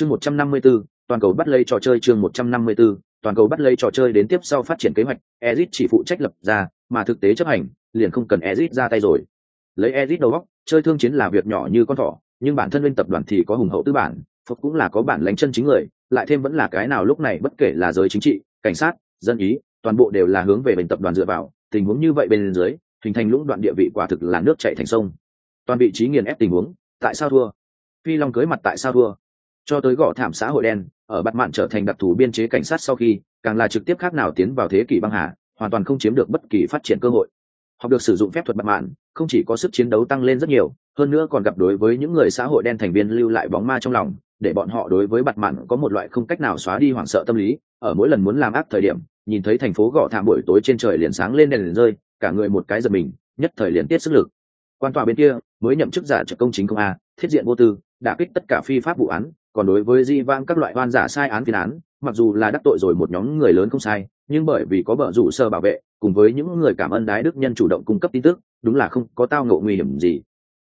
chương một trăm năm mươi 154, toàn cầu bắt lấy trò chơi chương một trăm năm mươi 154, toàn cầu bắt lấy trò chơi đến tiếp sau phát triển kế hoạch Ezic chỉ phụ trách lập ra mà thực tế chấp hành liền không cần Ezic ra tay rồi. Lấy Ezic đầu góc chơi thương chiến là việc nhỏ như con thỏ nhưng bản thân bên tập đoàn thì có hùng hậu tư bản phục cũng là có bản lãnh chân chính người lại thêm vẫn là cái nào lúc này bất kể là giới chính trị cảnh sát dân ý toàn bộ đều là hướng về bên tập đoàn dựa vào tình huống như vậy bên dưới hình thành lũng đoạn địa vị quả thực là nước chảy thành sông. Toàn vị trí nghiền ép tình huống tại sao thua? Phi long cưới mặt tại sao thua? Cho tới gõ thảm xã hội đen, ở bắt mạn trở thành đặc thù biên chế cảnh sát sau khi, càng là trực tiếp khác nào tiến vào thế kỷ băng hà, hoàn toàn không chiếm được bất kỳ phát triển cơ hội. Học được sử dụng phép thuật bắt mạn, không chỉ có sức chiến đấu tăng lên rất nhiều, hơn nữa còn gặp đối với những người xã hội đen thành viên lưu lại bóng ma trong lòng, để bọn họ đối với bạt mạn có một loại không cách nào xóa đi hoảng sợ tâm lý. Ở mỗi lần muốn làm ác thời điểm, nhìn thấy thành phố gõ thảm buổi tối trên trời liền sáng lên đèn liền rơi, cả người một cái giật mình, nhất thời liền tiết sức lực. Quan tòa bên kia, mới nhậm chức giả trợ công chính công a, thiết diện vô tư đã kích tất cả phi pháp vụ án còn đối với di vãng các loại oan giả sai án phiên án, mặc dù là đắc tội rồi một nhóm người lớn không sai, nhưng bởi vì có bờ rủ sơ bảo vệ, cùng với những người cảm ơn đái đức nhân chủ động cung cấp tin tức, đúng là không có tao ngộ nguy hiểm gì.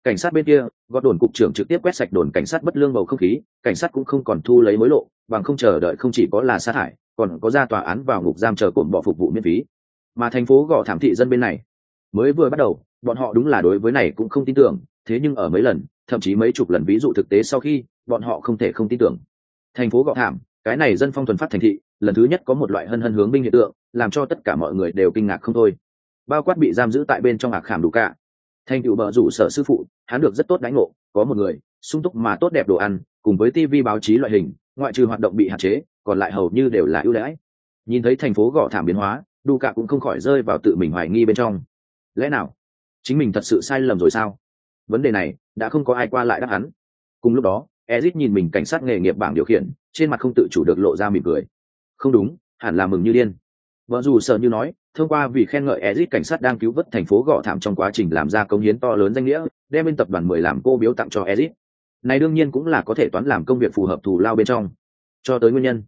Cảnh sát bên kia gọt đồn cục trưởng trực tiếp quét sạch đồn cảnh sát bất lương bầu không khí, cảnh sát cũng không còn thu lấy mối lộ, bằng không chờ đợi không chỉ có là sát hại, còn có ra tòa án vào ngục giam chờ cổn bỏ phục vụ miễn phí. Mà thành phố gõ thảm thị dân bên này, mới vừa bắt đầu, bọn họ đúng là đối với này cũng không tin tưởng, thế nhưng ở mấy lần, thậm chí mấy chục lần ví dụ thực tế sau khi bọn họ không thể không tin tưởng. Thành phố gọ thảm, cái này dân phong thuần phát thành thị, lần thứ nhất có một loại hân hân hướng binh hiện tượng, làm cho tất cả mọi người đều kinh ngạc không thôi. Bao quát bị giam giữ tại bên trong ạc khảm đủ cả. Thành tựu bờ rủ sở sư phụ, hắn được rất tốt đánh ngộ, có một người, sung túc mà tốt đẹp đồ ăn, cùng với tv báo chí loại hình, ngoại trừ hoạt động bị hạn chế, còn lại hầu như đều là ưu đãi. Nhìn thấy thành phố gõ thảm biến hóa, đủ cả cũng không khỏi rơi vào tự mình hoài nghi bên trong. Lẽ nào, chính mình thật sự sai lầm rồi sao? Vấn đề này, đã không có ai qua lại đáp hắn cùng lúc đó ezit nhìn mình cảnh sát nghề nghiệp bảng điều khiển, trên mặt không tự chủ được lộ ra mỉm cười. Không đúng, hẳn là mừng như điên. Vợ dù sợ như nói, thông qua vì khen ngợi ezit cảnh sát đang cứu vớt thành phố gò thảm trong quá trình làm ra công hiến to lớn danh nghĩa, đem bên tập đoàn mười làm cô biếu tặng cho ezit. Này đương nhiên cũng là có thể toán làm công việc phù hợp thù lao bên trong. Cho tới nguyên nhân,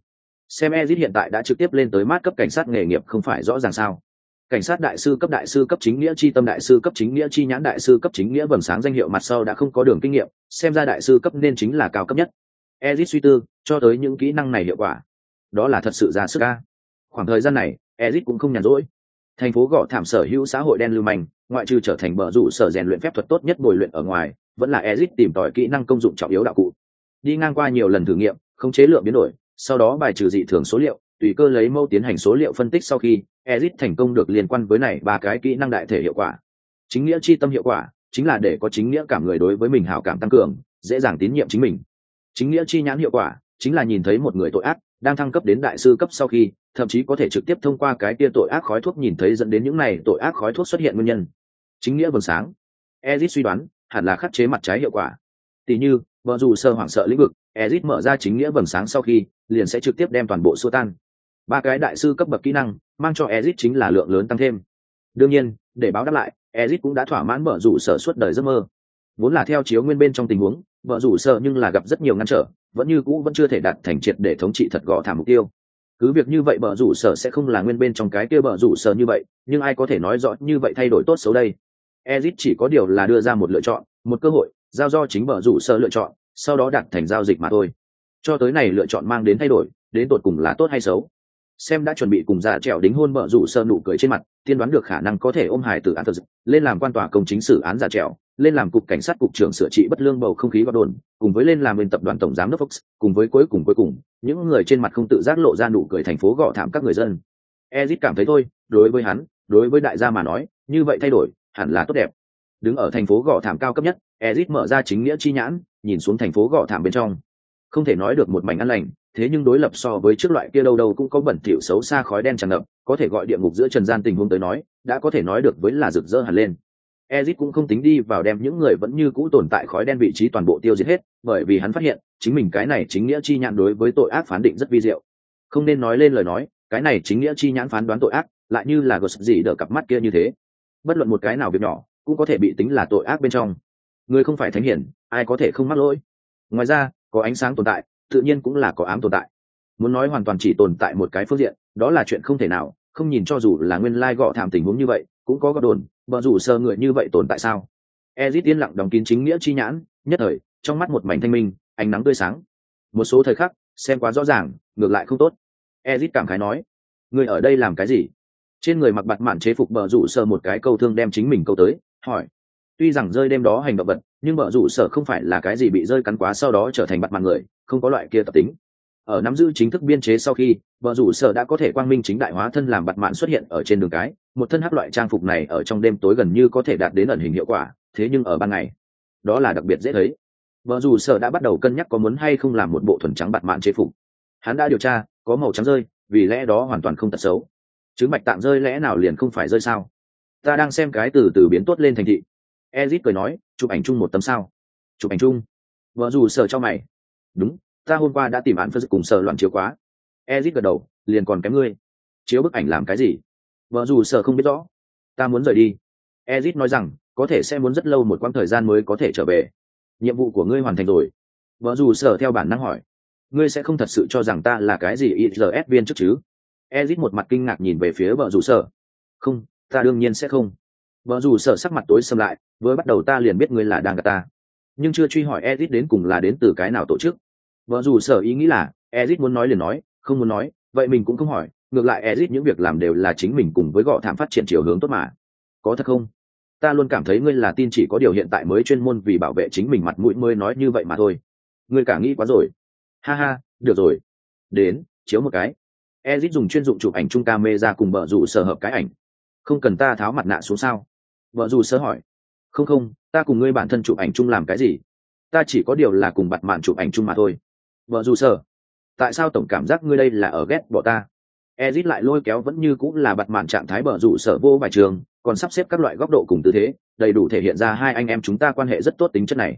xem ezit hiện tại đã trực tiếp lên tới mát cấp cảnh sát nghề nghiệp không phải rõ ràng sao cảnh sát đại sư cấp đại sư cấp chính nghĩa chi tâm đại sư cấp chính nghĩa chi nhãn đại sư cấp chính nghĩa vầng sáng danh hiệu mặt sau đã không có đường kinh nghiệm, xem ra đại sư cấp nên chính là cao cấp nhất. Ezit suy tư, cho tới những kỹ năng này hiệu quả. Đó là thật sự ra sức ca khoảng thời gian này, ezit cũng không nhàn rỗi. Thành phố gõ thảm sở hữu xã hội đen lưu manh, ngoại trừ trở thành bờ rủ sở rèn luyện phép thuật tốt nhất bồi luyện ở ngoài, vẫn là ezit tìm tòi kỹ năng công dụng trọng yếu đạo cụ. Đi ngang qua nhiều lần thử nghiệm không chế lượng biến đổi, sau đó bài trừ dị thường số liệu, tùy cơ lấy mẫu tiến hành số liệu phân tích sau khi Ezit thành công được liên quan với này ba cái kỹ năng đại thể hiệu quả. Chính nghĩa chi tâm hiệu quả, chính là để có chính nghĩa cảm người đối với mình hảo cảm tăng cường, dễ dàng tín nhiệm chính mình. Chính nghĩa chi nhãn hiệu quả, chính là nhìn thấy một người tội ác đang thăng cấp đến đại sư cấp sau khi, thậm chí có thể trực tiếp thông qua cái kia tội ác khói thuốc nhìn thấy dẫn đến những này tội ác khói thuốc xuất hiện nguyên nhân. Chính nghĩa vầng sáng. Ezit suy đoán, hẳn là khắc chế mặt trái hiệu quả. Tỷ như, vợ dù sơ hoảng sợ lĩnh vực, Ezit mở ra chính nghĩa vầng sáng sau khi, liền sẽ trực tiếp đem toàn bộ xua tan ba cái đại sư cấp bậc kỹ năng mang cho Ezic chính là lượng lớn tăng thêm. Đương nhiên, để báo đáp lại, Ezic cũng đã thỏa mãn mở rủ sở suốt đời giấc mơ. Vốn là theo chiếu nguyên bên trong tình huống vợ rủ sở nhưng là gặp rất nhiều ngăn trở, vẫn như cũ vẫn chưa thể đạt thành triệt để thống trị thật gõ thảm mục tiêu. Cứ việc như vậy bờ rủ sở sẽ không là nguyên bên trong cái kia bờ rủ sở như vậy, nhưng ai có thể nói rõ như vậy thay đổi tốt xấu đây? Ezic chỉ có điều là đưa ra một lựa chọn, một cơ hội, giao do chính bờ rủ sở lựa chọn, sau đó đặt thành giao dịch mà thôi. Cho tới này lựa chọn mang đến thay đổi, đến tột cùng là tốt hay xấu? Xem đã chuẩn bị cùng dạ trèo đính hôn bợ rủ sơ nụ cười trên mặt, tiên đoán được khả năng có thể ôm hài từ án thật lên làm quan tòa công chính xử án dạ trèo lên làm cục cảnh sát cục trưởng sửa trị bất lương bầu không khí gọt đồn, cùng với lên làm bên tập đoàn tổng giám đốc fox, cùng với cuối cùng cuối cùng, những người trên mặt không tự giác lộ ra nụ cười thành phố gõ thảm các người dân. Ezit cảm thấy thôi, đối với hắn, đối với đại gia mà nói, như vậy thay đổi, hẳn là tốt đẹp. Đứng ở thành phố gõ thảm cao cấp nhất, ezit mở ra chính nghĩa chi nhãn, nhìn xuống thành phố gõ thảm bên trong. Không thể nói được một mảnh ăn lành thế nhưng đối lập so với trước loại kia đâu đâu cũng có bẩn thỉu xấu xa khói đen tràn ngập, có thể gọi địa ngục giữa trần gian tình huống tới nói, đã có thể nói được với là rực rỡ hẳn lên. Ezic cũng không tính đi vào đem những người vẫn như cũ tồn tại khói đen vị trí toàn bộ tiêu diệt hết, bởi vì hắn phát hiện, chính mình cái này chính nghĩa chi nhãn đối với tội ác phán định rất vi diệu. Không nên nói lên lời nói, cái này chính nghĩa chi nhãn phán đoán tội ác, lại như là gột gì đỡ cặp mắt kia như thế. Bất luận một cái nào việc nhỏ, cũng có thể bị tính là tội ác bên trong. Người không phải thánh hiển, ai có thể không mắc lỗi? Ngoài ra, có ánh sáng tồn tại tự nhiên cũng là có ám tồn tại. Muốn nói hoàn toàn chỉ tồn tại một cái phương diện, đó là chuyện không thể nào, không nhìn cho dù là nguyên lai gọ thảm tình huống như vậy, cũng có gọ đồn bờ rủ sơ người như vậy tồn tại sao? Ezit yên lặng đóng kín chính nghĩa chi nhãn, nhất thời, trong mắt một mảnh thanh minh, ánh nắng tươi sáng. Một số thời khắc, xem quá rõ ràng, ngược lại không tốt. Ezit cảm khái nói người ở đây làm cái gì? Trên người mặc bạt mạn chế phục bờ rủ sơ một cái câu thương đem chính mình câu tới, hỏi, tuy rằng rơi đêm đó hành động vật nhưng bờ rủ sở không phải là cái gì bị rơi cắn quá sau đó trở thành bắt mặt người, không có loại kia tập tính. Ở nắm giữ chính thức biên chế sau khi vợ rủ sở đã có thể quang minh chính đại hóa thân làm bặt mạn xuất hiện ở trên đường cái. Một thân hắc loại trang phục này ở trong đêm tối gần như có thể đạt đến ẩn hình hiệu quả, thế nhưng ở ban ngày, đó là đặc biệt dễ thấy. Vợ rủ sở đã bắt đầu cân nhắc có muốn hay không làm một bộ thuần trắng bặt mạn chế phục. Hắn đã điều tra, có màu trắng rơi, vì lẽ đó hoàn toàn không tật xấu. Chứ mạch tạm rơi lẽ nào liền không phải rơi sao? Ta đang xem cái từ từ biến tốt lên thành thị ezit cười nói chụp ảnh chung một tấm sao? Chụp ảnh chung. Vợ dù sợ cho mày. Đúng ta hôm qua đã tìm án phân cùng sợ loạn chiếu quá ezit gật đầu liền còn kém ngươi. Chiếu bức ảnh làm cái gì? Vợ dù sợ không biết rõ. Ta muốn rời đi. Ezit nói rằng có thể sẽ muốn rất lâu một quãng thời gian mới có thể trở về. Nhiệm vụ của ngươi hoàn thành rồi. Vợ dù sở theo bản năng hỏi. Ngươi sẽ không thật sự cho rằng ta là cái gì IRS viên trước chứ? Ezit một mặt kinh ngạc nhìn về phía vợ dù sở. Không, ta đương nhiên sẽ không. Vợ dù sở sắc mặt tối sầm lại, vừa bắt đầu ta liền biết ngươi là đang gạt ta. Nhưng chưa truy hỏi Ezit đến cùng là đến từ cái nào tổ chức. Vợ dù sở ý nghĩ là, Ezit muốn nói liền nói, không muốn nói, vậy mình cũng không hỏi, ngược lại Ezit những việc làm đều là chính mình cùng với gọ thảm phát triển chiều hướng tốt mà. Có thật không? Ta luôn cảm thấy ngươi là tin chỉ có điều hiện tại mới chuyên môn vì bảo vệ chính mình mặt mũi mới nói như vậy mà thôi. Ngươi cả nghĩ quá rồi ha ha được rồi đến chiếu một cái ezit dùng chuyên dụng chụp ảnh trung ca mê ra cùng vợ dù sở hợp cái ảnh không cần ta tháo mặt nạ xuống sao? Vợ dù sơ hỏi. Không không, ta cùng ngươi bản thân chụp ảnh chung làm cái gì? Ta chỉ có điều là cùng bặt mạn chụp ảnh chung mà thôi. Vợ dù sơ. Tại sao tổng cảm giác ngươi đây là ở ghét bỏ ta? Ezit lại lôi kéo vẫn như cũng là bặt mạn trạng thái bờ rủ sở vô vài trường, còn sắp xếp các loại góc độ cùng tư thế, đầy đủ thể hiện ra hai anh em chúng ta quan hệ rất tốt tính chất này.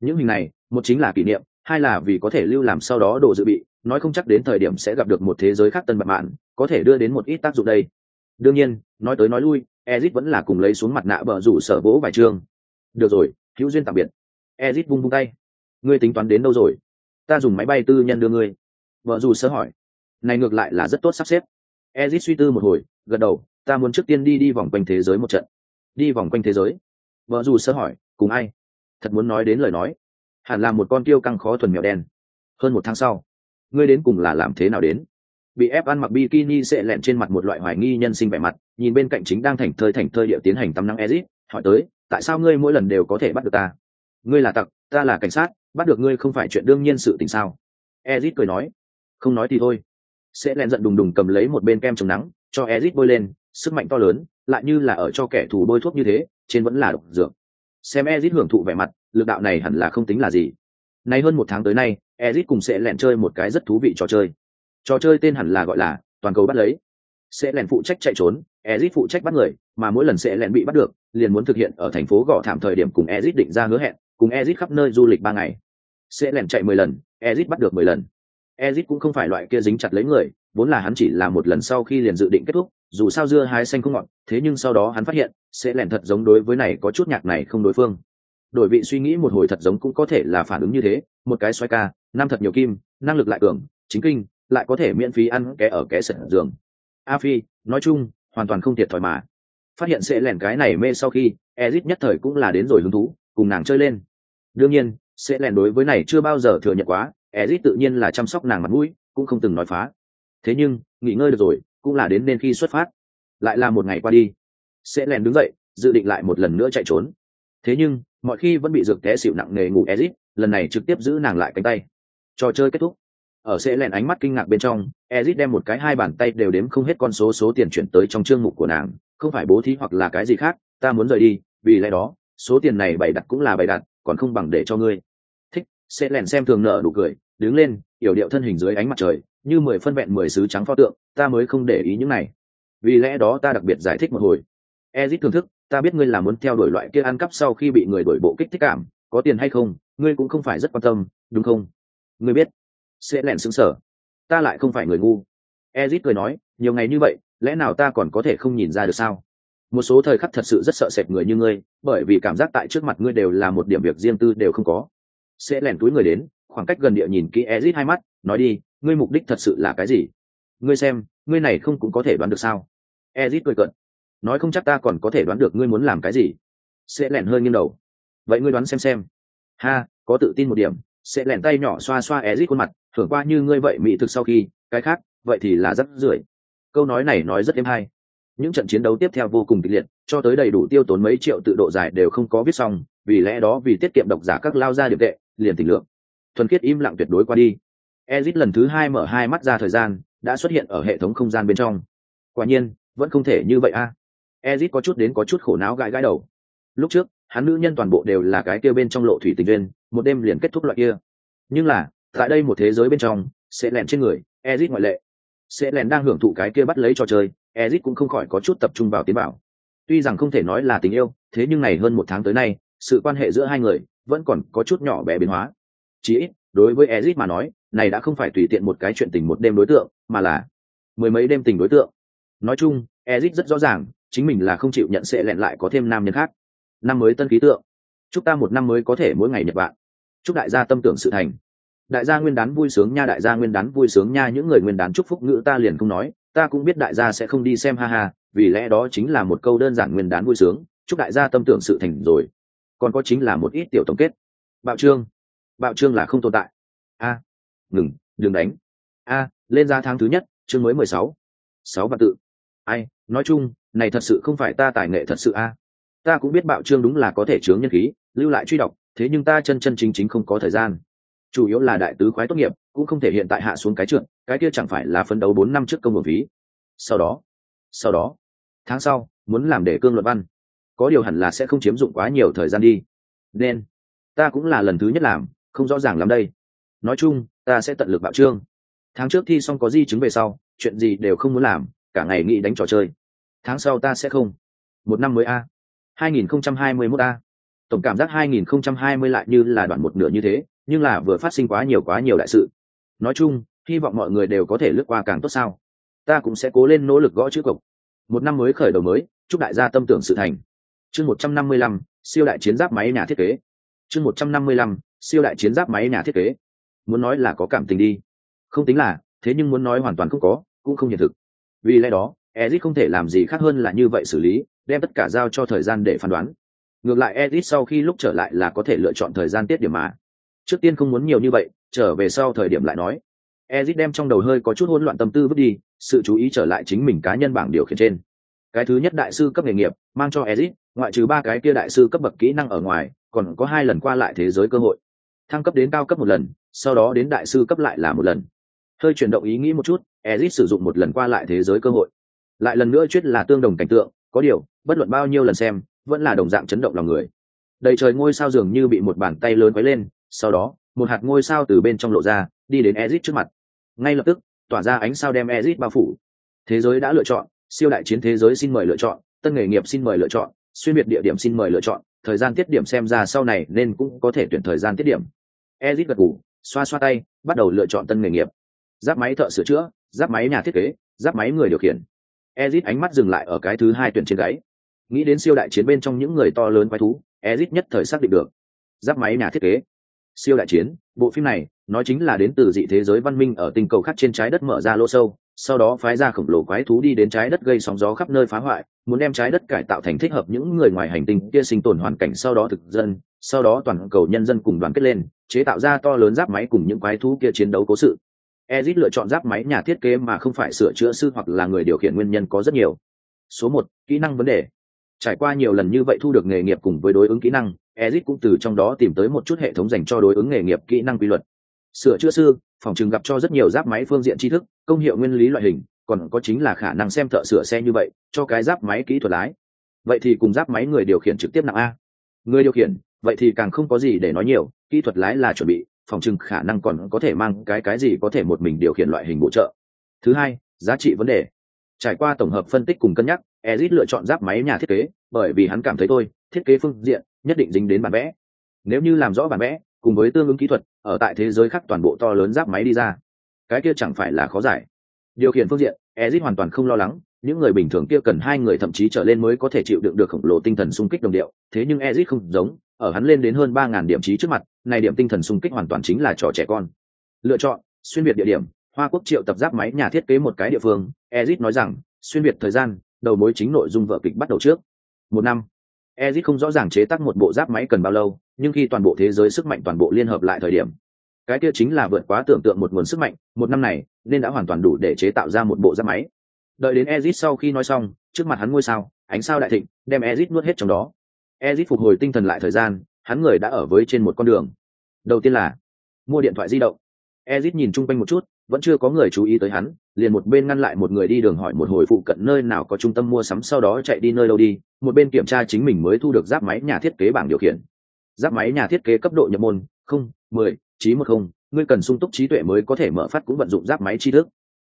Những hình này, một chính là kỷ niệm, hai là vì có thể lưu làm sau đó đồ dự bị, nói không chắc đến thời điểm sẽ gặp được một thế giới khác tân bặt mạn, có thể đưa đến một ít tác dụng đây đương nhiên, nói tới nói lui ezit vẫn là cùng lấy xuống mặt nạ bờ rủ sở vỗ vài trường. được rồi, hữu duyên tạm biệt. Ezit vung vung tay. Ngươi tính toán đến đâu rồi? Ta dùng máy bay tư nhân đưa ngươi. Vợ dù sơ hỏi. Này ngược lại là rất tốt sắp xếp. Ezit suy tư một hồi, gật đầu, ta muốn trước tiên đi đi vòng quanh thế giới một trận. Đi vòng quanh thế giới. Vợ dù sơ hỏi, cùng ai? Thật muốn nói đến lời nói. Hẳn là một con tiêu căng khó thuần mèo đen. Hơn một tháng sau, ngươi đến cùng là làm thế nào đến? Bị ép ăn mặc bikini sẽ lẹn trên mặt một loại hoài nghi nhân sinh vẻ mặt, nhìn bên cạnh chính đang thành thơi thành thơi địa tiến hành tắm nắng ezit, hỏi tới, tại sao ngươi mỗi lần đều có thể bắt được ta? Ngươi là tặc, ta là cảnh sát, bắt được ngươi không phải chuyện đương nhiên sự tình sao? Ezit cười nói, không nói thì thôi. Sẽ lẹn giận đùng đùng cầm lấy một bên kem chống nắng, cho ezit bôi lên, sức mạnh to lớn, lại như là ở cho kẻ thù bôi thuốc như thế, trên vẫn là độc dược. Xem ezit hưởng thụ vẻ mặt, lực đạo này hẳn là không tính là gì. Nay hơn một tháng tới nay, ezit cùng sẽ lẹn chơi một cái rất thú vị trò chơi trò chơi tên hẳn là gọi là toàn cầu bắt lấy. Sẽ lèn phụ trách chạy trốn, ezit phụ trách bắt người, mà mỗi lần sẽ lèn bị bắt được, liền muốn thực hiện ở thành phố gõ thảm thời điểm cùng ezit định ra hứa hẹn, cùng ezit khắp nơi du lịch ba ngày. Sẽ lèn chạy mười lần, ezit bắt được mười lần. Ezit cũng không phải loại kia dính chặt lấy người, vốn là hắn chỉ là một lần sau khi liền dự định kết thúc, dù sao dưa hái xanh không ngọt, thế nhưng sau đó hắn phát hiện, sẽ lèn thật giống đối với này có chút nhạc này không đối phương. Đổi vị suy nghĩ một hồi thật giống cũng có thể là phản ứng như thế, một cái xoay ca nam thật nhiều kim, năng lực lại cường, chính kinh lại có thể miễn phí ăn ké ở ké sẩn giường. A phi, nói chung, hoàn toàn không thiệt thòi mà. Phát hiện sẽ lẻn cái này mê sau khi, ezit nhất thời cũng là đến rồi hứng thú, cùng nàng chơi lên. Đương nhiên, sẽ lẻn đối với này chưa bao giờ thừa nhận quá, ezit tự nhiên là chăm sóc nàng mặt mũi, cũng không từng nói phá. Thế nhưng, nghỉ ngơi được rồi, cũng là đến nên khi xuất phát. Lại là một ngày qua đi. Sẽ lẻn đứng dậy, dự định lại một lần nữa chạy trốn. Thế nhưng, mọi khi vẫn bị dược té xịu nặng nề ngủ ezit, lần này trực tiếp giữ nàng lại cánh tay. Trò chơi kết thúc ở sẽ lẹn ánh mắt kinh ngạc bên trong ezit đem một cái hai bàn tay đều đếm không hết con số số tiền chuyển tới trong chương mục của nàng, không phải bố thí hoặc là cái gì khác, ta muốn rời đi, vì lẽ đó, số tiền này bày đặt cũng là bày đặt, còn không bằng để cho ngươi. Thích, sẽ lẹn xem thường nợ đủ cười, đứng lên, yểu điệu thân hình dưới ánh mặt trời, như mười phân vẹn mười sứ trắng pho tượng, ta mới không để ý những này. Vì lẽ đó ta đặc biệt giải thích một hồi. Ezit thưởng thức, ta biết ngươi là muốn theo đuổi loại kia ăn cắp sau khi bị người đuổi bộ kích thích cảm, có tiền hay không, ngươi cũng không phải rất quan tâm, đúng không? Ngươi biết sẽ lẹn xứng sở ta lại không phải người ngu. Ezit cười nói, nhiều ngày như vậy, lẽ nào ta còn có thể không nhìn ra được sao? Một số thời khắc thật sự rất sợ sệt người như ngươi, bởi vì cảm giác tại trước mặt ngươi đều là một điểm việc riêng tư đều không có. Sẽ lẻn túi người đến, khoảng cách gần địa nhìn kỹ ezit hai mắt, nói đi, ngươi mục đích thật sự là cái gì? Ngươi xem, ngươi này không cũng có thể đoán được sao? Ezit cười cận nói không chắc ta còn có thể đoán được ngươi muốn làm cái gì. Sẽ lẻn hơi nghiêng đầu. Vậy ngươi đoán xem xem. Ha, có tự tin một điểm sẽ lẻn tay nhỏ xoa xoa ezit khuôn mặt, thưởng qua như ngươi vậy mỹ thực sau khi, cái khác, vậy thì là rất rưởi. Câu nói này nói rất êm hay. Những trận chiến đấu tiếp theo vô cùng kịch liệt, cho tới đầy đủ tiêu tốn mấy triệu tự độ dài đều không có viết xong, vì lẽ đó vì tiết kiệm độc giả các lao ra điểm tệ liền tình lượng. Thuần khiết im lặng tuyệt đối qua đi. Ezit lần thứ hai mở hai mắt ra thời gian, đã xuất hiện ở hệ thống không gian bên trong. Quả nhiên, vẫn không thể như vậy a. À. ezit có chút đến có chút khổ não gãi gãi đầu. Lúc trước hắn nữ nhân toàn bộ đều là cái kia bên trong lộ thủy tình viên một đêm liền kết thúc loại kia. Nhưng là, tại đây một thế giới bên trong, sẽ lẹn trên người ezit ngoại lệ. Sẽ lẹn đang hưởng thụ cái kia bắt lấy trò chơi ezit cũng không khỏi có chút tập trung vào tiến bảo. Tuy rằng không thể nói là tình yêu, thế nhưng này hơn một tháng tới nay, sự quan hệ giữa hai người vẫn còn có chút nhỏ bé biến hóa. Chí ít, đối với ezit mà nói, này đã không phải tùy tiện một cái chuyện tình một đêm đối tượng, mà là mười mấy đêm tình đối tượng. Nói chung ezit rất rõ ràng, chính mình là không chịu nhận sẽ lẹn lại có thêm nam nhân khác năm mới tân khí tượng. Chúc ta một năm mới có thể mỗi ngày nhật bạn chúc đại gia tâm tưởng sự thành. Đại gia nguyên đán vui sướng nha, đại gia nguyên đán vui sướng nha, những người nguyên đán chúc phúc ngữ ta liền không nói, ta cũng biết đại gia sẽ không đi xem ha ha, vì lẽ đó chính là một câu đơn giản nguyên đán vui sướng, chúc đại gia tâm tưởng sự thành rồi. Còn có chính là một ít tiểu tổng kết. Bạo trương. Bạo trương là không tồn tại. A. Ngừng, đừng đánh. A, lên ra tháng thứ nhất, chương mới mười sáu. Sáu và tự. Ai, nói chung, này thật sự không phải ta tài nghệ thật sự a ta cũng biết bạo trương đúng là có thể chướng nhân khí, lưu lại truy đọc thế nhưng ta chân chân chính chính không có thời gian. Chủ yếu là đại tứ khoái tốt nghiệp, cũng không thể hiện tại hạ xuống cái trượt cái kia chẳng phải là phấn đấu bốn năm trước công một phí. Sau đó sau đó, tháng sau, muốn làm để cương luận văn. Có điều hẳn là sẽ không chiếm dụng quá nhiều thời gian đi. Nên, ta cũng là lần thứ nhất làm, không rõ ràng lắm đây. Nói chung, ta sẽ tận lực bạo trương. Tháng trước thi xong có di chứng về sau, chuyện gì đều không muốn làm, cả ngày nghĩ đánh trò chơi. Tháng sau ta sẽ không. Một năm mới a. 2021 a. Tổng cảm giác 2020 lại như là đoạn một nửa như thế nhưng là vừa phát sinh quá nhiều quá nhiều đại sự. Nói chung hy vọng mọi người đều có thể lướt qua càng tốt sao. Ta cũng sẽ cố lên nỗ lực gõ chữ cộc một năm mới khởi đầu mới chúc đại gia tâm tưởng sự thành. Chương 155, siêu đại chiến giáp máy nhà thiết kế. Chương 155, siêu đại chiến giáp máy nhà thiết kế. Muốn nói là có cảm tình đi. Không tính là thế nhưng muốn nói hoàn toàn không có cũng không hiện thực. Vì lẽ đó ezit không thể làm gì khác hơn là như vậy xử lý, đem tất cả giao cho thời gian để phán đoán. Ngược lại, ezit sau khi lúc trở lại là có thể lựa chọn thời gian tiết điểm mà. Trước tiên không muốn nhiều như vậy, trở về sau thời điểm lại nói. Ezit đem trong đầu hơi có chút hỗn loạn tâm tư vứt đi, sự chú ý trở lại chính mình cá nhân bảng điều khiển trên. Cái thứ nhất đại sư cấp nghề nghiệp, mang cho ezit, ngoại trừ ba cái kia đại sư cấp bậc kỹ năng ở ngoài, còn có hai lần qua lại thế giới cơ hội. Thăng cấp đến cao cấp một lần, sau đó đến đại sư cấp lại là một lần. Hơi chuyển động ý nghĩ một chút, ezit sử dụng một lần qua lại thế giới cơ hội lại lần nữa chuyết là tương đồng cảnh tượng, có điều, bất luận bao nhiêu lần xem, vẫn là đồng dạng chấn động lòng người. Đầy trời ngôi sao dường như bị một bàn tay lớn quấy lên, sau đó, một hạt ngôi sao từ bên trong lộ ra, đi đến ezit trước mặt. Ngay lập tức, tỏa ra ánh sao đem ezit bao phủ. Thế giới đã lựa chọn, siêu đại chiến thế giới xin mời lựa chọn, tân nghề nghiệp xin mời lựa chọn, xuyên biệt địa điểm xin mời lựa chọn, thời gian tiết điểm xem ra sau này nên cũng có thể tuyển thời gian tiết điểm. Ezit gật ngủ xoa xoa tay, bắt đầu lựa chọn tân nghề nghiệp. Giáp máy thợ sửa chữa, giáp máy nhà thiết kế, giáp máy người điều khiển ezit ánh mắt dừng lại ở cái thứ hai tuyển trên gáy. Nghĩ đến siêu đại chiến bên trong những người to lớn quái thú, ezit nhất thời xác định được. Giáp máy nhà thiết kế. Siêu đại chiến, bộ phim này nói chính là đến từ dị thế giới văn minh ở tinh cầu khác trên trái đất mở ra lỗ sâu, sau đó phái ra khổng lồ quái thú đi đến trái đất gây sóng gió khắp nơi phá hoại, muốn đem trái đất cải tạo thành thích hợp những người ngoài hành tinh kia sinh tồn hoàn cảnh sau đó thực dân, sau đó toàn cầu nhân dân cùng đoàn kết lên, chế tạo ra to lớn giáp máy cùng những quái thú kia chiến đấu cố sự ezit lựa chọn giáp máy nhà thiết kế mà không phải sửa chữa sư hoặc là người điều khiển nguyên nhân có rất nhiều. Số một, kỹ năng vấn đề. Trải qua nhiều lần như vậy thu được nghề nghiệp cùng với đối ứng kỹ năng, ezit cũng từ trong đó tìm tới một chút hệ thống dành cho đối ứng nghề nghiệp kỹ năng quy luật. Sửa chữa sư, phòng trường gặp cho rất nhiều giáp máy phương diện tri thức, công hiệu nguyên lý loại hình, còn có chính là khả năng xem thợ sửa xe như vậy, cho cái giáp máy kỹ thuật lái. Vậy thì cùng giáp máy người điều khiển trực tiếp nặng a. Người điều khiển, vậy thì càng không có gì để nói nhiều, kỹ thuật lái là chuẩn bị phòng trừng khả năng còn có thể mang cái cái gì có thể một mình điều khiển loại hình bổ trợ. Thứ hai, giá trị vấn đề. Trải qua tổng hợp phân tích cùng cân nhắc, ezit lựa chọn giáp máy nhà thiết kế, bởi vì hắn cảm thấy tôi thiết kế phương diện nhất định dính đến bản vẽ. Nếu như làm rõ bản vẽ, cùng với tương ứng kỹ thuật, ở tại thế giới khác toàn bộ to lớn giáp máy đi ra, cái kia chẳng phải là khó giải. Điều khiển phương diện, ezit hoàn toàn không lo lắng, những người bình thường kia cần hai người thậm chí trở lên mới có thể chịu đựng được khổng lồ tinh thần xung kích đồng điệu, thế nhưng ezit không giống, ở hắn lên đến hơn ba ngàn điểm trí trước mặt này điểm tinh thần xung kích hoàn toàn chính là trò trẻ con. Lựa chọn, xuyên việt địa điểm, hoa quốc triệu tập giáp máy nhà thiết kế một cái địa phương, ezit nói rằng, xuyên việt thời gian, đầu mối chính nội dung vở kịch bắt đầu trước. Một năm, ezit không rõ ràng chế tác một bộ giáp máy cần bao lâu, nhưng khi toàn bộ thế giới sức mạnh toàn bộ liên hợp lại thời điểm, cái kia chính là vượt quá tưởng tượng một nguồn sức mạnh, một năm này, nên đã hoàn toàn đủ để chế tạo ra một bộ giáp máy. Đợi đến ezit sau khi nói xong, trước mặt hắn ngôi sao, ánh sao đại thịnh, đem ezit nuốt hết trong đó. Ezit phục hồi tinh thần lại thời gian hắn người đã ở với trên một con đường. Đầu tiên là, mua điện thoại di động. Ezit nhìn chung quanh một chút, vẫn chưa có người chú ý tới hắn, liền một bên ngăn lại một người đi đường hỏi một hồi phụ cận nơi nào có trung tâm mua sắm sau đó chạy đi nơi đâu đi, một bên kiểm tra chính mình mới thu được giáp máy nhà thiết kế bảng điều khiển. Giáp máy nhà thiết kế cấp độ nhập môn, không, mười trí một không, ngươi cần sung túc trí tuệ mới có thể mở phát cũng vận dụng giáp máy tri thức.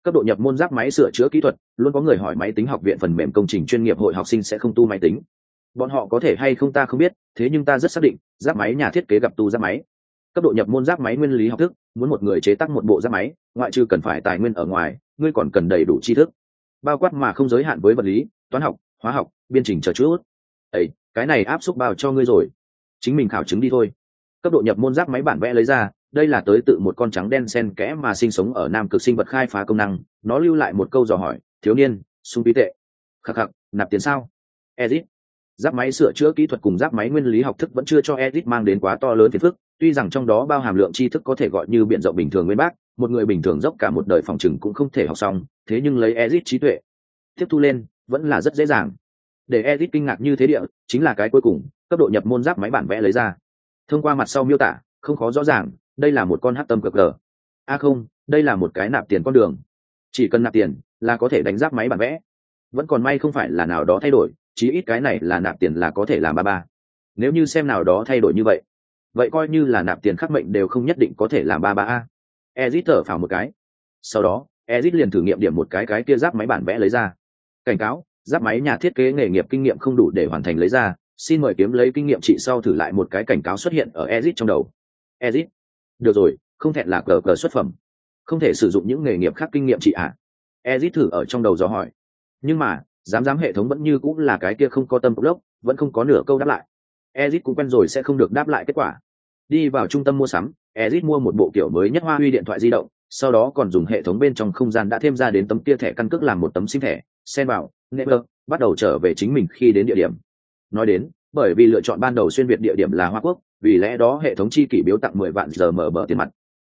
Cấp độ nhập môn giáp máy sửa chữa kỹ thuật, luôn có người hỏi máy tính học viện phần mềm công trình chuyên nghiệp hội học sinh sẽ không tu máy tính bọn họ có thể hay không ta không biết, thế nhưng ta rất xác định, giáp máy nhà thiết kế gặp tu giáp máy. Cấp độ nhập môn giáp máy nguyên lý học thức, muốn một người chế tác một bộ giáp máy, ngoại trừ cần phải tài nguyên ở ngoài, ngươi còn cần đầy đủ tri thức. Bao quát mà không giới hạn với vật lý, toán học, hóa học, biên trình chờ chút. Ấy cái này áp suất bao cho ngươi rồi. Chính mình khảo chứng đi thôi. Cấp độ nhập môn giáp máy bản vẽ lấy ra, đây là tới tự một con trắng đen sen kẽ mà sinh sống ở nam cực sinh vật khai phá công năng, nó lưu lại một câu dò hỏi, thiếu niên, sung bí tệ. Khắc khắc, nạp tiền sao? Ezit giáp máy sửa chữa kỹ thuật cùng giáp máy nguyên lý học thức vẫn chưa cho ezit mang đến quá to lớn phiền phức, tuy rằng trong đó bao hàm lượng tri thức có thể gọi như biện rộng bình thường nguyên bác, một người bình thường dốc cả một đời phòng chừng cũng không thể học xong, thế nhưng lấy ezit trí tuệ, tiếp thu lên, vẫn là rất dễ dàng. Để ezit kinh ngạc như thế địa, chính là cái cuối cùng, cấp độ nhập môn giáp máy bản vẽ lấy ra. Thông qua mặt sau miêu tả, không khó rõ ràng, đây là một con hát tâm cực lở. a à không, đây là một cái nạp tiền con đường. Chỉ cần nạp tiền là có thể đánh giáp máy bản vẽ. Vẫn còn may không phải là nào đó thay đổi chí ít cái này là nạp tiền là có thể làm ba ba. Nếu như xem nào đó thay đổi như vậy vậy coi như là nạp tiền khắc mệnh đều không nhất định có thể làm ba ba a. Ezit thở phào một cái. Sau đó, ezit liền thử nghiệm điểm một cái cái kia giáp máy bản vẽ lấy ra. Cảnh cáo, giáp máy nhà thiết kế nghề nghiệp kinh nghiệm không đủ để hoàn thành lấy ra, xin mời kiếm lấy kinh nghiệm chị sau thử lại một cái cảnh cáo xuất hiện ở ezit trong đầu. Ezit, được rồi, không thẹn là cờ cờ xuất phẩm. Không thể sử dụng những nghề nghiệp khác kinh nghiệm chị ạ. À? ezit thử ở trong đầu dò hỏi. Nhưng mà dám dám hệ thống vẫn như cũng là cái kia không có tâm lốc vẫn không có nửa câu đáp lại. Ezit cũng quen rồi sẽ không được đáp lại kết quả. Đi vào trung tâm mua sắm, ezit mua một bộ kiểu mới nhất hoa huy điện thoại di động, sau đó còn dùng hệ thống bên trong không gian đã thêm ra đến tấm kia thẻ căn cước làm một tấm sim thẻ xen vào never bắt đầu trở về chính mình khi đến địa điểm. Nói đến, bởi vì lựa chọn ban đầu xuyên việt địa điểm là hoa quốc, vì lẽ đó hệ thống chi kỷ biếu tặng mười vạn giờ mở bờ tiền mặt.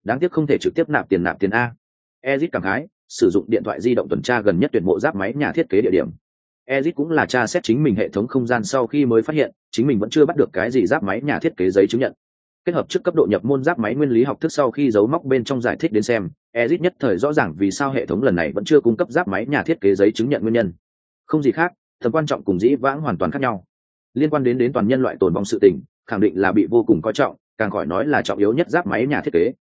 Đáng tiếc không thể trực tiếp nạp tiền nạp tiền a. Ezit cảm khái sử dụng điện thoại di động tuần tra gần nhất tuyển mộ giáp máy nhà thiết kế địa điểm. Ezit cũng là tra xét chính mình hệ thống không gian sau khi mới phát hiện, chính mình vẫn chưa bắt được cái gì giáp máy nhà thiết kế giấy chứng nhận. Kết hợp trước cấp độ nhập môn giáp máy nguyên lý học thức sau khi giấu móc bên trong giải thích đến xem, ezit nhất thời rõ ràng vì sao hệ thống lần này vẫn chưa cung cấp giáp máy nhà thiết kế giấy chứng nhận nguyên nhân. Không gì khác, tầm quan trọng cùng dĩ vãng hoàn toàn khác nhau. Liên quan đến đến toàn nhân loại tồn vong sự tình, khẳng định là bị vô cùng coi trọng, càng khỏi nói là trọng yếu nhất giáp máy nhà thiết kế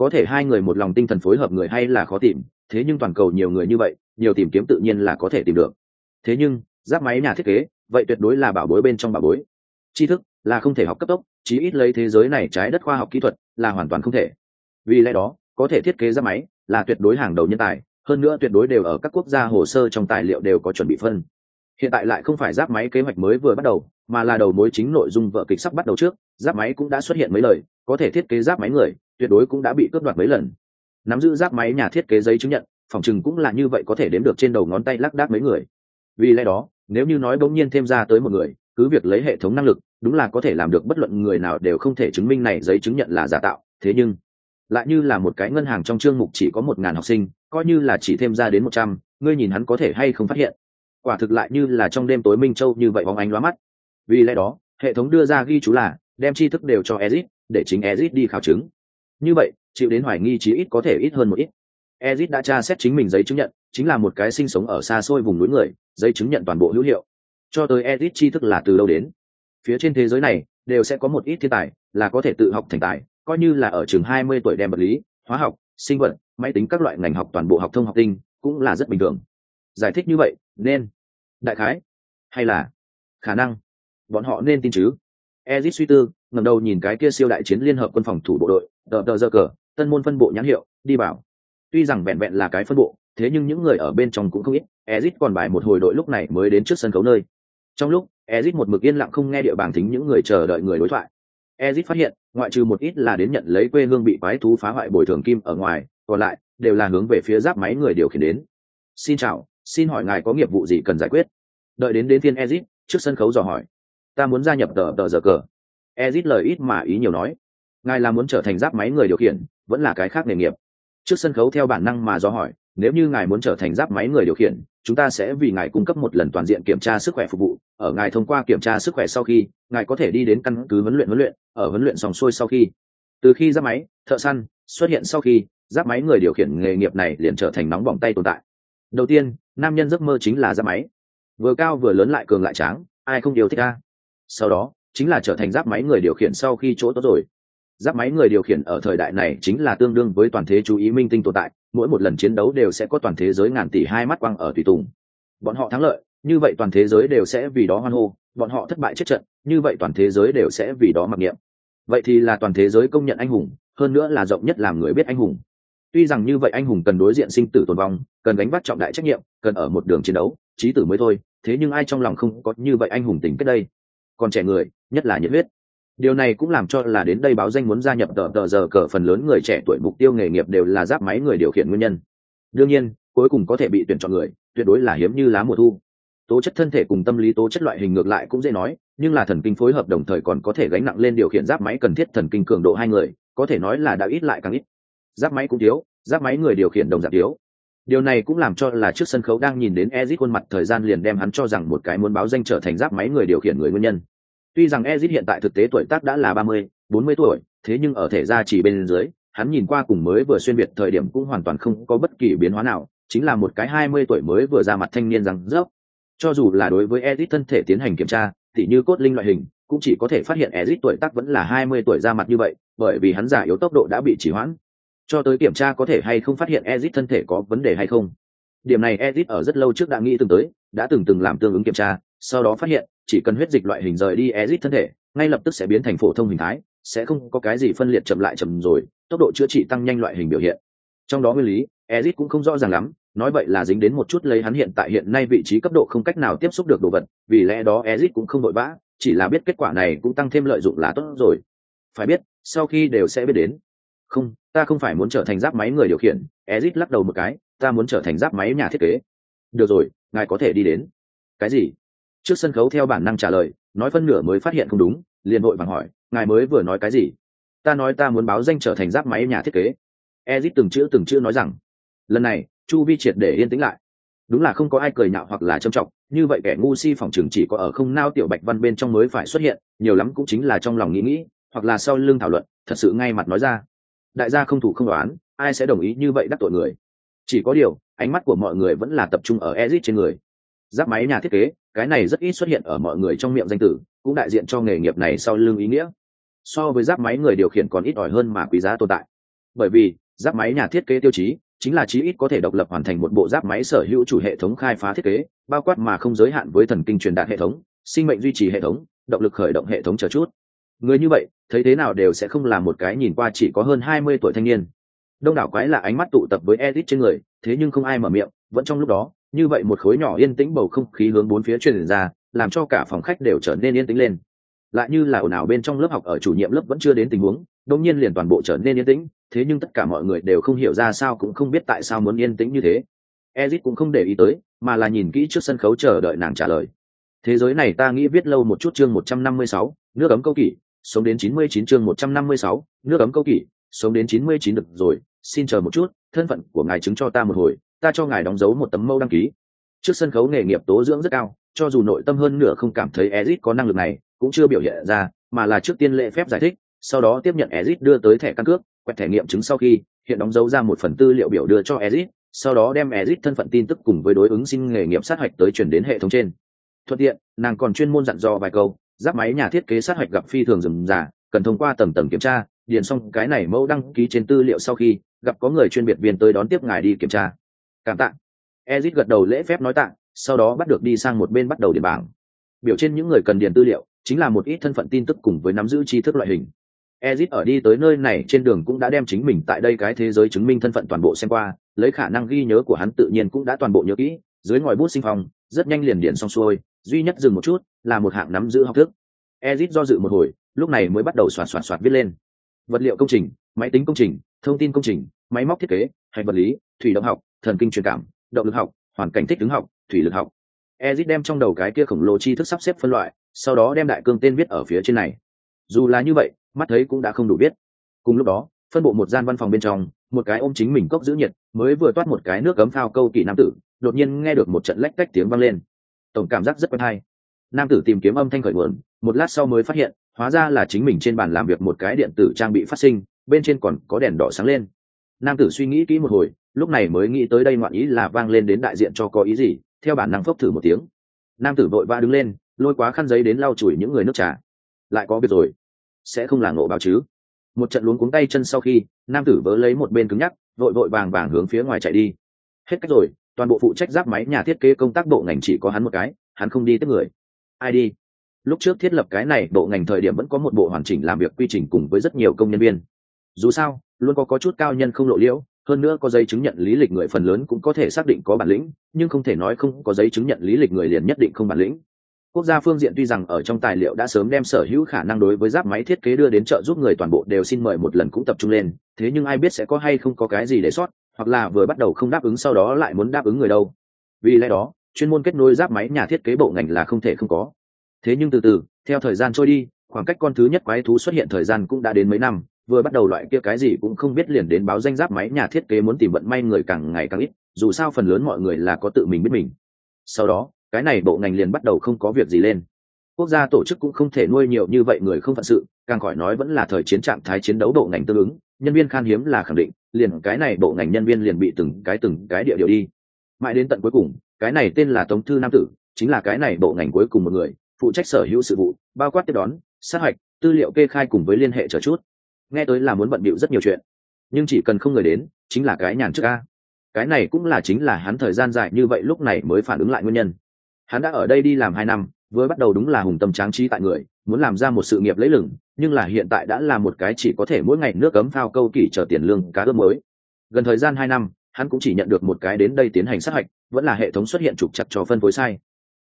có thể hai người một lòng tinh thần phối hợp người hay là khó tìm, thế nhưng toàn cầu nhiều người như vậy, nhiều tìm kiếm tự nhiên là có thể tìm được. Thế nhưng, giáp máy nhà thiết kế, vậy tuyệt đối là bảo bối bên trong bảo bối. Tri thức là không thể học cấp tốc, chí ít lấy thế giới này trái đất khoa học kỹ thuật là hoàn toàn không thể. Vì lẽ đó, có thể thiết kế giáp máy là tuyệt đối hàng đầu nhân tài, hơn nữa tuyệt đối đều ở các quốc gia hồ sơ trong tài liệu đều có chuẩn bị phân. Hiện tại lại không phải giáp máy kế hoạch mới vừa bắt đầu, mà là đầu mối chính nội dung vợ kịch sắp bắt đầu trước, giáp máy cũng đã xuất hiện mấy lời, có thể thiết kế giáp máy người tuyệt đối cũng đã bị cướp đoạt mấy lần. Nắm giữ giáp máy nhà thiết kế giấy chứng nhận, phòng chừng cũng là như vậy có thể đếm được trên đầu ngón tay lác đác mấy người. Vì lẽ đó, nếu như nói bỗng nhiên thêm ra tới một người, cứ việc lấy hệ thống năng lực, đúng là có thể làm được bất luận người nào đều không thể chứng minh này giấy chứng nhận là giả tạo, thế nhưng lại như là một cái ngân hàng trong chương mục chỉ có một ngàn học sinh, coi như là chỉ thêm ra đến một trăm, ngươi nhìn hắn có thể hay không phát hiện. Quả thực lại như là trong đêm tối minh châu như vậy bóng ánh lóa mắt. Vì lẽ đó, hệ thống đưa ra ghi chú là, đem tri thức đều cho ezit, để chính ezit đi khảo chứng như vậy, chịu đến hoài nghi chí ít có thể ít hơn một ít. Ezit đã tra xét chính mình giấy chứng nhận, chính là một cái sinh sống ở xa xôi vùng núi người, giấy chứng nhận toàn bộ hữu hiệu. Cho tới ezit tri thức là từ đâu đến? Phía trên thế giới này, đều sẽ có một ít thiên tài, là có thể tự học thành tài, coi như là ở trường hai mươi tuổi đem vật lý, hóa học, sinh vật, máy tính các loại ngành học toàn bộ học thông học tinh, cũng là rất bình thường. Giải thích như vậy, nên, đại khái, hay là, khả năng, bọn họ nên tin chứ? Ezit suy tư ngẩng đầu nhìn cái kia siêu đại chiến liên hợp quân phòng thủ bộ đội, tờ tờ giờ cờ, tân môn phân bộ nhãn hiệu, đi bảo tuy rằng vẹn vẹn là cái phân bộ, thế nhưng những người ở bên trong cũng không ít ezit còn bài một hồi đội lúc này mới đến trước sân khấu nơi. Trong lúc ezit một mực yên lặng không nghe địa bàn thính những người chờ đợi người đối thoại. Ezit phát hiện, ngoại trừ một ít là đến nhận lấy quê hương bị quái thú phá hoại bồi thường kim ở ngoài, còn lại đều là hướng về phía giáp máy người điều khiển đến. Xin chào, xin hỏi ngài có nghiệp vụ gì cần giải quyết? Đợi đến đến thiên ezit trước sân khấu dò hỏi. Ta muốn gia nhập tờ tờ giờ cờ ezit lời ít mà ý nhiều nói. Ngài là muốn trở thành giáp máy người điều khiển, vẫn là cái khác nghề nghiệp. Trước sân khấu theo bản năng mà do hỏi, nếu như ngài muốn trở thành giáp máy người điều khiển, chúng ta sẽ vì ngài cung cấp một lần toàn diện kiểm tra sức khỏe phục vụ. Ở ngài thông qua kiểm tra sức khỏe sau khi, ngài có thể đi đến căn cứ huấn luyện huấn luyện, ở huấn luyện sòng xuôi sau khi. Từ khi giáp máy, thợ săn, xuất hiện sau khi, giáp máy người điều khiển nghề nghiệp này liền trở thành nóng bỏng tay tồn tại. Đầu tiên, nam nhân giấc mơ chính là giáp máy. Vừa cao vừa lớn lại cường lại tráng, ai không điều thích a? Sau đó chính là trở thành giáp máy người điều khiển sau khi chỗ tốt rồi. Giáp máy người điều khiển ở thời đại này chính là tương đương với toàn thế chú ý minh tinh tồn tại, mỗi một lần chiến đấu đều sẽ có toàn thế giới ngàn tỷ hai mắt quăng ở tùy tùng. Bọn họ thắng lợi, như vậy toàn thế giới đều sẽ vì đó hoan hô, bọn họ thất bại chết trận, như vậy toàn thế giới đều sẽ vì đó mặc niệm. Vậy thì là toàn thế giới công nhận anh hùng, hơn nữa là rộng nhất làm người biết anh hùng. Tuy rằng như vậy anh hùng cần đối diện sinh tử tồn vong, cần gánh vác trọng đại trách nhiệm, cần ở một đường chiến đấu, trí tử mới thôi, thế nhưng ai trong lòng không có như vậy anh hùng tình kết đây? Còn trẻ người, nhất là nhiệt huyết. Điều này cũng làm cho là đến đây báo danh muốn gia nhập tờ tờ giờ cờ phần lớn người trẻ tuổi mục tiêu nghề nghiệp đều là giáp máy người điều khiển nguyên nhân. Đương nhiên, cuối cùng có thể bị tuyển chọn người, tuyệt đối là hiếm như lá mùa thu. Tố chất thân thể cùng tâm lý tố chất loại hình ngược lại cũng dễ nói, nhưng là thần kinh phối hợp đồng thời còn có thể gánh nặng lên điều khiển giáp máy cần thiết thần kinh cường độ hai người, có thể nói là đã ít lại càng ít. Giáp máy cũng thiếu, giáp máy người điều khiển đồng dạng thiếu điều này cũng làm cho là trước sân khấu đang nhìn đến ezit khuôn mặt thời gian liền đem hắn cho rằng một cái muốn báo danh trở thành giáp máy người điều khiển người nguyên nhân tuy rằng ezit hiện tại thực tế tuổi tác đã là ba mươi, bốn mươi tuổi, thế nhưng ở thể ra chỉ bên dưới, hắn nhìn qua cùng mới vừa xuyên việt thời điểm cũng hoàn toàn không có bất kỳ biến hóa nào, chính là một cái hai mươi tuổi mới vừa ra mặt thanh niên rằng rốc. cho dù là đối với ezit thân thể tiến hành kiểm tra thì như cốt linh loại hình, cũng chỉ có thể phát hiện ezit tuổi tác vẫn là hai mươi tuổi ra mặt như vậy, bởi vì hắn giả yếu tốc độ đã bị chỉ hoãn cho tới kiểm tra có thể hay không phát hiện ezit thân thể có vấn đề hay không. Điểm này ezit ở rất lâu trước đã nghĩ từng tới, đã từng từng làm tương ứng kiểm tra, sau đó phát hiện, chỉ cần huyết dịch loại hình rời đi ezit thân thể, ngay lập tức sẽ biến thành phổ thông hình thái, sẽ không có cái gì phân liệt chậm lại chậm rồi, tốc độ chữa trị tăng nhanh loại hình biểu hiện. Trong đó nguyên lý, ezit cũng không rõ ràng lắm, nói vậy là dính đến một chút lấy hắn hiện tại hiện nay vị trí cấp độ không cách nào tiếp xúc được đồ vật, vì lẽ đó ezit cũng không vội vã, chỉ là biết kết quả này cũng tăng thêm lợi dụng là tốt rồi. Phải biết, sau khi đều sẽ biết đến. Không ta không phải muốn trở thành giáp máy người điều khiển, ezit lắc đầu một cái, ta muốn trở thành giáp máy nhà thiết kế. Được rồi, ngài có thể đi đến. Cái gì? Trước sân khấu theo bản năng trả lời, nói phân nửa mới phát hiện không đúng, liền vội vàng hỏi, ngài mới vừa nói cái gì? Ta nói ta muốn báo danh trở thành giáp máy nhà thiết kế. Ezit từng chữ từng chữ nói rằng, lần này, chu vi triệt để yên tĩnh lại. Đúng là không có ai cười nhạo hoặc là trâm trọng, như vậy kẻ ngu si phòng trường chỉ có ở không nao tiểu bạch văn bên trong mới phải xuất hiện, nhiều lắm cũng chính là trong lòng nghĩ nghĩ, hoặc là sau lưng thảo luận, thật sự ngay mặt nói ra đại gia không thủ không đoán, ai sẽ đồng ý như vậy đắc tội người? Chỉ có điều, ánh mắt của mọi người vẫn là tập trung ở ezit trên người. Giáp máy nhà thiết kế, cái này rất ít xuất hiện ở mọi người trong miệng danh tử, cũng đại diện cho nghề nghiệp này sau lưng ý nghĩa. So với giáp máy người điều khiển còn ít ỏi hơn mà quý giá tồn tại. Bởi vì, giáp máy nhà thiết kế tiêu chí chính là chí ít có thể độc lập hoàn thành một bộ giáp máy sở hữu chủ hệ thống khai phá thiết kế, bao quát mà không giới hạn với thần kinh truyền đạt hệ thống, sinh mệnh duy trì hệ thống, động lực khởi động hệ thống chờ chút người như vậy, thấy thế nào đều sẽ không là một cái nhìn qua chỉ có hơn hai mươi tuổi thanh niên. Đông đảo quái là ánh mắt tụ tập với edit trên người, thế nhưng không ai mở miệng, vẫn trong lúc đó, như vậy một khối nhỏ yên tĩnh bầu không khí hướng bốn phía truyền ra, làm cho cả phòng khách đều trở nên yên tĩnh lên. Lại như là ồn ào bên trong lớp học ở chủ nhiệm lớp vẫn chưa đến tình huống đông nhiên liền toàn bộ trở nên yên tĩnh, thế nhưng tất cả mọi người đều không hiểu ra sao cũng không biết tại sao muốn yên tĩnh như thế. Ezit cũng không để ý tới, mà là nhìn kỹ trước sân khấu chờ đợi nàng trả lời. Thế giới này ta nghĩ viết lâu một chút chương một trăm năm mươi sáu, nước ấm câu kỷ sống đến chín mươi chín chương một trăm năm mươi sáu, nước ấm câu kỷ, sống đến chín mươi chín được rồi, xin chờ một chút, thân phận của ngài chứng cho ta một hồi, ta cho ngài đóng dấu một tấm mâu đăng ký. Trước sân khấu nghề nghiệp tố dưỡng rất cao, cho dù nội tâm hơn nửa không cảm thấy ezit có năng lực này, cũng chưa biểu hiện ra, mà là trước tiên lễ phép giải thích, sau đó tiếp nhận ezit đưa tới thẻ căn cước, quẹt thẻ nghiệm chứng sau khi, hiện đóng dấu ra một phần tư liệu biểu đưa cho ezit sau đó đem ezit thân phận tin tức cùng với đối ứng xin nghề nghiệp sát hạch tới chuyển đến hệ thống trên. Thuận tiện, nàng còn chuyên môn dặn dò vài câu giáp máy nhà thiết kế sát hạch gặp phi thường rừng rà, cần thông qua tầng tầng kiểm tra, điền xong cái này mẫu đăng ký trên tư liệu sau khi gặp có người chuyên biệt viên tới đón tiếp ngài đi kiểm tra. Cảm tạ. Ezit gật đầu lễ phép nói tạ, sau đó bắt được đi sang một bên bắt đầu điền bảng. Biểu trên những người cần điền tư liệu chính là một ít thân phận tin tức cùng với nắm giữ tri thức loại hình. Ezit ở đi tới nơi này trên đường cũng đã đem chính mình tại đây cái thế giới chứng minh thân phận toàn bộ xem qua, lấy khả năng ghi nhớ của hắn tự nhiên cũng đã toàn bộ nhớ kỹ, dưới ngòi bút sinh phòng rất nhanh liền điền xong xuôi duy nhất dừng một chút là một hạng nắm giữ học thức. Ezit do dự một hồi, lúc này mới bắt đầu soạt soạt soạt viết lên. Vật liệu công trình, máy tính công trình, thông tin công trình, máy móc thiết kế hay vật lý, thủy động học, thần kinh truyền cảm, động lực học, hoàn cảnh thích ứng học, thủy lực học. Ezit đem trong đầu cái kia khổng lồ tri thức sắp xếp phân loại, sau đó đem đại cương tên viết ở phía trên này. Dù là như vậy, mắt thấy cũng đã không đủ biết. Cùng lúc đó, phân bộ một gian văn phòng bên trong, một cái ôm chính mình cốc giữ nhiệt, mới vừa toát một cái nước cấm phao câu kỳ nam tử, đột nhiên nghe được một trận lách cách tiếng vang lên tổng cảm giác rất quen hay nam tử tìm kiếm âm thanh khởi nguồn, một lát sau mới phát hiện, hóa ra là chính mình trên bàn làm việc một cái điện tử trang bị phát sinh, bên trên còn có đèn đỏ sáng lên. Nam tử suy nghĩ kỹ một hồi, lúc này mới nghĩ tới đây ngoạn ý là vang lên đến đại diện cho có ý gì, theo bản năng phốc thử một tiếng. Nam tử vội vã đứng lên, lôi quá khăn giấy đến lau chùi những người nước trà. Lại có việc rồi. Sẽ không là ngộ báo chứ. Một trận luống cuống tay chân sau khi, nam tử vớ lấy một bên cứng nhắc, vội vội vàng vàng hướng phía ngoài chạy đi. Hết cách rồi toàn bộ phụ trách giáp máy nhà thiết kế công tác bộ ngành chỉ có hắn một cái, hắn không đi tiếp người. Ai đi? Lúc trước thiết lập cái này, bộ ngành thời điểm vẫn có một bộ hoàn chỉnh làm việc quy trình cùng với rất nhiều công nhân viên. Dù sao, luôn có có chút cao nhân không lộ liễu, hơn nữa có giấy chứng nhận lý lịch người phần lớn cũng có thể xác định có bản lĩnh, nhưng không thể nói không có giấy chứng nhận lý lịch người liền nhất định không bản lĩnh. Quốc gia phương diện tuy rằng ở trong tài liệu đã sớm đem sở hữu khả năng đối với giáp máy thiết kế đưa đến trợ giúp người toàn bộ đều xin mời một lần cũng tập trung lên, thế nhưng ai biết sẽ có hay không có cái gì để sót hoặc là vừa bắt đầu không đáp ứng sau đó lại muốn đáp ứng người đâu. Vì lẽ đó, chuyên môn kết nối giáp máy nhà thiết kế bộ ngành là không thể không có. Thế nhưng từ từ, theo thời gian trôi đi, khoảng cách con thứ nhất quái thú xuất hiện thời gian cũng đã đến mấy năm, vừa bắt đầu loại kia cái gì cũng không biết liền đến báo danh giáp máy nhà thiết kế muốn tìm vận may người càng ngày càng ít, dù sao phần lớn mọi người là có tự mình biết mình. Sau đó, cái này bộ ngành liền bắt đầu không có việc gì lên. Quốc gia tổ chức cũng không thể nuôi nhiều như vậy người không phận sự, càng khỏi nói vẫn là thời chiến trạng thái chiến đấu bộ ngành tương ứng, nhân viên khan hiếm là khẳng định liền cái này bộ ngành nhân viên liền bị từng cái từng cái địa điều đi. Mãi đến tận cuối cùng, cái này tên là tống thư nam tử, chính là cái này bộ ngành cuối cùng một người, phụ trách sở hữu sự vụ, bao quát tiếp đón, sát hạch, tư liệu kê khai cùng với liên hệ chờ chút. Nghe tới là muốn bận bịu rất nhiều chuyện. Nhưng chỉ cần không người đến, chính là cái nhàn trước ca cái này cũng là chính là hắn thời gian dài như vậy lúc này mới phản ứng lại nguyên nhân. Hắn đã ở đây đi làm hai năm vừa bắt đầu đúng là hùng tâm tráng trí tại người, muốn làm ra một sự nghiệp lấy lửng nhưng là hiện tại đã là một cái chỉ có thể mỗi ngày nước cấm phao câu kỳ chờ tiền lương cá ướp mới. Gần thời gian hai năm, hắn cũng chỉ nhận được một cái đến đây tiến hành sát hạch, vẫn là hệ thống xuất hiện trục chặt cho phân phối sai.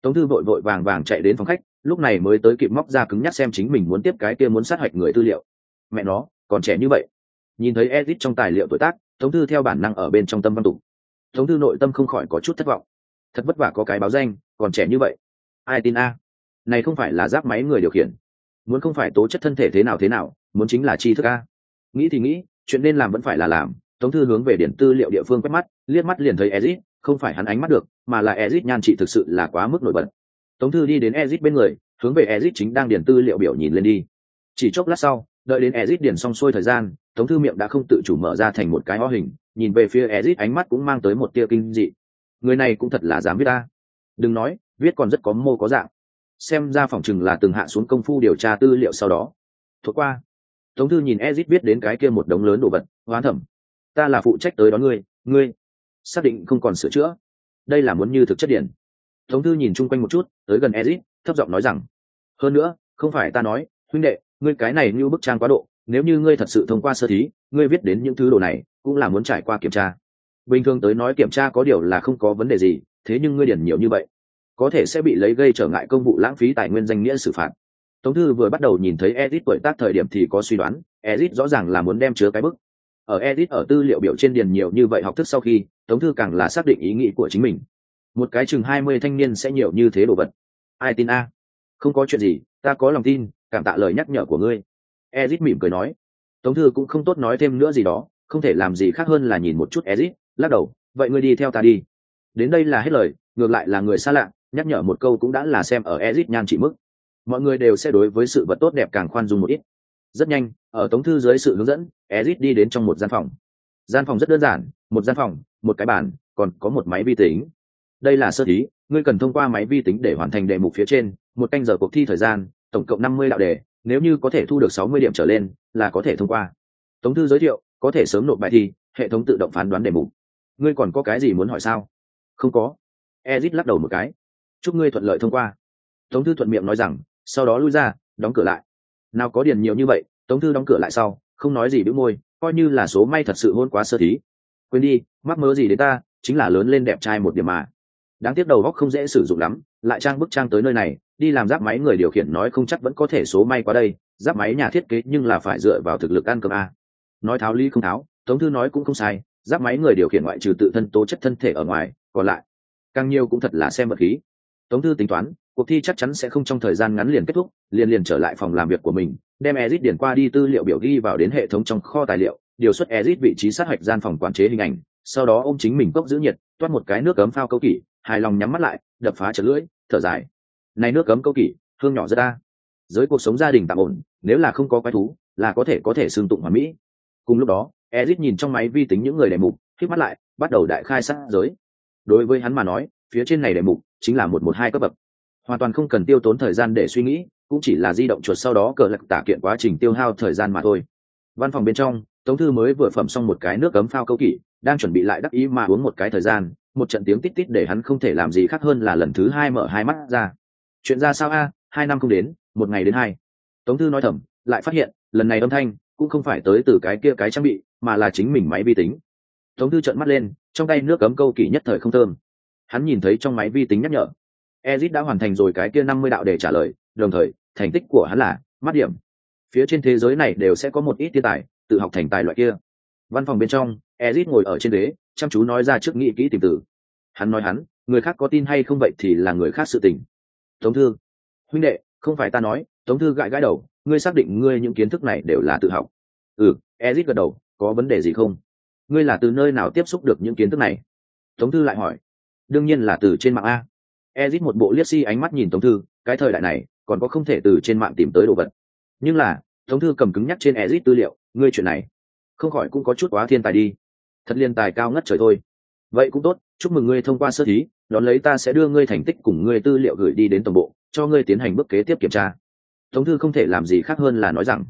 Tống thư vội vội vàng vàng chạy đến phòng khách, lúc này mới tới kịp móc ra cứng nhắc xem chính mình muốn tiếp cái kia muốn sát hạch người tư liệu. Mẹ nó, còn trẻ như vậy. Nhìn thấy edit trong tài liệu tuổi tác, tống thư theo bản năng ở bên trong tâm văn tụ. tống thư nội tâm không khỏi có chút thất vọng. Thật vất vả có cái báo danh, còn trẻ như vậy ai tin a? Này không phải là giáp máy người điều khiển. Muốn không phải tố chất thân thể thế nào thế nào, muốn chính là tri thức a. Nghĩ thì nghĩ, chuyện nên làm vẫn phải là làm. Tống thư hướng về điển tư liệu địa phương quét mắt, liếc mắt liền thấy ezit, không phải hắn ánh mắt được, mà là ezit nhan trị thực sự là quá mức nổi bật. Tống thư đi đến ezit bên người, hướng về ezit chính đang điển tư liệu biểu nhìn lên đi. Chỉ chốc lát sau, đợi đến ezit điển xong xuôi thời gian, tống thư miệng đã không tự chủ mở ra thành một cái ho hình, nhìn về phía ezit ánh mắt cũng mang tới một tia kinh dị. Người này cũng thật là dám biết ta đừng nói, viết còn rất có mô có dạng. Xem ra phòng chừng là từng hạ xuống công phu điều tra tư liệu sau đó. Thuộc qua. Tống thư nhìn ezit viết đến cái kia một đống lớn đồ vật, hoán thẩm. Ta là phụ trách tới đón ngươi ngươi. Xác định không còn sửa chữa. Đây là muốn như thực chất điển tống thư nhìn chung quanh một chút, tới gần ezit, thấp giọng nói rằng, hơn nữa, không phải ta nói, huynh đệ, ngươi cái này như bức trang quá độ, nếu như ngươi thật sự thông qua sơ thí, ngươi viết đến những thứ đồ này, cũng là muốn trải qua kiểm tra. Bình thường tới nói kiểm tra có điều là không có vấn đề gì thế nhưng ngươi điển nhiều như vậy, có thể sẽ bị lấy gây trở ngại công vụ lãng phí tài nguyên danh nghĩa xử phạt. Tống thư vừa bắt đầu nhìn thấy edit tuổi tác thời điểm thì có suy đoán edit rõ ràng là muốn đem chứa cái bức. Ở edit ở tư liệu biểu trên điền nhiều như vậy học thức sau khi, tống thư càng là xác định ý nghĩ của chính mình. Một cái chừng hai mươi thanh niên sẽ nhiều như thế đồ vật. Ai tin a? Không có chuyện gì, ta có lòng tin, cảm tạ lời nhắc nhở của ngươi. Edit mỉm cười nói. Tống thư cũng không tốt nói thêm nữa gì đó, không thể làm gì khác hơn là nhìn một chút edit lắc đầu, vậy ngươi đi theo ta đi đến đây là hết lời ngược lại là người xa lạ nhắc nhở một câu cũng đã là xem ở Ezit nhan chỉ mức. Mọi người đều sẽ đối với sự vật tốt đẹp càng khoan dung một ít. Rất nhanh, ở tống thư dưới sự hướng dẫn, Ezit đi đến trong một gian phòng. Gian phòng rất đơn giản, một gian phòng, một cái bàn, còn có một máy vi tính. Đây là sơ thí, ngươi cần thông qua máy vi tính để hoàn thành đề mục phía trên, một canh giờ cuộc thi thời gian, tổng cộng năm mươi đạo đề, nếu như có thể thu được sáu mươi điểm trở lên, là có thể thông qua. Tống thư giới thiệu, có thể sớm nộp bài thi, hệ thống tự động phán đoán đề mục. Ngươi còn có cái gì muốn hỏi sao? Không có. ezit lắc đầu một cái. Chúc ngươi thuận lợi thông qua. Tống thư thuận miệng nói rằng, sau đó lui ra, đóng cửa lại. Nào có điền nhiều như vậy, tống thư đóng cửa lại sau, không nói gì bĩu môi, coi như là số may thật sự hôn quá sơ thí. Quên đi, mắc mớ gì đến ta, chính là lớn lên đẹp trai một điểm mà. Đáng tiếc đầu góc không dễ sử dụng lắm, lại trang bức trang tới nơi này, đi làm giáp máy người điều khiển nói không chắc vẫn có thể số may qua đây, giáp máy nhà thiết kế nhưng là phải dựa vào thực lực ăn cơm a. Nói tháo ly không tháo, tống thư nói cũng không sai, giáp máy người điều khiển ngoại trừ tự thân tố chất thân thể ở ngoài còn lại, càng nhiều cũng thật là xem vật khí. Tống thư tính toán, cuộc thi chắc chắn sẽ không trong thời gian ngắn liền kết thúc, liền liền trở lại phòng làm việc của mình, đem ezit điển qua đi tư liệu biểu ghi vào đến hệ thống trong kho tài liệu, điều xuất ezit vị trí sát hạch gian phòng quản chế hình ảnh, sau đó ôm chính mình cốc giữ nhiệt, toát một cái nước cấm phao câu kỷ, hài lòng nhắm mắt lại, đập phá chật lưỡi, thở dài. Này nước cấm câu kỷ, hương nhỏ rất ta giới cuộc sống gia đình tạm ổn, nếu là không có quái thú, là có thể có thể xương tụng hoàn mỹ. Cùng lúc đó ezit nhìn trong máy vi tính những người đề mục khi mắt lại, bắt đầu đại khai sát giới đối với hắn mà nói, phía trên này đề mục chính là một một hai cấp bậc. Hoàn toàn không cần tiêu tốn thời gian để suy nghĩ, cũng chỉ là di động chuột sau đó cờ lạc tả kiện quá trình tiêu hao thời gian mà thôi. Văn phòng bên trong, tống thư mới vừa phẩm xong một cái nước cấm phao câu kỷ, đang chuẩn bị lại đắc ý mà uống một cái thời gian, một trận tiếng tít tít để hắn không thể làm gì khác hơn là lần thứ hai mở hai mắt ra. Chuyện ra sao a? Hai năm không đến, một ngày đến hai. Tống thư nói thầm, lại phát hiện, lần này âm thanh cũng không phải tới từ cái kia cái trang bị, mà là chính mình máy vi tính. Tống thư trợn mắt lên trong tay nước cấm câu kỳ nhất thời không thơm. Hắn nhìn thấy trong máy vi tính nhắc nhở. Ezit đã hoàn thành rồi cái kia năm mươi đạo để trả lời, đồng thời, thành tích của hắn là mắt điểm. Phía trên thế giới này đều sẽ có một ít thiên tài, tự học thành tài loại kia. Văn phòng bên trong, ezit ngồi ở trên đế chăm chú nói ra trước nghĩ kỹ tìm từ. Hắn nói hắn, người khác có tin hay không vậy thì là người khác sự tình. Tống thư. Huynh đệ, không phải ta nói, tống thư gãi gãi đầu, ngươi xác định ngươi những kiến thức này đều là tự học. Ừ ezit gật đầu, có vấn đề gì không? Ngươi là từ nơi nào tiếp xúc được những kiến thức này? Tống thư lại hỏi. Đương nhiên là từ trên mạng a. Ezit một bộ liếc si ánh mắt nhìn tống thư, cái thời đại này, còn có không thể từ trên mạng tìm tới đồ vật. Nhưng là, tống thư cầm cứng nhắc trên ezit tư liệu, ngươi chuyện này, không khỏi cũng có chút quá thiên tài đi. Thật liên tài cao ngất trời thôi. Vậy cũng tốt, chúc mừng ngươi thông qua sơ thí, đón lấy ta sẽ đưa ngươi thành tích cùng ngươi tư liệu gửi đi đến tổng bộ, cho ngươi tiến hành bước kế tiếp kiểm tra. Tống thư không thể làm gì khác hơn là nói rằng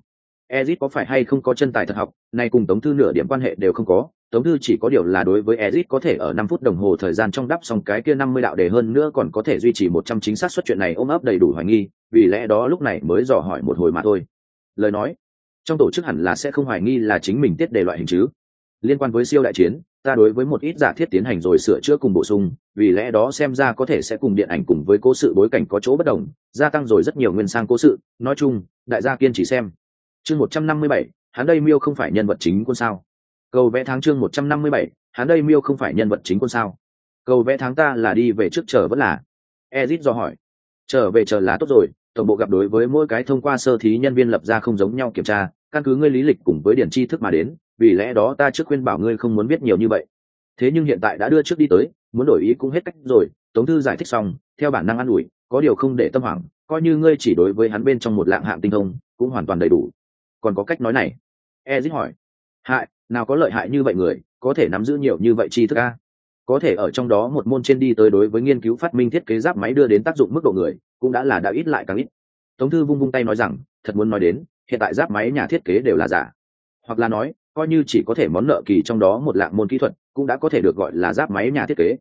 ezit có phải hay không có chân tài thật học, nay cùng tống thư nửa điểm quan hệ đều không có, tống thư chỉ có điều là đối với ezit có thể ở năm phút đồng hồ thời gian trong đắp xong cái kia năm mươi đạo đề hơn nữa còn có thể duy trì một trăm chính xác suất chuyện này ôm ấp đầy đủ hoài nghi, vì lẽ đó lúc này mới dò hỏi một hồi mà thôi. Lời nói, trong tổ chức hẳn là sẽ không hoài nghi là chính mình tiết đề loại hình chứ. Liên quan với siêu đại chiến, ta đối với một ít giả thiết tiến hành rồi sửa chữa cùng bổ sung, vì lẽ đó xem ra có thể sẽ cùng điện ảnh cùng với cố sự bối cảnh có chỗ bất đồng, gia tăng rồi rất nhiều nguyên sang cố sự. Nói chung, đại gia kiên chỉ xem chương một trăm năm mươi bảy, hắn đây miêu không phải nhân vật chính quân sao? Cầu vẽ tháng chương một trăm năm mươi bảy, hắn đây miêu không phải nhân vật chính quân sao? Cầu vẽ tháng ta là đi về trước chờ vẫn là? Ezit do hỏi. Trở về chờ là tốt rồi, tổng bộ gặp đối với mỗi cái thông qua sơ thí nhân viên lập ra không giống nhau kiểm tra, căn cứ ngươi lý lịch cùng với điển tri thức mà đến, vì lẽ đó ta trước khuyên bảo ngươi không muốn biết nhiều như vậy. Thế nhưng hiện tại đã đưa trước đi tới, muốn đổi ý cũng hết cách rồi, tống thư giải thích xong, theo bản năng an ủi, có điều không để tâm hoảng, coi như ngươi chỉ đối với hắn bên trong một lạng hạng tinh thông, cũng hoàn toàn đầy đủ còn có cách nói này. Ezit hỏi. Hại, nào có lợi hại như vậy người, có thể nắm giữ nhiều như vậy tri thức a? Có thể ở trong đó một môn trên đi tới đối với nghiên cứu phát minh thiết kế giáp máy đưa đến tác dụng mức độ người, cũng đã là đã ít lại càng ít. Tống thư vung vung tay nói rằng, thật muốn nói đến, hiện tại giáp máy nhà thiết kế đều là giả. Hoặc là nói, coi như chỉ có thể món nợ kỳ trong đó một lạng môn kỹ thuật, cũng đã có thể được gọi là giáp máy nhà thiết kế.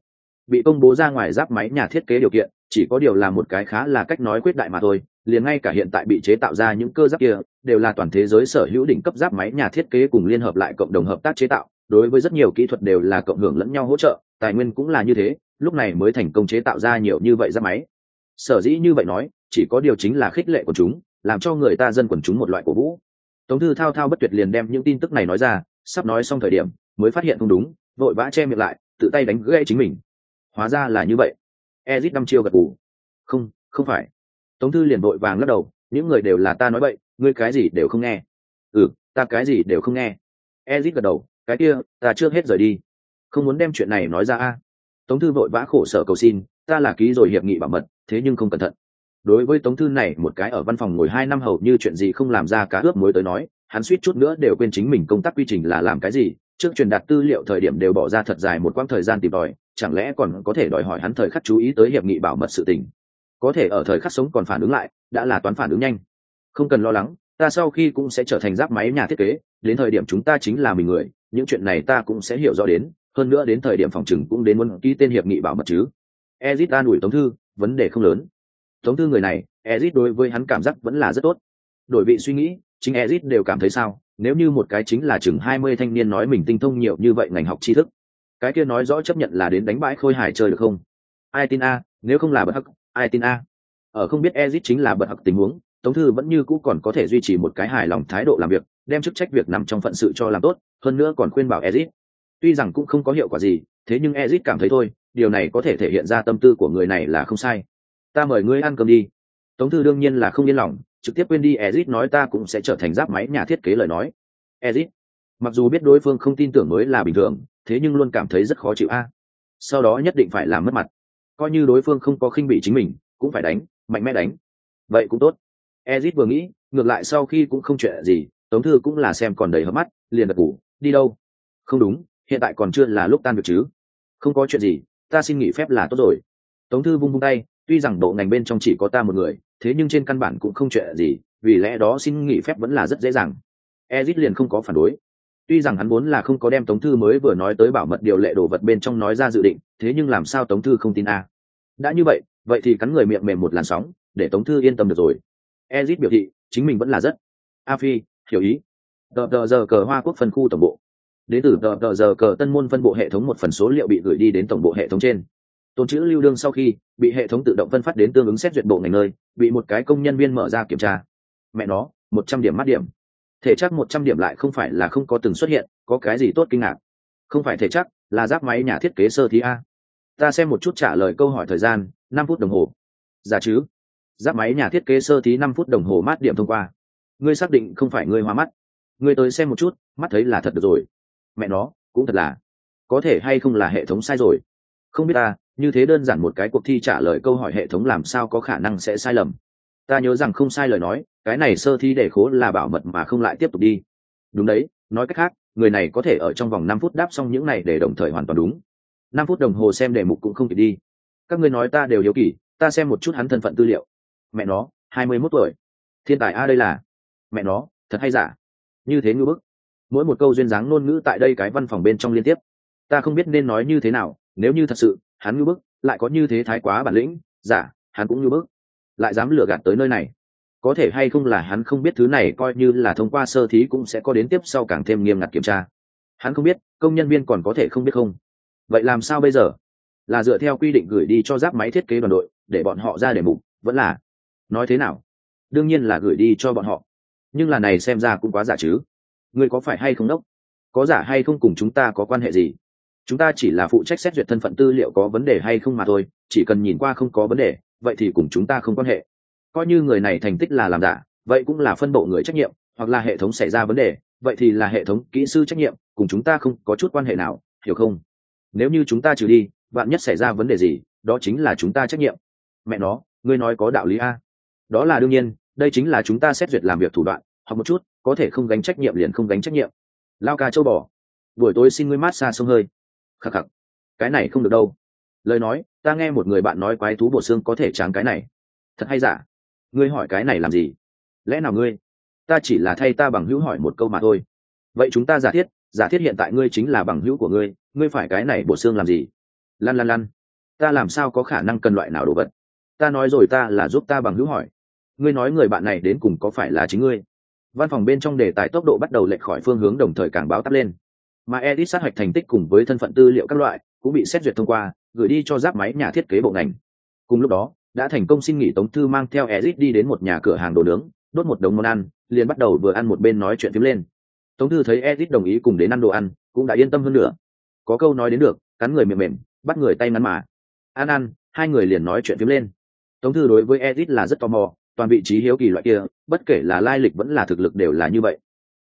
Bị công bố ra ngoài giáp máy nhà thiết kế điều kiện, chỉ có điều là một cái khá là cách nói quyết đại mà thôi, liền ngay cả hiện tại bị chế tạo ra những cơ giáp kia đều là toàn thế giới sở hữu đỉnh cấp giáp máy nhà thiết kế cùng liên hợp lại cộng đồng hợp tác chế tạo, đối với rất nhiều kỹ thuật đều là cộng hưởng lẫn nhau hỗ trợ, tài nguyên cũng là như thế, lúc này mới thành công chế tạo ra nhiều như vậy giáp máy. Sở dĩ như vậy nói, chỉ có điều chính là khích lệ của chúng, làm cho người ta dân quần chúng một loại cổ vũ. Tống thư thao thao bất tuyệt liền đem những tin tức này nói ra, sắp nói xong thời điểm, mới phát hiện không đúng, vội vã che miệng lại, tự tay đánh gãy chính mình. Hóa ra là như vậy. Ezit năm chiêu gật gù. Không không phải. Tống thư liền vội vàng lắc đầu, những người đều là ta nói vậy ngươi cái gì đều không nghe. Ừ ta cái gì đều không nghe. Ezit gật đầu, cái kia, ta chưa hết rời đi. Không muốn đem chuyện này nói ra a. Tống thư vội vã khổ sở cầu xin, ta là ký rồi hiệp nghị bảo mật, thế nhưng không cẩn thận. Đối với tống thư này, một cái ở văn phòng ngồi hai năm hầu như chuyện gì không làm ra cá ướp mới tới nói, hắn suýt chút nữa đều quên chính mình công tác quy trình là làm cái gì, trước truyền đạt tư liệu thời điểm đều bỏ ra thật dài một quãng thời gian tìm tòi, chẳng lẽ còn có thể đòi hỏi hắn thời khắc chú ý tới hiệp nghị bảo mật sự tình. Có thể ở thời khắc sống còn phản ứng lại, đã là toán phản ứng nhanh không cần lo lắng, ta sau khi cũng sẽ trở thành giáp máy nhà thiết kế, đến thời điểm chúng ta chính là mình người, những chuyện này ta cũng sẽ hiểu rõ đến, hơn nữa đến thời điểm phòng chừng cũng đến muốn ký tên hiệp nghị bảo mật chứ. Ezit an ủi tống thư, vấn đề không lớn. Tống thư người này, ezit đối với hắn cảm giác vẫn là rất tốt. Đổi vị suy nghĩ, chính ezit đều cảm thấy sao? Nếu như một cái chính là chừng hai mươi thanh niên nói mình tinh thông nhiều như vậy ngành học tri thức, cái kia nói rõ chấp nhận là đến đánh bãi khôi hài chơi được không? Ai tin a, nếu không là bậc hắc, ai tin a? Ở không biết ezit chính là bậc hắc tình huống tống thư vẫn như cũ còn có thể duy trì một cái hài lòng thái độ làm việc, đem chức trách việc nằm trong phận sự cho làm tốt, hơn nữa còn khuyên bảo ezit. Tuy rằng cũng không có hiệu quả gì, thế nhưng ezit cảm thấy thôi, điều này có thể thể hiện ra tâm tư của người này là không sai. Ta mời ngươi ăn cơm đi. Tống thư đương nhiên là không yên lòng, trực tiếp quên đi ezit nói ta cũng sẽ trở thành giáp máy nhà thiết kế lời nói. Ezit, mặc dù biết đối phương không tin tưởng mới là bình thường, thế nhưng luôn cảm thấy rất khó chịu a. Sau đó nhất định phải làm mất mặt. Coi như đối phương không có khinh bị chính mình, cũng phải đánh, mạnh mẽ đánh. Vậy cũng tốt ezit vừa nghĩ, ngược lại sau khi cũng không chuyện gì, tống thư cũng là xem còn đầy hớp mắt, liền gật ngủ đi đâu? Không đúng, hiện tại còn chưa là lúc tan việc chứ. Không có chuyện gì, ta xin nghỉ phép là tốt rồi. Tống thư vung vung tay, tuy rằng bộ ngành bên trong chỉ có ta một người, thế nhưng trên căn bản cũng không chuyện gì, vì lẽ đó xin nghỉ phép vẫn là rất dễ dàng. Ezit liền không có phản đối. Tuy rằng hắn vốn là không có đem tống thư mới vừa nói tới bảo mật điều lệ đồ vật bên trong nói ra dự định, thế nhưng làm sao tống thư không tin a? Đã như vậy vậy thì cắn người miệng mềm một làn sóng, để tống thư yên tâm được rồi ezit biểu thị, chính mình vẫn là rất a phi, hiểu ý. Tờ tờ giờ cờ hoa quốc phân khu tổng bộ. Đến từ tờ tờ giờ cờ tân môn phân bộ hệ thống một phần số liệu bị gửi đi đến tổng bộ hệ thống trên. Tồn chữ lưu đương sau khi bị hệ thống tự động phân phát đến tương ứng xét duyệt bộ ngành nơi, bị một cái công nhân viên mở ra kiểm tra. Mẹ nó, một trăm điểm mắt điểm. Thể chắc một trăm điểm lại không phải là không có từng xuất hiện, có cái gì tốt kinh ngạc? Không phải thể chắc là giáp máy nhà thiết kế sơ thí a. Ta xem một chút trả lời câu hỏi thời gian, năm phút đồng hồ. Giả chứ? Giáp máy nhà thiết kế sơ thí năm phút đồng hồ mát điểm thông qua. Ngươi xác định không phải ngươi hoa mắt. Ngươi tới xem một chút, mắt thấy là thật được rồi. Mẹ nó, cũng thật là. Có thể hay không là hệ thống sai rồi? Không biết ta, như thế đơn giản một cái cuộc thi trả lời câu hỏi hệ thống làm sao có khả năng sẽ sai lầm? Ta nhớ rằng không sai lời nói, cái này sơ thi để khố là bảo mật mà không lại tiếp tục đi. Đúng đấy, nói cách khác, người này có thể ở trong vòng năm phút đáp xong những này để đồng thời hoàn toàn đúng. Năm phút đồng hồ xem đề mục cũng không kịp đi. Các ngươi nói ta đều hiếu kỳ, ta xem một chút hắn thân phận tư liệu mẹ nó, hai mươi mốt tuổi. Thiên tài a, đây là. Mẹ nó, thật hay giả? Như thế ngư bức. Mỗi một câu duyên dáng ngôn ngữ tại đây cái văn phòng bên trong liên tiếp. Ta không biết nên nói như thế nào, nếu như thật sự, hắn ngư bức, lại có như thế thái quá bản lĩnh, giả, hắn cũng ngư bức. Lại dám lừa gạt tới nơi này. Có thể hay không là hắn không biết thứ này coi như là thông qua sơ thí cũng sẽ có đến tiếp sau càng thêm nghiêm ngặt kiểm tra. Hắn không biết, công nhân viên còn có thể không biết không? Vậy làm sao bây giờ? Là dựa theo quy định gửi đi cho giáp máy thiết kế đoàn đội, để bọn họ ra để mục, vẫn là nói thế nào? Đương nhiên là gửi đi cho bọn họ. Nhưng là này xem ra cũng quá giả chứ. Ngươi có phải hay không đốc? Có giả hay không cùng chúng ta có quan hệ gì? Chúng ta chỉ là phụ trách xét duyệt thân phận tư liệu có vấn đề hay không mà thôi, chỉ cần nhìn qua không có vấn đề, vậy thì cùng chúng ta không quan hệ. Coi như người này thành tích là làm giả, vậy cũng là phân bộ người trách nhiệm, hoặc là hệ thống xảy ra vấn đề, vậy thì là hệ thống kỹ sư trách nhiệm, cùng chúng ta không có chút quan hệ nào, hiểu không? Nếu như chúng ta trừ đi bạn nhất xảy ra vấn đề gì, đó chính là chúng ta trách nhiệm. Mẹ nó, ngươi nói có đạo lý a đó là đương nhiên, đây chính là chúng ta xét duyệt làm việc thủ đoạn, học một chút, có thể không gánh trách nhiệm liền không gánh trách nhiệm. Lao ca châu bò. Buổi tối xin ngươi mát xa sông hơi. Khắc khắc. Cái này không được đâu. Lời nói, ta nghe một người bạn nói quái thú bộ xương có thể tráng cái này. Thật hay giả? Ngươi hỏi cái này làm gì? Lẽ nào ngươi? Ta chỉ là thay ta bằng hữu hỏi một câu mà thôi. Vậy chúng ta giả thiết giả thiết hiện tại ngươi chính là bằng hữu của ngươi ngươi phải cái này bộ xương làm gì? Lăn lăn lăn ta làm sao có khả năng cần loại nào đồ vật? Ta nói rồi ta là giúp ta bằng hữu hỏi. Ngươi nói người bạn này đến cùng có phải là chính ngươi? Văn phòng bên trong đề tài tốc độ bắt đầu lệch khỏi phương hướng đồng thời càng báo tắt lên. Mà edit sát hạch thành tích cùng với thân phận tư liệu các loại cũng bị xét duyệt thông qua, gửi đi cho giáp máy nhà thiết kế bộ ngành. Cùng lúc đó, đã thành công xin nghỉ tống thư mang theo edit đi đến một nhà cửa hàng đồ nướng, đốt một đống món ăn, liền bắt đầu vừa ăn một bên nói chuyện phím lên. Tống thư thấy edit đồng ý cùng đến ăn đồ ăn, cũng đã yên tâm hơn nữa. Có câu nói đến được, cắn người mềm mềm, bắt người tay ngắn mà. Ăn ăn, hai người liền nói chuyện phím lên tống thư đối với edit là rất tò mò, toàn vị trí hiếu kỳ loại kia, bất kể là lai lịch vẫn là thực lực đều là như vậy.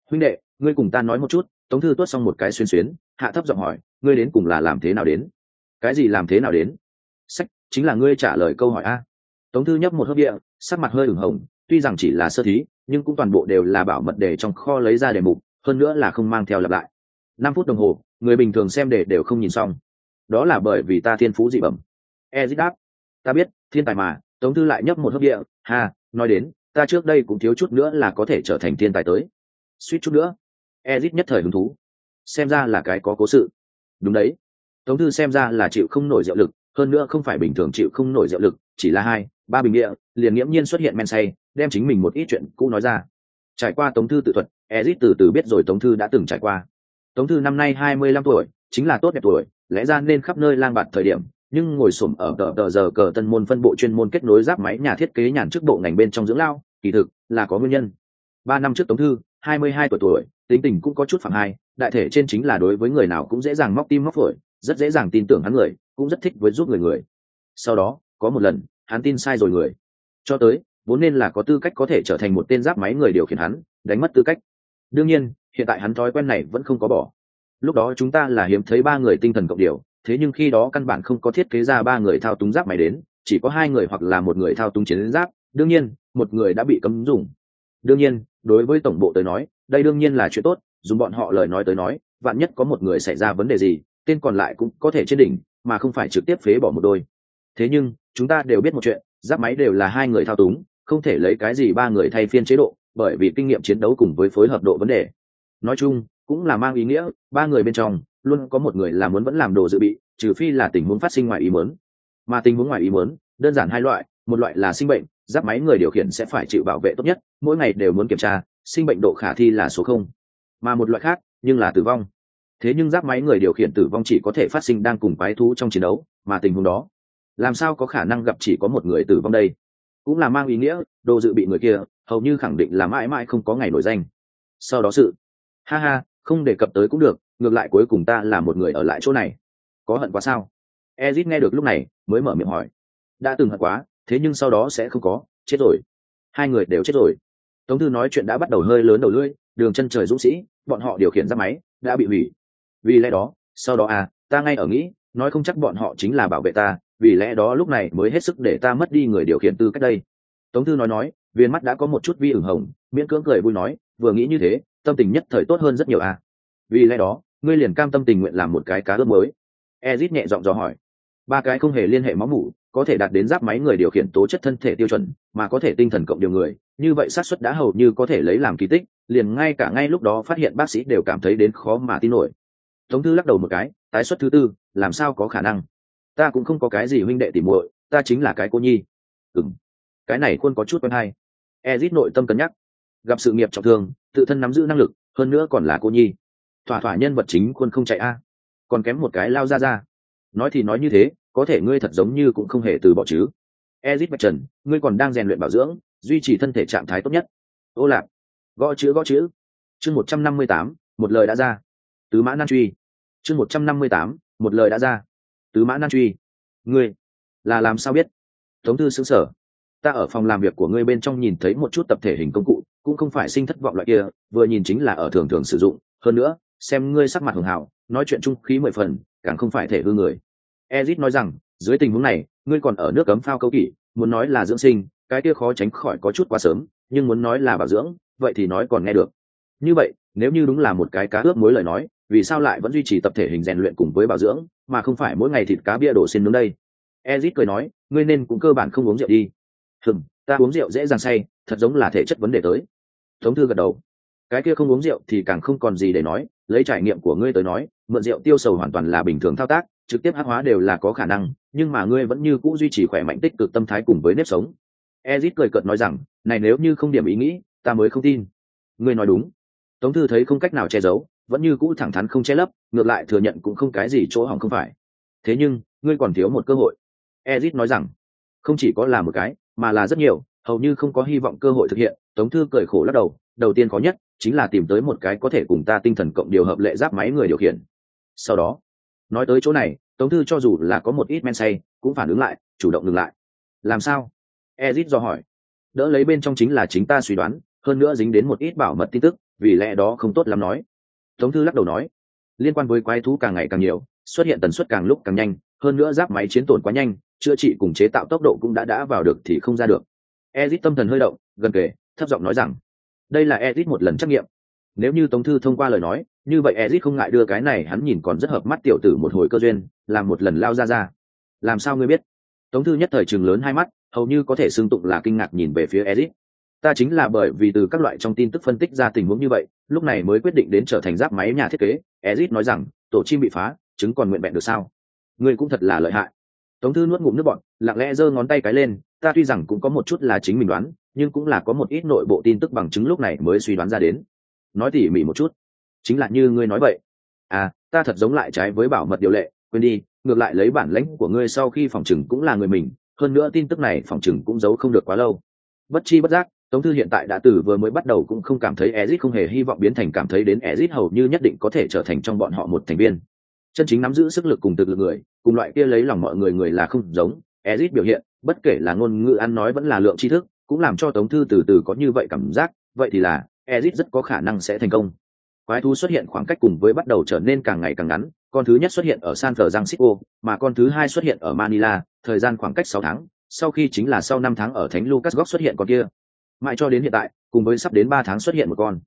Huynh đệ, ngươi cùng ta nói một chút. Tống thư tuốt xong một cái xuyên xuyến, hạ thấp giọng hỏi, ngươi đến cùng là làm thế nào đến? Cái gì làm thế nào đến? Sách, chính là ngươi trả lời câu hỏi a. Tống thư nhấp một hớp địa, sắc mặt hơi ửng hồng, tuy rằng chỉ là sơ thí, nhưng cũng toàn bộ đều là bảo mật để trong kho lấy ra đề mục, hơn nữa là không mang theo lặp lại. Năm phút đồng hồ, người bình thường xem đề đều không nhìn xong. Đó là bởi vì ta thiên phú dị bẩm. E đáp, ta biết, thiên tài mà tống thư lại nhấp một hớp địa, ha, nói đến, ta trước đây cũng thiếu chút nữa là có thể trở thành thiên tài tới. Suýt chút nữa. Ezit nhất thời hứng thú. Xem ra là cái có cố sự. Đúng đấy. Tống thư xem ra là chịu không nổi rượu lực, hơn nữa không phải bình thường chịu không nổi rượu lực, chỉ là hai, ba bình địa, liền nghiễm nhiên xuất hiện men say, đem chính mình một ít chuyện cũ nói ra. Trải qua tống thư tự thuật, ezit từ từ biết rồi tống thư đã từng trải qua. Tống thư năm nay hai mươi lăm tuổi, chính là tốt đẹp tuổi, lẽ ra nên khắp nơi lang bạt thời điểm nhưng ngồi xổm ở tờ tờ giờ cờ tân môn phân bộ chuyên môn kết nối giáp máy nhà thiết kế nhàn chức bộ ngành bên trong dưỡng lao, kỳ thực là có nguyên nhân. Ba năm trước tống thư, hai mươi hai tuổi tuổi, tính tình cũng có chút phạm hai, đại thể trên chính là đối với người nào cũng dễ dàng móc tim móc phổi, rất dễ dàng tin tưởng hắn người, cũng rất thích với giúp người người. Sau đó, có một lần, hắn tin sai rồi người. Cho tới, vốn nên là có tư cách có thể trở thành một tên giáp máy người điều khiển hắn, đánh mất tư cách. Đương nhiên, hiện tại hắn thói quen này vẫn không có bỏ. Lúc đó chúng ta là hiếm thấy ba người tinh thần cộng điều thế nhưng khi đó căn bản không có thiết kế ra ba người thao túng giáp máy đến, chỉ có hai người hoặc là một người thao túng chiến giáp, đương nhiên, một người đã bị cấm dùng. Đương nhiên, đối với tổng bộ tới nói, đây đương nhiên là chuyện tốt, dùng bọn họ lời nói tới nói, vạn nhất có một người xảy ra vấn đề gì, tên còn lại cũng có thể trên đỉnh, mà không phải trực tiếp phế bỏ một đôi. Thế nhưng, chúng ta đều biết một chuyện, giáp máy đều là hai người thao túng, không thể lấy cái gì ba người thay phiên chế độ, bởi vì kinh nghiệm chiến đấu cùng với phối hợp độ vấn đề. Nói chung, cũng là mang ý nghĩa, ba người bên trong luôn có một người là muốn vẫn làm đồ dự bị, trừ phi là tình huống phát sinh ngoài ý muốn. Mà tình huống ngoài ý muốn, đơn giản hai loại, một loại là sinh bệnh, giáp máy người điều khiển sẽ phải chịu bảo vệ tốt nhất, mỗi ngày đều muốn kiểm tra, sinh bệnh độ khả thi là số không. Mà một loại khác, nhưng là tử vong. Thế nhưng giáp máy người điều khiển tử vong chỉ có thể phát sinh đang cùng quái thú trong chiến đấu, mà tình huống đó, làm sao có khả năng gặp chỉ có một người tử vong đây? Cũng là mang ý nghĩa, đồ dự bị người kia, hầu như khẳng định là mãi mãi không có ngày nổi danh. Sau đó sự. Ha ha, không đề cập tới cũng được ngược lại cuối cùng ta là một người ở lại chỗ này. Có hận quá sao? Ezit nghe được lúc này, mới mở miệng hỏi. Đã từng hận quá, thế nhưng sau đó sẽ không có, chết rồi. Hai người đều chết rồi. Tống thư nói chuyện đã bắt đầu hơi lớn đầu lưỡi, đường chân trời dũng sĩ, bọn họ điều khiển ra máy, đã bị hủy. Vì lẽ đó, sau đó à ta ngay ở nghĩ, nói không chắc bọn họ chính là bảo vệ ta, vì lẽ đó lúc này mới hết sức để ta mất đi người điều khiển tư cách đây. Tống thư nói nói, viên mắt đã có một chút vi ửng hồng, miễn cưỡng cười vui nói, vừa nghĩ như thế, tâm tình nhất thời tốt hơn rất nhiều à. Vì lẽ đó ngươi liền cam tâm tình nguyện làm một cái cá ướp mới. Ezit nhẹ giọng dò hỏi. Ba cái không hề liên hệ máu mủ, có thể đạt đến giáp máy người điều khiển tố chất thân thể tiêu chuẩn, mà có thể tinh thần cộng điều người, như vậy xác suất đã hầu như có thể lấy làm kỳ tích, liền ngay cả ngay lúc đó phát hiện bác sĩ đều cảm thấy đến khó mà tin nổi. Tống thư lắc đầu một cái, tái xuất thứ tư, làm sao có khả năng? Ta cũng không có cái gì huynh đệ tỉ muội, ta chính là cái cô nhi. Ừ cái này khuôn có chút quen hay. Ezit nội tâm cân nhắc. Gặp sự nghiệp trọng thương, tự thân nắm giữ năng lực, hơn nữa còn là cô nhi thỏa thỏa nhân vật chính quân không chạy a. Còn kém một cái lao ra ra. Nói thì nói như thế, có thể ngươi thật giống như cũng không hề từ bỏ chứ. Ezit bạch trần, ngươi còn đang rèn luyện bảo dưỡng, duy trì thân thể trạng thái tốt nhất. Ô lạc gõ chữ gõ chữ. Chương một trăm năm mươi tám, một lời đã ra. Tứ mã nan truy. Chương một trăm năm mươi tám, một lời đã ra. Tứ mã nan truy. Ngươi, là làm sao biết? Thống thư xứng sở. Ta ở phòng làm việc của ngươi bên trong nhìn thấy một chút tập thể hình công cụ, cũng không phải sinh thất vọng loại kia, vừa nhìn chính là ở thường thường sử dụng. Hơn nữa xem ngươi sắc mặt hường hảo, nói chuyện trung khí mười phần, càng không phải thể hư người. Ezit nói rằng, dưới tình huống này, ngươi còn ở nước cấm phao câu kỷ, muốn nói là dưỡng sinh, cái kia khó tránh khỏi có chút quá sớm, nhưng muốn nói là bảo dưỡng, vậy thì nói còn nghe được. Như vậy, nếu như đúng là một cái cá ướp mối lời nói, vì sao lại vẫn duy trì tập thể hình rèn luyện cùng với bảo dưỡng, mà không phải mỗi ngày thịt cá bia đổ xin nướng đây? Ezit cười nói, ngươi nên cũng cơ bản không uống rượu đi. Hừm, ta uống rượu dễ dàng say, thật giống là thể chất vấn đề tới. Tống thư gật đầu cái kia không uống rượu thì càng không còn gì để nói, lấy trải nghiệm của ngươi tới nói, mượn rượu tiêu sầu hoàn toàn là bình thường thao tác, trực tiếp hát hóa đều là có khả năng, nhưng mà ngươi vẫn như cũ duy trì khỏe mạnh tích cực tâm thái cùng với nếp sống. Ezit cười cợt nói rằng, này nếu như không điểm ý nghĩ, ta mới không tin. Ngươi nói đúng. Tống thư thấy không cách nào che giấu, vẫn như cũ thẳng thắn không che lấp, ngược lại thừa nhận cũng không cái gì chỗ hỏng không phải. Thế nhưng, ngươi còn thiếu một cơ hội. Ezit nói rằng, không chỉ có là một cái, mà là rất nhiều, hầu như không có hy vọng cơ hội thực hiện. Tống thư cười khổ lắc đầu đầu tiên khó nhất chính là tìm tới một cái có thể cùng ta tinh thần cộng điều hợp lệ giáp máy người điều khiển. Sau đó, nói tới chỗ này, tống thư cho dù là có một ít men say, cũng phản ứng lại, chủ động ngừng lại. Làm sao? Ezit do hỏi. Đỡ lấy bên trong chính là chính ta suy đoán, hơn nữa dính đến một ít bảo mật tin tức, vì lẽ đó không tốt lắm nói. Tống thư lắc đầu nói. Liên quan với quái thú càng ngày càng nhiều, xuất hiện tần suất càng lúc càng nhanh, hơn nữa giáp máy chiến tổn quá nhanh, chữa trị cùng chế tạo tốc độ cũng đã đã vào được thì không ra được. Ezit tâm thần hơi động, gần kề, thấp giọng nói rằng đây là ezit một lần trắc nghiệm. Nếu như tống thư thông qua lời nói, như vậy ezit không ngại đưa cái này, hắn nhìn còn rất hợp mắt tiểu tử một hồi cơ duyên, làm một lần lao ra ra. Làm sao ngươi biết? Tống thư nhất thời chừng lớn hai mắt, hầu như có thể xưng tụng là kinh ngạc nhìn về phía ezit. Ta chính là bởi vì từ các loại trong tin tức phân tích ra tình huống như vậy, lúc này mới quyết định đến trở thành giáp máy nhà thiết kế. Ezit nói rằng, tổ chim bị phá chứng còn nguyện vẹn được sao? Ngươi cũng thật là lợi hại. Tống thư nuốt ngụm nước bọn lặng lẽ giơ ngón tay cái lên, ta tuy rằng cũng có một chút là chính mình đoán nhưng cũng là có một ít nội bộ tin tức bằng chứng lúc này mới suy đoán ra đến. Nói tỉ mỉ một chút. Chính là như ngươi nói vậy. À ta thật giống lại trái với bảo mật điều lệ, quên đi, ngược lại lấy bản lãnh của ngươi sau khi phòng chừng cũng là người mình, hơn nữa tin tức này phòng chừng cũng giấu không được quá lâu. Bất chi bất giác, tống thư hiện tại đã từ vừa mới bắt đầu cũng không cảm thấy ezit không hề hy vọng biến thành cảm thấy đến ezit hầu như nhất định có thể trở thành trong bọn họ một thành viên. Chân chính nắm giữ sức lực cùng thực lực người, cùng loại kia lấy lòng mọi người người là không giống. Ezit biểu hiện, bất kể là ngôn ngữ ăn nói vẫn là lượng tri thức cũng làm cho tống thư từ từ có như vậy cảm giác, vậy thì là ezit rất có khả năng sẽ thành công. Quái thú xuất hiện khoảng cách cùng với bắt đầu trở nên càng ngày càng ngắn, con thứ nhất xuất hiện ở san francisco, mà con thứ hai xuất hiện ở manila, thời gian khoảng cách sáu tháng, sau khi chính là sau năm tháng ở thánh lucas góc xuất hiện con kia. Mãi cho đến hiện tại, cùng với sắp đến ba tháng xuất hiện một con.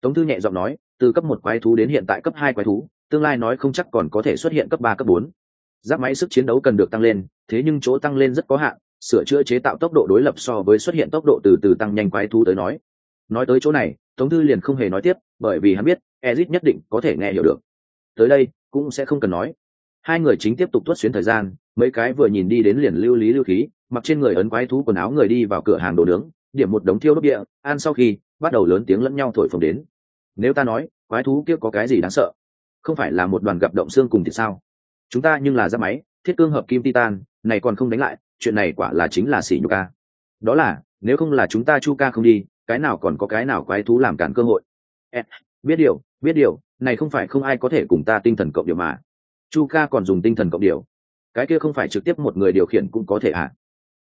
Tống thư nhẹ giọng nói, từ cấp một quái thú đến hiện tại cấp hai quái thú, tương lai nói không chắc còn có thể xuất hiện cấp ba, cấp bốn. Giáp máy sức chiến đấu cần được tăng lên, thế nhưng chỗ tăng lên rất có hạn sửa chữa chế tạo tốc độ đối lập so với xuất hiện tốc độ từ từ tăng nhanh quái thú tới nói. Nói tới chỗ này, tống thư liền không hề nói tiếp, bởi vì hắn biết ezit nhất định có thể nghe hiểu được. Tới đây, cũng sẽ không cần nói. Hai người chính tiếp tục tuốt xuyến thời gian, mấy cái vừa nhìn đi đến liền lưu lý lưu khí, mặc trên người ấn quái thú quần áo người đi vào cửa hàng đồ nướng, điểm một đống thiêu đốt địa, ăn sau khi, bắt đầu lớn tiếng lẫn nhau thổi phồng đến. Nếu ta nói, quái thú kia có cái gì đáng sợ? Không phải là một đoàn gặp động xương cùng thì sao? Chúng ta nhưng là ra máy, thiết cương hợp kim titan, này còn không đánh lại chuyện này quả là chính là xỉ nhục ca đó là nếu không là chúng ta chu ca không đi cái nào còn có cái nào quái thú làm cản cơ hội? Ê, biết điều biết điều này không phải không ai có thể cùng ta tinh thần cộng điều mà. Chu ca còn dùng tinh thần cộng điều. Cái kia không phải trực tiếp một người điều khiển cũng có thể à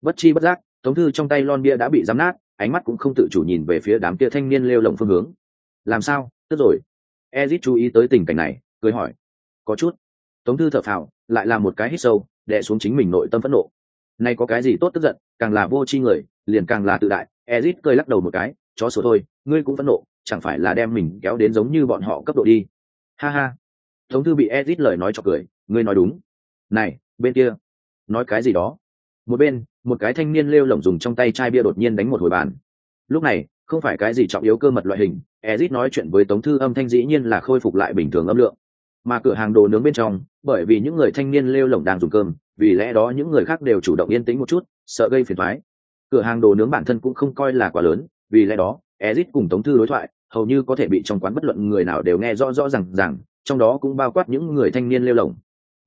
bất chi bất giác tống thư trong tay lon bia đã bị giám nát ánh mắt cũng không tự chủ nhìn về phía đám kia thanh niên lêu lồng phương hướng. Làm sao? Tức rồi. Ezit chú ý tới tình cảnh này cười hỏi. Có chút. Tống thư thở phào lại là một cái hít sâu đè xuống chính mình nội tâm phẫn nộ nay có cái gì tốt tức giận, càng là vô tri người, liền càng là tự đại. Ezit cười lắc đầu một cái, chó số thôi, ngươi cũng phẫn nộ, chẳng phải là đem mình kéo đến giống như bọn họ cấp độ đi. Ha ha. Tống thư bị ezit lời nói cho cười, ngươi nói đúng. Này, bên kia. Nói cái gì đó? Một bên, một cái thanh niên lêu lổng dùng trong tay chai bia đột nhiên đánh một hồi bàn. Lúc này, không phải cái gì trọng yếu cơ mật loại hình, ezit nói chuyện với tống thư âm thanh dĩ nhiên là khôi phục lại bình thường âm lượng. Mà cửa hàng đồ nướng bên trong, bởi vì những người thanh niên lêu lổng đang dùng cơm vì lẽ đó những người khác đều chủ động yên tĩnh một chút, sợ gây phiền thoái cửa hàng đồ nướng bản thân cũng không coi là quá lớn, vì lẽ đó, ezit cùng tống thư đối thoại, hầu như có thể bị trong quán bất luận người nào đều nghe rõ rõ r à n g trong đó cũng bao quát những người thanh niên lêu lồng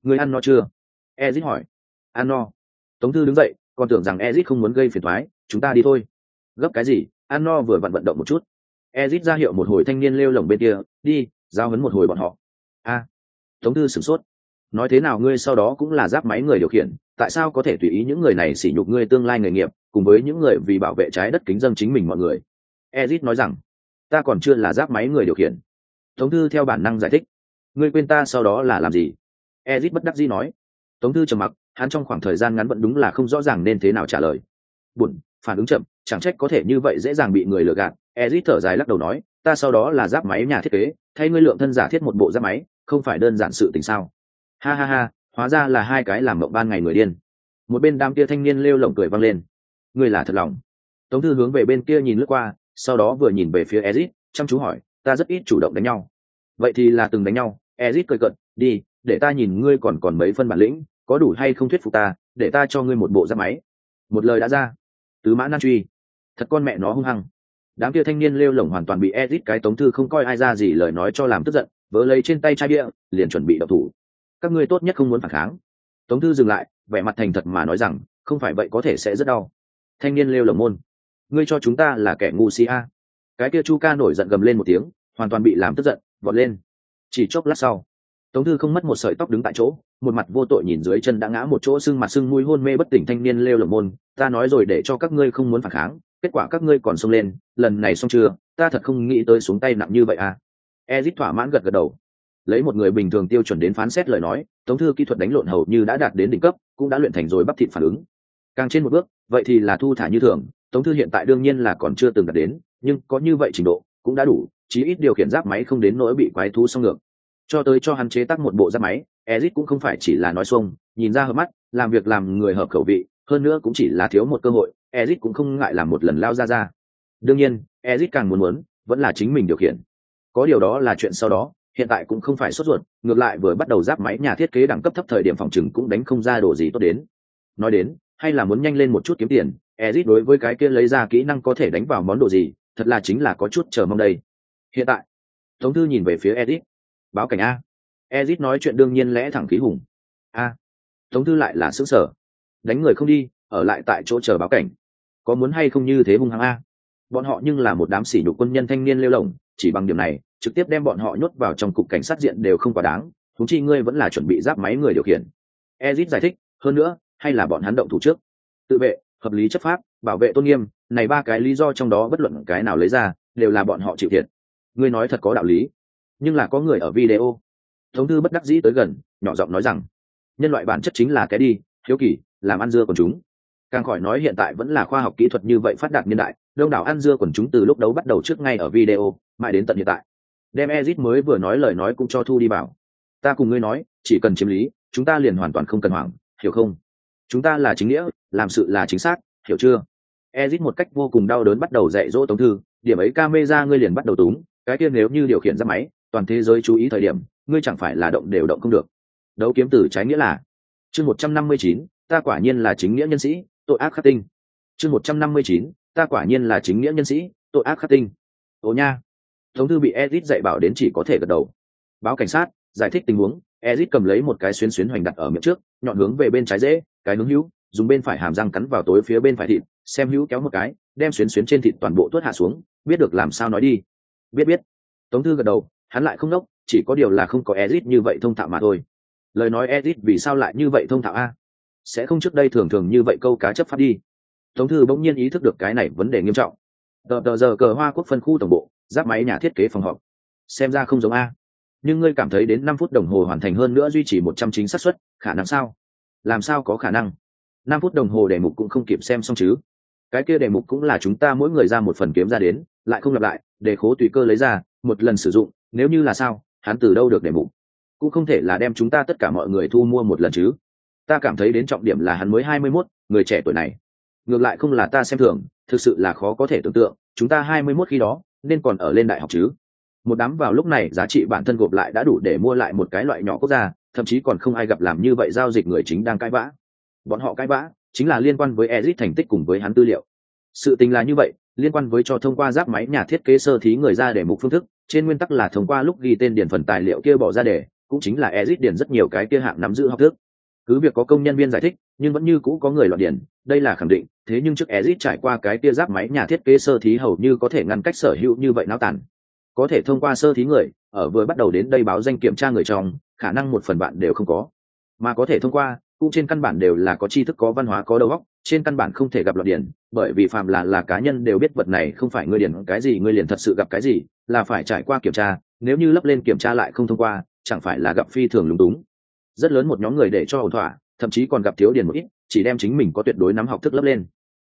người ăn no chưa? Ezit hỏi. Ăn no. Tống thư đứng dậy, còn tưởng rằng ezit không muốn gây phiền thoái chúng ta đi thôi. Gấp cái gì? Ăn no vừa vặn vận động một chút. Ezit ra hiệu một hồi thanh niên lêu lồng bên kia, đi, giao hấn một hồi bọn họ. A. Tống thư sửng sốt nói thế nào ngươi sau đó cũng là giáp máy người điều khiển, tại sao có thể tùy ý những người này sỉ nhục ngươi tương lai nghề nghiệp, cùng với những người vì bảo vệ trái đất kính dân chính mình mọi người? Ezit nói rằng, ta còn chưa là giáp máy người điều khiển. Tống thư theo bản năng giải thích, ngươi quên ta sau đó là làm gì? Ezit bất đắc dĩ nói. Tống thư trầm mặc, hắn trong khoảng thời gian ngắn vẫn đúng là không rõ ràng nên thế nào trả lời. Buồn, phản ứng chậm, chẳng trách có thể như vậy dễ dàng bị người lừa gạt. Ezit thở dài lắc đầu nói, ta sau đó là giáp máy nhà thiết kế, thay ngươi lượng thân giả thiết một bộ giáp máy, không phải đơn giản sự tình sao? Ha ha ha, hóa ra là hai cái làm mộng ban ngày người điên. Một bên đám kia thanh niên lêu lồng cười vang lên. Ngươi là thật lòng. Tống thư hướng về bên kia nhìn lướt qua, sau đó vừa nhìn về phía ezit chăm chú hỏi, ta rất ít chủ động đánh nhau. Vậy thì là từng đánh nhau. Ezit cười cận đi, để ta nhìn ngươi còn còn mấy phân bản lĩnh, có đủ hay không thuyết phục ta, để ta cho ngươi một bộ giáp máy. Một lời đã ra. Tứ mã nan truy. Thật con mẹ nó hung hăng. Đám kia thanh niên lêu lồng hoàn toàn bị ezit cái tống thư không coi ai ra gì lời nói cho làm tức giận, vỡ lấy trên tay chai bia, liền chuẩn bị đậu thủ các ngươi tốt nhất không muốn phản kháng. Tống thư dừng lại, vẻ mặt thành thật mà nói rằng, không phải vậy có thể sẽ rất đau. Thanh niên lêu lồng môn. Ngươi cho chúng ta là kẻ ngu si a. Cái kia chu ca nổi giận gầm lên một tiếng, hoàn toàn bị làm tức giận, vọt lên. Chỉ chốc lát sau, tống thư không mất một sợi tóc đứng tại chỗ, một mặt vô tội nhìn dưới chân đã ngã một chỗ sưng mặt sưng mũi hôn mê bất tỉnh thanh niên lêu lồng môn, ta nói rồi để cho các ngươi không muốn phản kháng, kết quả các ngươi còn xông lên, lần này xong chưa? Ta thật không nghĩ tới xuống tay nặng như vậy à ezit thỏa mãn gật gật đầu lấy một người bình thường tiêu chuẩn đến phán xét lời nói, tống thư kỹ thuật đánh lộn hầu như đã đạt đến đỉnh cấp, cũng đã luyện thành rồi bắp thịt phản ứng. Càng trên một bước, vậy thì là thu thả như thường, tống thư hiện tại đương nhiên là còn chưa từng đạt đến, nhưng có như vậy trình độ, cũng đã đủ, chí ít điều khiển giáp máy không đến nỗi bị quái thú xong ngược. Cho tới cho hắn chế tác một bộ giáp máy, ezit cũng không phải chỉ là nói xuông, nhìn ra hợp mắt, làm việc làm người hợp khẩu vị, hơn nữa cũng chỉ là thiếu một cơ hội, ezit cũng không ngại làm một lần lao ra ra. Đương nhiên, ezit càng muốn muốn, vẫn là chính mình điều khiển. Có điều đó là chuyện sau đó hiện tại cũng không phải sốt ruột, ngược lại vừa bắt đầu giáp máy nhà thiết kế đẳng cấp thấp thời điểm phòng chừng cũng đánh không ra đồ gì tốt đến. Nói đến, hay là muốn nhanh lên một chút kiếm tiền, ezit đối với cái kia lấy ra kỹ năng có thể đánh vào món đồ gì, thật là chính là có chút chờ mong đây. Hiện tại, tống thư nhìn về phía ezit. Báo cảnh a. Ezit nói chuyện đương nhiên lẽ thẳng khí hùng. A. Tống thư lại là xứng sở đánh người không đi, ở lại tại chỗ chờ báo cảnh. Có muốn hay không như thế hung hăng a. Bọn họ nhưng là một đám sỉ nhục quân nhân thanh niên lêu lỏng chỉ bằng điểm này trực tiếp đem bọn họ nhốt vào trong cục cảnh sát diện đều không quá đáng thúng chi ngươi vẫn là chuẩn bị giáp máy người điều khiển. Ezit giải thích, hơn nữa, hay là bọn hắn động thủ trước. Tự vệ, hợp lý chấp pháp, bảo vệ tôn nghiêm, này ba cái lý do trong đó bất luận cái nào lấy ra, đều là bọn họ chịu thiệt. Ngươi nói thật có đạo lý, nhưng là có người ở video. Thống thư bất đắc dĩ tới gần, nhỏ giọng nói rằng, nhân loại bản chất chính là cái đi, hiếu kỳ, làm ăn dưa của chúng. Càng khỏi nói hiện tại vẫn là khoa học kỹ thuật như vậy phát đạt niên đại, đông đảo ăn dưa quần chúng từ lúc đấu bắt đầu trước ngay ở video, mãi đến tận hiện tại đem ezit mới vừa nói lời nói cũng cho thu đi bảo. Ta cùng ngươi nói, chỉ cần chiếm lý, chúng ta liền hoàn toàn không cần hoảng, hiểu không? Chúng ta là chính nghĩa, làm sự là chính xác, hiểu chưa? Ezit một cách vô cùng đau đớn bắt đầu dạy dỗ tống thư, điểm ấy camera ngươi liền bắt đầu túng, cái kia nếu như điều khiển ra máy, toàn thế giới chú ý thời điểm, ngươi chẳng phải là động đều động không được. Đấu kiếm từ trái nghĩa là, chương một trăm năm mươi chín, ta quả nhiên là chính nghĩa nhân sĩ, tội ác khắc tinh. Chương một trăm năm mươi chín, ta quả nhiên là chính nghĩa nhân sĩ, tội ác khắc tinh. Ô nha thống thư bị ezit dạy bảo đến chỉ có thể gật đầu. Báo cảnh sát, giải thích tình huống, ezit cầm lấy một cái xuyến xuyến hoành đặt ở miệng trước, nhọn hướng về bên trái dễ, cái hướng hữu, dùng bên phải hàm răng cắn vào tối phía bên phải thịt, xem hữu kéo một cái, đem xuyến xuyến trên thịt toàn bộ tuốt hạ xuống, biết được làm sao nói đi. Biết biết. Tống thư gật đầu, hắn lại không nốc, chỉ có điều là không có ezit như vậy thông thạo mà thôi. Lời nói ezit vì sao lại như vậy thông thạo a? Sẽ không trước đây thường thường như vậy câu cá chấp pháp đi. Tống thư bỗng nhiên ý thức được cái này vấn đề nghiêm trọng. Tờ tờ giờ cờ hoa quốc phân khu tổng bộ giáp máy nhà thiết kế phòng họp. Xem ra không giống a. Nhưng ngươi cảm thấy đến năm phút đồng hồ hoàn thành hơn nữa duy trì một trăm chính xác suất, khả năng sao? Làm sao có khả năng? Năm phút đồng hồ đề mục cũng không kịp xem xong chứ. Cái kia đề mục cũng là chúng ta mỗi người ra một phần kiếm ra đến, lại không lặp lại để khố tùy cơ lấy ra, một lần sử dụng, nếu như là sao, hắn từ đâu được đề mục? Cũng không thể là đem chúng ta tất cả mọi người thu mua một lần chứ. Ta cảm thấy đến trọng điểm là hắn mới hai mươi mốt, người trẻ tuổi này. Ngược lại không là ta xem thường, thực sự là khó có thể tưởng tượng, chúng ta hai mươi mốt khi đó nên còn ở lên đại học chứ? Một đám vào lúc này, giá trị bản thân gộp lại đã đủ để mua lại một cái loại nhỏ quốc gia, thậm chí còn không ai gặp làm như vậy giao dịch người chính đang cãi vã. Bọn họ cãi vã chính là liên quan với Ezit thành tích cùng với hắn tư liệu. Sự tình là như vậy, liên quan với cho thông qua giáp máy nhà thiết kế sơ thí người ra để mục phương thức, trên nguyên tắc là thông qua lúc ghi tên điển phần tài liệu kia bỏ ra để, cũng chính là Ezit điển rất nhiều cái kia hạng nắm giữ học thức cứ việc có công nhân viên giải thích, nhưng vẫn như cũ có người loạn điển, đây là khẳng định, thế nhưng trước Ezit trải qua cái tia giáp máy nhà thiết kế sơ thí hầu như có thể ngăn cách sở hữu như vậy náo tản có thể thông qua sơ thí người, ở vừa bắt đầu đến đây báo danh kiểm tra người trong, khả năng một phần bạn đều không có. Mà có thể thông qua, cũng trên căn bản đều là có tri thức, có văn hóa, có đầu óc, trên căn bản không thể gặp loạn điển, bởi vì phạm là là cá nhân đều biết vật này không phải ngươi điển, cái gì ngươi liền thật sự gặp cái gì, là phải trải qua kiểm tra, nếu như lấp lên kiểm tra lại không thông qua, chẳng phải là gặp phi thường lúng túng rất lớn một nhóm người để cho ổn thỏa, thậm chí còn gặp thiếu điền một ít, chỉ đem chính mình có tuyệt đối nắm học thức lấp lên.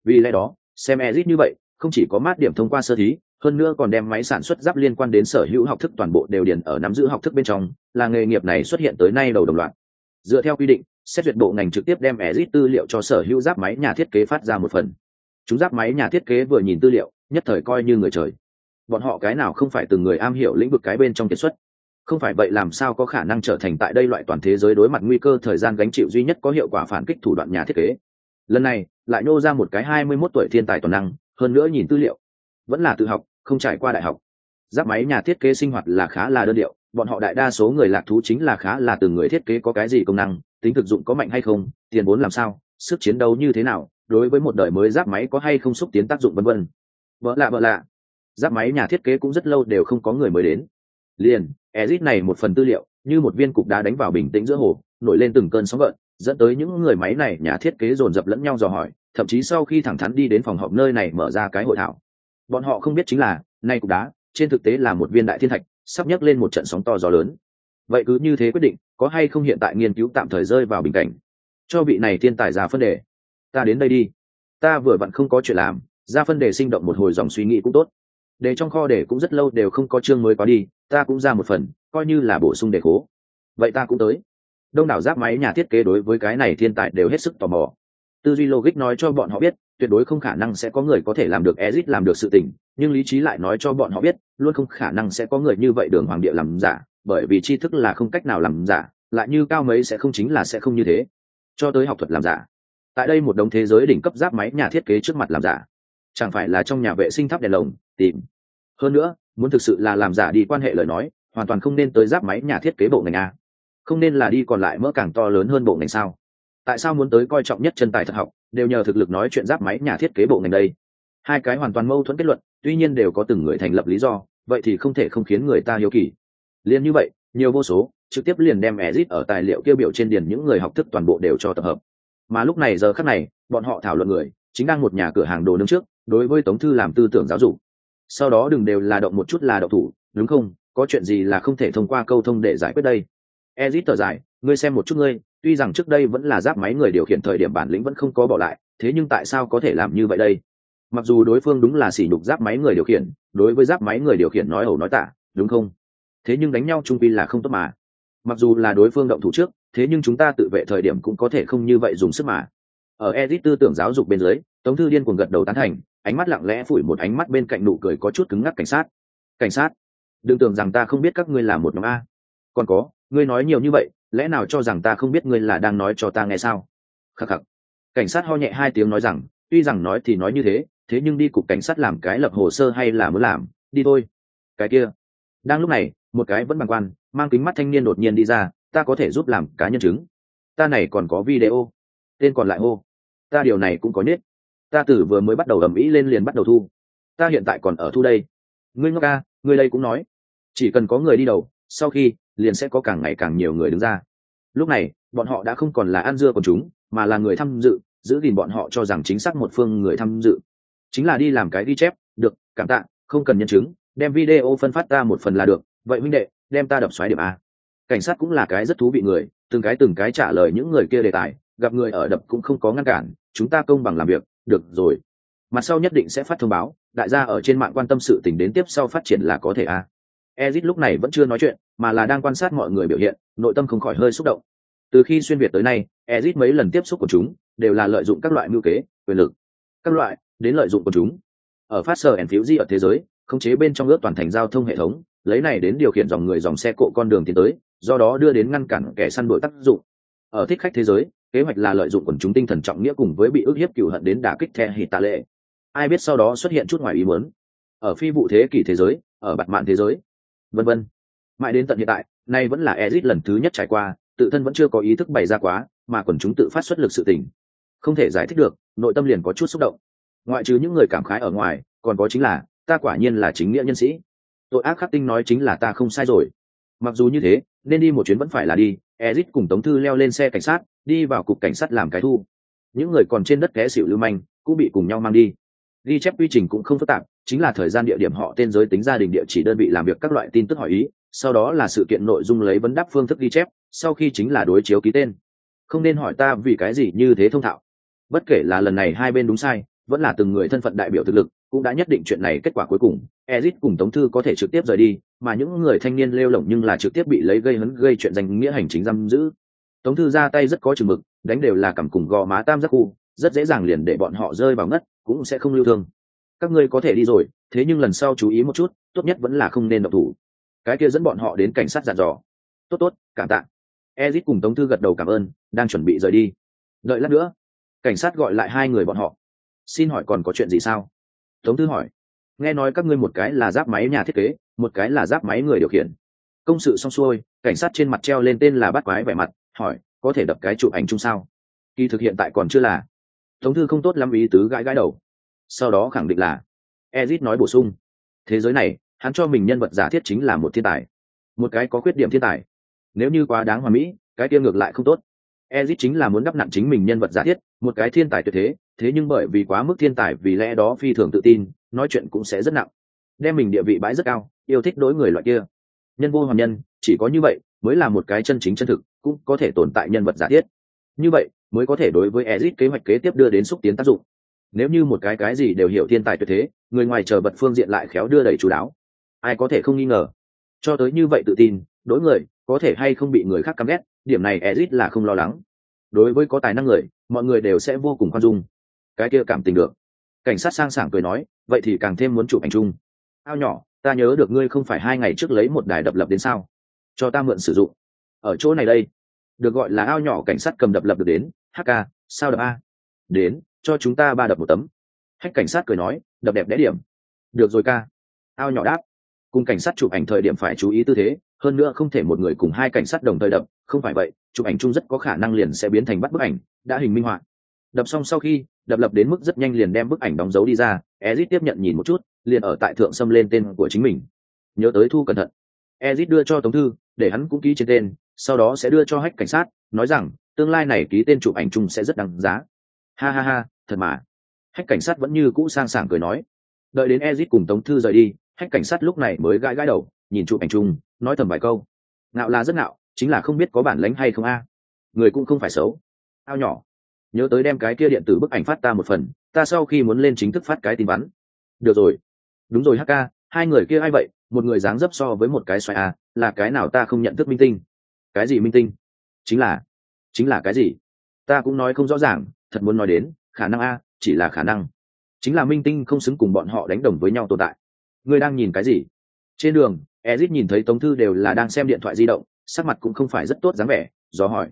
Vì lẽ đó, xem ezit như vậy, không chỉ có mát điểm thông qua sơ thí, hơn nữa còn đem máy sản xuất giáp liên quan đến sở hữu học thức toàn bộ đều điền ở nắm giữ học thức bên trong, là nghề nghiệp này xuất hiện tới nay đầu đồng loạt. Dựa theo quy định, xét duyệt bộ ngành trực tiếp đem ezit tư liệu cho sở hữu giáp máy nhà thiết kế phát ra một phần. Chúng giáp máy nhà thiết kế vừa nhìn tư liệu, nhất thời coi như người trời. Bọn họ cái nào không phải từng người am hiểu lĩnh vực cái bên trong kiệt xuất không phải vậy làm sao có khả năng trở thành tại đây loại toàn thế giới đối mặt nguy cơ thời gian gánh chịu duy nhất có hiệu quả phản kích thủ đoạn nhà thiết kế? Lần này, lại nô ra một cái hai mươi 21 tuổi thiên tài toàn năng, hơn nữa nhìn tư liệu. Vẫn là tự học, không trải qua đại học. Giáp máy nhà thiết kế sinh hoạt là khá là đơn điệu, bọn họ đại đa số người lạc thú chính là khá là từng người thiết kế có cái gì công năng, tính thực dụng có mạnh hay không, tiền vốn làm sao, sức chiến đấu như thế nào, đối với một đời mới giáp máy có hay không xúc tiến tác dụng vân vân. Vợ lạ vợ lạ. Giáp máy nhà thiết kế cũng rất lâu đều không có người mới đến. Liền ezit này một phần tư liệu, như một viên cục đá đánh vào bình tĩnh giữa hồ, nổi lên từng cơn sóng gợn, dẫn tới những người máy này nhà thiết kế dồn dập lẫn nhau dò hỏi, thậm chí sau khi thẳng thắn đi đến phòng họp nơi này mở ra cái hội thảo. Bọn họ không biết chính là, nay cục đá, trên thực tế là một viên đại thiên thạch, sắp nhấc lên một trận sóng to gió lớn. Vậy cứ như thế quyết định, có hay không hiện tại nghiên cứu tạm thời rơi vào bình cảnh? Cho vị này thiên tài ra phân đề. Ta đến đây đi. Ta vừa vặn không có chuyện làm, ra phân đề sinh động một hồi dòng suy nghĩ cũng tốt. Để trong kho để cũng rất lâu đều không có chương mới có đi ta cũng ra một phần coi như là bổ sung đề khố vậy ta cũng tới đông đảo giáp máy nhà thiết kế đối với cái này thiên tài đều hết sức tò mò tư duy logic nói cho bọn họ biết tuyệt đối không khả năng sẽ có người có thể làm được exit làm được sự tình, nhưng lý trí lại nói cho bọn họ biết, luôn không khả năng sẽ có người như vậy đường hoàng địa làm giả, bởi vì tri thức là không cách nào làm giả, lại như cao mấy sẽ không chính là sẽ không như thế. Cho tới học thuật làm giả. Tại đây một đống thế giới đỉnh cấp giáp máy nhà thiết kế trước mặt làm giả, chẳng phải là trong nhà vệ sinh thắp đèn lồng, tìm. Hơn nữa, muốn thực sự là làm giả đi quan hệ lời nói, hoàn toàn không nên tới giáp máy nhà thiết kế bộ ngành a. Không nên là đi còn lại mỡ càng to lớn hơn bộ ngành sao? Tại sao muốn tới coi trọng nhất chân tài thật học, đều nhờ thực lực nói chuyện giáp máy nhà thiết kế bộ ngành đây hai cái hoàn toàn mâu thuẫn kết luận tuy nhiên đều có từng người thành lập lý do vậy thì không thể không khiến người ta hiếu kỳ liền như vậy nhiều vô số trực tiếp liền đem exit ở tài liệu kêu biểu trên điền những người học thức toàn bộ đều cho tập hợp mà lúc này giờ khắc này bọn họ thảo luận người chính đang một nhà cửa hàng đồ nướng trước đối với tống thư làm tư tưởng giáo dục sau đó đừng đều là động một chút là động thủ, đúng không? Có chuyện gì là không thể thông qua câu thông để giải quyết đây? Ezit thở dài, ngươi xem một chút ngươi, tuy rằng trước đây vẫn là giáp máy người điều khiển thời điểm bản lĩnh vẫn không có bỏ lại, thế nhưng tại sao có thể làm như vậy đây? Mặc dù đối phương đúng là sỉ nhục giáp máy người điều khiển, đối với giáp máy người điều khiển nói ẩu nói tả, đúng không? Thế nhưng đánh nhau trung pi là không tốt mà. Mặc dù là đối phương động thủ trước, thế nhưng chúng ta tự vệ thời điểm cũng có thể không như vậy dùng sức mà. Ở ezit tư tưởng giáo dục bên dưới, tống thư điên cuồng gật đầu tán thành ánh mắt lặng lẽ phủi một ánh mắt bên cạnh nụ cười có chút cứng ngắc cảnh sát. Cảnh sát, đừng tưởng rằng ta không biết các ngươi là một nhóm a. Còn có, ngươi nói nhiều như vậy, lẽ nào cho rằng ta không biết ngươi là đang nói cho ta nghe sao? Khắc khắc. Cảnh sát ho nhẹ hai tiếng nói rằng, tuy rằng nói thì nói như thế thế nhưng đi cục cảnh sát làm cái lập hồ sơ hay là muốn làm, đi thôi. Cái kia. Đang lúc này, một cái vẫn bằng quan, mang kính mắt thanh niên đột nhiên đi ra, ta có thể giúp làm cá nhân chứng. Ta này còn có video. Tên còn lại hô. Ta điều này cũng có nhất ta tử vừa mới bắt đầu ầm ĩ lên liền bắt đầu thu. Ta hiện tại còn ở thu đây. Ngươi ngốc ca, ngươi đây cũng nói. Chỉ cần có người đi đầu, sau khi, liền sẽ có càng ngày càng nhiều người đứng ra. Lúc này, bọn họ đã không còn là ăn dưa của chúng, mà là người tham dự, giữ gìn bọn họ cho rằng chính xác một phương người tham dự. Chính là đi làm cái ghi chép, được, cảm tạ, không cần nhân chứng, đem video phân phát ta một phần là được. Vậy minh đệ, đem ta đập xoáy điểm a. Cảnh sát cũng là cái rất thú vị người, từng cái từng cái trả lời những người kia đề tài, gặp người ở đập cũng không có ngăn cản, chúng ta công bằng làm việc được rồi. Mặt sau nhất định sẽ phát thông báo, đại gia ở trên mạng quan tâm sự tình đến tiếp sau phát triển là có thể a ezit lúc này vẫn chưa nói chuyện, mà là đang quan sát mọi người biểu hiện, nội tâm không khỏi hơi xúc động. Từ khi xuyên việt tới nay, ezit mấy lần tiếp xúc của chúng đều là lợi dụng các loại mưu kế, quyền lực. Các loại, đến lợi dụng của chúng. Ở phát sở ẩn phiếu di ở thế giới, khống chế bên trong ước toàn thành giao thông hệ thống, lấy này đến điều khiển dòng người dòng xe cộ con đường tiến tới, do đó đưa đến ngăn cản kẻ săn đuổi tác dụng. Ở thích khách thế giới kế hoạch là lợi dụng quần chúng tinh thần trọng nghĩa cùng với bị ức hiếp cửu hận đến đả kích the hỉ tạ lệ ai biết sau đó xuất hiện chút ngoài ý muốn? Ở phi vụ thế kỷ thế giới, ở bạt mạn thế giới, vân vân. Mãi đến tận hiện tại, nay vẫn là Ezic lần thứ nhất trải qua, tự thân vẫn chưa có ý thức bày ra quá, mà quần chúng tự phát xuất lực sự tình. Không thể giải thích được, nội tâm liền có chút xúc động. Ngoại trừ những người cảm khái ở ngoài, còn có chính là, ta quả nhiên là chính nghĩa nhân sĩ. Tội ác khắc tinh nói chính là ta không sai rồi mặc dù như thế, nên đi một chuyến vẫn phải là đi ezit cùng tống thư leo lên xe cảnh sát, đi vào cục cảnh sát làm cái thu. Những người còn trên đất té xịu lưu manh, cũng bị cùng nhau mang đi. Ghi chép quy trình cũng không phức tạp, chính là thời gian địa điểm họ tên giới tính gia đình địa chỉ đơn vị làm việc các loại tin tức hỏi ý, sau đó là sự kiện nội dung lấy vấn đáp phương thức ghi chép, sau khi chính là đối chiếu ký tên. Không nên hỏi ta vì cái gì như thế thông thạo. Bất kể là lần này hai bên đúng sai vẫn là từng người thân phận đại biểu thực lực, cũng đã nhất định chuyện này kết quả cuối cùng. Ezit cùng tống thư có thể trực tiếp rời đi, mà những người thanh niên lêu lỏng nhưng là trực tiếp bị lấy gây hấn, gây chuyện danh nghĩa hành chính giam giữ. Tống thư ra tay rất có chừng mực, đánh đều là cầm cùng gò má tam giác khu, rất dễ dàng liền để bọn họ rơi vào ngất, cũng sẽ không lưu thương. Các ngươi có thể đi rồi, thế nhưng lần sau chú ý một chút, tốt nhất vẫn là không nên độc thủ. Cái kia dẫn bọn họ đến cảnh sát dàn dò. Tốt tốt, cảm tạ. Ezit cùng tống thư gật đầu cảm ơn, đang chuẩn bị rời đi. Đợi lát nữa, cảnh sát gọi lại hai người bọn họ xin hỏi còn có chuyện gì sao? Tống thư hỏi. Nghe nói các ngươi một cái là giáp máy nhà thiết kế, một cái là giáp máy người điều khiển. Công sự xong xuôi, cảnh sát trên mặt treo lên tên là bắt quái vẻ mặt, hỏi, có thể đập cái chụp ảnh chung sao? Kỳ thực hiện tại còn chưa là. Tống thư không tốt lắm ý tứ gãi gãi đầu. Sau đó khẳng định là, ezit nói bổ sung. Thế giới này, hắn cho mình nhân vật giả thiết chính là một thiên tài. Một cái có khuyết điểm thiên tài. Nếu như quá đáng hòa mỹ, cái kia ngược lại không tốt. Ezit chính là muốn đắp nặng chính mình nhân vật giả thiết, một cái thiên tài tuyệt thế thế nhưng bởi vì quá mức thiên tài, vì lẽ đó phi thường tự tin, nói chuyện cũng sẽ rất nặng. Đem mình địa vị bãi rất cao, yêu thích đối người loại kia. Nhân vô hoàn nhân, chỉ có như vậy mới là một cái chân chính chân thực, cũng có thể tồn tại nhân vật giả thiết. Như vậy mới có thể đối với ezit kế hoạch kế tiếp đưa đến xúc tiến tác dụng. Nếu như một cái cái gì đều hiểu thiên tài tuyệt thế, người ngoài chờ vật phương diện lại khéo đưa đẩy chú đáo. Ai có thể không nghi ngờ. Cho tới như vậy tự tin, đối người, có thể hay không bị người khác căm ghét, điểm này ezit là không lo lắng. Đối với có tài năng người, mọi người đều sẽ vô cùng khoan dung cái kia cảm tình được. Cảnh sát sang sảng cười nói, vậy thì càng thêm muốn chụp ảnh chung. Ao nhỏ, ta nhớ được ngươi không phải hai ngày trước lấy một đài đập lập đến sao? Cho ta mượn sử dụng. Ở chỗ này đây. Được gọi là ao nhỏ cảnh sát cầm đập lập được đến. Hk sao đập a? Đến, cho chúng ta ba đập một tấm. Hách cảnh sát cười nói, đập đẹp đẽ điểm. Được rồi ca. Ao nhỏ đáp. Cùng cảnh sát chụp ảnh thời điểm phải chú ý tư thế, hơn nữa không thể một người cùng hai cảnh sát đồng thời đập. Không phải vậy, chụp ảnh chung rất có khả năng liền sẽ biến thành bắt bức ảnh, đã hình minh họa đập xong sau khi, đập lập đến mức rất nhanh liền đem bức ảnh đóng dấu đi ra, ezit tiếp nhận nhìn một chút, liền ở tại thượng xâm lên tên của chính mình. Nhớ tới thu cẩn thận. Ezit đưa cho tống thư, để hắn cũng ký trên tên, sau đó sẽ đưa cho hách cảnh sát, nói rằng, tương lai này ký tên chụp ảnh chung sẽ rất đáng giá. Ha ha ha, thật mà. Hách cảnh sát vẫn như cũ sang sảng cười nói. Đợi đến ezit cùng tống thư rời đi, hách cảnh sát lúc này mới gãi gãi đầu, nhìn chụp ảnh chung, nói thầm vài câu. Ngạo là rất ngạo, chính là không biết có bản lánh hay không a. Người cũng không phải xấu. Ao nhỏ nhớ tới đem cái kia điện tử bức ảnh phát ta một phần, ta sau khi muốn lên chính thức phát cái tin vắn. Được rồi. Đúng rồi hk hai người kia ai vậy? Một người dáng dấp so với một cái xoài a là cái nào ta không nhận thức minh tinh? Cái gì minh tinh? Chính là chính là cái gì? Ta cũng nói không rõ ràng, thật muốn nói đến, khả năng a, chỉ là khả năng. Chính là minh tinh không xứng cùng bọn họ đánh đồng với nhau tồn tại. Ngươi đang nhìn cái gì? Trên đường, ezit nhìn thấy tống thư đều là đang xem điện thoại di động, sắc mặt cũng không phải rất tốt dáng vẻ, do hỏi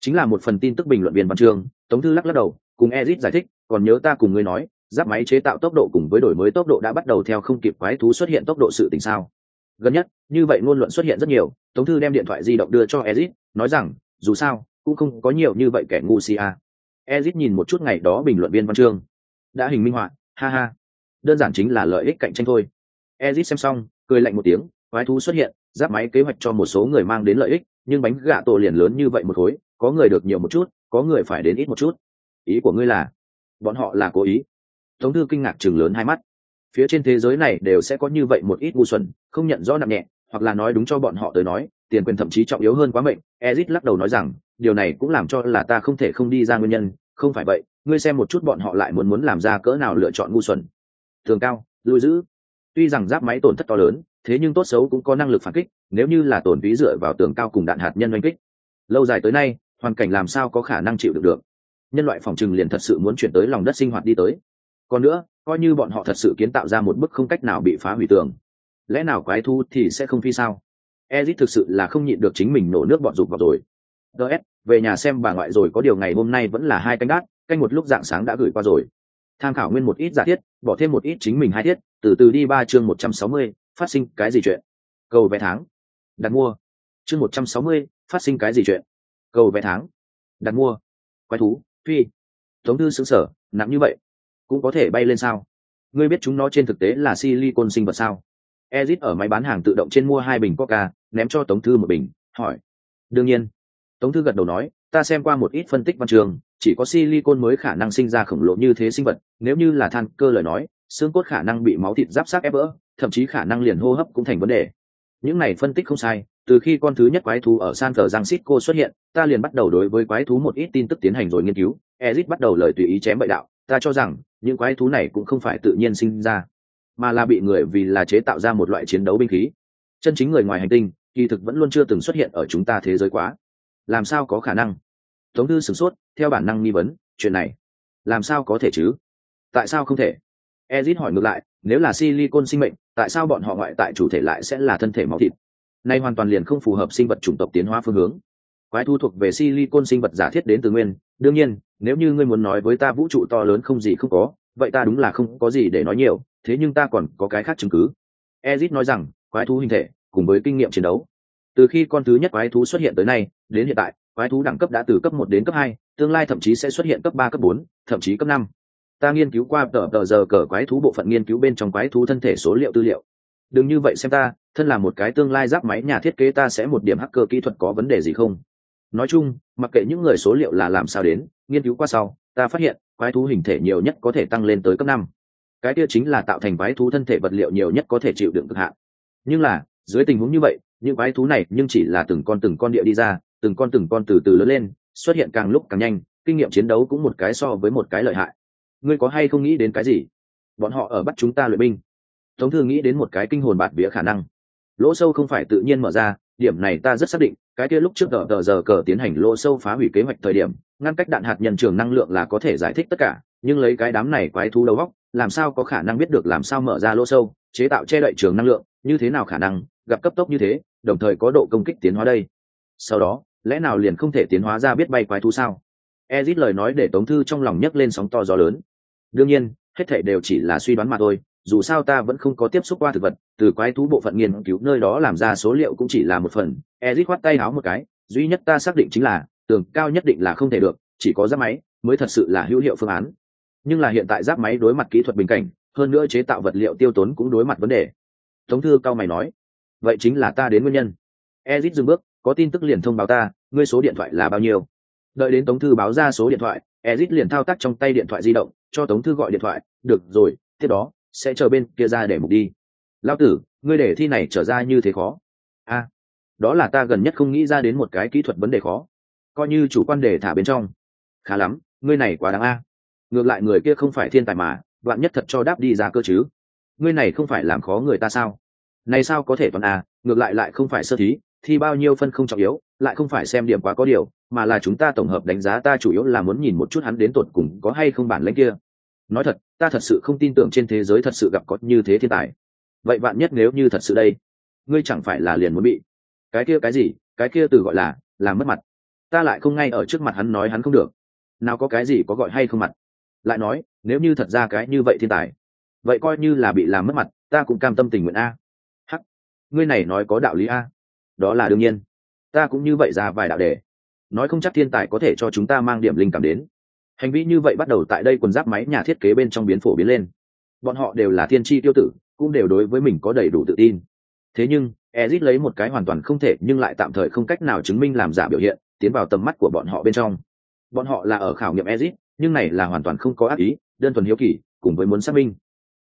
chính là một phần tin tức bình luận viên văn chương. Tống thư lắc lắc đầu, cùng ezit giải thích, còn nhớ ta cùng ngươi nói, giáp máy chế tạo tốc độ cùng với đổi mới tốc độ đã bắt đầu theo không kịp quái thú xuất hiện tốc độ sự tình sao? Gần nhất, như vậy ngôn luận xuất hiện rất nhiều, tống thư đem điện thoại di động đưa cho ezit, nói rằng, dù sao, cũng không có nhiều như vậy kẻ ngu si a ezit nhìn một chút ngày đó bình luận viên văn chương. Đã hình minh họa, ha ha. Đơn giản chính là lợi ích cạnh tranh thôi. Ezit xem xong, cười lạnh một tiếng, quái thú xuất hiện, giáp máy kế hoạch cho một số người mang đến lợi ích nhưng bánh gạ tổ liền lớn như vậy một khối, có người được nhiều một chút, có người phải đến ít một chút. Ý của ngươi là, bọn họ là cố ý. Tống thư kinh ngạc chừng lớn hai mắt. Phía trên thế giới này đều sẽ có như vậy một ít ngu xuẩn, không nhận rõ nặng nhẹ, hoặc là nói đúng cho bọn họ tới nói, tiền quyền thậm chí trọng yếu hơn quá mệnh. Ezit lắc đầu nói rằng, điều này cũng làm cho là ta không thể không đi ra nguyên nhân. Không phải vậy, ngươi xem một chút bọn họ lại muốn muốn làm ra cỡ nào lựa chọn ngu xuẩn. Thường cao, lưu giữ. Tuy rằng giáp máy tổn thất to lớn thế nhưng tốt xấu cũng có năng lực phản kích, nếu như là tổn phí dựa vào tường cao cùng đạn hạt nhân oanh kích. Lâu dài tới nay, hoàn cảnh làm sao có khả năng chịu được được? Nhân loại phòng trừng liền thật sự muốn chuyển tới lòng đất sinh hoạt đi tới. Còn nữa, coi như bọn họ thật sự kiến tạo ra một bức không cách nào bị phá hủy tường. Lẽ nào quái thu thì sẽ không phi sao? Ezit thực sự là không nhịn được chính mình nổ nước bọn dục vào rồi. Ts về nhà xem bà ngoại rồi, có điều ngày hôm nay vẫn là hai canh đát canh một lúc dạng sáng đã gửi qua rồi. Tham khảo nguyên một ít giả thiết, bỏ thêm một ít chính mình hai thiết, từ từ đi ba chương một trăm sáu mươi phát sinh cái gì chuyện? Cầu vé tháng. Đặt mua. Chương một trăm sáu mươi, phát sinh cái gì chuyện? Cầu vé tháng. Đặt mua. Quái thú, phi. Tống thư xứng sở nặng như vậy, cũng có thể bay lên sao? Ngươi biết chúng nó trên thực tế là silicon sinh vật sao? Ezit ở máy bán hàng tự động trên mua hai bình coca, ném cho tống thư một bình, hỏi. Đương nhiên. Tống thư gật đầu nói, ta xem qua một ít phân tích văn trường, chỉ có silicon mới khả năng sinh ra khổng lồ như thế sinh vật, nếu như là than cơ lời nói xương cốt khả năng bị máu thịt giáp sát ép vỡ, thậm chí khả năng liền hô hấp cũng thành vấn đề. Những này phân tích không sai, từ khi con thứ nhất quái thú ở san thờ giang xít xuất hiện, ta liền bắt đầu đối với quái thú một ít tin tức tiến hành rồi nghiên cứu. Ezit bắt đầu lời tùy ý chém bậy đạo, ta cho rằng, những quái thú này cũng không phải tự nhiên sinh ra, mà là bị người vì là chế tạo ra một loại chiến đấu binh khí. Chân chính người ngoài hành tinh, kỳ thực vẫn luôn chưa từng xuất hiện ở chúng ta thế giới quá. Làm sao có khả năng? Tống thư sửng sốt, theo bản năng nghi vấn, chuyện này, làm sao có thể chứ? Tại sao không thể? Ezit hỏi ngược lại, nếu là silicon sinh mệnh, tại sao bọn họ ngoại tại chủ thể lại sẽ là thân thể máu thịt? Nay hoàn toàn liền không phù hợp sinh vật chủng tộc tiến hóa phương hướng. Quái thu thuộc về silicon sinh vật giả thiết đến từ nguyên. Đương nhiên, nếu như ngươi muốn nói với ta vũ trụ to lớn không gì không có, vậy ta đúng là không có gì để nói nhiều, thế nhưng ta còn có cái khác chứng cứ. Ezit nói rằng, quái thú hình thể, cùng với kinh nghiệm chiến đấu. Từ khi con thứ nhất quái thú xuất hiện tới nay, đến hiện tại, quái thú đẳng cấp đã từ cấp một đến cấp hai, tương lai thậm chí sẽ xuất hiện cấp ba, cấp bốn, thậm chí cấp năm ta nghiên cứu qua tờ tờ giờ cờ quái thú bộ phận nghiên cứu bên trong quái thú thân thể số liệu tư liệu. Đừng như vậy xem ta, thân là một cái tương lai giáp máy nhà thiết kế ta sẽ một điểm hacker kỹ thuật có vấn đề gì không? Nói chung, mặc kệ những người số liệu là làm sao đến, nghiên cứu qua sau, ta phát hiện, quái thú hình thể nhiều nhất có thể tăng lên tới cấp năm. Cái kia chính là tạo thành quái thú thân thể vật liệu nhiều nhất có thể chịu đựng cực hạn. Nhưng là, dưới tình huống như vậy, những quái thú này nhưng chỉ là từng con từng con địa đi ra, từng con từng con từ từ lớn lên, xuất hiện càng lúc càng nhanh, kinh nghiệm chiến đấu cũng một cái so với một cái lợi hại ngươi có hay không nghĩ đến cái gì? Bọn họ ở bắt chúng ta luyện binh. Tống thư nghĩ đến một cái kinh hồn bạt vía khả năng. Lỗ sâu không phải tự nhiên mở ra, điểm này ta rất xác định, cái kia lúc trước tờ tờ giờ cờ tiến hành lỗ sâu phá hủy kế hoạch thời điểm, ngăn cách đạn hạt nhân trường năng lượng là có thể giải thích tất cả, nhưng lấy cái đám này quái thú đầu góc làm sao có khả năng biết được làm sao mở ra lỗ sâu, chế tạo che đậy trường năng lượng, như thế nào khả năng, gặp cấp tốc như thế, đồng thời có độ công kích tiến hóa đây. Sau đó, lẽ nào liền không thể tiến hóa ra biết bay quái thú sao? Ezit lời nói để tống thư trong lòng nhấc lên sóng to gió lớn đương nhiên, hết thảy đều chỉ là suy đoán mà thôi, dù sao ta vẫn không có tiếp xúc qua thực vật, từ quái thú bộ phận nghiên cứu nơi đó làm ra số liệu cũng chỉ là một phần. Ezit khoát tay áo một cái, duy nhất ta xác định chính là, tường cao nhất định là không thể được, chỉ có giáp máy mới thật sự là hữu hiệu phương án. Nhưng là hiện tại giáp máy đối mặt kỹ thuật bình cảnh, hơn nữa chế tạo vật liệu tiêu tốn cũng đối mặt vấn đề. Tống thư cao mày nói, vậy chính là ta đến nguyên nhân. Ezit dừng bước, có tin tức liền thông báo ta, ngươi số điện thoại là bao nhiêu? Đợi đến tống thư báo ra số điện thoại, ezit liền thao tác trong tay điện thoại di động cho tống thư gọi điện thoại, được rồi, tiếp đó, sẽ chờ bên kia ra để mục đi. Lao tử, ngươi để thi này trở ra như thế khó. A, đó là ta gần nhất không nghĩ ra đến một cái kỹ thuật vấn đề khó, coi như chủ quan đề thả bên trong. Khá lắm, ngươi này quá đáng a. Ngược lại người kia không phải thiên tài mà bạn nhất thật cho đáp đi ra cơ chứ. Ngươi này không phải làm khó người ta sao? Này sao có thể toàn a, ngược lại lại không phải sơ thí thì bao nhiêu phân không trọng yếu, lại không phải xem điểm quá có điều, mà là chúng ta tổng hợp đánh giá ta chủ yếu là muốn nhìn một chút hắn đến tột cùng có hay không bản lãnh kia nói thật, ta thật sự không tin tưởng trên thế giới thật sự gặp có như thế thiên tài. Vậy bạn nhất nếu như thật sự đây, ngươi chẳng phải là liền muốn bị cái kia cái gì, cái kia từ gọi là làm mất mặt. Ta lại không ngay ở trước mặt hắn nói hắn không được. Nào có cái gì có gọi hay không mặt. Lại nói, nếu như thật ra cái như vậy thiên tài, vậy coi như là bị làm mất mặt, ta cũng cam tâm tình nguyện a. Hắc, ngươi này nói có đạo lý a. Đó là đương nhiên. Ta cũng như vậy ra vài đạo đề. Nói không chắc thiên tài có thể cho chúng ta mang điểm linh cảm đến hành vi như vậy bắt đầu tại đây quần giáp máy nhà thiết kế bên trong biến phổ biến lên. Bọn họ đều là thiên tri tiêu tử, cũng đều đối với mình có đầy đủ tự tin. Thế nhưng, ezit lấy một cái hoàn toàn không thể nhưng lại tạm thời không cách nào chứng minh làm giả biểu hiện, tiến vào tầm mắt của bọn họ bên trong. Bọn họ là ở khảo nghiệm ezit, nhưng này là hoàn toàn không có ác ý, đơn thuần hiếu kỳ, cùng với muốn xác minh.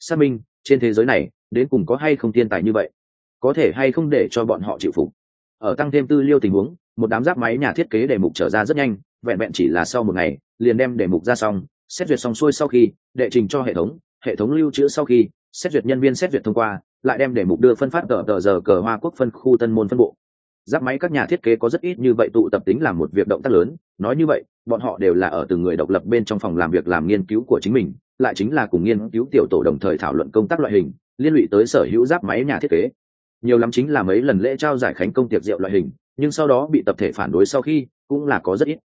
Xác minh, trên thế giới này, đến cùng có hay không thiên tài như vậy? Có thể hay không để cho bọn họ chịu phục? Ở tăng thêm tư liêu tình huống, một đám giáp máy nhà thiết kế đề mục trở ra rất nhanh, vẹn vẹn chỉ là sau một ngày liền đem đề mục ra xong, xét duyệt xong xuôi sau khi, đệ trình cho hệ thống hệ thống lưu trữ sau khi, xét duyệt nhân viên xét duyệt thông qua, lại đem đề mục đưa phân phát tờ tờ giờ cờ hoa quốc phân khu tân môn phân bộ. Giáp máy các nhà thiết kế có rất ít như vậy tụ tập tính làm một việc động tác lớn, nói như vậy, bọn họ đều là ở từng người độc lập bên trong phòng làm việc làm nghiên cứu của chính mình, lại chính là cùng nghiên cứu tiểu tổ đồng thời thảo luận công tác loại hình, liên lụy tới sở hữu giáp máy nhà thiết kế. Nhiều lắm chính là mấy lần lễ trao giải khánh công tiệc rượu loại hình, nhưng sau đó bị tập thể phản đối sau khi, cũng là có rất ít.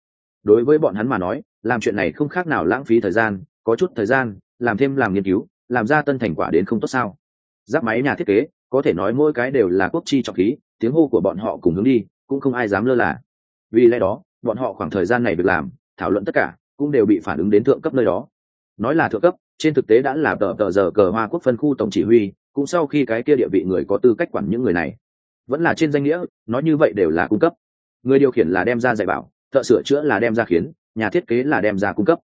Đối với bọn hắn mà nói làm chuyện này không khác nào lãng phí thời gian, có chút thời gian, làm thêm làm nghiên cứu, làm ra tân thành quả đến không tốt sao. Giáp máy nhà thiết kế, có thể nói mỗi cái đều là quốc chi trọng khí, tiếng hô của bọn họ cùng hướng đi, cũng không ai dám lơ là. Vì lẽ đó, bọn họ khoảng thời gian này việc làm, thảo luận tất cả, cũng đều bị phản ứng đến thượng cấp nơi đó. Nói là thượng cấp, trên thực tế đã là tờ tờ giờ cờ hoa quốc phân khu tổng chỉ huy, cũng sau khi cái kia địa vị người có tư cách quản những người này. Vẫn là trên danh nghĩa, nói như vậy đều là cung cấp. Người điều khiển là đem ra dạy bảo, thợ sửa chữa là đem ra khiến nhà thiết kế là đem ra cung cấp.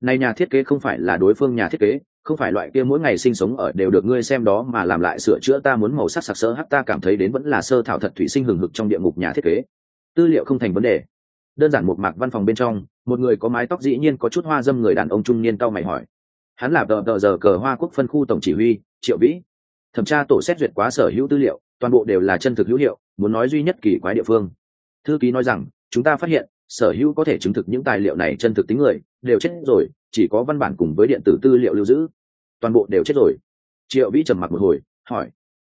Này nhà thiết kế không phải là đối phương nhà thiết kế, không phải loại kia mỗi ngày sinh sống ở đều được ngươi xem đó mà làm lại sửa chữa ta muốn màu sắc sặc sỡ hắc ta cảm thấy đến vẫn là sơ thảo thật thủy sinh hừng hực trong địa ngục nhà thiết kế. Tư liệu không thành vấn đề. Đơn giản một mạc văn phòng bên trong, một người có mái tóc dĩ nhiên có chút hoa dâm người đàn ông trung niên cau mày hỏi. Hắn là tờ tờ giờ cờ hoa quốc phân khu tổng chỉ huy, triệu vĩ. Thẩm tra tổ xét duyệt quá sở hữu tư liệu, toàn bộ đều là chân thực hữu hiệu, muốn nói duy nhất kỳ quái địa phương. Thư ký nói rằng, chúng ta phát hiện sở hữu có thể chứng thực những tài liệu này chân thực tính người, đều chết rồi, chỉ có văn bản cùng với điện tử tư liệu lưu giữ. Toàn bộ đều chết rồi. Triệu vĩ trầm mặc một hồi, hỏi.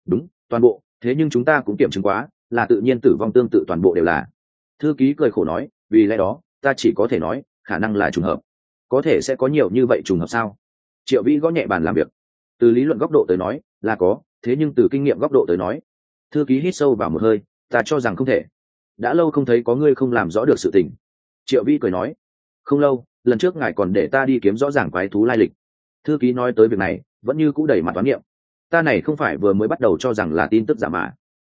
Đúng, toàn bộ, thế nhưng chúng ta cũng kiểm chứng quá, là tự nhiên tử vong tương tự toàn bộ đều là. Thư ký cười khổ nói, vì lẽ đó, ta chỉ có thể nói, khả năng là trùng hợp. Có thể sẽ có nhiều như vậy trùng hợp sao? Triệu vĩ gõ nhẹ bàn làm việc. Từ lý luận góc độ tới nói, là có, thế nhưng từ kinh nghiệm góc độ tới nói, thư ký hít sâu vào một hơi, ta cho rằng không thể đã lâu không thấy có ngươi không làm rõ được sự tình. Triệu Vi cười nói, không lâu, lần trước ngài còn để ta đi kiếm rõ ràng quái thú lai lịch. Thư ký nói tới việc này, vẫn như c ũ mặt toán niệm. Ta này không phải vừa mới bắt đầu cho rằng là tin tức giả mà.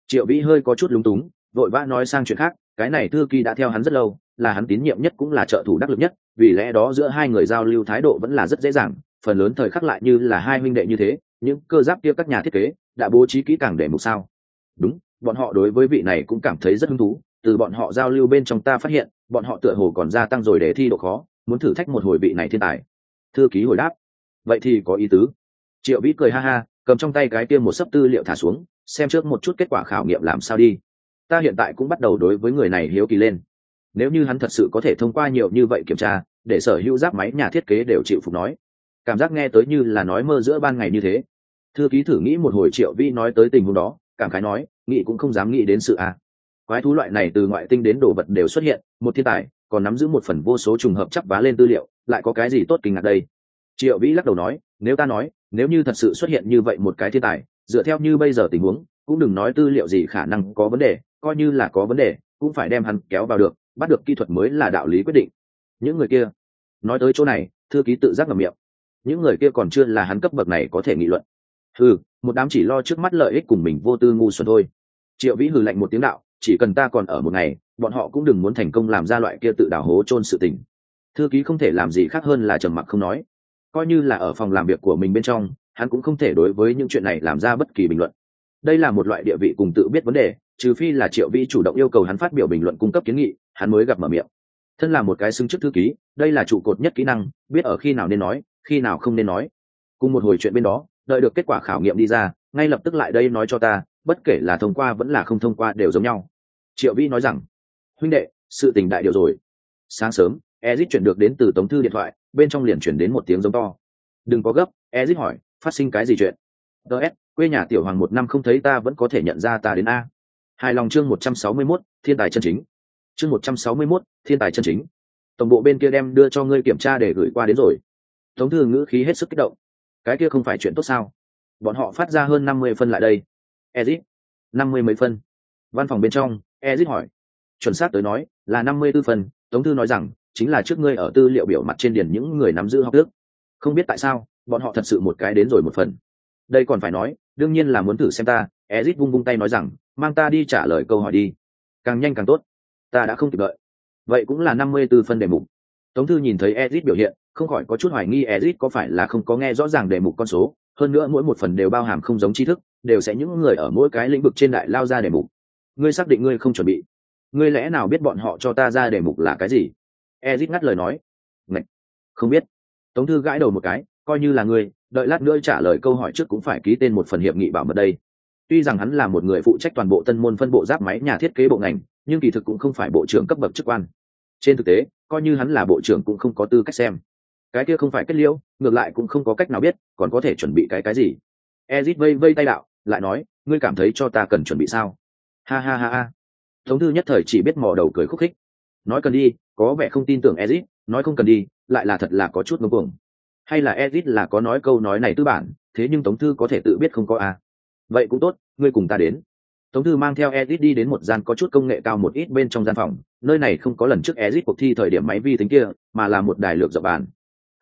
Triệu vĩ hơi có chút lúng túng, vội vã nói sang chuyện khác, cái này thư ký đã theo hắn rất lâu, là hắn tín nhiệm nhất cũng là trợ thủ đắc lực nhất, vì lẽ đó giữa hai người giao lưu thái độ vẫn là rất dễ dàng, phần lớn thời khắc lại như là hai huynh đệ như thế, những cơ giáp kia các nhà thiết kế, đã bố trí kỹ càng để mục sao. Đúng, bọn họ đối với vị này cũng cảm thấy rất hứng thú từ bọn họ giao lưu bên trong ta phát hiện, bọn họ tựa hồ còn gia tăng rồi để thi độ khó, muốn thử thách một hồi vị này thiên tài. Thư ký hồi đáp. Vậy thì có ý tứ. Triệu vĩ cười ha ha, cầm trong tay cái tiêm một sấp tư liệu thả xuống, xem trước một chút kết quả khảo nghiệm làm sao đi. Ta hiện tại cũng bắt đầu đối với người này hiếu kỳ lên. Nếu như hắn thật sự có thể thông qua nhiều như vậy kiểm tra, để sở hữu giáp máy nhà thiết kế đều chịu phục nói. Cảm giác nghe tới như là nói mơ giữa ban ngày như thế. Thư ký thử nghĩ một hồi triệu vĩ nói tới tình huống đó, cảm khái nói, nghĩ cũng không dám nghĩ đến sự à quái thú loại này từ ngoại tinh đến đồ vật đều xuất hiện, một thiên tài, còn nắm giữ một phần vô số trùng hợp chắp vá lên tư liệu, lại có cái gì tốt kinh ngạc đây? Triệu vĩ lắc đầu nói, nếu ta nói, nếu như thật sự xuất hiện như vậy một cái thiên tài, dựa theo như bây giờ tình huống, cũng đừng nói tư liệu gì khả năng có vấn đề, coi như là có vấn đề, cũng phải đem hắn kéo vào được, bắt được kỹ thuật mới là đạo lý quyết định. Những người kia, nói tới chỗ này, thư ký tự giác ngầm miệng. Những người kia còn chưa là hắn cấp bậc này có thể nghị luận. Ừ một đám chỉ lo trước mắt lợi ích cùng mình vô tư ngu xuẩn thôi. Triệu vĩ hừ lạnh một tiếng đạo chỉ cần ta còn ở một ngày, bọn họ cũng đừng muốn thành công làm ra loại kia tự đào hố chôn sự tình. Thư ký không thể làm gì khác hơn là trầm mặc không nói. Coi như là ở phòng làm việc của mình bên trong, hắn cũng không thể đối với những chuyện này làm ra bất kỳ bình luận. Đây là một loại địa vị cùng tự biết vấn đề, trừ phi là triệu vi chủ động yêu cầu hắn phát biểu bình luận cung cấp kiến nghị, hắn mới gặp mở miệng. Thân là một cái xứng chức thư ký, đây là trụ cột nhất kỹ năng, biết ở khi nào nên nói, khi nào không nên nói. Cùng một hồi chuyện bên đó, đợi được kết quả khảo nghiệm đi ra, ngay lập tức lại đây nói cho ta bất kể là thông qua vẫn là không thông qua đều giống nhau. Triệu vi nói rằng huynh đệ sự tình đại điều rồi. Sáng sớm ezit chuyển được đến từ tống thư điện thoại bên trong liền chuyển đến một tiếng giống to. Đừng có gấp ezit hỏi phát sinh cái gì chuyện? Ts quê nhà tiểu hoàng một năm không thấy ta vẫn có thể nhận ra ta đến a. Hài lòng chương một trăm sáu mươi 161, thiên tài chân chính. Chương một trăm sáu mươi 161, thiên tài chân chính. Tổng bộ bên kia đem đưa cho ngươi kiểm tra để gửi qua đến rồi. Tống thư ngữ khí hết sức kích động. Cái kia không phải chuyện tốt sao? Bọn họ phát ra hơn năm mươi phân lại đây ezit. Năm mươi mấy phân. Văn phòng bên trong, ezit hỏi. Chuẩn xác tới nói, là năm mươi b ố phân. Tống thư nói rằng, chính là trước ngươi ở tư liệu biểu mặt trên điển những người nắm giữ học tước không biết tại sao, bọn họ thật sự một cái đến rồi một phần. Đây còn phải nói, đương nhiên là muốn thử xem ta. Ezit vung vung tay nói rằng, mang ta đi trả lời câu hỏi đi. Càng nhanh càng tốt. Ta đã không kịp đợi. Vậy cũng là năm mươi b ố phân đề mục. Tống thư nhìn thấy ezit biểu hiện, không khỏi có chút hoài nghi ezit có phải là không có nghe rõ ràng đề mục con số hơn nữa mỗi một phần đều bao hàm không giống tri thức, đều sẽ những người ở mỗi cái lĩnh vực trên đại lao ra đề mục. Ngươi xác định ngươi không chuẩn bị. Ngươi lẽ nào biết bọn họ cho ta ra đề mục là cái gì? Ezit ngắt lời nói. Ngạch! không biết. Tống thư gãi đầu một cái, coi như là ngươi, đợi lát nữa trả lời câu hỏi trước cũng phải ký tên một phần hiệp nghị bảo mật đây. Tuy rằng hắn là một người phụ trách toàn bộ tân môn phân bộ giáp máy nhà thiết kế bộ ngành, nhưng kỳ thực cũng không phải bộ trưởng cấp bậc chức quan. Trên thực tế, coi như hắn là bộ trưởng cũng không có tư cách xem cái kia không phải kết liễu, ngược lại cũng không có cách nào biết, còn có thể chuẩn bị cái cái gì. Ezit vây vây tay đạo, lại nói, ngươi cảm thấy cho ta cần chuẩn bị sao? Ha ha ha ha. Tống thư nhất thời chỉ biết mò đầu cười khúc khích. Nói cần đi, có vẻ không tin tưởng ezit, nói không cần đi, lại là thật là có chút ngớ cuồng. Hay là ezit là có nói câu nói này tư bản, thế nhưng tống thư có thể tự biết không có à. vậy cũng tốt, ngươi cùng ta đến. Tống thư mang theo ezit đi đến một gian có chút công nghệ cao một ít bên trong gian phòng, nơi này không có lần trước ezit cuộc thi thời điểm máy vi tính kia, mà là một đài lược dọc bàn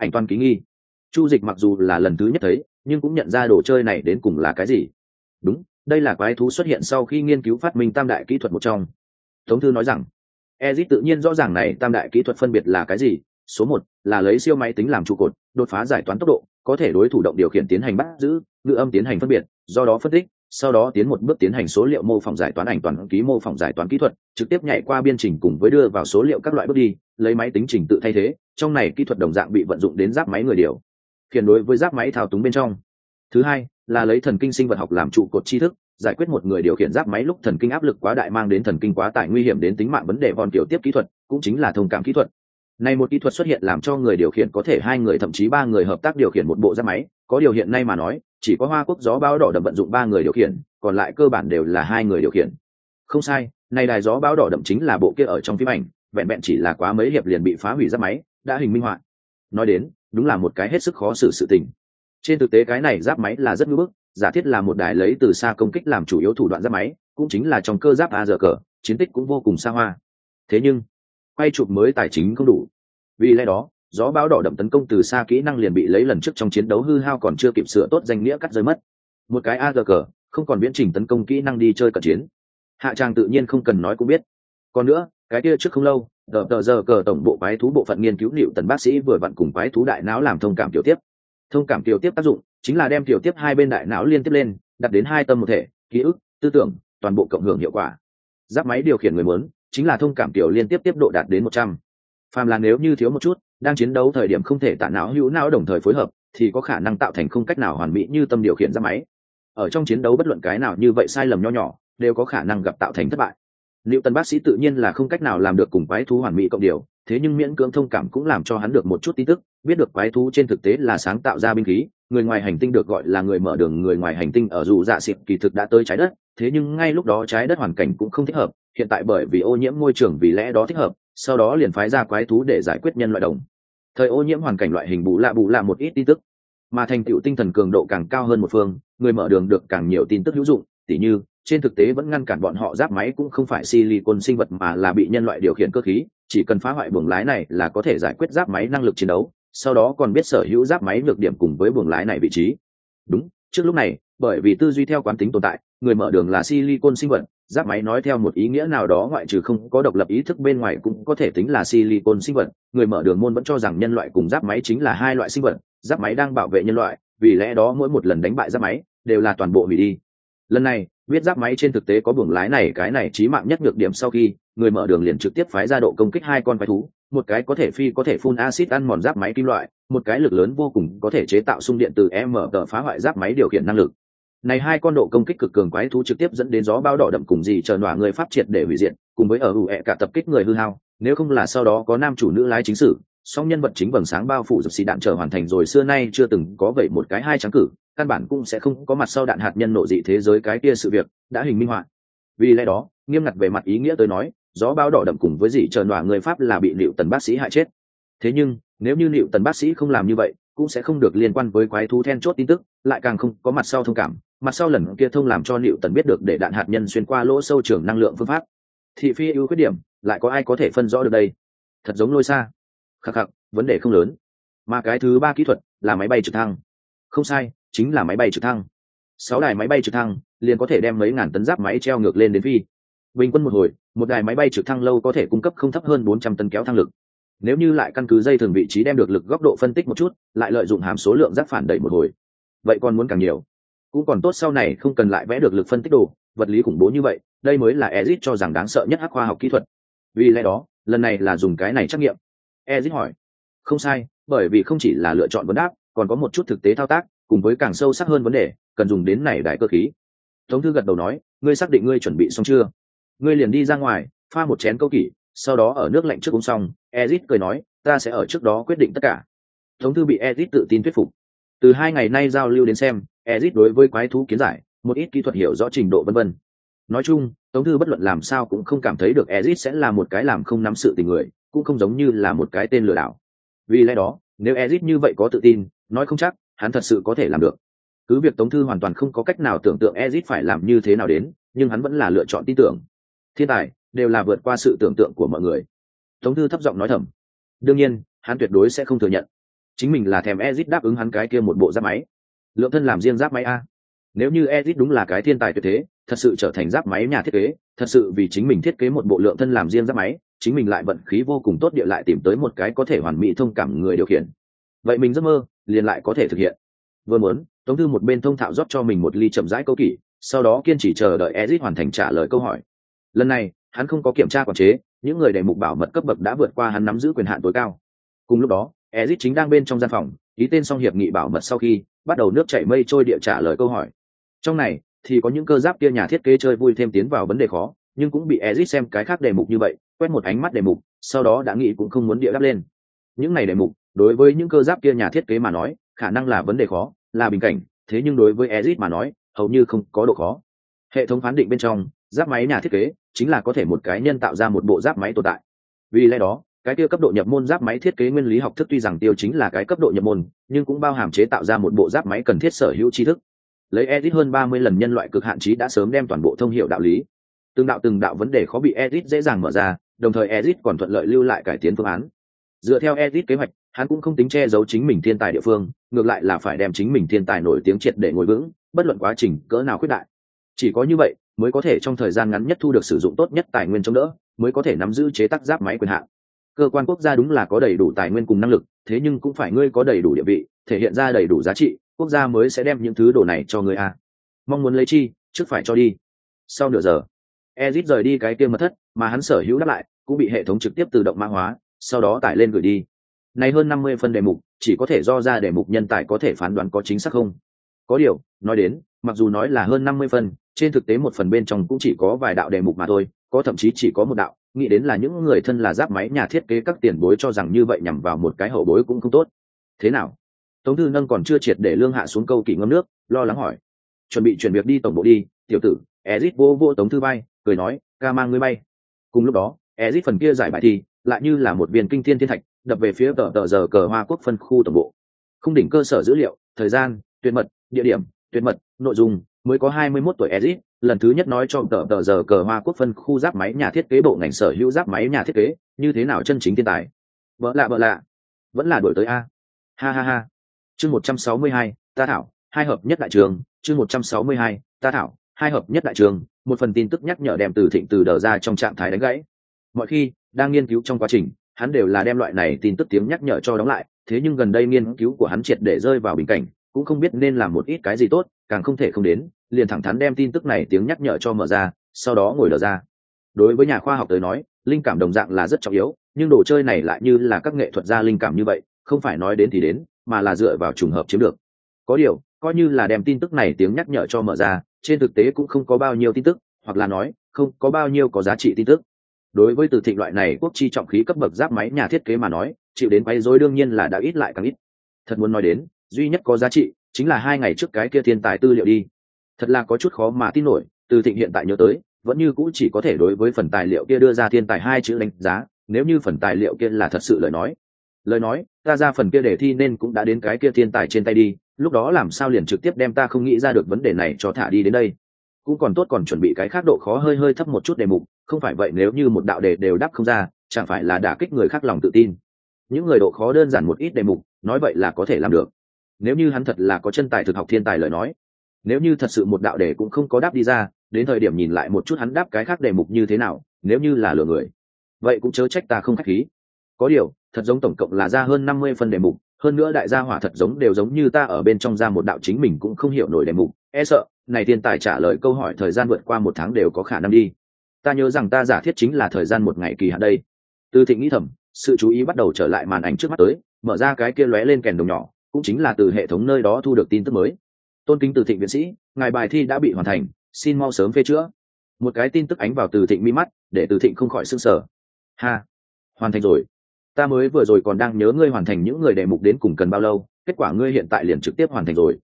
ảnh toàn ký nghi. Chu dịch mặc dù là lần thứ nhất thấy, nhưng cũng nhận ra đồ chơi này đến cùng là cái gì. Đúng, đây là quái thú xuất hiện sau khi nghiên cứu phát minh tam đại kỹ thuật một trong. Tống thư nói rằng ezit tự nhiên rõ ràng này tam đại kỹ thuật phân biệt là cái gì. Số một là lấy siêu máy tính làm trụ cột, đột phá giải toán tốc độ, có thể đối thủ động điều khiển tiến hành bắt giữ ngữ âm tiến hành phân biệt, do đó phân tích sau đó tiến một bước tiến hành số liệu mô phỏng giải toán ảnh toàn ký mô phỏng giải toán kỹ thuật, trực tiếp nhảy qua biên trình cùng với đưa vào số liệu các loại bước đi, lấy máy tính trình tự thay thế, trong này kỹ thuật đồng dạng bị vận dụng đến giáp máy người điều. Khiển đối với giáp máy thao túng bên trong. Thứ hai, là lấy thần kinh sinh vật học làm trụ cột tri thức, giải quyết một người điều khiển giáp máy lúc thần kinh áp lực quá đại mang đến thần kinh quá tải nguy hiểm đến tính mạng vấn đề von kiểu tiếp kỹ thuật, cũng chính là thông cảm kỹ thuật. Này một kỹ thuật xuất hiện làm cho người điều khiển có thể hai người thậm chí ba người hợp tác điều khiển một bộ giáp máy, có điều hiện nay mà nói chỉ có hoa quốc gió báo đỏ đậm vận dụng ba người điều khiển, còn lại cơ bản đều là hai người điều khiển. Không sai này đài gió báo đỏ đậm chính là bộ kia ở trong phim ảnh, vẹn vẹn chỉ là quá mấy hiệp liền bị phá hủy giáp máy, đã hình minh họa. Nói đến, đúng là một cái hết sức khó xử sự tình. Trên thực tế cái này giáp máy là rất ngưỡng bức, giả thiết là một đài lấy từ xa công kích làm chủ yếu thủ đoạn giáp máy, cũng chính là trong cơ giáp a giờ cờ, chiến tích cũng vô cùng xa hoa. Thế nhưng, quay chụp mới tài chính không đủ. Vì lẽ đó gió báo đỏ đậm tấn công từ xa kỹ năng liền bị lấy lần trước trong chiến đấu hư hao còn chưa kịp sửa tốt danh nghĩa cắt rơi mất. Một cái a cờ không còn viễn trình tấn công kỹ năng đi chơi cận chiến. Hạ trang tự nhiên không cần nói cũng biết. Còn nữa, cái kia trước không lâu, tờ tờ giờ cờ tổng bộ quái thú bộ phận nghiên cứu liệu tần bác sĩ vừa vặn cùng quái thú đại não làm thông cảm tiểu tiếp. Thông cảm tiểu tiếp tác dụng chính là đem tiểu tiếp hai bên đại não liên tiếp lên, đặt đến hai tâm một thể, ký ức, tư tưởng, toàn bộ cộng hưởng hiệu quả. Giáp máy điều khiển người muốn, chính là thông cảm tiểu liên tiếp tiếp độ đạt đến một trăm phàm là nếu như thiếu một chút, đang chiến đấu thời điểm không thể tạ não hữu não đồng thời phối hợp, thì có khả năng tạo thành không cách nào hoàn mỹ như tâm điều khiển ra máy. Ở trong chiến đấu bất luận cái nào như vậy sai lầm nho nhỏ, đều có khả năng gặp tạo thành thất bại. Liệu tần bác sĩ tự nhiên là không cách nào làm được cùng quái thú hoàn mỹ cộng điều, thế nhưng miễn cưỡng thông cảm cũng làm cho hắn được một chút tin tức, biết được quái thú trên thực tế là sáng tạo ra binh khí, người ngoài hành tinh được gọi là người mở đường, người ngoài hành tinh ở dù dạ xịt kỳ thực đã tới trái đất, thế nhưng ngay lúc đó trái đất hoàn cảnh cũng không thích hợp, hiện tại bởi vì ô nhiễm môi trường vì lẽ đó thích hợp sau đó liền phái ra quái thú để giải quyết nhân loại đồng. Thời ô nhiễm hoàn cảnh loại hình bù lạ bù lạ một ít tin tức. Mà thành tựu tinh thần cường độ càng cao hơn một phương, người mở đường được càng nhiều tin tức hữu dụng, tỉ như, trên thực tế vẫn ngăn cản bọn họ giáp máy cũng không phải silicon sinh vật mà là bị nhân loại điều khiển cơ khí, chỉ cần phá hoại buồng lái này là có thể giải quyết giáp máy năng lực chiến đấu, sau đó còn biết sở hữu giáp máy nhược điểm cùng với buồng lái này vị trí. Đúng, trước lúc này, bởi vì tư duy theo quán tính tồn tại, người mở đường là silicon sinh vật giáp máy nói theo một ý nghĩa nào đó ngoại trừ không có độc lập ý thức bên ngoài cũng có thể tính là silicon sinh vật. Người mở đường môn vẫn cho rằng nhân loại cùng giáp máy chính là hai loại sinh vật, giáp máy đang bảo vệ nhân loại, vì lẽ đó mỗi một lần đánh bại giáp máy đều là toàn bộ hủy đi. Lần này, biết giáp máy trên thực tế có buồng lái này, cái này trí mạng nhất nhược điểm sau khi người mở đường liền trực tiếp phái ra độ công kích hai con quái thú, một cái có thể phi có thể phun acid ăn mòn giáp máy kim loại, một cái lực lớn vô cùng có thể chế tạo xung điện từ m tờ phá hoại giáp máy điều khiển năng lực này hai con độ công kích cực cường quái thú trực tiếp dẫn đến gió bao đỏ đậm cùng gì chờ nỏa người pháp triệt để hủy diệt, cùng với ở ủ ẹ cả tập kích người hư hao, nếu không là sau đó có nam chủ nữ lái chính sử, song nhân vật chính vầng sáng bao phủ dập xì đạn trở hoàn thành rồi xưa nay chưa từng có vậy một cái hai trắng cử, căn bản cũng sẽ không có mặt sau đạn hạt nhân nộ dị thế giới cái kia sự việc đã hình minh họa. Vì lẽ đó, nghiêm ngặt về mặt ý nghĩa tôi nói, gió bao đỏ đậm cùng với dị chờ nỏa người pháp là bị liệu tần bác sĩ hại chết. Thế nhưng, nếu như liệu tần bác sĩ không làm như vậy, cũng sẽ không được liên quan với quái thú then chốt tin tức, lại càng không có mặt sau thông cảm mặt sau lần kia thông làm cho liệu tần biết được để đạn hạt nhân xuyên qua lỗ sâu trường năng lượng phương pháp. Thị phi ưu khuyết điểm, lại có ai có thể phân rõ được đây? Thật giống lôi xa. Khắc khắc, vấn đề không lớn. Mà cái thứ ba kỹ thuật là máy bay trực thăng. Không sai, chính là máy bay trực thăng. Sáu đài máy bay trực thăng liền có thể đem mấy ngàn tấn giáp máy treo ngược lên đến phi. Bình quân một hồi, một đài máy bay trực thăng lâu có thể cung cấp không thấp hơn bốn trăm tấn kéo thăng lực. Nếu như lại căn cứ dây thường vị trí đem được lực góc độ phân tích một chút, lại lợi dụng hàm số lượng giáp phản đẩy một hồi. Vậy còn muốn càng nhiều cũng còn tốt sau này không cần lại vẽ được lực phân tích đồ, vật lý khủng bố như vậy, đây mới là ezit cho rằng đáng sợ nhất hắc khoa học kỹ thuật. Vì lẽ đó, lần này là dùng cái này trắc nghiệm. Ezit hỏi, không sai, bởi vì không chỉ là lựa chọn vấn đáp, còn có một chút thực tế thao tác, cùng với càng sâu sắc hơn vấn đề, cần dùng đến này đại cơ khí. Tống thư gật đầu nói, ngươi xác định ngươi chuẩn bị xong chưa? Ngươi liền đi ra ngoài, pha một chén câu kỷ, sau đó ở nước lạnh trước uống xong. Ezit cười nói, ta sẽ ở trước đó quyết định tất cả. Tống thư bị ezit tự tin thuyết phục. Từ hai ngày nay giao lưu đến xem ezit đối với quái thú kiến giải, một ít kỹ thuật hiểu rõ trình độ vân vân. Nói chung, tống thư bất luận làm sao cũng không cảm thấy được ezit sẽ là một cái làm không nắm sự tình người, cũng không giống như là một cái tên lừa đảo. Vì lẽ đó, nếu ezit như vậy có tự tin, nói không chắc, hắn thật sự có thể làm được. Cứ việc tống thư hoàn toàn không có cách nào tưởng tượng ezit phải làm như thế nào đến, nhưng hắn vẫn là lựa chọn tin tưởng. Thiên tài, đều là vượt qua sự tưởng tượng của mọi người. Tống thư thấp giọng nói thầm. Đương nhiên, hắn tuyệt đối sẽ không thừa nhận. Chính mình là thèm ezit đáp ứng hắn cái kia một bộ giáp máy lượng thân làm riêng giáp máy a. Nếu như ezit đúng là cái thiên tài tuyệt thế, thật sự trở thành giáp máy nhà thiết kế, thật sự vì chính mình thiết kế một bộ lượng thân làm riêng giáp máy, chính mình lại vận khí vô cùng tốt địa lại tìm tới một cái có thể hoàn mỹ thông cảm người điều khiển. Vậy mình giấc mơ, liền lại có thể thực hiện. Vừa muốn, tống thư một bên thông thạo rót cho mình một ly chậm rãi câu kỷ, sau đó kiên trì chờ đợi ezit hoàn thành trả lời câu hỏi. Lần này, hắn không có kiểm tra quản chế, những người đề mục bảo mật cấp bậc đã vượt qua hắn nắm giữ quyền hạn tối cao. Cùng lúc đó ezit chính đang bên trong gian phòng ý tên xong hiệp nghị bảo mật sau khi, bắt đầu nước chảy mây trôi địa trả lời câu hỏi. Trong này, thì có những cơ giáp kia nhà thiết kế chơi vui thêm tiến vào vấn đề khó, nhưng cũng bị ezit xem cái khác đề mục như vậy, quét một ánh mắt đề mục, sau đó đã nghĩ cũng không muốn địa đáp lên. Những này đề mục, đối với những cơ giáp kia nhà thiết kế mà nói, khả năng là vấn đề khó, là bình cảnh, thế nhưng đối với ezit mà nói, hầu như không có độ khó. Hệ thống phán định bên trong, giáp máy nhà thiết kế, chính là có thể một cái nhân tạo ra một bộ giáp máy tồn tại. Vì lẽ đó cái tiêu cấp độ nhập môn giáp máy thiết kế nguyên lý học thức tuy rằng tiêu chính là cái cấp độ nhập môn, nhưng cũng bao hàm chế tạo ra một bộ giáp máy cần thiết sở hữu tri thức. Lấy edit hơn ba mươi lần nhân loại cực hạn trí đã sớm đem toàn bộ thông hiệu đạo lý. Từng đạo từng đạo vấn đề khó bị edit dễ dàng mở ra, đồng thời edit còn thuận lợi lưu lại cải tiến phương án. Dựa theo edit kế hoạch, hắn cũng không tính che giấu chính mình thiên tài địa phương, ngược lại là phải đem chính mình thiên tài nổi tiếng triệt để ngồi vững, bất luận quá trình cỡ nào khuyết đại. Chỉ có như vậy, mới có thể trong thời gian ngắn nhất thu được sử dụng tốt nhất tài nguyên chống đỡ, mới có thể nắm giữ chế tác giáp máy quyền hạn cơ quan quốc gia đúng là có đầy đủ tài nguyên cùng năng lực, thế nhưng cũng phải ngươi có đầy đủ địa vị, thể hiện ra đầy đủ giá trị, quốc gia mới sẽ đem những thứ đồ này cho ngươi a. Mong muốn lấy chi, trước phải cho đi. Sau nửa giờ ezit rời đi cái kia mật thất, mà hắn sở hữu đáp lại, cũng bị hệ thống trực tiếp tự động mã hóa, sau đó tải lên gửi đi. Này hơn năm mươi phân đề mục, chỉ có thể do ra đề mục nhân tài có thể phán đoán có chính xác không? Có điều, nói đến, mặc dù nói là hơn năm mươi phân, trên thực tế một phần bên trong cũng chỉ có vài đạo đề mục mà thôi có thậm chí chỉ có một đạo, nghĩ đến là những người thân là giáp máy nhà thiết kế các tiền bối cho rằng như vậy nhằm vào một cái hậu bối cũng không tốt. Thế nào? Tống thư nâng còn chưa triệt để lương hạ xuống câu kỷ ngâm nước, lo lắng hỏi. Chuẩn bị chuyển việc đi tổng bộ đi, tiểu tử, ezit vô vô tống thư bay cười nói, ca mang ngươi bay. Cùng lúc đó, ezit phần kia giải bài thi, lại như là một viên kinh thiên thiên thạch, đập về phía tờ tờ giờ cờ hoa quốc phân khu tổng bộ. Không đỉnh cơ sở dữ liệu, thời gian, tuyệt mật, địa điểm, tuyệt mật, nội dung mới có hai mươi 21 tuổi Ezic, lần thứ nhất nói cho tờ tờ giờ cờ hoa quốc phân khu giáp máy nhà thiết kế bộ ngành sở hữu giáp máy nhà thiết kế như thế nào chân chính thiên tài? Bỡ lạ bỡ lạ. Vẫn là đổi tới a. Ha ha ha. Chương một trăm sáu mươi hai ta thảo hai hợp nhất đại trường. Chương một trăm sáu mươi hai ta thảo hai hợp nhất đại trường. Một phần tin tức nhắc nhở đem từ thịnh từ đờ ra trong trạng thái đánh gãy. Mọi khi đang nghiên cứu trong quá trình hắn đều là đem loại này tin tức tiếng nhắc nhở cho đóng lại. Thế nhưng gần đây nghiên cứu của hắn triệt để rơi vào bình cảnh cũng không biết nên làm một ít cái gì tốt càng không thể không đến, liền thẳng thắn đem tin tức này tiếng nhắc nhở cho mở ra, sau đó ngồi lờ ra. Đối với nhà khoa học tới nói, linh cảm đồng dạng là rất trọng yếu, nhưng đồ chơi này lại như là các nghệ thuật gia linh cảm như vậy, không phải nói đến thì đến, mà là dựa vào trùng hợp chiếm được. Có điều, coi như là đem tin tức này tiếng nhắc nhở cho mở ra, trên thực tế cũng không có bao nhiêu tin tức, hoặc là nói, không có bao nhiêu có giá trị tin tức. Đối với từ thịnh loại này quốc chi trọng khí cấp bậc giáp máy nhà thiết kế mà nói, chịu đến quay dối đương nhiên là đã ít lại càng ít. Thật muốn nói đến, duy nhất có giá trị chính là hai ngày trước cái kia thiên tài tư liệu đi. Thật là có chút khó mà tin nổi, từ thịnh hiện tại nhớ tới, vẫn như cũ chỉ có thể đối với phần tài liệu kia đưa ra thiên tài hai chữ đánh giá, nếu như phần tài liệu kia là thật sự lời nói. Lời nói, ta ra phần kia đề thi nên cũng đã đến cái kia thiên tài trên tay đi, lúc đó làm sao liền trực tiếp đem ta không nghĩ ra được vấn đề này cho thả đi đến đây. Cũng còn tốt còn chuẩn bị cái khác độ khó hơi hơi thấp một chút đề mục, không phải vậy nếu như một đạo đề đều đáp không ra, chẳng phải là đả kích người khác lòng tự tin. Những người độ khó đơn giản một ít đề mục, nói vậy là có thể làm được nếu như hắn thật là có chân tài thực học thiên tài lời nói, nếu như thật sự một đạo đề cũng không có đáp đi ra, đến thời điểm nhìn lại một chút hắn đáp cái khác đề mục như thế nào, nếu như là lừa người, vậy cũng chớ trách ta không khách khí. Có điều, thật giống tổng cộng là ra hơn năm mươi phân đề mục, hơn nữa đại gia hỏa thật giống đều giống như ta ở bên trong ra một đạo chính mình cũng không hiểu nổi đề mục. E sợ, này thiên tài trả lời câu hỏi thời gian vượt qua một tháng đều có khả năng đi. Ta nhớ rằng ta giả thiết chính là thời gian một ngày kỳ hạn đây. Từ thịnh nghĩ thầm, sự chú ý bắt đầu trở lại màn ảnh trước mắt tới, mở ra cái kia lóe lên kèn đồng nhỏ cũng chính là từ hệ thống nơi đó thu được tin tức mới. Tôn kính từ thịnh viện sĩ, ngài bài thi đã bị hoàn thành, xin mau sớm phê chữa. Một cái tin tức ánh vào từ thịnh mi mắt, để từ thịnh không khỏi s ư n g sở ha, hoàn thành rồi. Ta mới vừa rồi còn đang nhớ ngươi hoàn thành những người đề mục đến cùng cần bao lâu, kết quả ngươi hiện tại liền trực tiếp hoàn thành rồi.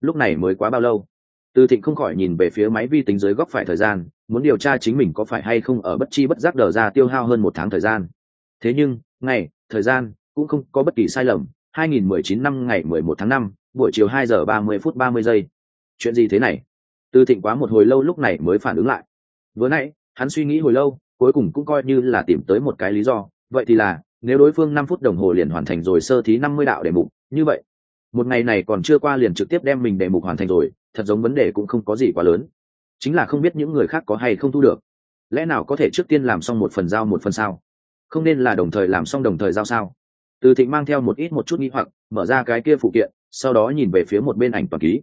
Lúc này mới quá bao lâu? Từ thịnh không khỏi nhìn về phía máy vi tính dưới góc phải thời gian, muốn điều tra chính mình có phải hay không ở bất chi bất giác đờ ra tiêu hao hơn một tháng thời gian. Thế nhưng, ngày, thời gian, cũng không có bất kỳ sai lầm. 2019 năm ngày 11 tháng 5, buổi chiều 2 giờ 30 phút 30 giây. Chuyện gì thế này? Từ Thịnh quá một hồi lâu lúc này mới phản ứng lại. Vừa nãy, hắn suy nghĩ hồi lâu, cuối cùng cũng coi như là tìm tới một cái lý do, vậy thì là, nếu đối phương 5 phút đồng hồ liền hoàn thành rồi sơ thí 50 đạo đề mục, như vậy, một ngày này còn chưa qua liền trực tiếp đem mình đề mục hoàn thành rồi, thật giống vấn đề cũng không có gì quá lớn. Chính là không biết những người khác có hay không thu được. Lẽ nào có thể trước tiên làm xong một phần giao một phần sao? Không nên là đồng thời làm xong đồng thời giao sao? Từ thịnh mang theo một ít một chút nghi hoặc, mở ra cái kia phụ kiện, sau đó nhìn về phía một bên ảnh toàn ký.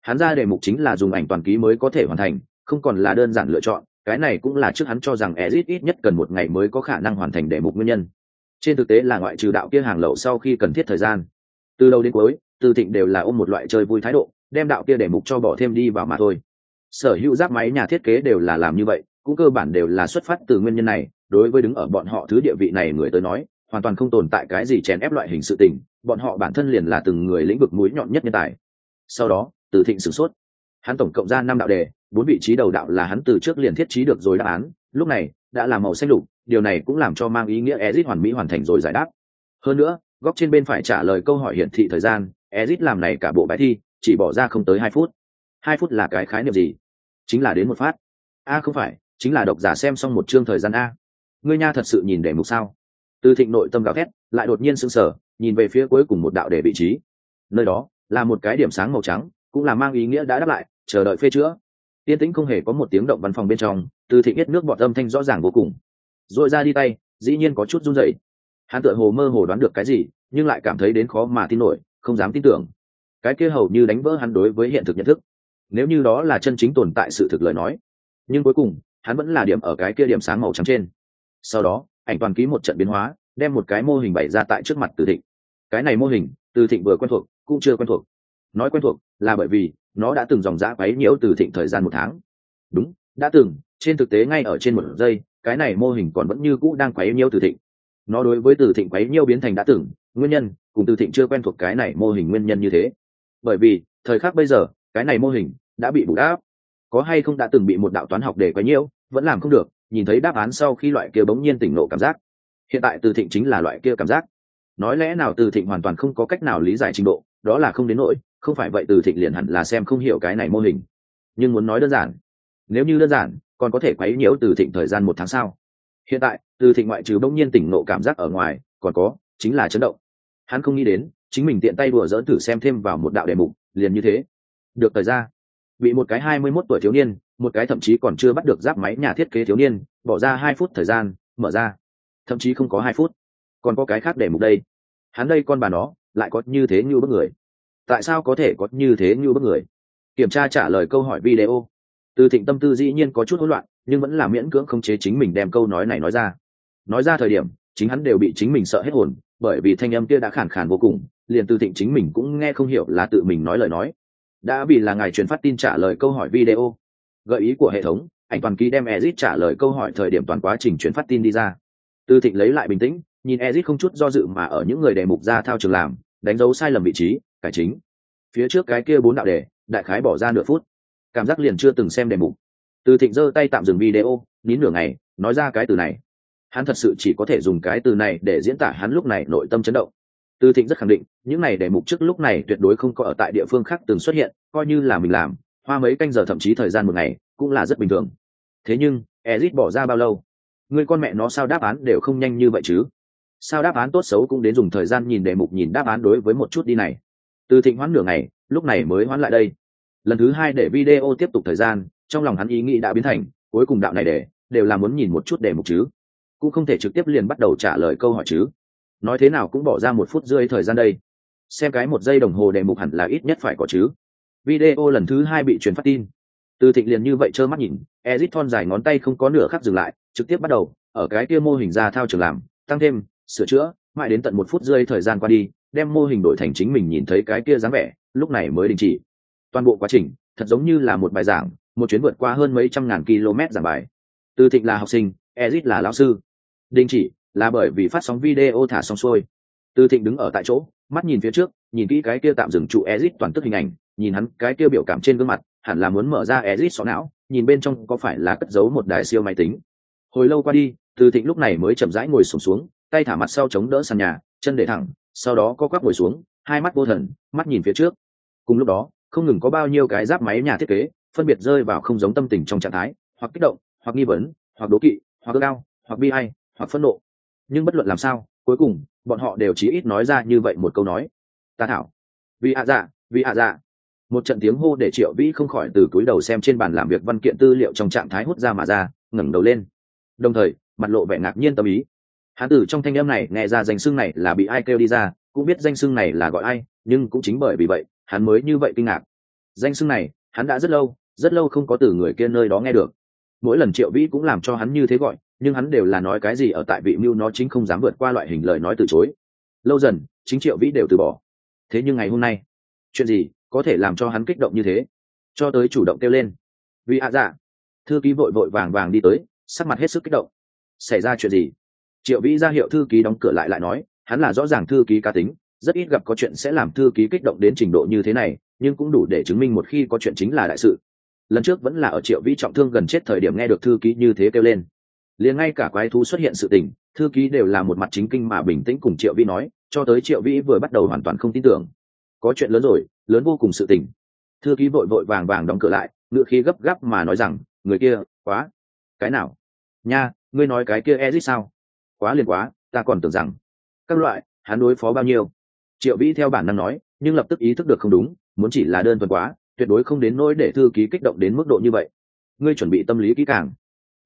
Hắn ra đề mục chính là dùng ảnh toàn ký mới có thể hoàn thành, không còn là đơn giản lựa chọn, cái này cũng là trước hắn cho rằng ezit ít nhất cần một ngày mới có khả năng hoàn thành đề mục nguyên nhân. Trên thực tế là ngoại trừ đạo kia hàng lậu sau khi cần thiết thời gian. Từ đầu đến cuối, từ thịnh đều là ôm một loại chơi vui thái độ, đem đạo kia đề mục cho bỏ thêm đi vào mà thôi. Sở hữu giáp máy nhà thiết kế đều là làm như vậy, cũng cơ bản đều là xuất phát từ nguyên nhân này, đối với đứng ở bọn họ thứ địa vị này người tới nói hoàn toàn không tồn tại cái gì chèn ép loại hình sự tình, bọn họ bản thân liền là từng người lĩnh vực mũi nhọn nhất nhân tài. Sau đó, từ thịnh sửng sốt. Hắn tổng cộng ra năm đạo đề, bốn vị trí đầu đạo là hắn từ trước liền thiết trí được rồi đáp án, lúc này, đã là màu xanh lục, điều này cũng làm cho mang ý nghĩa ezit hoàn mỹ hoàn thành rồi giải đáp. Hơn nữa, góc trên bên phải trả lời câu hỏi hiển thị thời gian, ezit làm này cả bộ bài thi, chỉ bỏ ra không tới hai phút. Hai phút là cái khái niệm gì? Chính là đến một phát. A, không phải, chính là độc giả xem xong một chương thời gian a. Ngươi nha thật sự nhìn đề mục sao? Từ thịnh nội tâm gào thét, lại đột nhiên sững sờ, nhìn về phía cuối cùng một đạo đề vị trí. Nơi đó, là một cái điểm sáng màu trắng, cũng là mang ý nghĩa đã đáp lại, chờ đợi phê chữa. Tiên tĩnh không hề có một tiếng động văn phòng bên trong, từ thịnh biết nước bọt âm thanh rõ ràng vô cùng. Rồi ra đi tay, dĩ nhiên có chút run rẩy. Hắn tựa hồ mơ hồ đoán được cái gì, nhưng lại cảm thấy đến khó mà tin nổi, không dám tin tưởng. Cái kia hầu như đánh vỡ hắn đối với hiện thực nhận thức. Nếu như đó là chân chính tồn tại sự thực lời nói. Nhưng cuối cùng, hắn vẫn là điểm ở cái kia điểm sáng màu trắng trên. Sau đó ảnh toàn ký một trận biến hóa, đem một cái mô hình bày ra tại trước mặt từ thịnh. Cái này mô hình, từ thịnh vừa quen thuộc, cũng chưa quen thuộc. Nói quen thuộc là bởi vì nó đã từng dòng giã quấy nhiễu từ thịnh thời gian một tháng. Đúng, đã từng, trên thực tế ngay ở trên một giây, cái này mô hình còn vẫn như cũ đang quấy nhiễu từ thịnh. Nó đối với từ thịnh quấy nhiễu biến thành đã từng, nguyên nhân, cùng từ thịnh chưa quen thuộc cái này mô hình nguyên nhân như thế. Bởi vì, thời khắc bây giờ, cái này mô hình đã bị bù đáp có hay không đã từng bị một đạo toán học để quấy nhiễu, vẫn làm không được nhìn thấy đáp án sau khi loại kia bỗng nhiên tỉnh nộ cảm giác. Hiện tại từ thịnh chính là loại kia cảm giác. Nói lẽ nào từ thịnh hoàn toàn không có cách nào lý giải trình độ, đó là không đến nỗi, không phải vậy từ thịnh liền hẳn là xem không hiểu cái này mô hình. Nhưng muốn nói đơn giản, nếu như đơn giản, còn có thể quấy nhiễu từ thịnh thời gian một tháng sau. Hiện tại, từ thịnh ngoại trừ bỗng nhiên tỉnh nộ cảm giác ở ngoài, còn có, chính là chấn động. Hắn không nghĩ đến, chính mình tiện tay đùa dỡn thử xem thêm vào một đạo đề mục, liền như thế. Được thời ra bị một cái hai mươi 21 tuổi thiếu niên, một cái thậm chí còn chưa bắt được giáp máy nhà thiết kế thiếu niên, bỏ ra hai phút thời gian, mở ra. Thậm chí không có hai phút. Còn có cái khác để mục đây. Hắn đây con bà nó, lại có như thế như bức người. Tại sao có thể có như thế như bức người? Kiểm tra trả lời câu hỏi video. Từ thịnh tâm tư dĩ nhiên có chút hỗn loạn, nhưng vẫn là miễn cưỡng không chế chính mình đem câu nói này nói ra. Nói ra thời điểm, chính hắn đều bị chính mình sợ hết hồn, bởi vì thanh âm kia đã khản khàn vô cùng, liền từ thịnh chính mình cũng nghe không hiểu là tự mình nói lời nói đã vì là ngài truyền phát tin trả lời câu hỏi video. Gợi ý của hệ thống, ảnh toàn ký đem ezit trả lời câu hỏi thời điểm toàn quá trình truyền phát tin đi ra. Từ thịnh lấy lại bình tĩnh, nhìn ezit không chút do dự mà ở những người đề mục ra thao trường làm, đánh dấu sai lầm vị trí, cải chính. Phía trước cái kia bốn đạo đề, đại khái bỏ ra nửa phút. Cảm giác liền chưa từng xem đề mục. Từ thịnh giơ tay tạm dừng video, nín nửa ngày, nói ra cái từ này. Hắn thật sự chỉ có thể dùng cái từ này để diễn tả hắn lúc này nội tâm chấn động từ thịnh rất khẳng định, những này đề mục trước lúc này tuyệt đối không có ở tại địa phương khác từng xuất hiện, coi như là mình làm, hoa mấy canh giờ thậm chí thời gian một ngày, cũng là rất bình thường. Thế nhưng ezit bỏ ra bao lâu? Người con mẹ nó sao đáp án đều không nhanh như vậy chứ? Sao đáp án tốt xấu cũng đến dùng thời gian nhìn đề mục nhìn đáp án đối với một chút đi này. Từ thịnh hoãn nửa ngày, lúc này mới hoãn lại đây. Lần thứ hai để video tiếp tục thời gian, trong lòng hắn ý nghĩ đã biến thành, cuối cùng đạo này để, đều là muốn nhìn một chút đề mục chứ. Cũng không thể trực tiếp liền bắt đầu trả lời câu hỏi chứ nói thế nào cũng bỏ ra một phút rưỡi thời gian đây. Xem cái một giây đồng hồ đề mục hẳn là ít nhất phải có chứ. Video lần thứ hai bị truyền phát tin. Từ thịnh liền như vậy trơ mắt nhìn, ezit thon dài ngón tay không có nửa khắc dừng lại, trực tiếp bắt đầu, ở cái kia mô hình ra thao trường làm, tăng thêm, sửa chữa, mãi đến tận một phút rơi thời gian qua đi, đem mô hình đổi thành chính mình nhìn thấy cái kia dáng vẻ, lúc này mới đình chỉ. Toàn bộ quá trình, thật giống như là một bài giảng, một chuyến vượt qua hơn mấy trăm ngàn km giảng bài. Từ thịnh là học sinh, ezit là lão sư. Đình chỉ là bởi vì phát sóng video thả xong xuôi. Từ thịnh đứng ở tại chỗ mắt nhìn phía trước nhìn kỹ cái kia tạm dừng trụ ezit toàn tức hình ảnh nhìn hắn cái kia biểu cảm trên gương mặt hẳn là muốn mở ra ezit sọ não nhìn bên trong có phải là cất giấu một đài siêu máy tính. Hồi lâu qua đi từ thịnh lúc này mới chậm rãi ngồi sùng xuống, xuống tay thả mặt sau chống đỡ sàn nhà chân để thẳng sau đó có quắp ngồi xuống hai mắt vô thần mắt nhìn phía trước. Cùng lúc đó không ngừng có bao nhiêu cái giáp máy nhà thiết kế phân biệt rơi vào không giống tâm tình trong trạng thái hoặc kích động hoặc nghi vấn hoặc đố kỵ hoặc cao hoặc bi hay hoặc phẫn nộ nhưng bất luận làm sao, cuối cùng, bọn họ đều chỉ ít nói ra như vậy một câu nói. Ta thảo. Vì hạ dạ vì hạ dạ. Một trận tiếng hô để triệu vĩ không khỏi từ cúi đầu xem trên bàn làm việc văn kiện tư liệu trong trạng thái hút ra mà ra, ngẩng đầu lên. Đồng thời, mặt lộ vẻ ngạc nhiên tâm ý. Hắn từ trong thanh âm này nghe ra danh xưng này là bị ai kêu đi ra, cũng biết danh xưng này là gọi ai, nhưng cũng chính bởi vì vậy, hắn mới như vậy kinh ngạc. Danh xưng này, hắn đã rất lâu rất lâu không có từ người kia nơi đó nghe được. Mỗi lần triệu vĩ cũng làm cho hắn như thế gọi nhưng hắn đều là nói cái gì ở tại vị mưu nó chính không dám vượt qua loại hình lời nói từ chối. Lâu dần, chính triệu vĩ đều từ bỏ. Thế nhưng ngày hôm nay, chuyện gì có thể làm cho hắn kích động như thế? Cho tới chủ động kêu lên. Vì ạ dạ thư ký vội vội vàng vàng đi tới, sắc mặt hết sức kích động. Xảy ra chuyện gì? Triệu vĩ ra hiệu thư ký đóng cửa lại lại nói, hắn là rõ ràng thư ký cá tính, rất ít gặp có chuyện sẽ làm thư ký kích động đến trình độ như thế này, nhưng cũng đủ để chứng minh một khi có chuyện chính là đại sự. Lần trước vẫn là ở triệu vĩ trọng thương gần chết thời điểm nghe được thư ký như thế kêu lên liền ngay cả quái thú xuất hiện sự tình, thư ký đều là một mặt chính kinh mà bình tĩnh cùng triệu vĩ nói, cho tới triệu vĩ vừa bắt đầu hoàn toàn không tin tưởng. Có chuyện lớn rồi, lớn vô cùng sự tình. Thư ký vội vội vàng vàng đóng cửa lại ngựa khí gấp gáp mà nói rằng, người kia, quá. Cái nào? Nha, ngươi nói cái kia ezit sao? Quá liền quá, ta còn tưởng rằng. Các loại, hắn đối phó bao nhiêu? Triệu vĩ theo bản năng nói, nhưng lập tức ý thức được không đúng, muốn chỉ là đơn thuần quá, tuyệt đối không đến nỗi để thư ký kích động đến mức độ như vậy. Ngươi chuẩn bị tâm lý kỹ càng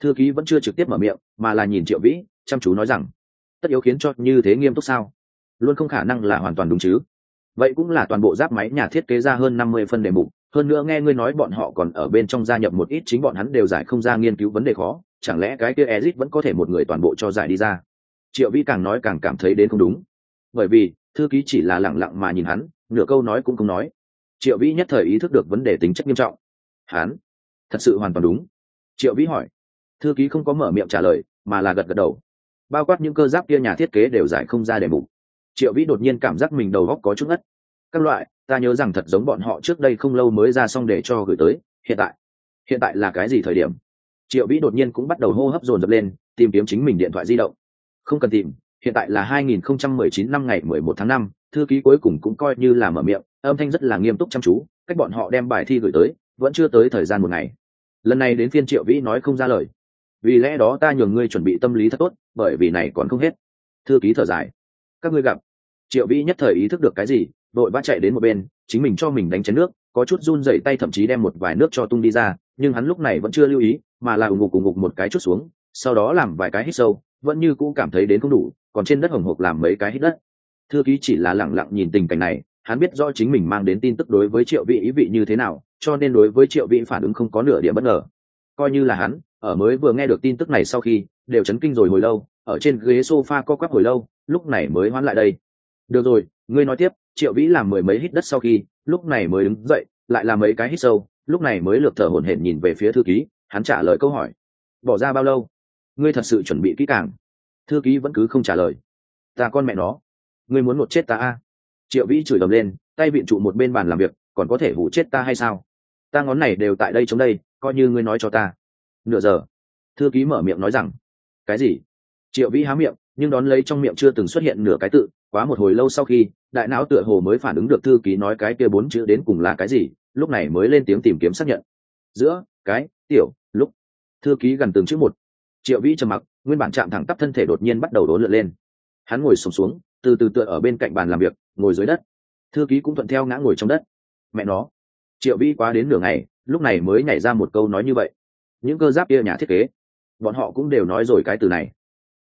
thư ký vẫn chưa trực tiếp mở miệng, mà là nhìn triệu vĩ, chăm chú nói rằng, tất yếu khiến cho như thế nghiêm túc sao? Luôn không khả năng là hoàn toàn đúng chứ. Vậy cũng là toàn bộ giáp máy nhà thiết kế ra hơn năm mươi phân đề mục, hơn nữa nghe ngươi nói bọn họ còn ở bên trong gia nhập một ít chính bọn hắn đều giải không ra nghiên cứu vấn đề khó, chẳng lẽ cái kia ezit vẫn có thể một người toàn bộ cho giải đi ra? Triệu vĩ càng nói càng cảm thấy đến không đúng. Bởi vì, thư ký chỉ là lẳng lặng mà nhìn hắn, nửa câu nói cũng không nói. Triệu vĩ nhất thời ý thức được vấn đề tính chất nghiêm trọng. Hắn? Thật sự hoàn toàn đúng. Triệu vĩ hỏi thư ký không có mở miệng trả lời mà là gật gật đầu. Bao quát những cơ giáp kia nhà thiết kế đều giải không ra đề mục. Triệu vĩ đột nhiên cảm giác mình đầu góc có chút ngất. Các loại ta nhớ rằng thật giống bọn họ trước đây không lâu mới ra xong để cho gửi tới hiện tại. Hiện tại là cái gì thời điểm? Triệu vĩ đột nhiên cũng bắt đầu hô hấp dồn dập lên tìm kiếm chính mình điện thoại di động. Không cần tìm hiện tại là 2019 năm ngày 11 tháng 5, thư ký cuối cùng cũng coi như là mở miệng âm thanh rất là nghiêm túc chăm chú cách bọn họ đem bài thi gửi tới vẫn chưa tới thời gian một ngày. Lần này đến phiên triệu vĩ nói không ra lời vì lẽ đó ta nhường ngươi chuẩn bị tâm lý thật tốt, bởi vì này còn không hết. Thư ký thở dài. Các ngươi gặp. Triệu vĩ nhất thời ý thức được cái gì, đội vã chạy đến một bên, chính mình cho mình đánh chén nước, có chút run dậy tay thậm chí đem một vài nước cho tung đi ra, nhưng hắn lúc này vẫn chưa lưu ý, mà là ủng ngục ủng ngục một cái chút xuống, sau đó làm vài cái hít sâu, vẫn như cũ cảm thấy đến không đủ, còn trên đất hồng hộc làm mấy cái hít đất. Thư ký chỉ là lẳng lặng nhìn tình cảnh này, hắn biết rõ chính mình mang đến tin tức đối với triệu vị ý vị như thế nào, cho nên đối với triệu vị phản ứng không có nửa điểm bất ngờ. Coi như là hắn ở mới vừa nghe được tin tức này sau khi, đều chấn kinh rồi hồi lâu, ở trên ghế sofa co quắp hồi lâu, lúc này mới hoán lại đây. Được rồi, ngươi nói tiếp, triệu vĩ làm mười mấy hít đất sau khi, lúc này mới đứng dậy, lại làm mấy cái hít sâu, lúc này mới lược thở hổn hển nhìn về phía thư ký, hắn trả lời câu hỏi. Bỏ ra bao lâu? Ngươi thật sự chuẩn bị kỹ càng. Thư ký vẫn cứ không trả lời. Ta con mẹ nó. Ngươi muốn một chết ta a? Triệu vĩ chửi ầm lên, tay vịn trụ một bên bàn làm việc, còn có thể hủ chết ta hay sao? Ta ngón này đều tại đây chống đây, coi như ngươi nói cho ta nửa giờ. Thư ký mở miệng nói rằng cái gì? Triệu vĩ há miệng nhưng đón lấy trong miệng chưa từng xuất hiện nửa cái tự quá một hồi lâu sau khi đại não tựa hồ mới phản ứng được thư ký nói cái kia bốn chữ đến cùng là cái gì lúc này mới lên tiếng tìm kiếm xác nhận. Giữa cái tiểu lúc. Thư ký gần từng chữ một. Triệu vĩ trầm mặc nguyên bản chạm thẳng tắp thân thể đột nhiên bắt đầu đốn lượn lên. Hắn ngồi sùng xuống, xuống từ từ tựa ở bên cạnh bàn làm việc ngồi dưới đất. Thư ký cũng thuận theo ngã ngồi trong đất. Mẹ nó. Triệu vĩ quá đến nửa ngày lúc này mới nhảy ra một câu nói như vậy những cơ giáp kia nhà thiết kế. Bọn họ cũng đều nói rồi cái từ này.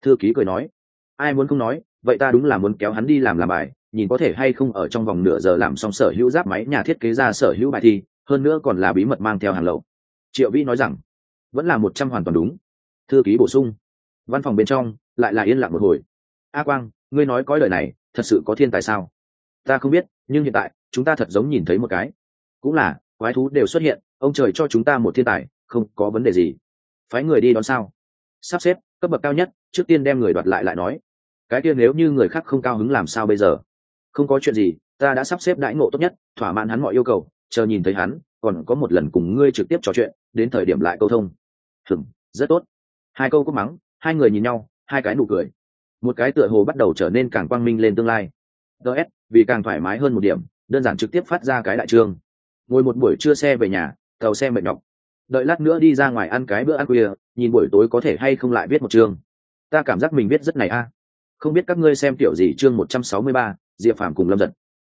Thư ký cười nói, ai muốn không nói, vậy ta đúng là muốn kéo hắn đi làm làm bài, nhìn có thể hay không ở trong vòng nửa giờ làm xong sở hữu giáp máy nhà thiết kế ra sở hữu bài thi, hơn nữa còn là bí mật mang theo hàng lậu. Triệu vĩ nói rằng, vẫn là một trăm hoàn toàn đúng. Thư ký bổ sung, văn phòng bên trong, lại là yên lặng một hồi. A quang, ngươi nói coi lời này, thật sự có thiên tài sao? Ta không biết, nhưng hiện tại, chúng ta thật giống nhìn thấy một cái. Cũng là, quái thú đều xuất hiện, ông trời cho chúng ta một thiên tài không có vấn đề gì. Phái người đi đón sao? Sắp xếp, cấp bậc cao nhất, trước tiên đem người đoạt lại lại nói. Cái kia nếu như người khác không cao hứng làm sao bây giờ? Không có chuyện gì, ta đã sắp xếp đãi ngộ tốt nhất, thỏa mãn hắn mọi yêu cầu, chờ nhìn thấy hắn, còn có một lần cùng ngươi trực tiếp trò chuyện, đến thời điểm lại câu thông. Hừng rất tốt. Hai câu cúc mắng, hai người nhìn nhau, hai cái nụ cười. Một cái tựa hồ bắt đầu trở nên càng quang minh lên tương lai. Ts vì càng thoải mái hơn một điểm, đơn giản trực tiếp phát ra cái đại trương. Ngồi một buổi trưa xe về nhà, tàu xe mệt nhọc đợi lát nữa đi ra ngoài ăn cái bữa ăn khuya, nhìn buổi tối có thể hay không lại viết một chương. Ta cảm giác mình viết rất này a. Không biết các ngươi xem tiểu gì chương một trăm sáu mươi ba, diệp phàm cùng lâm giật.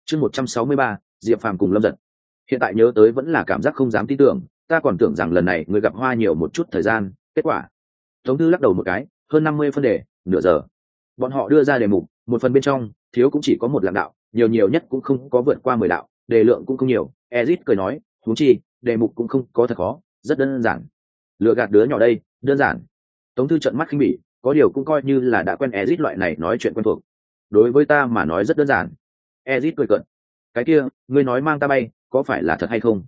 Chương một trăm sáu mươi ba, diệp phàm cùng lâm giật. Hiện tại nhớ tới vẫn là cảm giác không dám tin tưởng, ta còn tưởng rằng lần này người gặp hoa nhiều một chút thời gian, kết quả. Tống thư lắc đầu một cái, hơn năm mươi phân đề, nửa giờ. Bọn họ đưa ra đề mục, một phần bên trong, thiếu cũng chỉ có một lạng đạo, nhiều nhiều nhất cũng không có vượt qua mười đạo, đề lượng cũng không nhiều. Ezit cười nói thú chi, đề mục cũng không có thật khó rất đơn giản. Lựa gạt đứa nhỏ đây, đơn giản. Tống thư trận mắt khinh bỉ, có điều cũng coi như là đã quen ezit loại này nói chuyện quen thuộc. Đối với ta mà nói rất đơn giản. Ezit cười cận cái kia, ngươi nói mang ta bay, có phải là thật hay không?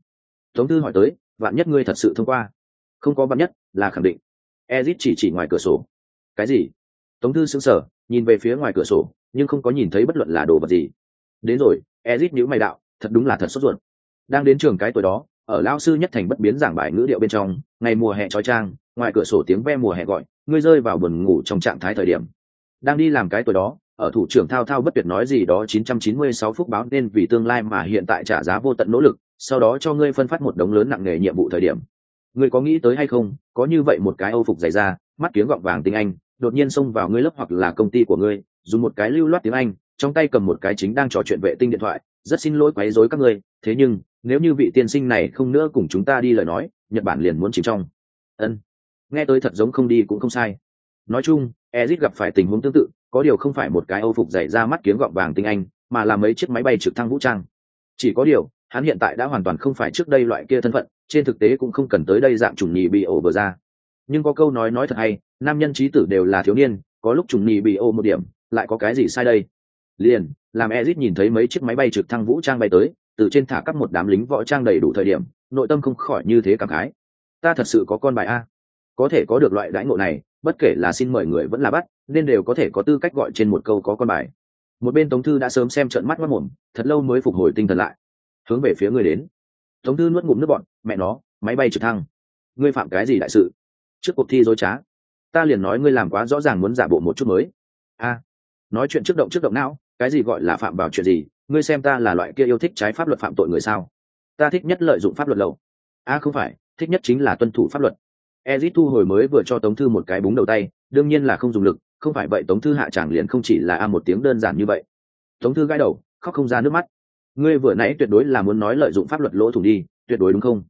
Tống thư hỏi tới, vạn nhất ngươi thật sự thông qua? Không có vạn nhất, là khẳng định. Ezit chỉ chỉ ngoài cửa sổ. Cái gì? Tống thư sững sờ, nhìn về phía ngoài cửa sổ, nhưng không có nhìn thấy bất luận là đồ vật gì. Đến rồi, ezit nhữ mày đạo, thật đúng là thật sốt ruột. Đang đến trường cái tuổi đó ở lao sư nhất thành bất biến giảng bài ngữ điệu bên trong, ngày mùa hè trói trang, ngoài cửa sổ tiếng ve mùa hè gọi, ngươi rơi vào buồn ngủ trong trạng thái thời điểm. Đang đi làm cái tuổi đó, ở thủ trưởng thao thao bất tuyệt nói gì đó 996 phút báo nên vì tương lai mà hiện tại trả giá vô tận nỗ lực, sau đó cho ngươi phân phát một đống lớn nặng nghề nhiệm vụ thời điểm. Ngươi có nghĩ tới hay không? Có như vậy một cái âu phục dày ra mắt kiếng gọng vàng tiếng anh, đột nhiên xông vào ngươi lớp hoặc là công ty của ngươi, dùng một cái lưu loát tiếng anh, trong tay cầm một cái chính đang trò chuyện vệ tinh điện thoại rất xin lỗi quấy rối các ngươi, thế nhưng, nếu như vị tiên sinh này không nữa cùng chúng ta đi lời nói, nhật bản liền muốn chìm trong. Ân. Nghe tới thật giống không đi cũng không sai. Nói chung ezit gặp phải tình huống tương tự, có điều không phải một cái âu phục dày ra mắt kiếm gọng vàng tinh anh, mà là mấy chiếc máy bay trực thăng vũ trang. Chỉ có điều, hắn hiện tại đã hoàn toàn không phải trước đây loại kia thân phận, trên thực tế cũng không cần tới đây dạng trùng nhì bị ổ bờ ra. Nhưng có câu nói nói thật hay, nam nhân trí tử đều là thiếu niên, có lúc trùng nhì bị ô một điểm, lại có cái gì sai đây? Liền, làm ezit nhìn thấy mấy chiếc máy bay trực thăng vũ trang bay tới, từ trên thả cắp một đám lính võ trang đầy đủ thời điểm, nội tâm không khỏi như thế cảm khái. Ta thật sự có con bài a. Có thể có được loại đãi ngộ này, bất kể là xin mời người vẫn là bắt, nên đều có thể có tư cách gọi trên một câu có con bài. Một bên tống thư đã sớm xem trận mắt mất mồm, thật lâu mới phục hồi tinh thần lại. Hướng về phía người đến. Tống thư nuốt ngụm nước bọn mẹ nó, máy bay trực thăng. Ngươi phạm cái gì đại sự? Trước cuộc thi dối trá. Ta liền nói ngươi làm quá rõ ràng muốn giả bộ một chút mới. A. Nói chuyện trước động trước động não cái gì gọi là phạm vào chuyện gì? Ngươi xem ta là loại kia yêu thích trái pháp luật phạm tội người sao? Ta thích nhất lợi dụng pháp luật lậu. A không phải, thích nhất chính là tuân thủ pháp luật. Ezit thu hồi mới vừa cho tống thư một cái búng đầu tay, đương nhiên là không dùng lực, không phải vậy tống thư hạ chẳng liền không chỉ là a một tiếng đơn giản như vậy. Tống thư gãi đầu, khóc không ra nước mắt. Ngươi vừa nãy tuyệt đối là muốn nói lợi dụng pháp luật lỗ thủng đi, tuyệt đối đúng không?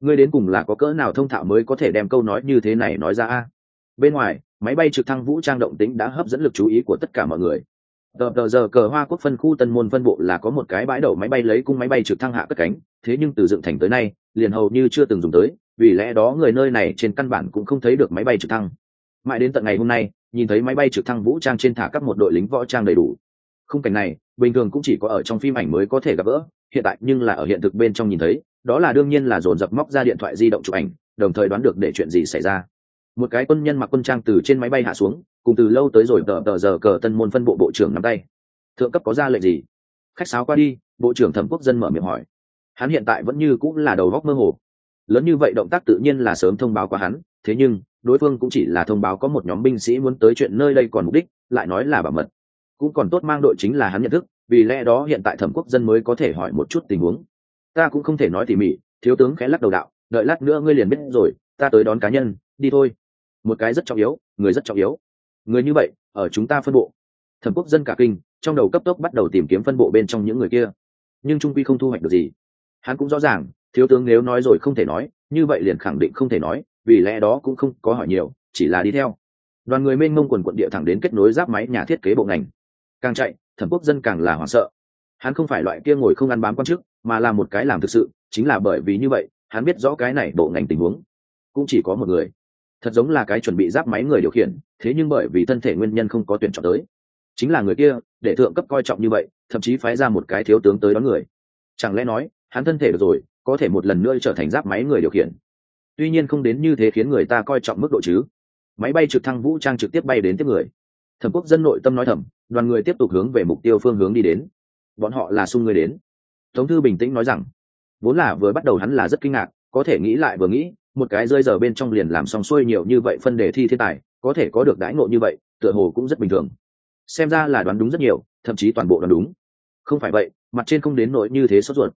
Ngươi đến cùng là có cỡ nào thông thạo mới có thể đem câu nói như thế này nói ra a? Bên ngoài, máy bay trực thăng vũ trang động tính đã hấp dẫn lực chú ý của tất cả mọi người tờ tờ giờ cờ hoa quốc phân khu tân môn phân bộ là có một cái bãi đậu máy bay lấy cung máy bay trực thăng hạ cất cánh, thế nhưng từ dựng thành tới nay, liền hầu như chưa từng dùng tới, vì lẽ đó người nơi này trên căn bản cũng không thấy được máy bay trực thăng. Mãi đến tận ngày hôm nay, nhìn thấy máy bay trực thăng vũ trang trên thả các một đội lính võ trang đầy đủ. Khung cảnh này, bình thường cũng chỉ có ở trong phim ảnh mới có thể gặp gỡ, hiện tại nhưng là ở hiện thực bên trong nhìn thấy, đó là đương nhiên là dồn dập móc ra điện thoại di động chụp ảnh, đồng thời đoán được để chuyện gì xảy ra. Một cái quân nhân mặc quân trang từ trên máy bay hạ xuống cùng từ lâu tới rồi tờ tờ giờ cờ tân môn phân bộ bộ trưởng nắm tay. Thượng cấp có ra lệnh gì? Khách sáo qua đi, bộ trưởng thẩm quốc dân mở miệng hỏi. Hắn hiện tại vẫn như cũng là đầu góc mơ hồ. Lớn như vậy động tác tự nhiên là sớm thông báo qua hắn, thế nhưng, đối phương cũng chỉ là thông báo có một nhóm binh sĩ muốn tới chuyện nơi đây còn mục đích, lại nói là bảo mật. Cũng còn tốt mang đội chính là hắn nhận thức, vì lẽ đó hiện tại thẩm quốc dân mới có thể hỏi một chút tình huống. Ta cũng không thể nói tỉ mỉ, thiếu tướng khẽ lắc đầu đạo, đợi lát nữa ngươi liền biết rồi, ta tới đón cá nhân, đi thôi. Một cái rất trọng yếu, người rất trọng yếu người như vậy, ở chúng ta phân bộ. Thẩm quốc dân cả kinh, trong đầu cấp tốc bắt đầu tìm kiếm phân bộ bên trong những người kia. Nhưng trung quy không thu hoạch được gì. Hắn cũng rõ ràng, thiếu tướng nếu nói rồi không thể nói, như vậy liền khẳng định không thể nói, vì lẽ đó cũng không có hỏi nhiều, chỉ là đi theo. Đoàn người mênh mông quần quận địa thẳng đến kết nối giáp máy nhà thiết kế bộ ngành. Càng chạy, thẩm quốc dân càng là hoảng sợ. Hắn không phải loại kia ngồi không ăn bám quan chức, mà là một cái làm thực sự, chính là bởi vì như vậy, hắn biết rõ cái này bộ ngành tình huống. Cũng chỉ có một người thật giống là cái chuẩn bị giáp máy người điều khiển, thế nhưng bởi vì thân thể nguyên nhân không có tuyển chọn tới. Chính là người kia, để thượng cấp coi trọng như vậy, thậm chí phái ra một cái thiếu tướng tới đón người. Chẳng lẽ nói, hắn thân thể được rồi, có thể một lần nữa trở thành giáp máy người điều khiển? Tuy nhiên không đến như thế khiến người ta coi trọng mức độ chứ. Máy bay trực thăng vũ trang trực tiếp bay đến tiếp người. Thẩm quốc dân nội tâm nói thầm, đoàn người tiếp tục hướng về mục tiêu phương hướng đi đến. Bọn họ là sung người đến. Tống thư bình tĩnh nói rằng, vốn là vừa bắt đầu hắn là rất kinh ngạc, có thể nghĩ lại vừa nghĩ một cái rơi giờ bên trong liền làm xong xuôi nhiều như vậy phân đề thi thiên tài, có thể có được đãi ngộ như vậy, tựa hồ cũng rất bình thường. Xem ra là đoán đúng rất nhiều, thậm chí toàn bộ đoán đúng. Không phải vậy, mặt trên không đến nỗi như thế sốt ruột.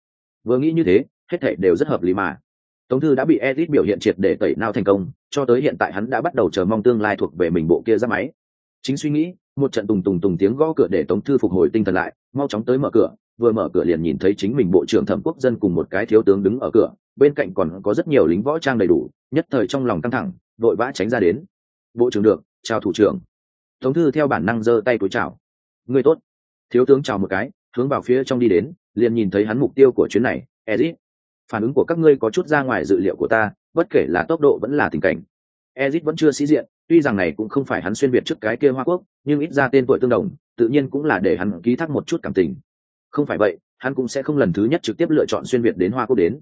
Vừa nghĩ như thế, hết thảy đều rất hợp lý mà. Tống thư đã bị edit biểu hiện triệt để tẩy nao thành công, cho tới hiện tại hắn đã bắt đầu chờ mong tương lai thuộc về mình bộ kia ra máy. Chính suy nghĩ, một trận tùng tùng tùng tiếng gõ cửa để tống thư phục hồi tinh thần lại, mau chóng tới mở cửa, vừa mở cửa liền nhìn thấy chính mình bộ trưởng thẩm quốc dân cùng một cái thiếu tướng đứng ở cửa bên cạnh còn có rất nhiều lính võ trang đầy đủ, nhất thời trong lòng căng thẳng, vội vã tránh ra đến. Bộ trưởng được, chào thủ trưởng. Tống thư theo bản năng giơ tay túi chào. Người tốt. Thiếu tướng chào một cái, hướng vào phía trong đi đến, liền nhìn thấy hắn mục tiêu của chuyến này ezit phản ứng của các ngươi có chút ra ngoài dự liệu của ta, bất kể là tốc độ vẫn là tình cảnh. Ezit vẫn chưa sĩ diện, tuy rằng này cũng không phải hắn xuyên việt trước cái kia hoa quốc, nhưng ít ra tên tuổi tương đồng, tự nhiên cũng là để hắn ký thác một chút cảm tình. Không phải vậy, hắn cũng sẽ không lần thứ nhất trực tiếp lựa chọn xuyên việt đến hoa quốc đến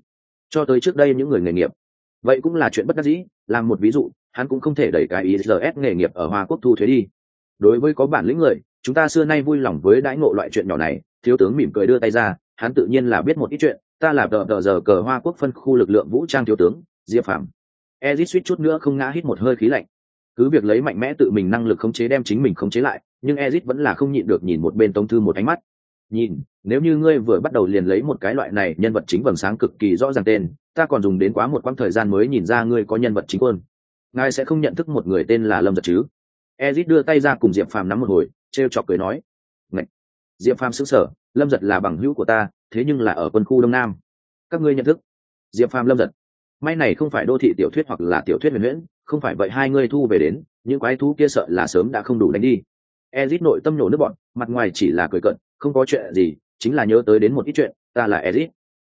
cho tới trước đây những người nghề nghiệp. Vậy cũng là chuyện bất đắc dĩ, làm một ví dụ, hắn cũng không thể đẩy cái ISS nghề nghiệp ở hoa quốc thu thuế đi. Đối với có bản lĩnh người, chúng ta xưa nay vui lòng với đãi ngộ loại chuyện nhỏ này, thiếu tướng mỉm cười đưa tay ra, hắn tự nhiên là biết một ít chuyện, ta là đờ đờ giờ cờ hoa quốc phân khu lực lượng vũ trang thiếu tướng, diệp phạm ezit suýt chút nữa không ngã hít một hơi khí lạnh. Cứ việc lấy mạnh mẽ tự mình năng lực khống chế đem chính mình khống chế lại, nhưng ezit vẫn là không nhịn được nhìn một bên tống thư một ánh mắt nhìn, nếu như ngươi vừa bắt đầu liền lấy một cái loại này nhân vật chính vầng sáng cực kỳ rõ ràng tên, ta còn dùng đến quá một quãng thời gian mới nhìn ra ngươi có nhân vật chính quân ngài sẽ không nhận thức một người tên là lâm giật chứ? Ezit đưa tay ra cùng diệp phàm nắm một hồi t r e o chọc cười nói. Ngậy! diệp phàm xứng sở lâm giật là bằng hữu của ta, thế nhưng là ở quân khu đông nam. Các ngươi nhận thức? Diệp phàm lâm giật. May này không phải đô thị tiểu thuyết hoặc là tiểu thuyết huyền huyễn, không phải vậy hai ngươi thu về đến, những quái thú kia sợ là sớm đã không đủ đánh đi. Ezit nội tâm nổ nước bọn, mặt ngoài chỉ là cười cận không có chuyện gì, chính là nhớ tới đến một ít chuyện, ta là ezit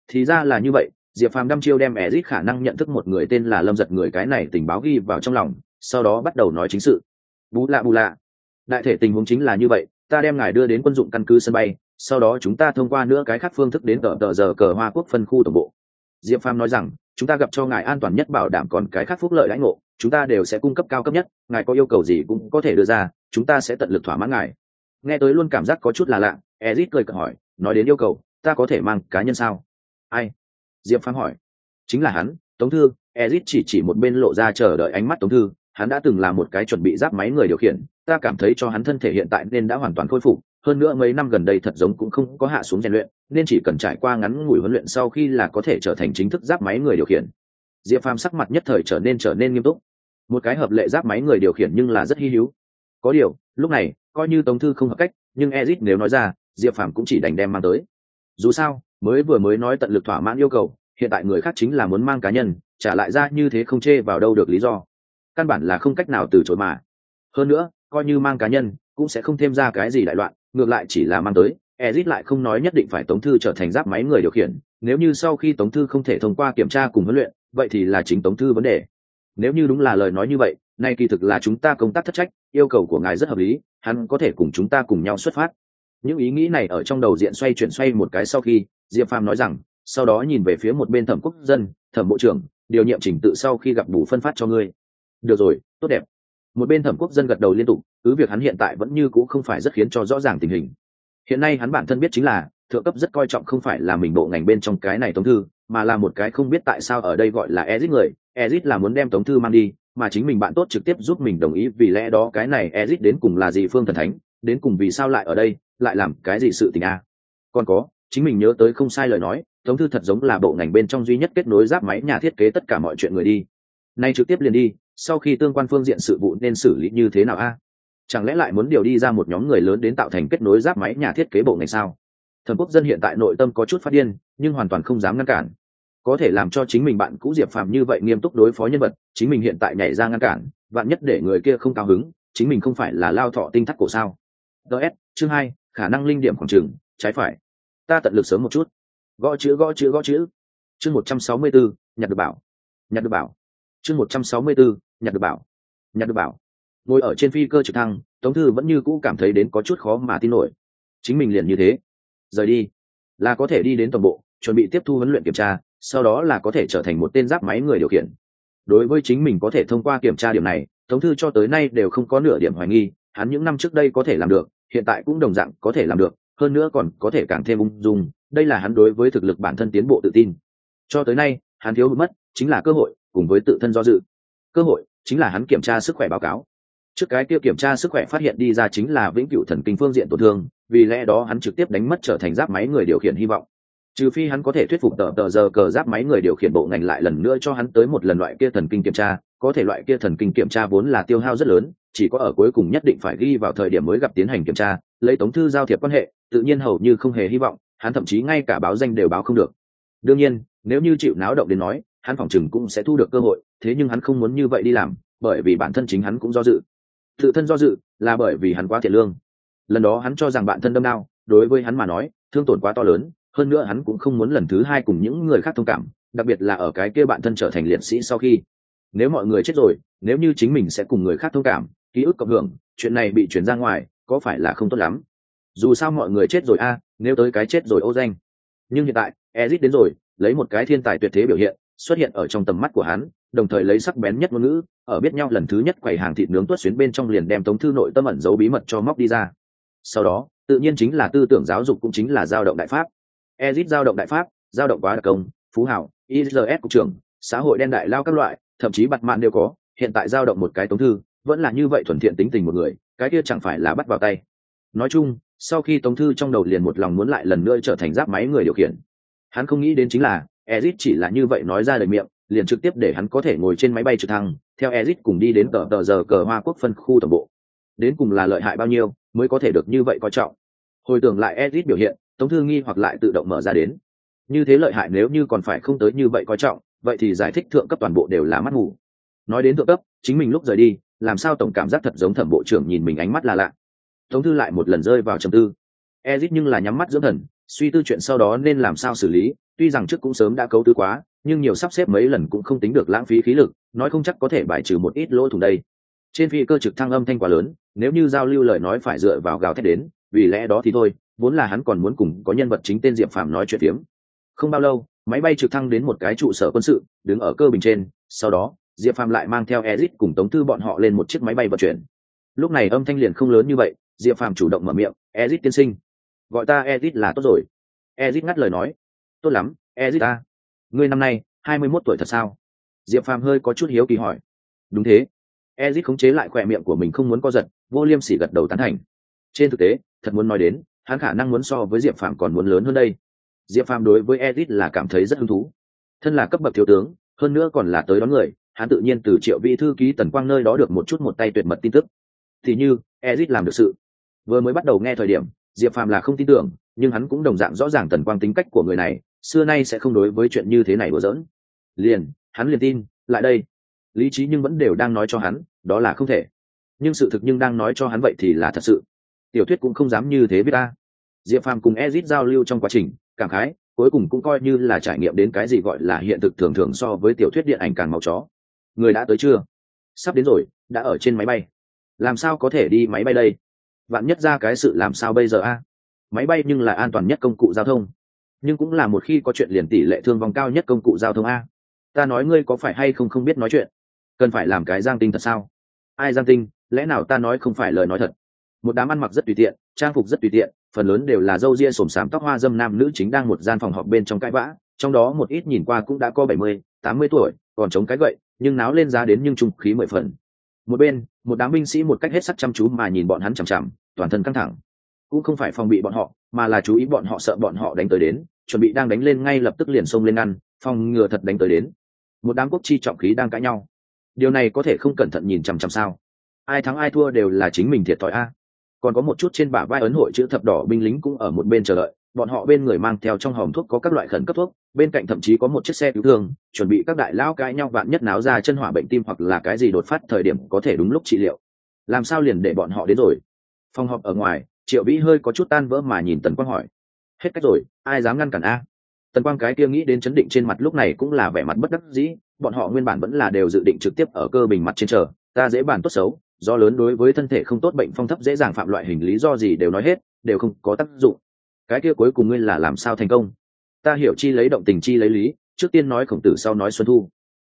thì ra là như vậy, diệp phàm đăm chiêu đem ezit khả năng nhận thức một người tên là lâm giật người cái này tình báo ghi vào trong lòng, sau đó bắt đầu nói chính sự. Bú lạ bù lạ. Đại thể tình huống chính là như vậy, ta đem ngài đưa đến quân dụng căn cứ sân bay, sau đó chúng ta thông qua nữa cái khác phương thức đến tờ tờ giờ cờ hoa quốc phân khu tổng bộ. Diệp phàm nói rằng, chúng ta gặp cho ngài an toàn nhất bảo đảm còn cái khác phúc lợi lãnh ngộ, chúng ta đều sẽ cung cấp cao cấp nhất, ngài có yêu cầu gì cũng có thể đưa ra, chúng ta sẽ tận lực thỏa mãn ngài. Nghe tới luôn cảm giác có chút là lạ ezit cười cợt hỏi, nói đến yêu cầu, ta có thể mang cá nhân sao? Ai? Diệp phàm hỏi. Chính là hắn, tống thư. Ezit chỉ chỉ một bên lộ ra chờ đợi ánh mắt tống thư. Hắn đã từng là một cái chuẩn bị giáp máy người điều khiển, ta cảm thấy cho hắn thân thể hiện tại nên đã hoàn toàn khôi phục. Hơn nữa mấy năm gần đây thật giống cũng không có hạ xuống rèn luyện, nên chỉ cần trải qua ngắn ngủi huấn luyện sau khi là có thể trở thành chính thức giáp máy người điều khiển. Diệp phàm sắc mặt nhất thời trở nên trở nên nghiêm túc. Một cái hợp lệ giáp máy người điều khiển nhưng là rất hy hữu. Có điều, lúc này, coi như tống thư không hợp cách, nhưng ezit nếu nói ra diệp phàm cũng chỉ đành đem mang tới. Dù sao, mới vừa mới nói tận lực thỏa mãn yêu cầu, hiện tại người khác chính là muốn mang cá nhân, trả lại ra như thế không chê vào đâu được lý do. Căn bản là không cách nào từ chối mà. Hơn nữa, coi như mang cá nhân, cũng sẽ không thêm ra cái gì đại loạn, ngược lại chỉ là mang tới. Ezit lại không nói nhất định phải tống thư trở thành giáp máy người điều khiển. Nếu như sau khi tống thư không thể thông qua kiểm tra cùng huấn luyện, vậy thì là chính tống thư vấn đề. Nếu như đúng là lời nói như vậy, nay kỳ thực là chúng ta công tác thất trách, yêu cầu của ngài rất hợp lý, hắn có thể cùng chúng ta cùng nhau xuất phát những ý nghĩ này ở trong đầu diện xoay chuyển xoay một cái sau khi, diệp phàm nói rằng, sau đó nhìn về phía một bên thẩm quốc dân, thẩm bộ trưởng, điều nhiệm trình tự sau khi gặp bù phân phát cho ngươi. Được rồi, tốt đẹp. Một bên thẩm quốc dân gật đầu liên tục, cứ việc hắn hiện tại vẫn như c ũ không phải rất khiến cho rõ ràng tình hình. Hiện nay hắn bản thân biết chính là, thượng cấp rất coi trọng không phải là mình bộ ngành bên trong cái này tống thư, mà là một cái không biết tại sao ở đây gọi là ezit người. Ezit là muốn đem tống thư mang đi, mà chính mình bạn tốt trực tiếp giúp mình đồng ý vì lẽ đó cái này ezit đến cùng là gì phương thần thánh đến cùng vì sao lại ở đây, lại làm cái gì sự tình a? À? còn có, chính mình nhớ tới không sai lời nói, tống thư thật giống là bộ ngành bên trong duy nhất kết nối giáp máy nhà thiết kế tất cả mọi chuyện người đi. Nay trực tiếp liền đi, sau khi tương quan phương diện sự vụ nên xử lý như thế nào a? Chẳng lẽ lại muốn điều đi ra một nhóm người lớn đến tạo thành kết nối giáp máy nhà thiết kế bộ ngành sao? Thần quốc dân hiện tại nội tâm có chút phát điên, nhưng hoàn toàn không dám ngăn cản. Có thể làm cho chính mình bạn cũ diệp phàm như vậy nghiêm túc đối phó nhân vật, chính mình hiện tại nhảy ra ngăn cản, vạn nhất để người kia không cao hứng, chính mình không phải là lao thọ tinh thắt cổ sao? Ts chương hai, khả năng linh điểm khoảng trường trái phải. Ta tận lực sớm một chút. Gõ chữ gõ chữ gõ chữ. Chương một trăm sáu mươi bốn, nhặt được bảo. Nhặt được bảo. Chương một trăm sáu mươi bốn, nhặt được bảo. Nhặt được bảo. Ngồi ở trên phi cơ trực thăng, tống thư vẫn như cũ cảm thấy đến có chút khó mà tin nổi. Chính mình liền như thế. Rời đi. Là có thể đi đến toàn bộ, chuẩn bị tiếp thu huấn luyện kiểm tra, sau đó là có thể trở thành một tên giáp máy người điều khiển. Đối với chính mình có thể thông qua kiểm tra điểm này, tống thư cho tới nay đều không có nửa điểm hoài nghi hắn những năm trước đây có thể làm được, hiện tại cũng đồng dạng có thể làm được, hơn nữa còn có thể càng thêm ung dung, đây là hắn đối với thực lực bản thân tiến bộ tự tin. Cho tới nay, hắn thiếu mất chính là cơ hội, cùng với tự thân do dự. Cơ hội chính là hắn kiểm tra sức khỏe báo cáo. Trước cái kia kiểm tra sức khỏe phát hiện đi ra chính là vĩnh cửu thần kinh phương diện tổn thương, vì lẽ đó hắn trực tiếp đánh mất trở thành giáp máy người điều khiển hy vọng trừ phi hắn có thể thuyết phục tờ tờ giờ cờ giáp máy người điều khiển bộ ngành lại lần nữa cho hắn tới một lần loại kia thần kinh kiểm tra, có thể loại kia thần kinh kiểm tra vốn là tiêu hao rất lớn, chỉ có ở cuối cùng nhất định phải ghi vào thời điểm mới gặp tiến hành kiểm tra, lấy tống thư giao thiệp quan hệ, tự nhiên hầu như không hề hy vọng, hắn thậm chí ngay cả báo danh đều báo không được. Đương nhiên, nếu như chịu náo động đến nói, hắn phỏng chừng cũng sẽ thu được cơ hội, thế nhưng hắn không muốn như vậy đi làm, bởi vì bản thân chính hắn cũng do dự. Tự thân do dự là bởi vì hắn quá thiệt lương. Lần đó hắn cho rằng bạn thân đâm đau, đối với hắn mà nói, thương tổn quá to lớn hơn nữa hắn cũng không muốn lần thứ hai cùng những người khác thông cảm, đặc biệt là ở cái kia bạn thân trở thành liệt sĩ sau khi. Nếu mọi người chết rồi, nếu như chính mình sẽ cùng người khác thông cảm, ký ức cộng hưởng, chuyện này bị chuyển ra ngoài, có phải là không tốt lắm? Dù sao mọi người chết rồi a, nếu tới cái chết rồi ô danh. Nhưng hiện tại ezit đến rồi, lấy một cái thiên tài tuyệt thế biểu hiện, xuất hiện ở trong tầm mắt của hắn, đồng thời lấy sắc bén nhất ngôn ngữ, ở biết nhau lần thứ nhất quầy hàng thịt nướng tuất xuyến bên trong liền đem tống thư nội tâm ẩn giấu bí mật cho móc đi ra. Sau đó, tự nhiên chính là tư tưởng giáo dục cũng chính là giao động đại pháp ezit giao động đại pháp, giao động quá đặc công, phú hảo is cục trưởng, xã hội đen đại lao các loại, thậm chí bặt mạn đều có, hiện tại giao động một cái tống thư, vẫn là như vậy thuần thiện tính tình một người, cái kia chẳng phải là bắt vào tay. Nói chung, sau khi tống thư trong đầu liền một lòng muốn lại lần nữa trở thành giáp máy người điều khiển. Hắn không nghĩ đến chính là ezit chỉ là như vậy nói ra lời miệng, liền trực tiếp để hắn có thể ngồi trên máy bay trực thăng, theo ezit cùng đi đến tờ tờ giờ cờ hoa quốc phân khu tổng bộ. Đến cùng là lợi hại bao nhiêu, mới có thể được như vậy coi trọng. Hồi tưởng lại ezit biểu hiện tống thư nghi hoặc lại tự động mở ra đến. Như thế lợi hại nếu như còn phải không tới như vậy coi trọng, vậy thì giải thích thượng cấp toàn bộ đều là mắt ngủ nói đến thượng cấp, chính mình lúc rời đi, làm sao tổng cảm giác thật giống thẩm bộ trưởng nhìn mình ánh mắt là lạ. Tống thư lại một lần rơi vào trầm tư. Ezit nhưng là nhắm mắt dưỡng thần, suy tư chuyện sau đó nên làm sao xử lý, tuy rằng trước cũng sớm đã cấu tứ quá, nhưng nhiều sắp xếp mấy lần cũng không tính được lãng phí khí lực, nói không chắc có thể bài trừ một ít lỗ thủng đây. Trên phi cơ trực thăng âm thanh quá lớn, nếu như giao lưu lời nói phải dựa vào gào thét đến, vì lẽ đó thì thôi vốn là hắn còn muốn cùng có nhân vật chính tên diệp phạm nói chuyện phiếm. Không bao lâu, máy bay trực thăng đến một cái trụ sở quân sự, đứng ở cơ bình trên, sau đó, diệp phạm lại mang theo ezit cùng tống thư bọn họ lên một chiếc máy bay vận chuyển. Lúc này âm thanh liền không lớn như vậy, diệp phạm chủ động mở miệng ezit tiên sinh, gọi ta ezit là tốt rồi. Ezit ngắt lời nói, tốt lắm ezit ta, ngươi năm nay hai mươi mốt tuổi thật sao? Diệp phàm hơi có chút hiếu kỳ hỏi. Đúng thế. Ezit khống chế lại khỏe miệng của mình không muốn co giật, vô liêm sỉ gật đầu tán thành. Trên thực tế, thật muốn nói đến hắn khả năng muốn so với diệp phàm còn muốn lớn hơn đây. Diệp phàm đối với ezit là cảm thấy rất hứng thú. Thân là cấp bậc thiếu tướng, hơn nữa còn là tới đón người, hắn tự nhiên từ triệu vị thư ký tần quang nơi đó được một chút một tay tuyệt mật tin tức. Thì như ezit làm được sự. Vừa mới bắt đầu nghe thời điểm, diệp phàm là không tin tưởng, nhưng hắn cũng đồng dạng rõ ràng tần quang tính cách của người này, xưa nay sẽ không đối với chuyện như thế này đùa giỡn. Liền, hắn liền tin, lại đây. Lý trí nhưng vẫn đều đang nói cho hắn, đó là không thể. Nhưng sự thực nhưng đang nói cho hắn vậy thì là thật sự tiểu thuyết cũng không dám như thế biết ta. Diệp phàm cùng ezit giao lưu trong quá trình, cảm khái, cuối cùng cũng coi như là trải nghiệm đến cái gì gọi là hiện thực thường thường so với tiểu thuyết điện ảnh càng màu chó. Người đã tới chưa? Sắp đến rồi, đã ở trên máy bay. Làm sao có thể đi máy bay đây? Bạn nhất ra cái sự làm sao bây giờ a? Máy bay nhưng là an toàn nhất công cụ giao thông. Nhưng cũng là một khi có chuyện liền tỷ lệ thương vong cao nhất công cụ giao thông a. Ta nói ngươi có phải hay không không biết nói chuyện? Cần phải làm cái giang tinh thật sao? Ai giang tinh? Lẽ nào ta nói không phải lời nói thật? Một đám ăn mặc rất tùy tiện, trang phục rất tùy tiện, phần lớn đều là râu ria xồm xám tóc hoa dâm nam nữ chính đang một gian phòng họp bên trong cãi vã. Trong đó một ít nhìn qua cũng đã có bảy mươi, tám mươi tuổi, còn chống cái gậy, nhưng náo lên giá đến nhưng trung khí mười phần. Một bên, một đám binh sĩ một cách hết sắc chăm chú mà nhìn bọn hắn chằm chằm, toàn thân căng thẳng. Cũng không phải phòng bị bọn họ, mà là chú ý bọn họ sợ bọn họ đánh tới đến, chuẩn bị đang đánh lên ngay lập tức liền xông lên ngăn, phòng ngừa thật đánh tới đến. Một đám quốc chi trọng khí đang cãi nhau. Điều này có thể không cẩn thận nhìn chằm chằm sao? Ai thắng ai thua đều là chính mình thiệt thòi a còn có một chút trên bả vai ấn hội chữ thập đỏ binh lính cũng ở một bên chờ đợi. Bọn họ bên người mang theo trong hòm thuốc có các loại khẩn cấp thuốc, bên cạnh thậm chí có một chiếc xe cứu thương, chuẩn bị các đại lao cãi nhau vạn nhất náo ra chân hỏa bệnh tim hoặc là cái gì đột phát thời điểm có thể đúng lúc trị liệu. Làm sao liền để bọn họ đến rồi? Phòng họp ở ngoài, triệu vĩ hơi có chút tan vỡ mà nhìn tần quang hỏi. Hết cách rồi, ai dám ngăn cản a? Tần quang cái kia nghĩ đến chấn định trên mặt lúc này cũng là vẻ mặt bất đắc dĩ, bọn họ nguyên bản vẫn là đều dự định trực tiếp ở cơ bình mặt trên chờ, ta dễ bản tốt xấu do lớn đối với thân thể không tốt bệnh phong thấp dễ dàng phạm loại hình lý do gì đều nói hết, đều không có tác dụng. Cái kia cuối cùng ngươi là làm sao thành công? Ta hiểu chi lấy động tình chi lấy lý, trước tiên nói khổng tử sau nói xuân thu.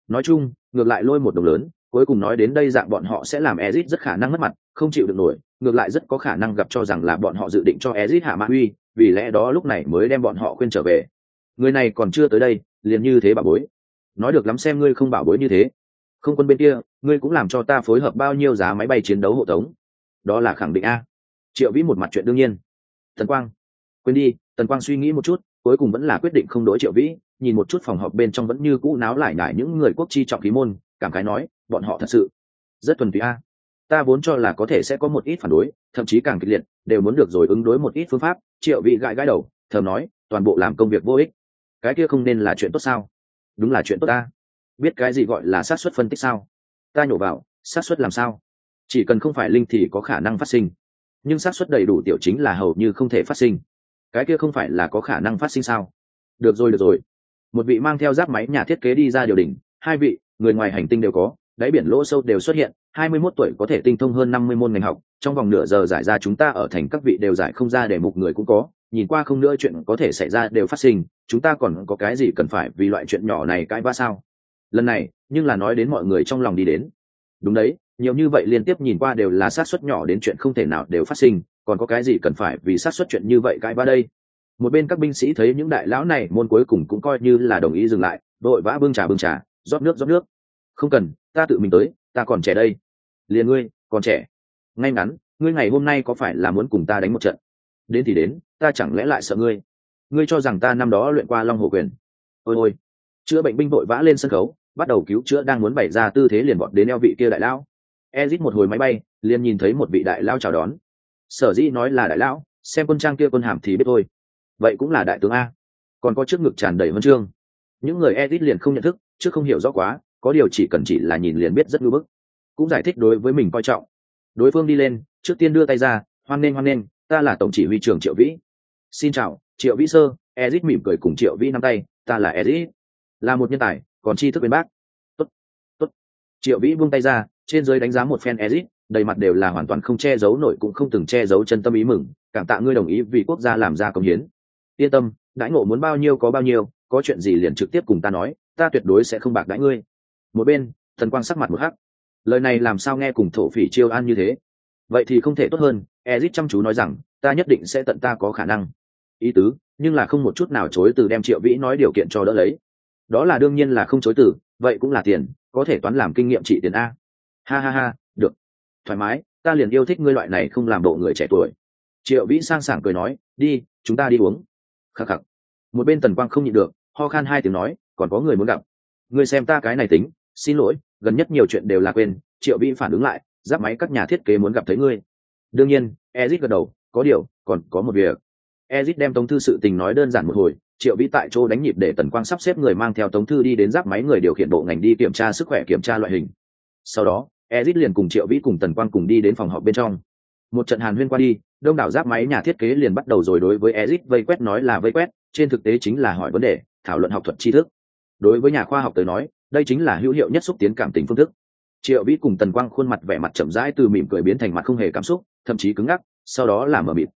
Nói chung, ngược lại lôi một đồng lớn, cuối cùng nói đến đây dạng bọn họ sẽ làm ezit rất khả năng mất mặt, không chịu được nổi, ngược lại rất có khả năng gặp cho rằng là bọn họ dự định cho ezit hạ mã uy, vì lẽ đó lúc này mới đem bọn họ khuyên trở về. Người này còn chưa tới đây, liền như thế bà bối. Nói được lắm xem ngươi không bảo bối như thế. Không quân bên kia ngươi cũng làm cho ta phối hợp bao nhiêu giá máy bay chiến đấu hộ tống. Đó là khẳng định a. Triệu vĩ một mặt chuyện đương nhiên. Tần quang, quên đi, tần quang suy nghĩ một chút, cuối cùng vẫn là quyết định không đối triệu vĩ, nhìn một chút phòng họp bên trong vẫn như cũ náo lại ngại những người quốc chi trọng khí môn, cảm khái nói, bọn họ thật sự rất thuần túy a. Ta vốn cho là có thể sẽ có một ít phản đối, thậm chí càng kịch liệt, đều muốn được rồi ứng đối một ít phương pháp, triệu vị gãi gãi đầu, thầm nói, toàn bộ làm công việc vô ích. Cái kia không nên là chuyện tốt sao? Đúng là chuyện tốt ta. Biết cái gì gọi là sát xuất phân tích sao? Ta nhổ vào, xác suất làm sao? Chỉ cần không phải linh thì có khả năng phát sinh. Nhưng xác suất đầy đủ tiểu chính là hầu như không thể phát sinh. Cái kia không phải là có khả năng phát sinh sao? Được rồi được rồi. Một vị mang theo giáp máy nhà thiết kế đi ra điều đỉnh, hai vị, người ngoài hành tinh đều có, đáy biển lỗ sâu đều xuất hiện, hai mươi 21 tuổi có thể tinh thông hơn năm mươi môn ngành học, trong vòng nửa giờ giải ra chúng ta ở thành các vị đều giải không ra để mục người cũng có, nhìn qua không nữa chuyện có thể xảy ra đều phát sinh, chúng ta còn có cái gì cần phải vì loại chuyện nhỏ này cãi vã sao? Lần này nhưng là nói đến mọi người trong lòng đi đến. Đúng đấy, nhiều như vậy liên tiếp nhìn qua đều là sát suất nhỏ đến chuyện không thể nào đều phát sinh, còn có cái gì cần phải vì sát suất chuyện như vậy cãi ba đây? Một bên các binh sĩ thấy những đại lão này, môn cuối cùng cũng coi như là đồng ý dừng lại, đội vã bưng trà bưng trà, rót nước rót nước. Không cần, ta tự mình tới, ta còn trẻ đây. Liền ngươi, còn trẻ. Ngay ngắn, ngươi ngày hôm nay có phải là muốn cùng ta đánh một trận? Đến thì đến, ta chẳng lẽ lại sợ ngươi? Ngươi cho rằng ta năm đó luyện qua long hồ quyền? Ôi ôi. Chữa bệnh binh vội vã lên sân khấu bắt đầu cứu chữa đang muốn bày ra tư thế liền bọn đến eo vị kia đại lão. Ezit một hồi máy bay, liền nhìn thấy một vị đại lao chào đón. Sở dĩ nói là đại lão, xem quân trang kia quân hàm thì biết thôi. Vậy cũng là đại tướng a. Còn có trước ngực tràn đầy huân chương. Những người ezit liền không nhận thức, chứ không hiểu rõ quá, có điều chỉ cần chỉ là nhìn liền biết rất ngưỡng bức. Cũng giải thích đối với mình coi trọng. Đối phương đi lên, trước tiên đưa tay ra, hoan nghênh hoan nghênh, ta là tổng chỉ huy trưởng triệu vĩ. Xin chào, triệu vĩ sơ. Ezit mỉm cười cùng triệu vĩ nắm tay, ta là ezit. Là một nhân tài còn chi thức bên bác. Tốt, tốt. triệu vĩ buông tay ra trên dưới đánh giá một phen ezit đầy mặt đều là hoàn toàn không che giấu nổi cũng không từng che giấu chân tâm ý mừng cảm tạ ngươi đồng ý vì quốc gia làm ra công hiến. Yên tâm đãi ngộ muốn bao nhiêu có bao nhiêu có chuyện gì liền trực tiếp cùng ta nói ta tuyệt đối sẽ không bạc đãi ngươi. Một bên thần quang sắc mặt một hắc. Lời này làm sao nghe cùng thổ phỉ chiêu an như thế? Vậy thì không thể tốt hơn ezit chăm chú nói rằng ta nhất định sẽ tận ta có khả năng. Ý tứ nhưng là không một chút nào chối từ đem triệu vĩ nói điều kiện cho đỡ lấy đó là đương nhiên là không chối từ, vậy cũng là tiền, có thể toán làm kinh nghiệm trị tiền a. Ha ha ha, được. Thoải mái, ta liền yêu thích ngươi loại này không làm bộ người trẻ tuổi. Triệu vĩ sang sảng cười nói, đi, chúng ta đi uống. Khắc khắc. Một bên tần quang không nhịn được, ho khan hai tiếng nói, còn có người muốn gặp. Ngươi xem ta cái này tính, xin lỗi, gần nhất nhiều chuyện đều là quên, triệu vĩ phản ứng lại, giáp máy các nhà thiết kế muốn gặp thấy ngươi. Đương nhiên ezit gật đầu, có điều, còn có một việc. Ezit đem tống thư sự tình nói đơn giản một hồi triệu vĩ tại chỗ đánh nhịp để tần quang sắp xếp người mang theo tống thư đi đến giáp máy người điều khiển bộ ngành đi kiểm tra sức khỏe kiểm tra loại hình. Sau đó, ezit liền cùng triệu vĩ cùng tần quang cùng đi đến phòng họp bên trong. Một trận hàn huyên qua đi, đông đảo giáp máy nhà thiết kế liền bắt đầu rồi đối với ezit vây quét nói là vây quét, trên thực tế chính là hỏi vấn đề, thảo luận học thuật tri thức. Đối với nhà khoa học tới nói, đây chính là hữu hiệu nhất xúc tiến cảm tình phương thức. Triệu vĩ cùng tần quang khuôn mặt vẻ mặt chậm rãi từ mỉm cười biến thành mặt không hề cảm xúc, thậm chí cứng ngắc, sau đó là mờ mịt.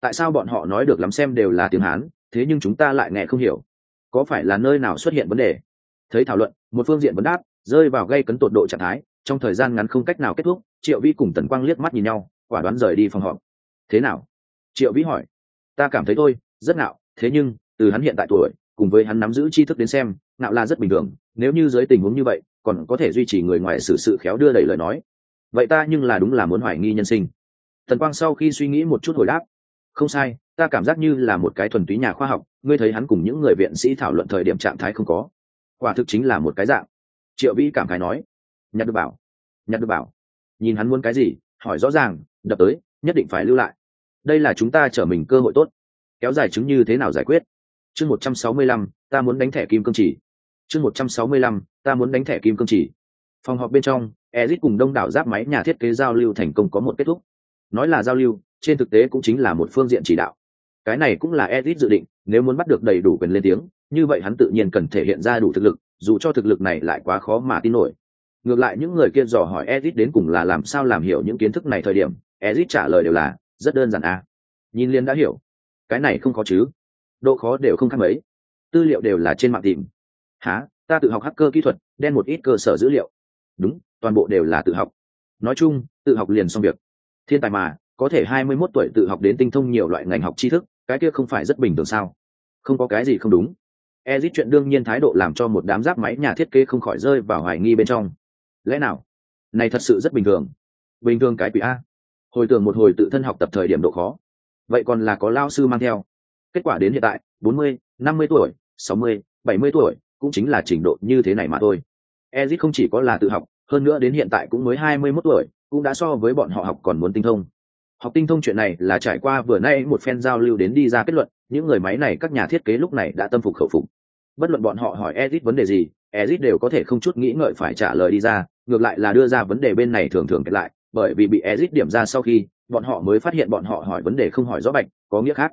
Tại sao bọn họ nói được lắm xem đều là tiếng hán thế nhưng chúng ta lại nghe không hiểu. Có phải là nơi nào xuất hiện vấn đề? Thấy thảo luận, một phương diện vấn đáp, rơi vào gây cấn tột độ trạng thái, trong thời gian ngắn không cách nào kết thúc, triệu vi cùng tần quang liếc mắt nhìn nhau, quả đoán rời đi phòng họp. Thế nào? Triệu vĩ hỏi. Ta cảm thấy tôi rất ngạo, thế nhưng, từ hắn hiện tại tuổi, cùng với hắn nắm giữ tri thức đến xem, ngạo là rất bình thường, nếu như dưới tình huống như vậy, còn có thể duy trì người ngoài xử sự khéo đưa đẩy lời nói. Vậy ta nhưng là đúng là muốn hoài nghi nhân sinh. Thần quang sau khi suy nghĩ một chút hồi đáp không sai, ta cảm giác như là một cái thuần túy nhà khoa học, ngươi thấy hắn cùng những người viện sĩ thảo luận thời điểm trạng thái không có. Quả thực chính là một cái dạng. Triệu vĩ cảm khái nói. Nhặt được bảo. Nhặt được bảo. Nhìn hắn muốn cái gì, hỏi rõ ràng, đập tới, nhất định phải lưu lại. Đây là chúng ta trở mình cơ hội tốt. Kéo dài chứng như thế nào giải quyết? Chương một trăm sáu mươi lăm, ta muốn đánh thẻ kim cương chỉ. Chương một trăm sáu mươi lăm, ta muốn đánh thẻ kim cương chỉ. Phòng họp bên trong ezit cùng đông đảo giáp máy nhà thiết kế giao lưu thành công có một kết thúc. Nói là giao lưu trên thực tế cũng chính là một phương diện chỉ đạo. Cái này cũng là Edith dự định, nếu muốn bắt được đầy đủ quyền lên tiếng, như vậy hắn tự nhiên cần thể hiện ra đủ thực lực, dù cho thực lực này lại quá khó mà tin nổi. Ngược lại những người kia dò hỏi Edith đến cùng là làm sao làm hiểu những kiến thức này thời điểm Edith trả lời đều là, rất đơn giản à. Nhìn liền đã hiểu. Cái này không khó chứ. Độ khó đều không khác mấy. Tư liệu đều là trên mạng tìm. Há ta tự học hacker kỹ thuật, đen một ít cơ sở dữ liệu. Đúng, toàn bộ đều là tự học. Nói chung, tự học liền xong việc. Thiên tài mà có thể hai mươi 21 tuổi tự học đến tinh thông nhiều loại ngành học tri thức, cái kia không phải rất bình thường sao? Không có cái gì không đúng. Ezit chuyện đương nhiên thái độ làm cho một đám giáp máy nhà thiết kế không khỏi rơi vào hoài nghi bên trong. Lẽ nào? Này thật sự rất bình thường. Bình thường cái quỷ a. Hồi tưởng một hồi tự thân học tập thời điểm độ khó. Vậy còn là có lao sư mang theo. Kết quả đến hiện tại, bốn mươi, năm mươi tuổi, sáu mươi, bảy mươi tuổi, cũng chính là trình độ như thế này mà thôi. Ezit không chỉ có là tự học, hơn nữa đến hiện tại cũng mới hai mươi 21 tuổi, cũng đã so với bọn họ học còn muốn tinh thông học tinh thông chuyện này là trải qua vừa nay một phen giao lưu đến đi ra kết luận, những người máy này các nhà thiết kế lúc này đã tâm phục khẩu phục. Bất luận bọn họ hỏi ezit vấn đề gì ezit đều có thể không chút nghĩ ngợi phải trả lời đi ra, ngược lại là đưa ra vấn đề bên này thường thường kết lại, bởi vì bị ezit điểm ra sau khi, bọn họ mới phát hiện bọn họ hỏi vấn đề không hỏi rõ bạch, có nghĩa khác.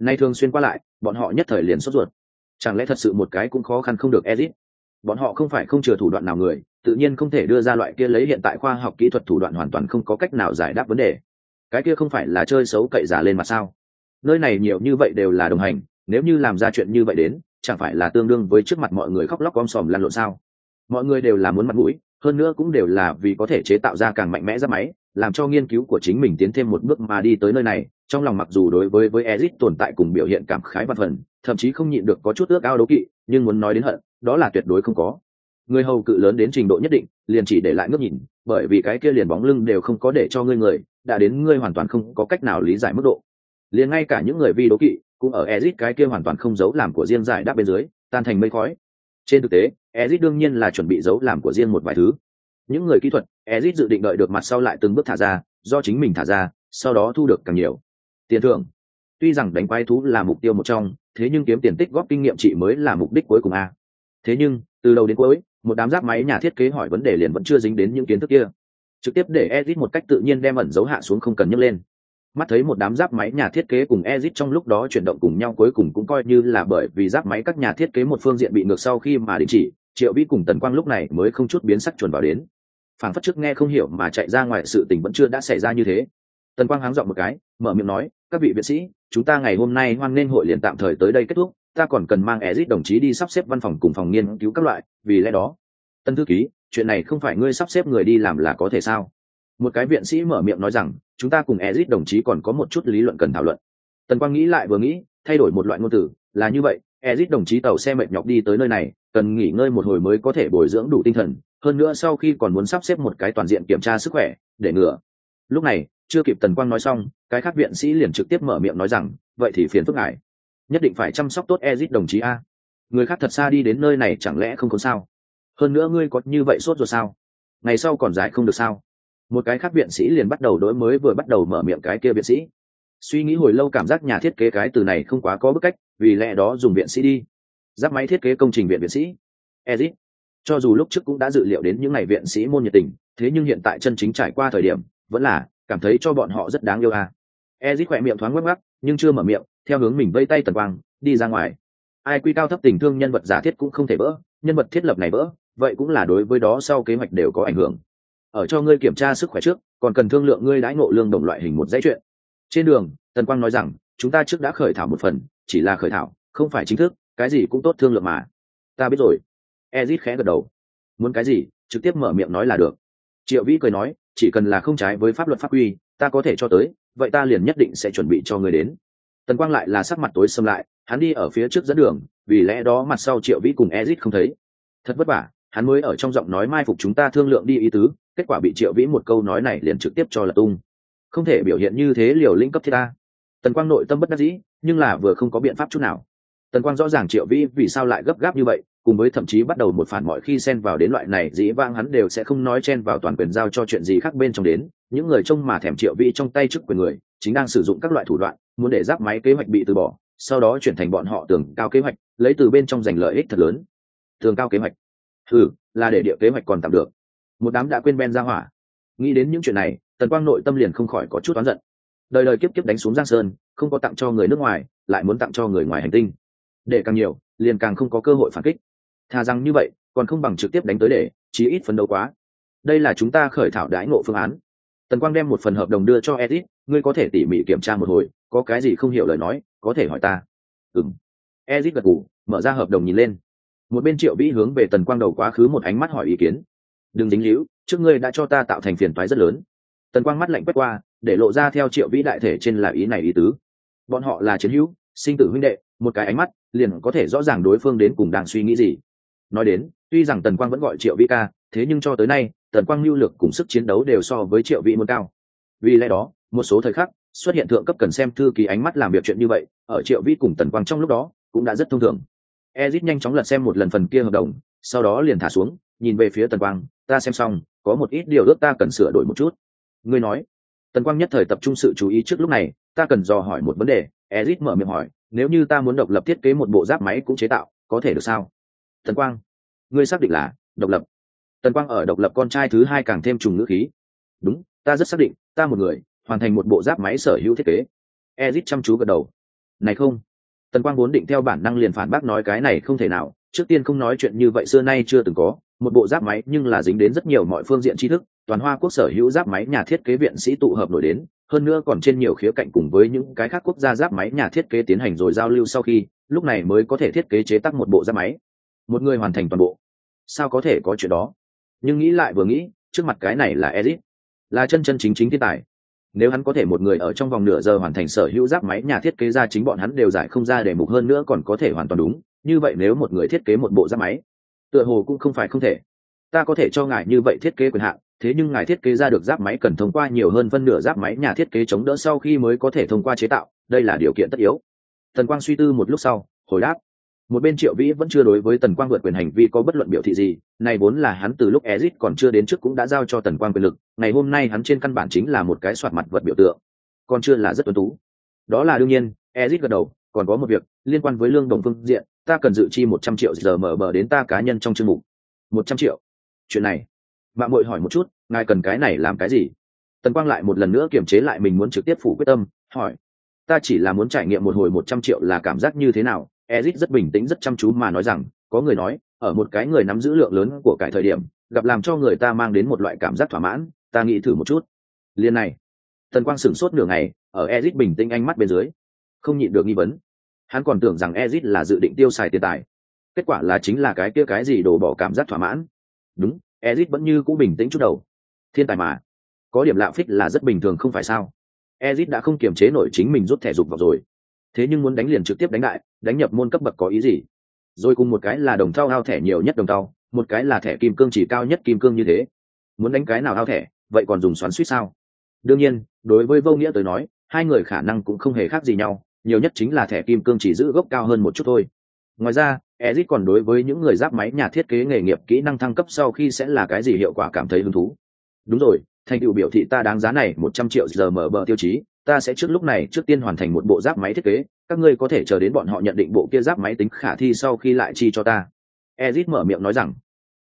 Nay thường xuyên qua lại, bọn họ nhất thời liền sốt ruột. Chẳng lẽ thật sự một cái cũng khó khăn không được ezit bọn họ không phải không chừa thủ đoạn nào người, tự nhiên không thể đưa ra loại kia lấy hiện tại khoa học kỹ thuật thủ đoạn hoàn toàn không có cách nào giải đáp vấn đề cái kia không phải là chơi xấu cậy giả lên mà sao? Nơi này nhiều như vậy đều là đồng hành, nếu như làm ra chuyện như vậy đến, chẳng phải là tương đương với trước mặt mọi người khóc lóc om sòm lăn lộn sao? Mọi người đều là muốn mặt mũi, hơn nữa cũng đều là vì có thể chế tạo ra càng mạnh mẽ ra máy, làm cho nghiên cứu của chính mình tiến thêm một bước mà đi tới nơi này. Trong lòng mặc dù đối với với ezit tồn tại cùng biểu hiện cảm khái và phần, thậm chí không nhịn được có chút ước ao đấu kỵ, nhưng muốn nói đến hận, đó là tuyệt đối không có. Người hầu cự lớn đến trình độ nhất định, liền chỉ để lại ngước nhìn, bởi vì cái kia liền bóng lưng đều không có để cho ngươi người đã đến ngươi hoàn toàn không có cách nào lý giải mức độ. Liền ngay cả những người vi đố kỵ cũng ở Ezic cái kia hoàn toàn không giấu làm của riêng giải đáp bên dưới, tan thành mây khói. Trên thực tế Ezic đương nhiên là chuẩn bị giấu làm của riêng một vài thứ. Những người kỹ thuật Ezic dự định đợi được mặt sau lại từng bước thả ra, do chính mình thả ra, sau đó thu được càng nhiều. Tiền thưởng. Tuy rằng đánh quái thú là mục tiêu một trong, thế nhưng kiếm tiền tích góp kinh nghiệm chị mới là mục đích cuối cùng a. Thế nhưng, từ đầu đến cuối, một đám giáp máy nhà thiết kế hỏi vấn đề liền vẫn chưa dính đến những kiến thức kia trực tiếp để Ezit một cách tự nhiên đem ẩn dấu hạ xuống không cần nhấc lên. Mắt thấy một đám giáp máy nhà thiết kế cùng Ezit trong lúc đó chuyển động cùng nhau cuối cùng cũng coi như là bởi vì giáp máy các nhà thiết kế một phương diện bị ngược sau khi mà đình chỉ, triệu vĩ cùng tần quang lúc này mới không chút biến sắc chuẩn vào đến. Phản phất trước nghe không hiểu mà chạy ra ngoài sự tình vẫn chưa đã xảy ra như thế. Tần quang háng dọn một cái, mở miệng nói, các vị viện sĩ, chúng ta ngày hôm nay hoan nên hội liền tạm thời tới đây kết thúc, ta còn cần mang Ezit đồng chí đi sắp xếp văn phòng cùng phòng nghiên cứu các loại, vì lẽ đó. Tân thư ký chuyện này không phải ngươi sắp xếp người đi làm là có thể sao? Một cái viện sĩ mở miệng nói rằng, chúng ta cùng ezit đồng chí còn có một chút lý luận cần thảo luận. Tần quang nghĩ lại vừa nghĩ, thay đổi một loại ngôn từ, là như vậy, ezit đồng chí tàu xe mệt nhọc đi tới nơi này, cần nghỉ ngơi một hồi mới có thể bồi dưỡng đủ tinh thần, hơn nữa sau khi còn muốn sắp xếp một cái toàn diện kiểm tra sức khỏe, để ngừa. Lúc này, chưa kịp tần quang nói xong, cái khác viện sĩ liền trực tiếp mở miệng nói rằng, vậy thì phiền phức ngại. nhất định phải chăm sóc tốt ezit đồng chí a. Người khác thật xa đi đến nơi này chẳng lẽ không có sao? Hơn nữa ngươi có như vậy sốt rồi sao? Ngày sau còn giải không được sao? Một cái khác viện sĩ liền bắt đầu đối mới vừa bắt đầu mở miệng cái kia viện sĩ. Suy nghĩ hồi lâu cảm giác nhà thiết kế cái từ này không quá có bức cách, vì lẽ đó dùng viện sĩ đi. Giáp máy thiết kế công trình viện viện sĩ. Ezit. Cho dù lúc trước cũng đã dự liệu đến những ngày viện sĩ môn nhiệt tình, thế nhưng hiện tại chân chính trải qua thời điểm, vẫn là cảm thấy cho bọn họ rất đáng yêu à. ezit khỏe miệng thoáng ngắc ngắc nhưng chưa mở miệng, theo hướng mình vây tay tần quang, đi ra ngoài. Ai quy cao thấp tình thương nhân vật giả thiết cũng không thể vỡ nhân vật thiết lập này vỡ vậy cũng là đối với đó sau kế hoạch đều có ảnh hưởng. Ở cho ngươi kiểm tra sức khỏe trước, còn cần thương lượng ngươi đãi ngộ lương đồng loại hình một dãy chuyện. Trên đường, tần quang nói rằng, chúng ta trước đã khởi thảo một phần, chỉ là khởi thảo, không phải chính thức, cái gì cũng tốt thương lượng mà. Ta biết rồi. Ezit khẽ gật đầu. Muốn cái gì, trực tiếp mở miệng nói là được. Triệu vĩ cười nói, chỉ cần là không trái với pháp luật pháp quy, ta có thể cho tới, vậy ta liền nhất định sẽ chuẩn bị cho người đến. Tần quang lại là sắc mặt tối xâm lại, hắn đi ở phía trước dẫn đường, vì lẽ đó mặt sau triệu vĩ cùng ezit không thấy. Thật vất vả hắn mới ở trong giọng nói mai phục chúng ta thương lượng đi ý tứ, kết quả bị triệu vĩ một câu nói này liền trực tiếp cho là tung. Không thể biểu hiện như thế liều lĩnh cấp thiết ta. Tần quang nội tâm bất đắc dĩ, nhưng là vừa không có biện pháp chút nào. Tần quang rõ ràng triệu vĩ vì sao lại gấp gáp như vậy, cùng với thậm chí bắt đầu một phản mọi khi xen vào đến loại này dĩ vang hắn đều sẽ không nói chen vào toàn quyền giao cho chuyện gì khác bên trong đến. Những người trông mà thèm triệu vĩ trong tay trước quyền người, chính đang sử dụng các loại thủ đoạn, muốn để giáp máy kế hoạch bị từ bỏ, sau đó chuyển thành bọn họ tường cao kế hoạch, lấy từ bên trong giành lợi ích thật lớn. Tường cao kế hoạch ừ là để địa kế hoạch còn tạm được. Một đám đã quên ben ra hỏa. Nghĩ đến những chuyện này, tần quang nội tâm liền không khỏi có chút oán giận. Đời đời kiếp kiếp đánh xuống giang sơn, không có tặng cho người nước ngoài, lại muốn tặng cho người ngoài hành tinh. Để càng nhiều, liền càng không có cơ hội phản kích. Thà rằng như vậy, còn không bằng trực tiếp đánh tới để, chí ít phấn đấu quá. Đây là chúng ta khởi thảo đãi ngộ phương án. Tần quang đem một phần hợp đồng đưa cho edit ngươi có thể tỉ mỉ kiểm tra một hồi, có cái gì không hiểu lời nói, có thể hỏi ta. Ừng edit gật gù, mở ra hợp đồng nhìn lên một bên triệu vĩ hướng về tần quang đầu quá khứ một ánh mắt hỏi ý kiến. Đừng dính hữu trước ngươi đã cho ta tạo thành phiền toái rất lớn. Tần quang mắt lạnh quét qua, để lộ ra theo triệu vĩ đại thể trên là ý này ý tứ. Bọn họ là chiến hữu, sinh tử huynh đệ, một cái ánh mắt, liền có thể rõ ràng đối phương đến cùng đang suy nghĩ gì. Nói đến, tuy rằng tần quang vẫn gọi triệu vĩ ca, thế nhưng cho tới nay, tần quang lưu lực cùng sức chiến đấu đều so với triệu vĩ muốn cao. Vì lẽ đó, một số thời khắc, xuất hiện thượng cấp cần xem thư ký ánh mắt làm việc chuyện như vậy, ở triệu vĩ cùng tần quang trong lúc đó, cũng đã rất thông thường ezit nhanh chóng lật xem một lần phần kia hợp đồng, sau đó liền thả xuống, nhìn về phía tần quang, ta xem xong, có một ít điều ước ta cần sửa đổi một chút. Ngươi nói. Tần quang nhất thời tập trung sự chú ý trước lúc này, ta cần dò hỏi một vấn đề. Ezit mở miệng hỏi, nếu như ta muốn độc lập thiết kế một bộ giáp máy cũng chế tạo, có thể được sao? Tần quang, ngươi xác định là độc lập. Tần quang ở độc lập con trai thứ hai càng thêm trùng ngữ khí. Đúng, ta rất xác định, ta một người hoàn thành một bộ giáp máy sở hữu thiết kế. Ezit chăm chú gật đầu. Này không tần quang vốn định theo bản năng liền phản bác nói cái này không thể nào, trước tiên không nói chuyện như vậy xưa nay chưa từng có, một bộ giáp máy nhưng là dính đến rất nhiều mọi phương diện tri thức, toàn hoa quốc sở hữu giáp máy nhà thiết kế viện sĩ tụ hợp nổi đến, hơn nữa còn trên nhiều khía cạnh cùng với những cái khác quốc gia giáp máy nhà thiết kế tiến hành rồi giao lưu sau khi, lúc này mới có thể thiết kế chế tác một bộ giáp máy. Một người hoàn thành toàn bộ. Sao có thể có chuyện đó? Nhưng nghĩ lại vừa nghĩ, trước mặt cái này là ezit là chân chân chính chính thiên tài nếu hắn có thể một người ở trong vòng nửa giờ hoàn thành sở hữu giáp máy nhà thiết kế ra chính bọn hắn đều giải không ra để mục hơn nữa còn có thể hoàn toàn đúng, như vậy nếu một người thiết kế một bộ giáp máy, tựa hồ cũng không phải không thể. Ta có thể cho ngài như vậy thiết kế quyền hạn, thế nhưng ngài thiết kế ra được giáp máy cần thông qua nhiều hơn phân nửa giáp máy nhà thiết kế chống đỡ sau khi mới có thể thông qua chế tạo, đây là điều kiện tất yếu. Tần quang suy tư một lúc sau, hồi đáp một bên triệu vĩ vẫn chưa đối với tần quang vượt quyền hành vi có bất luận biểu thị gì, này vốn là hắn từ lúc ezit còn chưa đến trước cũng đã giao cho tần quang quyền lực, ngày hôm nay hắn trên căn bản chính là một cái soạt mặt vật biểu tượng, còn chưa là rất tuân tú. Đó là đương nhiên ezit gật đầu, còn có một việc, liên quan với lương đồng phương diện, ta cần dự chi một trăm triệu giờ mở bờ đến ta cá nhân trong chương mục. Một trăm triệu? Chuyện này, mạng hội hỏi một chút, ngài cần cái này làm cái gì? Tần quang lại một lần nữa kiềm chế lại mình muốn trực tiếp phủ quyết tâm, hỏi, ta chỉ là muốn trải nghiệm một hồi một trăm triệu là cảm giác như thế nào? Ezic rất bình tĩnh, rất chăm chú mà nói rằng, có người nói, ở một cái người nắm giữ lượng lớn của cải thời điểm, gặp làm cho người ta mang đến một loại cảm giác thỏa mãn, ta nghĩ thử một chút. Liên này, tần quang sửng sốt nửa ngày, ở Ezic bình tĩnh ánh mắt bên dưới, không nhịn được nghi vấn. Hắn còn tưởng rằng Ezic là dự định tiêu xài tiền tài. Kết quả là chính là cái kia cái gì đổ bỏ cảm giác thỏa mãn. Đúng Ezic vẫn như cũ bình tĩnh chút đầu. Thiên tài mà. Có điểm lạo phích là rất bình thường không phải sao? Ezic đã không kiềm chế nổi chính mình rút thẻ dục vào rồi thế nhưng muốn đánh liền trực tiếp đánh lại, đánh nhập môn cấp bậc có ý gì? Rồi cùng một cái là đồng thau hao thẻ nhiều nhất đồng thau một cái là thẻ kim cương chỉ cao nhất kim cương như thế. Muốn đánh cái nào hao thẻ vậy còn dùng xoắn suýt sao? Đương nhiên đối với vô nghĩa tới nói hai người khả năng cũng không hề khác gì nhau nhiều nhất chính là thẻ kim cương chỉ giữ gốc cao hơn một chút thôi. Ngoài ra ezit còn đối với những người giáp máy nhà thiết kế nghề nghiệp kỹ năng thăng cấp sau khi sẽ là cái gì hiệu quả cảm thấy hứng thú. Đúng rồi thành tựu biểu thị ta đáng giá này một trăm triệu giờ mở bờ tiêu chí ta sẽ trước lúc này trước tiên hoàn thành một bộ giáp máy thiết kế, các ngươi có thể chờ đến bọn họ nhận định bộ kia giáp máy tính khả thi sau khi lại chi cho ta. Ezit mở miệng nói rằng,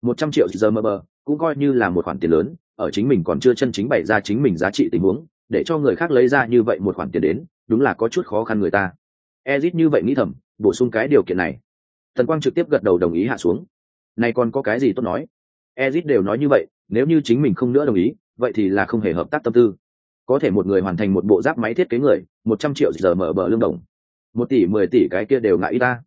một trăm triệu giờ mơ bờ, cũng coi như là một khoản tiền lớn, ở chính mình còn chưa chân chính bày ra chính mình giá trị tình huống, để cho người khác lấy ra như vậy một khoản tiền đến, đúng là có chút khó khăn người ta. Ezit như vậy nghĩ thầm, bổ sung cái điều kiện này. Tần quang trực tiếp gật đầu đồng ý hạ xuống. Nay còn có cái gì tốt nói? Ezit đều nói như vậy, nếu như chính mình không nữa đồng ý, vậy thì là không hề hợp tác tâm tư có thể một người hoàn thành một bộ giáp máy thiết kế người, một trăm triệu giờ mở bờ lương đồng. Một tỷ, mười tỷ cái kia đều ngại ta.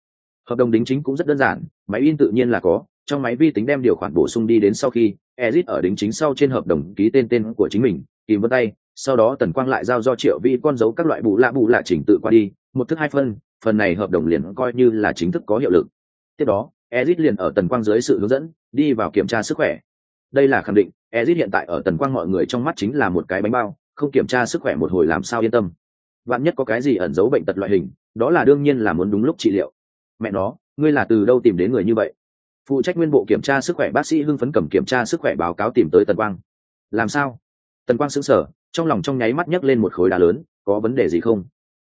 Hợp đồng đính chính cũng rất đơn giản, máy in tự nhiên là có, trong máy vi tính đem điều khoản bổ sung đi đến sau khi ezit ở đính chính sau trên hợp đồng ký tên tên của chính mình kìm vân tay, sau đó tần quang lại giao do triệu vi con dấu các loại bù lạ bù lạ chỉnh tự qua đi, một thức hai phân, phần này hợp đồng liền coi như là chính thức có hiệu lực. Tiếp đó ezit liền ở tần quang dưới sự hướng dẫn, đi vào kiểm tra sức khỏe. Đây là khẳng định ezit hiện tại ở tần quang mọi người trong mắt chính là một cái bánh bao không kiểm tra sức khỏe một hồi làm sao yên tâm. Vạn nhất có cái gì ẩn giấu bệnh tật loại hình, đó là đương nhiên là muốn đúng lúc trị liệu. Mẹ nó, ngươi là từ đâu tìm đến người như vậy? Phụ trách nguyên bộ kiểm tra sức khỏe bác sĩ hưng phấn cầm kiểm tra sức khỏe báo cáo tìm tới tần quang. Làm sao? Tần quang sững sờ, trong lòng trong nháy mắt nhấc lên một khối đá lớn, có vấn đề gì không?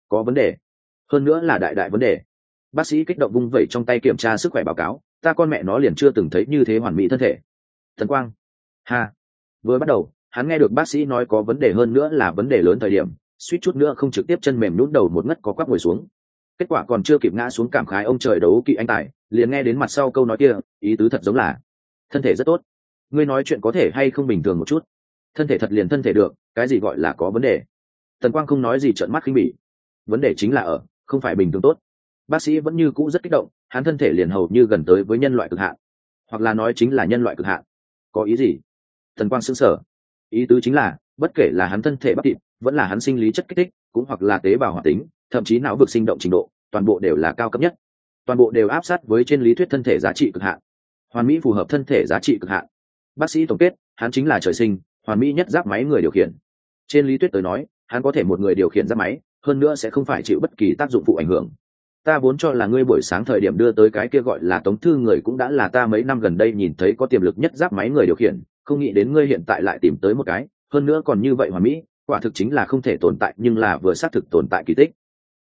Có vấn đề. Hơn nữa là đại đại vấn đề. Bác sĩ kích động vung vẩy trong tay kiểm tra sức khỏe báo cáo, ta con mẹ nó liền chưa từng thấy như thế hoàn mỹ thân thể. Thần quang. Ha. Vừa bắt đầu hắn nghe được bác sĩ nói có vấn đề hơn nữa là vấn đề lớn thời điểm, suýt chút nữa không trực tiếp chân mềm nhún đầu một ngất có quắc ngồi xuống. Kết quả còn chưa kịp ngã xuống cảm khái ông trời đấu kỵ anh tài, liền nghe đến mặt sau câu nói kia, ý tứ thật giống là, thân thể rất tốt. Ngươi nói chuyện có thể hay không bình thường một chút? Thân thể thật liền thân thể được, cái gì gọi là có vấn đề? Tần quang không nói gì trợn mắt khinh bỉ. Vấn đề chính là ở, không phải bình thường tốt. Bác sĩ vẫn như cũ rất kích động, hắn thân thể liền hầu như gần tới với nhân loại cực hạn. Hoặc là nói chính là nhân loại cực hạn. Có ý gì? Tần quang xứng sở ý tứ chính là, bất kể là hắn thân thể bắp thịt vẫn là hắn sinh lý chất kích thích, cũng hoặc là tế bào hoạt tính, thậm chí não vực sinh động trình độ, toàn bộ đều là cao cấp nhất. Toàn bộ đều áp sát với trên lý thuyết thân thể giá trị cực hạn. Hoàn mỹ phù hợp thân thể giá trị cực hạn. Bác sĩ tổng kết, hắn chính là trời sinh, hoàn mỹ nhất giáp máy người điều khiển. Trên lý thuyết tới nói, hắn có thể một người điều khiển giáp máy, hơn nữa sẽ không phải chịu bất kỳ tác dụng phụ ảnh hưởng. Ta vốn cho là ngươi buổi sáng thời điểm đưa tới cái kia gọi là tống thư người cũng đã là ta mấy năm gần đây nhìn thấy có tiềm lực nhất giáp máy người điều khiển không nghĩ đến ngươi hiện tại lại tìm tới một cái, hơn nữa còn như vậy hoàn mỹ, quả thực chính là không thể tồn tại nhưng là vừa xác thực tồn tại kỳ tích.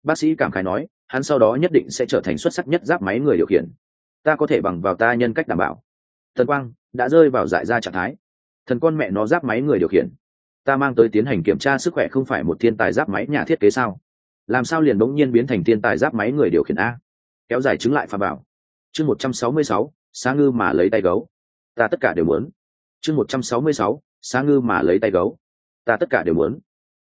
Bác sĩ cảm khái nói, hắn sau đó nhất định sẽ trở thành xuất sắc nhất giáp máy người điều khiển. Ta có thể bằng vào ta nhân cách đảm bảo. Thần quang đã rơi vào giải ra trạng thái. Thần con mẹ nó giáp máy người điều khiển. Ta mang tới tiến hành kiểm tra sức khỏe không phải một thiên tài giáp máy nhà thiết kế sao? Làm sao liền bỗng nhiên biến thành thiên tài giáp máy người điều khiển a? Kéo dài chứng lại phà bảo. Chương một trăm sáu mươi sáu xá ngư mà lấy tay gấu. Ta tất cả đều muốn chương một trăm sáu mươi sáu xá ngư mà lấy tay gấu. Ta tất cả đều muốn.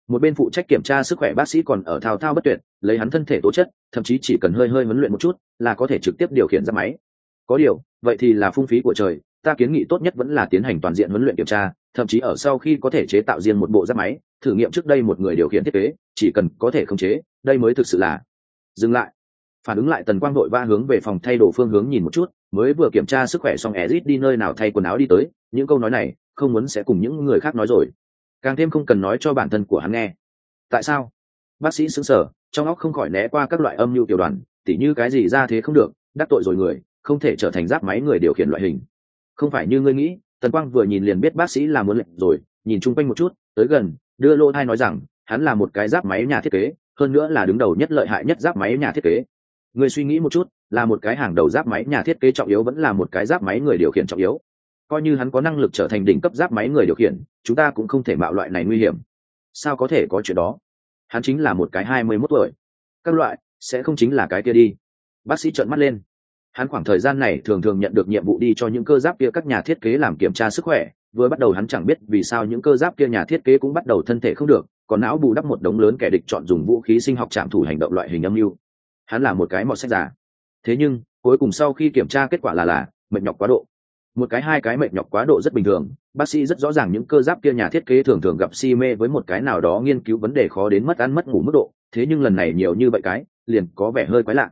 Một bên phụ trách kiểm tra sức khỏe bác sĩ còn ở thao thao bất tuyệt, lấy hắn thân thể tố chất, thậm chí chỉ cần hơi hơi huấn luyện một chút, là có thể trực tiếp điều khiển ra máy. Có điều, vậy thì là phung phí của trời, ta kiến nghị tốt nhất vẫn là tiến hành toàn diện huấn luyện kiểm tra, thậm chí ở sau khi có thể chế tạo riêng một bộ giáp máy, thử nghiệm trước đây một người điều khiển thiết kế, chỉ cần có thể khống chế, đây mới thực sự là. Dừng lại. Phản ứng lại tần quang đội va hướng về phòng thay đồ phương hướng nhìn một chút mới vừa kiểm tra sức khỏe xong ezit đi nơi nào thay quần áo đi tới, những câu nói này không muốn sẽ cùng những người khác nói rồi. Càng thêm không cần nói cho bản thân của hắn nghe. Tại sao? Bác sĩ xứng sở trong óc không khỏi né qua các loại âm mưu tiểu đoàn, tỉ như cái gì ra thế không được, đắc tội rồi người, không thể trở thành giáp máy người điều khiển loại hình. Không phải như ngươi nghĩ, tần quang vừa nhìn liền biết bác sĩ là muốn lệnh rồi, nhìn chung quanh một chút, tới gần, đưa lô thai nói rằng, hắn là một cái giáp máy nhà thiết kế, hơn nữa là đứng đầu nhất lợi hại nhất giáp máy nhà thiết kế người suy nghĩ một chút, là một cái hàng đầu giáp máy nhà thiết kế trọng yếu vẫn là một cái giáp máy người điều khiển trọng yếu. Coi như hắn có năng lực trở thành đỉnh cấp giáp máy người điều khiển, chúng ta cũng không thể mạo loại này nguy hiểm. Sao có thể có chuyện đó? Hắn chính là một cái hai mươi mốt tuổi. Các loại, sẽ không chính là cái kia đi. Bác sĩ trợn mắt lên. Hắn khoảng thời gian này thường thường nhận được nhiệm vụ đi cho những cơ giáp kia các nhà thiết kế làm kiểm tra sức khỏe, vừa bắt đầu hắn chẳng biết vì sao những cơ giáp kia nhà thiết kế cũng bắt đầu thân thể không được, còn não bù đắp một đống lớn kẻ địch chọn dùng vũ khí sinh học trạm thủ hành động loại hình âm mưu hắn là một cái mọt sách giả thế nhưng, cuối cùng sau khi kiểm tra kết quả là là, mệt nhọc quá độ. Một cái hai cái mệt nhọc quá độ rất bình thường, bác sĩ rất rõ ràng những cơ giáp kia nhà thiết kế thường thường gặp si mê với một cái nào đó nghiên cứu vấn đề khó đến mất ăn mất ngủ mức độ, thế nhưng lần này nhiều như vậy cái, liền có vẻ hơi quái lạ.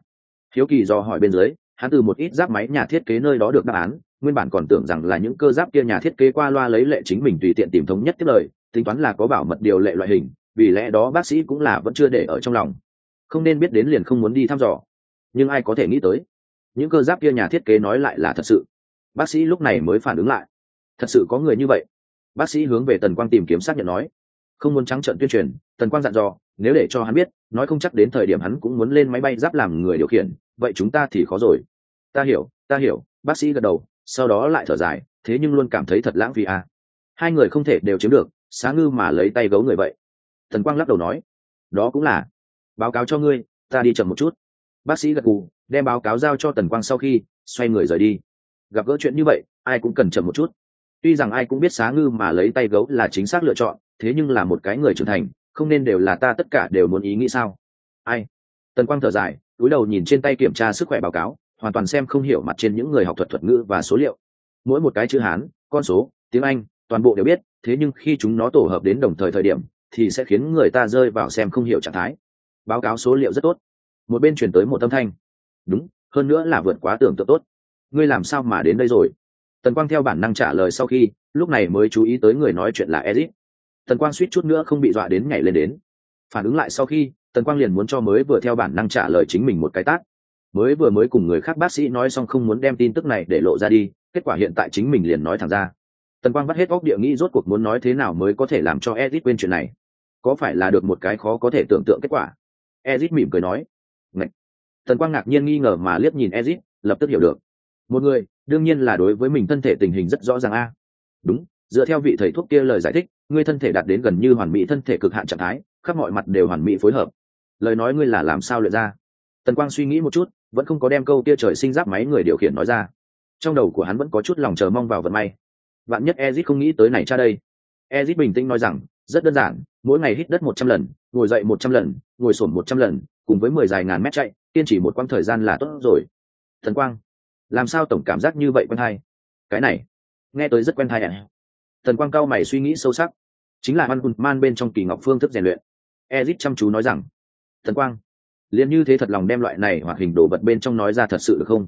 Hiếu kỳ do hỏi bên dưới, hắn từ một ít giáp máy nhà thiết kế nơi đó được đáp án, nguyên bản còn tưởng rằng là những cơ giáp kia nhà thiết kế qua loa lấy lệ chính mình tùy tiện tìm thống nhất tiếp lời, tính toán là có bảo mật điều lệ loại hình, vì lẽ đó bác sĩ cũng là vẫn chưa để ở trong lòng không nên biết đến liền không muốn đi thăm dò. Nhưng ai có thể nghĩ tới, những cơ giáp kia nhà thiết kế nói lại là thật sự. Bác sĩ lúc này mới phản ứng lại. Thật sự có người như vậy? Bác sĩ hướng về tần quang tìm kiếm xác nhận nói. Không muốn trắng trợn tuyên truyền, tần quang dặn dò, nếu để cho hắn biết, nói không chắc đến thời điểm hắn cũng muốn lên máy bay giáp làm người điều khiển, vậy chúng ta thì khó rồi. Ta hiểu ta hiểu, bác sĩ gật đầu, sau đó lại thở dài, thế nhưng luôn cảm thấy thật lãng phí à. hai người không thể đều chiếm được, xá ngư mà lấy tay gấu người vậy. Thần quang lắc đầu nói, đó cũng là báo cáo cho ngươi, ta đi chậm một chút. Bác sĩ gật gù, đem báo cáo giao cho tần quang sau khi xoay người rời đi. Gặp gỡ chuyện như vậy, ai cũng cần chậm một chút. Tuy rằng ai cũng biết xá ngư mà lấy tay gấu là chính xác lựa chọn, thế nhưng là một cái người trưởng thành, không nên đều là ta tất cả đều muốn ý nghĩ sao? Ai? Tần quang thở dài, túi đầu nhìn trên tay kiểm tra sức khỏe báo cáo, hoàn toàn xem không hiểu mặt trên những người học thuật thuật ngữ và số liệu. Mỗi một cái chữ hán, con số, tiếng anh, toàn bộ đều biết, thế nhưng khi chúng nó tổ hợp đến đồng thời thời điểm, thì sẽ khiến người ta rơi vào xem không hiểu trạng thái báo cáo số liệu rất tốt. Một bên chuyển tới một âm thanh. Đúng, hơn nữa là vượt quá tưởng tượng tốt. Ngươi làm sao mà đến đây rồi? Tần quang theo bản năng trả lời sau khi, lúc này mới chú ý tới người nói chuyện là ezit tần quang suýt chút nữa không bị dọa đến nhảy lên đến. Phản ứng lại sau khi, tần quang liền muốn cho mới vừa theo bản năng trả lời chính mình một cái tát. Mới vừa mới cùng người khác bác sĩ nói xong không muốn đem tin tức này để lộ ra đi, kết quả hiện tại chính mình liền nói thẳng ra. Tần quang bắt hết góc địa nghĩ rốt cuộc muốn nói thế nào mới có thể làm cho ezit quên chuyện này. Có phải là được một cái khó có thể tưởng tượng kết quả? Ezit mỉm cười nói. Ngậy! thần quang ngạc nhiên nghi ngờ mà liếc nhìn ezit, lập tức hiểu được. Một người, đương nhiên là đối với mình thân thể tình hình rất rõ ràng a. Đúng, dựa theo vị thầy thuốc kia lời giải thích, ngươi thân thể đạt đến gần như hoàn mỹ thân thể cực hạn trạng thái, khắp mọi mặt đều hoàn mỹ phối hợp. Lời nói ngươi là làm sao luyện ra? Tần quang suy nghĩ một chút, vẫn không có đem câu kia trời sinh giáp máy người điều khiển nói ra. Trong đầu của hắn vẫn có chút lòng chờ mong vào vận may. Bạn nhất ezit không nghĩ tới này cha đây. Ezit bình tĩnh nói rằng, rất đơn giản, mỗi ngày hít đất một trăm lần ngồi dậy một trăm lần, ngồi sổn một trăm lần, cùng với mười dài ngàn mét chạy, kiên trì một quãng thời gian là tốt rồi. Thần quang, làm sao tổng cảm giác như vậy quen hay? Cái này, nghe tới rất quen hay ạ. Thần quang cao mày suy nghĩ sâu sắc. Chính là văn man bên trong kỳ ngọc phương thức rèn luyện. Ezit chăm chú nói rằng, thần quang, liền như thế thật lòng đem loại này hoạt hình đồ vật bên trong nói ra thật sự được không?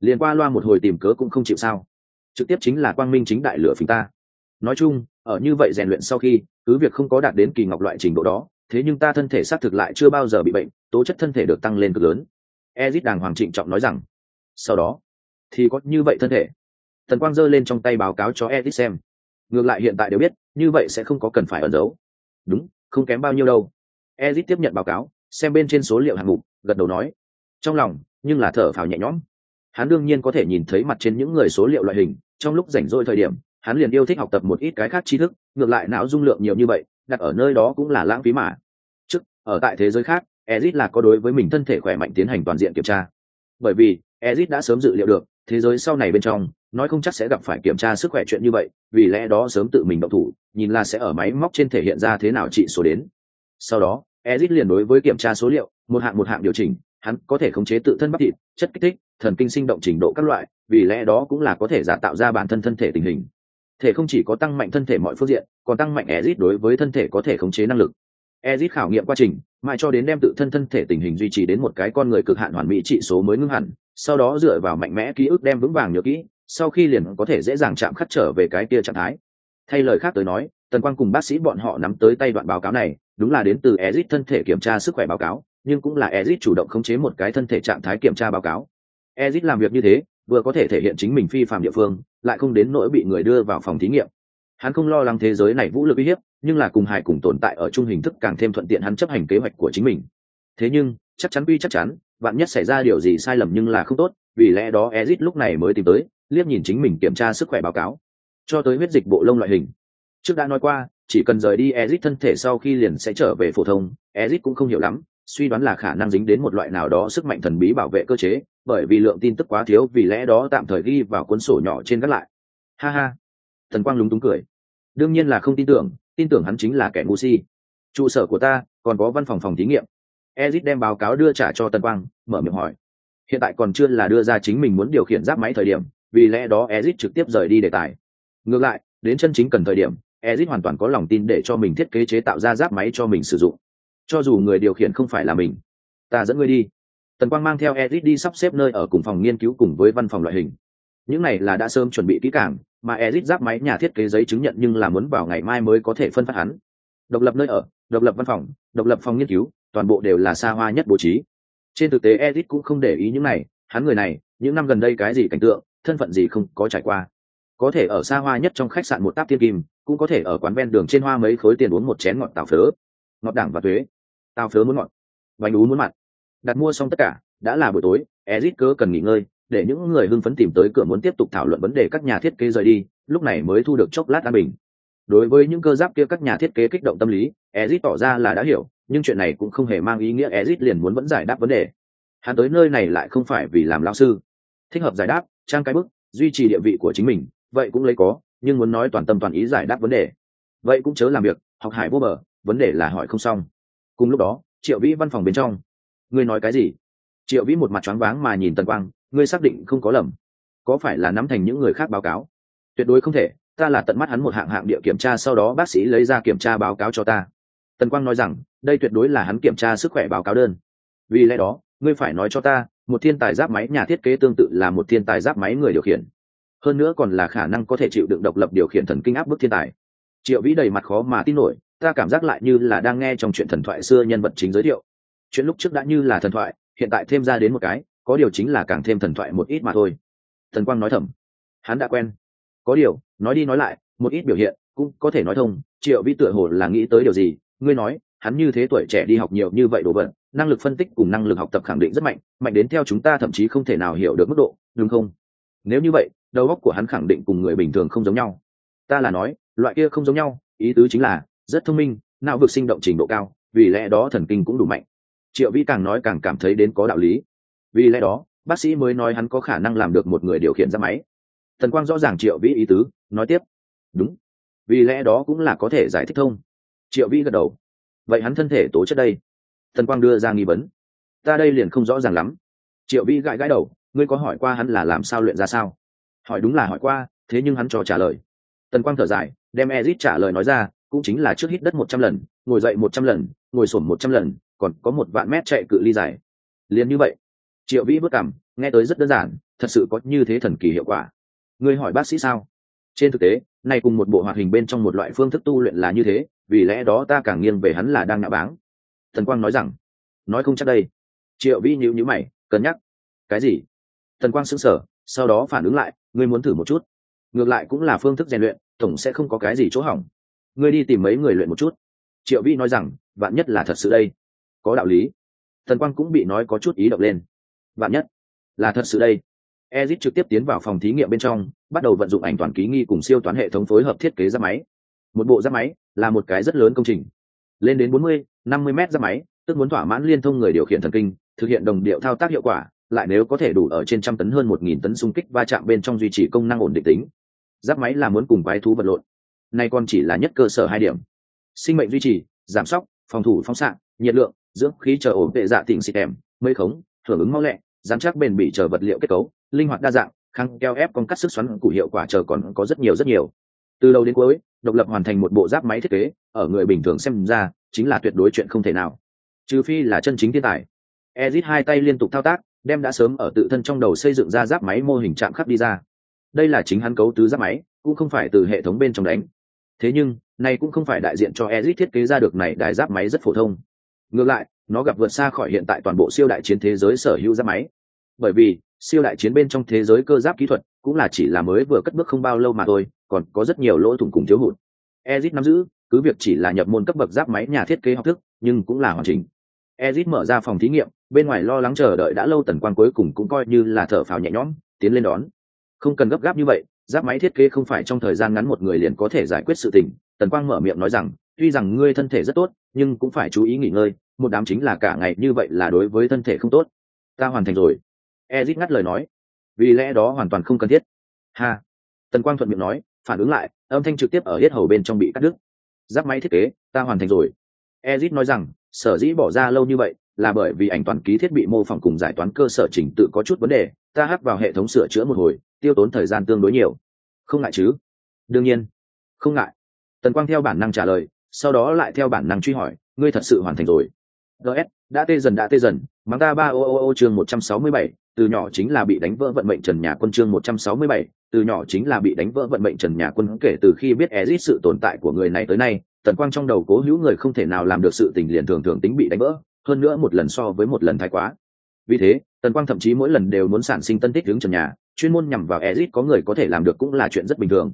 Liền qua loa một hồi tìm cớ cũng không chịu sao? Trực tiếp chính là quang minh chính đại lửa phình ta. Nói chung, ở như vậy rèn luyện sau khi, cứ việc không có đạt đến kỳ ngọc loại trình độ đó thế nhưng ta thân thể xác thực lại chưa bao giờ bị bệnh, tố chất thân thể được tăng lên cực lớn. Ezit đàng hoàng trịnh trọng nói rằng, sau đó, thì có như vậy thân thể. Tần quang giơ lên trong tay báo cáo cho ezit xem. Ngược lại hiện tại đều biết, như vậy sẽ không có cần phải ẩn giấu. Đúng, không kém bao nhiêu đâu. Ezit tiếp nhận báo cáo, xem bên trên số liệu hạng mục, gật đầu nói. Trong lòng, nhưng là thở phào nhẹ nhõm. Hắn đương nhiên có thể nhìn thấy mặt trên những người số liệu loại hình, trong lúc rảnh rỗi thời điểm, hắn liền yêu thích học tập một ít cái khác tri thức, ngược lại não dung lượng nhiều như vậy đặt ở nơi đó cũng là lãng phí mà. Trước, ở tại thế giới khác, ezit là có đối với mình thân thể khỏe mạnh tiến hành toàn diện kiểm tra. Bởi vì, ezit đã sớm dự liệu được, thế giới sau này bên trong, nói không chắc sẽ gặp phải kiểm tra sức khỏe chuyện như vậy, vì lẽ đó sớm tự mình động thủ, nhìn là sẽ ở máy móc trên thể hiện ra thế nào trị số đến. Sau đó, ezit liền đối với kiểm tra số liệu, một hạng một hạng điều chỉnh, hắn có thể khống chế tự thân bắp thịt, chất kích thích, thần kinh sinh động trình độ các loại, vì lẽ đó cũng là có thể giả tạo ra bản thân thân thể tình hình thể không chỉ có tăng mạnh thân thể mọi phương diện, còn tăng mạnh ezit đối với thân thể có thể khống chế năng lực. Ezit khảo nghiệm quá trình, mãi cho đến đem tự thân thân thể tình hình duy trì đến một cái con người cực hạn hoàn mỹ trị số mới ngưng hẳn, sau đó dựa vào mạnh mẽ ký ức đem vững vàng nhớ kỹ, sau khi liền có thể dễ dàng chạm khắc trở về cái kia trạng thái. Thay lời khác tới nói, tần quang cùng bác sĩ bọn họ nắm tới tay đoạn báo cáo này, đúng là đến từ ezit thân thể kiểm tra sức khỏe báo cáo, nhưng cũng là ezit chủ động khống chế một cái thân thể trạng thái kiểm tra báo cáo. Ezit làm việc như thế vừa có thể thể hiện chính mình phi phạm địa phương, lại không đến nỗi bị người đưa vào phòng thí nghiệm. Hắn không lo lắng thế giới này vũ lực uy hiếp, nhưng là cùng hải cùng tồn tại ở chung hình thức càng thêm thuận tiện hắn chấp hành kế hoạch của chính mình. Thế nhưng, chắc chắn quy chắc chắn bạn nhất xảy ra điều gì sai lầm nhưng là không tốt, vì lẽ đó ezit lúc này mới tìm tới, liếc nhìn chính mình kiểm tra sức khỏe báo cáo. Cho tới huyết dịch bộ lông loại hình. Trước đã nói qua, chỉ cần rời đi ezit thân thể sau khi liền sẽ trở về phổ thông, ezit cũng không hiểu lắm suy đoán là khả năng dính đến một loại nào đó sức mạnh thần bí bảo vệ cơ chế, bởi vì lượng tin tức quá thiếu, vì lẽ đó tạm thời ghi vào cuốn sổ nhỏ trên gác lại. Ha ha. Thần quang lúng túng cười. Đương nhiên là không tin tưởng tin tưởng hắn chính là kẻ ngu si. Trụ sở của ta, còn có văn phòng phòng thí nghiệm. Ezit đem báo cáo đưa trả cho tần quang, mở miệng hỏi. Hiện tại còn chưa là đưa ra chính mình muốn điều khiển giáp máy thời điểm, vì lẽ đó ezit trực tiếp rời đi đề tài. Ngược lại, đến chân chính cần thời điểm, ezit hoàn toàn có lòng tin để cho mình thiết kế chế tạo ra giáp máy cho mình sử dụng cho dù người điều khiển không phải là mình, ta dẫn ngươi đi. Tần quang mang theo edit đi sắp xếp nơi ở cùng phòng nghiên cứu cùng với văn phòng loại hình. Những này là đã sớm chuẩn bị kỹ càng, mà edit giáp máy nhà thiết kế giấy chứng nhận nhưng là muốn vào ngày mai mới có thể phân phát hắn. Độc lập nơi ở, độc lập văn phòng, độc lập phòng nghiên cứu, toàn bộ đều là xa hoa nhất bố trí. Trên thực tế edit cũng không để ý những này, hắn người này, những năm gần đây cái gì cảnh tượng, thân phận gì không có trải qua. Có thể ở xa hoa nhất trong khách sạn một táp tiên kim, cũng có thể ở quán ven đường trên hoa mấy khối tiền uống một chén ngọt tảo phớ. Ngọt đảng và thuế. Tao phớ muốn ngọt. Vành ú muốn mặn. Đặt mua xong tất cả, đã là buổi tối ezit cớ cần nghỉ ngơi, để những người hưng phấn tìm tới cửa muốn tiếp tục thảo luận vấn đề các nhà thiết kế rời đi, lúc này mới thu được chốc lát an bình. Đối với những cơ giáp kia các nhà thiết kế kích động tâm lý ezit tỏ ra là đã hiểu, nhưng chuyện này cũng không hề mang ý nghĩa ezit liền muốn vẫn giải đáp vấn đề. Hắn tới nơi này lại không phải vì làm lao sư. Thích hợp giải đáp, trang cái bức, duy trì địa vị của chính mình, vậy cũng lấy có, nhưng muốn nói toàn tâm toàn ý giải đáp vấn đề. Vậy cũng chớ làm việc, học hải vô bờ, vấn đề là hỏi không xong cùng lúc đó, triệu vĩ văn phòng bên trong. Ngươi nói cái gì? Triệu vĩ một mặt choáng váng mà nhìn tần quang, ngươi xác định không có lầm. Có phải là nắm thành những người khác báo cáo? Tuyệt đối không thể, ta là tận mắt hắn một hạng hạng địa kiểm tra sau đó bác sĩ lấy ra kiểm tra báo cáo cho ta. Tần quang nói rằng, đây tuyệt đối là hắn kiểm tra sức khỏe báo cáo đơn. Vì lẽ đó, ngươi phải nói cho ta, một thiên tài giáp máy nhà thiết kế tương tự là một thiên tài giáp máy người điều khiển. Hơn nữa còn là khả năng có thể chịu đựng độc lập điều khiển thần kinh áp bức thiên tài. Triệu vĩ đầy mặt khó mà tin nổi ta cảm giác lại như là đang nghe trong chuyện thần thoại xưa nhân vật chính giới thiệu. Chuyện lúc trước đã như là thần thoại, hiện tại thêm ra đến một cái, có điều chính là càng thêm thần thoại một ít mà thôi. Thần quang nói thầm. Hắn đã quen. Có điều, nói đi nói lại, một ít biểu hiện cũng có thể nói thông, triệu vi tựa hồ là nghĩ tới điều gì, ngươi nói, hắn như thế tuổi trẻ đi học nhiều như vậy đồ vật, năng lực phân tích cùng năng lực học tập khẳng định rất mạnh mạnh đến theo chúng ta thậm chí không thể nào hiểu được mức độ, đúng không? Nếu như vậy, đầu óc của hắn khẳng định cùng người bình thường không giống nhau. Ta là nói, loại kia không giống nhau, ý tứ chính là rất thông minh, não vực sinh động trình độ cao, vì lẽ đó thần kinh cũng đủ mạnh. Triệu vĩ càng nói càng cảm thấy đến có đạo lý. Vì lẽ đó, bác sĩ mới nói hắn có khả năng làm được một người điều khiển ra máy. Thần quang rõ ràng triệu vĩ ý tứ, nói tiếp. Đúng. Vì lẽ đó cũng là có thể giải thích thông. Triệu vĩ gật đầu. Vậy hắn thân thể tố chất đây? Thần quang đưa ra nghi vấn. Ta đây liền không rõ ràng lắm. Triệu vĩ gãi gãi đầu. Ngươi có hỏi qua hắn là làm sao luyện ra sao? Hỏi đúng là hỏi qua, thế nhưng hắn cho trả lời. Tần quang thở dài, đem ezit trả lời nói ra cũng chính là trước hít đất một trăm lần, ngồi dậy một trăm lần, ngồi sổm một trăm lần, còn có một vạn mét chạy cự ly dài. Liền như vậy, triệu vĩ bước cảm, nghe tới rất đơn giản, thật sự có như thế thần kỳ hiệu quả. Ngươi hỏi bác sĩ sao? Trên thực tế này cùng một bộ hoạt hình bên trong một loại phương thức tu luyện là như thế, vì lẽ đó ta càng nghiêng về hắn là đang ngã báng. Thần quang nói rằng, nói không chắc đây. Triệu vĩ nhíu nhíu mày, cân nhắc. Cái gì? Thần quang sững sờ, sau đó phản ứng lại, ngươi muốn thử một chút. Ngược lại cũng là phương thức rèn luyện, tổng sẽ không có cái gì chỗ hỏng ngươi đi tìm mấy người luyện một chút. Triệu vĩ nói rằng vạn nhất là thật sự đây. Có đạo lý. Thần quang cũng bị nói có chút ý động lên. Vạn nhất là thật sự đây. Ezit trực tiếp tiến vào phòng thí nghiệm bên trong bắt đầu vận dụng ảnh toàn ký nghi cùng siêu toán hệ thống phối hợp thiết kế giáp máy. Một bộ giáp máy là một cái rất lớn công trình. Lên đến 40, 50 mét giáp máy tức muốn thỏa mãn liên thông người điều khiển thần kinh thực hiện đồng điệu thao tác hiệu quả lại nếu có thể đủ ở trên trăm tấn hơn một nghìn tấn xung kích va chạm bên trong duy trì công năng ổn định tính. Giáp máy là muốn cùng quái thú vật lộn nay còn chỉ là nhất cơ sở hai điểm. Sinh mệnh duy trì, giảm sóc, phòng thủ phóng xạ, nhiệt lượng, dưỡng khí chờ ổn vệ dạ tỉnh xịt kèm, mây khống hưởng ứng mau lẹ, dám chắc bền bỉ chờ vật liệu kết cấu, linh hoạt đa dạng, kháng keo ép con cắt sức xoắn của hiệu quả chờ còn có rất nhiều rất nhiều. Từ đầu đến cuối, độc lập hoàn thành một bộ giáp máy thiết kế, ở người bình thường xem ra, chính là tuyệt đối chuyện không thể nào. Trừ phi là chân chính thiên tài. Ezit hai tay liên tục thao tác, đem đã sớm ở tự thân trong đầu xây dựng ra giáp máy mô hình chạm khắc đi ra. Đây là chính hắn cấu tứ giáp máy, cũng không phải từ hệ thống bên trong đánh thế nhưng này cũng không phải đại diện cho ezit thiết kế ra được này đài giáp máy rất phổ thông. Ngược lại, nó gặp vượt xa khỏi hiện tại toàn bộ siêu đại chiến thế giới sở hữu giáp máy. Bởi vì, siêu đại chiến bên trong thế giới cơ giáp kỹ thuật cũng là chỉ là mới vừa cất bước không bao lâu mà thôi, còn có rất nhiều lỗ thủng cùng thiếu hụt. Ezit nắm giữ, cứ việc chỉ là nhập môn cấp bậc giáp máy nhà thiết kế học thức, nhưng cũng là hoàn chỉnh. Ezit mở ra phòng thí nghiệm, bên ngoài lo lắng chờ đợi đã lâu tần quan cuối cùng cũng coi như là thở phào nhẹ nhõm, tiến lên đón. Không cần gấp gáp như vậy giáp máy thiết kế không phải trong thời gian ngắn một người liền có thể giải quyết sự tình, tần quang mở miệng nói rằng, tuy rằng ngươi thân thể rất tốt, nhưng cũng phải chú ý nghỉ ngơi, một đám chính là cả ngày như vậy là đối với thân thể không tốt. Ta hoàn thành rồi. Ezit ngắt lời nói. Vì lẽ đó hoàn toàn không cần thiết. Ha. Tần quang thuận miệng nói, phản ứng lại, âm thanh trực tiếp ở hết hầu bên trong bị cắt đứt. Giáp máy thiết kế, ta hoàn thành rồi. Ezit nói rằng, sở dĩ bỏ ra lâu như vậy là bởi vì ảnh toàn ký thiết bị mô phỏng cùng giải toán cơ sở chỉnh tự có chút vấn đề, ta hát vào hệ thống sửa chữa một hồi, tiêu tốn thời gian tương đối nhiều. Không ngại chứ? Đương nhiên. Không ngại. Tần quang theo bản năng trả lời, sau đó lại theo bản năng truy hỏi, ngươi thật sự hoàn thành rồi. Gs đã tê dần, đã tê dần, mắng ta ba ô ô ô chương một trăm sáu mươi bảy, từ nhỏ chính là bị đánh vỡ vận mệnh trần nhà quân chương một trăm sáu mươi bảy, từ nhỏ chính là bị đánh vỡ vận mệnh trần nhà quân, kể từ khi biết ezit sự tồn tại của người này tới nay, tần quang trong đầu cố hữu người không thể nào làm được sự tình liền thường thường tính bị đánh vỡ hơn nữa một lần so với một lần thái quá vì thế tần quang thậm chí mỗi lần đều muốn sản sinh tân tích hướng trần nhà chuyên môn nhằm vào ezit có người có thể làm được cũng là chuyện rất bình thường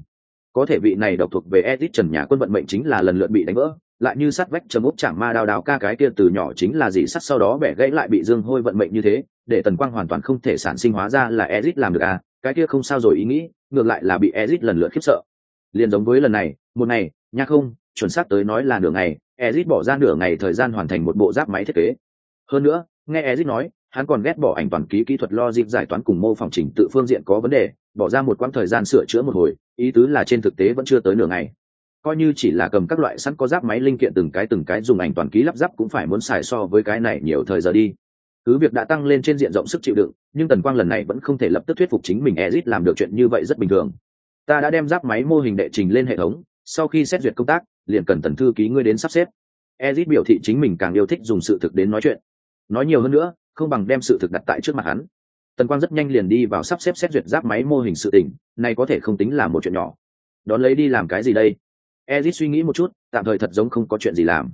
có thể vị này độc thuộc về Edit Trần nhà quân vận mệnh chính là lần lượt bị đánh vỡ, lại như sắt vách chấm úp chẳng ma đào đào ca cái kia từ nhỏ chính là gì sắt sau đó bẻ gãy lại bị dương hôi vận mệnh như thế, để tần quang hoàn toàn không thể sản sinh hóa ra là Edit làm được à, cái kia không sao rồi ý nghĩ, ngược lại là bị Edit lần lượt khiếp sợ. Liên giống với lần này, một ngày, nha không, chuẩn xác tới nói là nửa ngày, ezit bỏ ra nửa ngày thời gian hoàn thành một bộ giáp máy thiết kế. Hơn nữa, nghe ezit nói, hắn còn ghét bỏ ảnh toàn ký kỹ thuật logic giải toán cùng mô phỏng chỉnh tự phương diện có vấn đề, bỏ ra một quãng thời gian sửa chữa một hồi, ý tứ là trên thực tế vẫn chưa tới nửa ngày. Coi như chỉ là cầm các loại sẵn có giáp máy linh kiện từng cái từng cái dùng ảnh toàn ký lắp ráp cũng phải muốn xài so với cái này nhiều thời giờ đi. Cứ việc đã tăng lên trên diện rộng sức chịu đựng, nhưng Tần Quang lần này vẫn không thể lập tức thuyết phục chính mình ezit làm được chuyện như vậy rất bình thường. Ta đã đem giáp máy mô hình đệ trình lên hệ thống, sau khi xét duyệt công tác, liền cần tần thư ký ngươi đến sắp xếp. ezit biểu thị chính mình càng yêu thích dùng sự thực đến nói chuyện. Nói nhiều hơn nữa, không bằng đem sự thực đặt tại trước mặt hắn. Tần quang rất nhanh liền đi vào sắp xếp xét duyệt giáp máy mô hình sự tỉnh nay có thể không tính là một chuyện nhỏ. Đón lấy đi làm cái gì đây? Ezit suy nghĩ một chút tạm thời thật giống không có chuyện gì làm.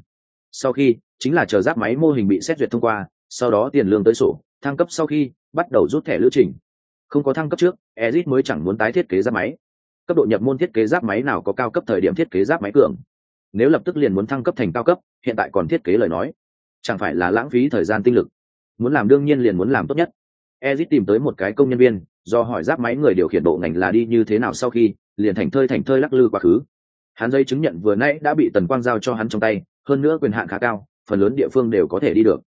Sau khi chính là chờ giáp máy mô hình bị xét duyệt thông qua sau đó tiền lương tới sổ thăng cấp sau khi bắt đầu rút thẻ lữ trình. Không có thăng cấp trước ezit mới chẳng muốn tái thiết kế giáp máy. Cấp độ nhập môn thiết kế giáp máy nào có cao cấp thời điểm thiết kế giáp máy cường? Nếu lập tức liền muốn thăng cấp thành cao cấp, hiện tại còn thiết kế lời nói. Chẳng phải là lãng phí thời gian tinh lực. Muốn làm đương nhiên liền muốn làm tốt nhất. Ezit tìm tới một cái công nhân viên, do hỏi giáp máy người điều khiển bộ ngành là đi như thế nào sau khi, liền thành thơi thành thơi lắc lư quá khứ. Hắn dây chứng nhận vừa nãy đã bị tần quang giao cho hắn trong tay, hơn nữa quyền hạn khá cao, phần lớn địa phương đều có thể đi được.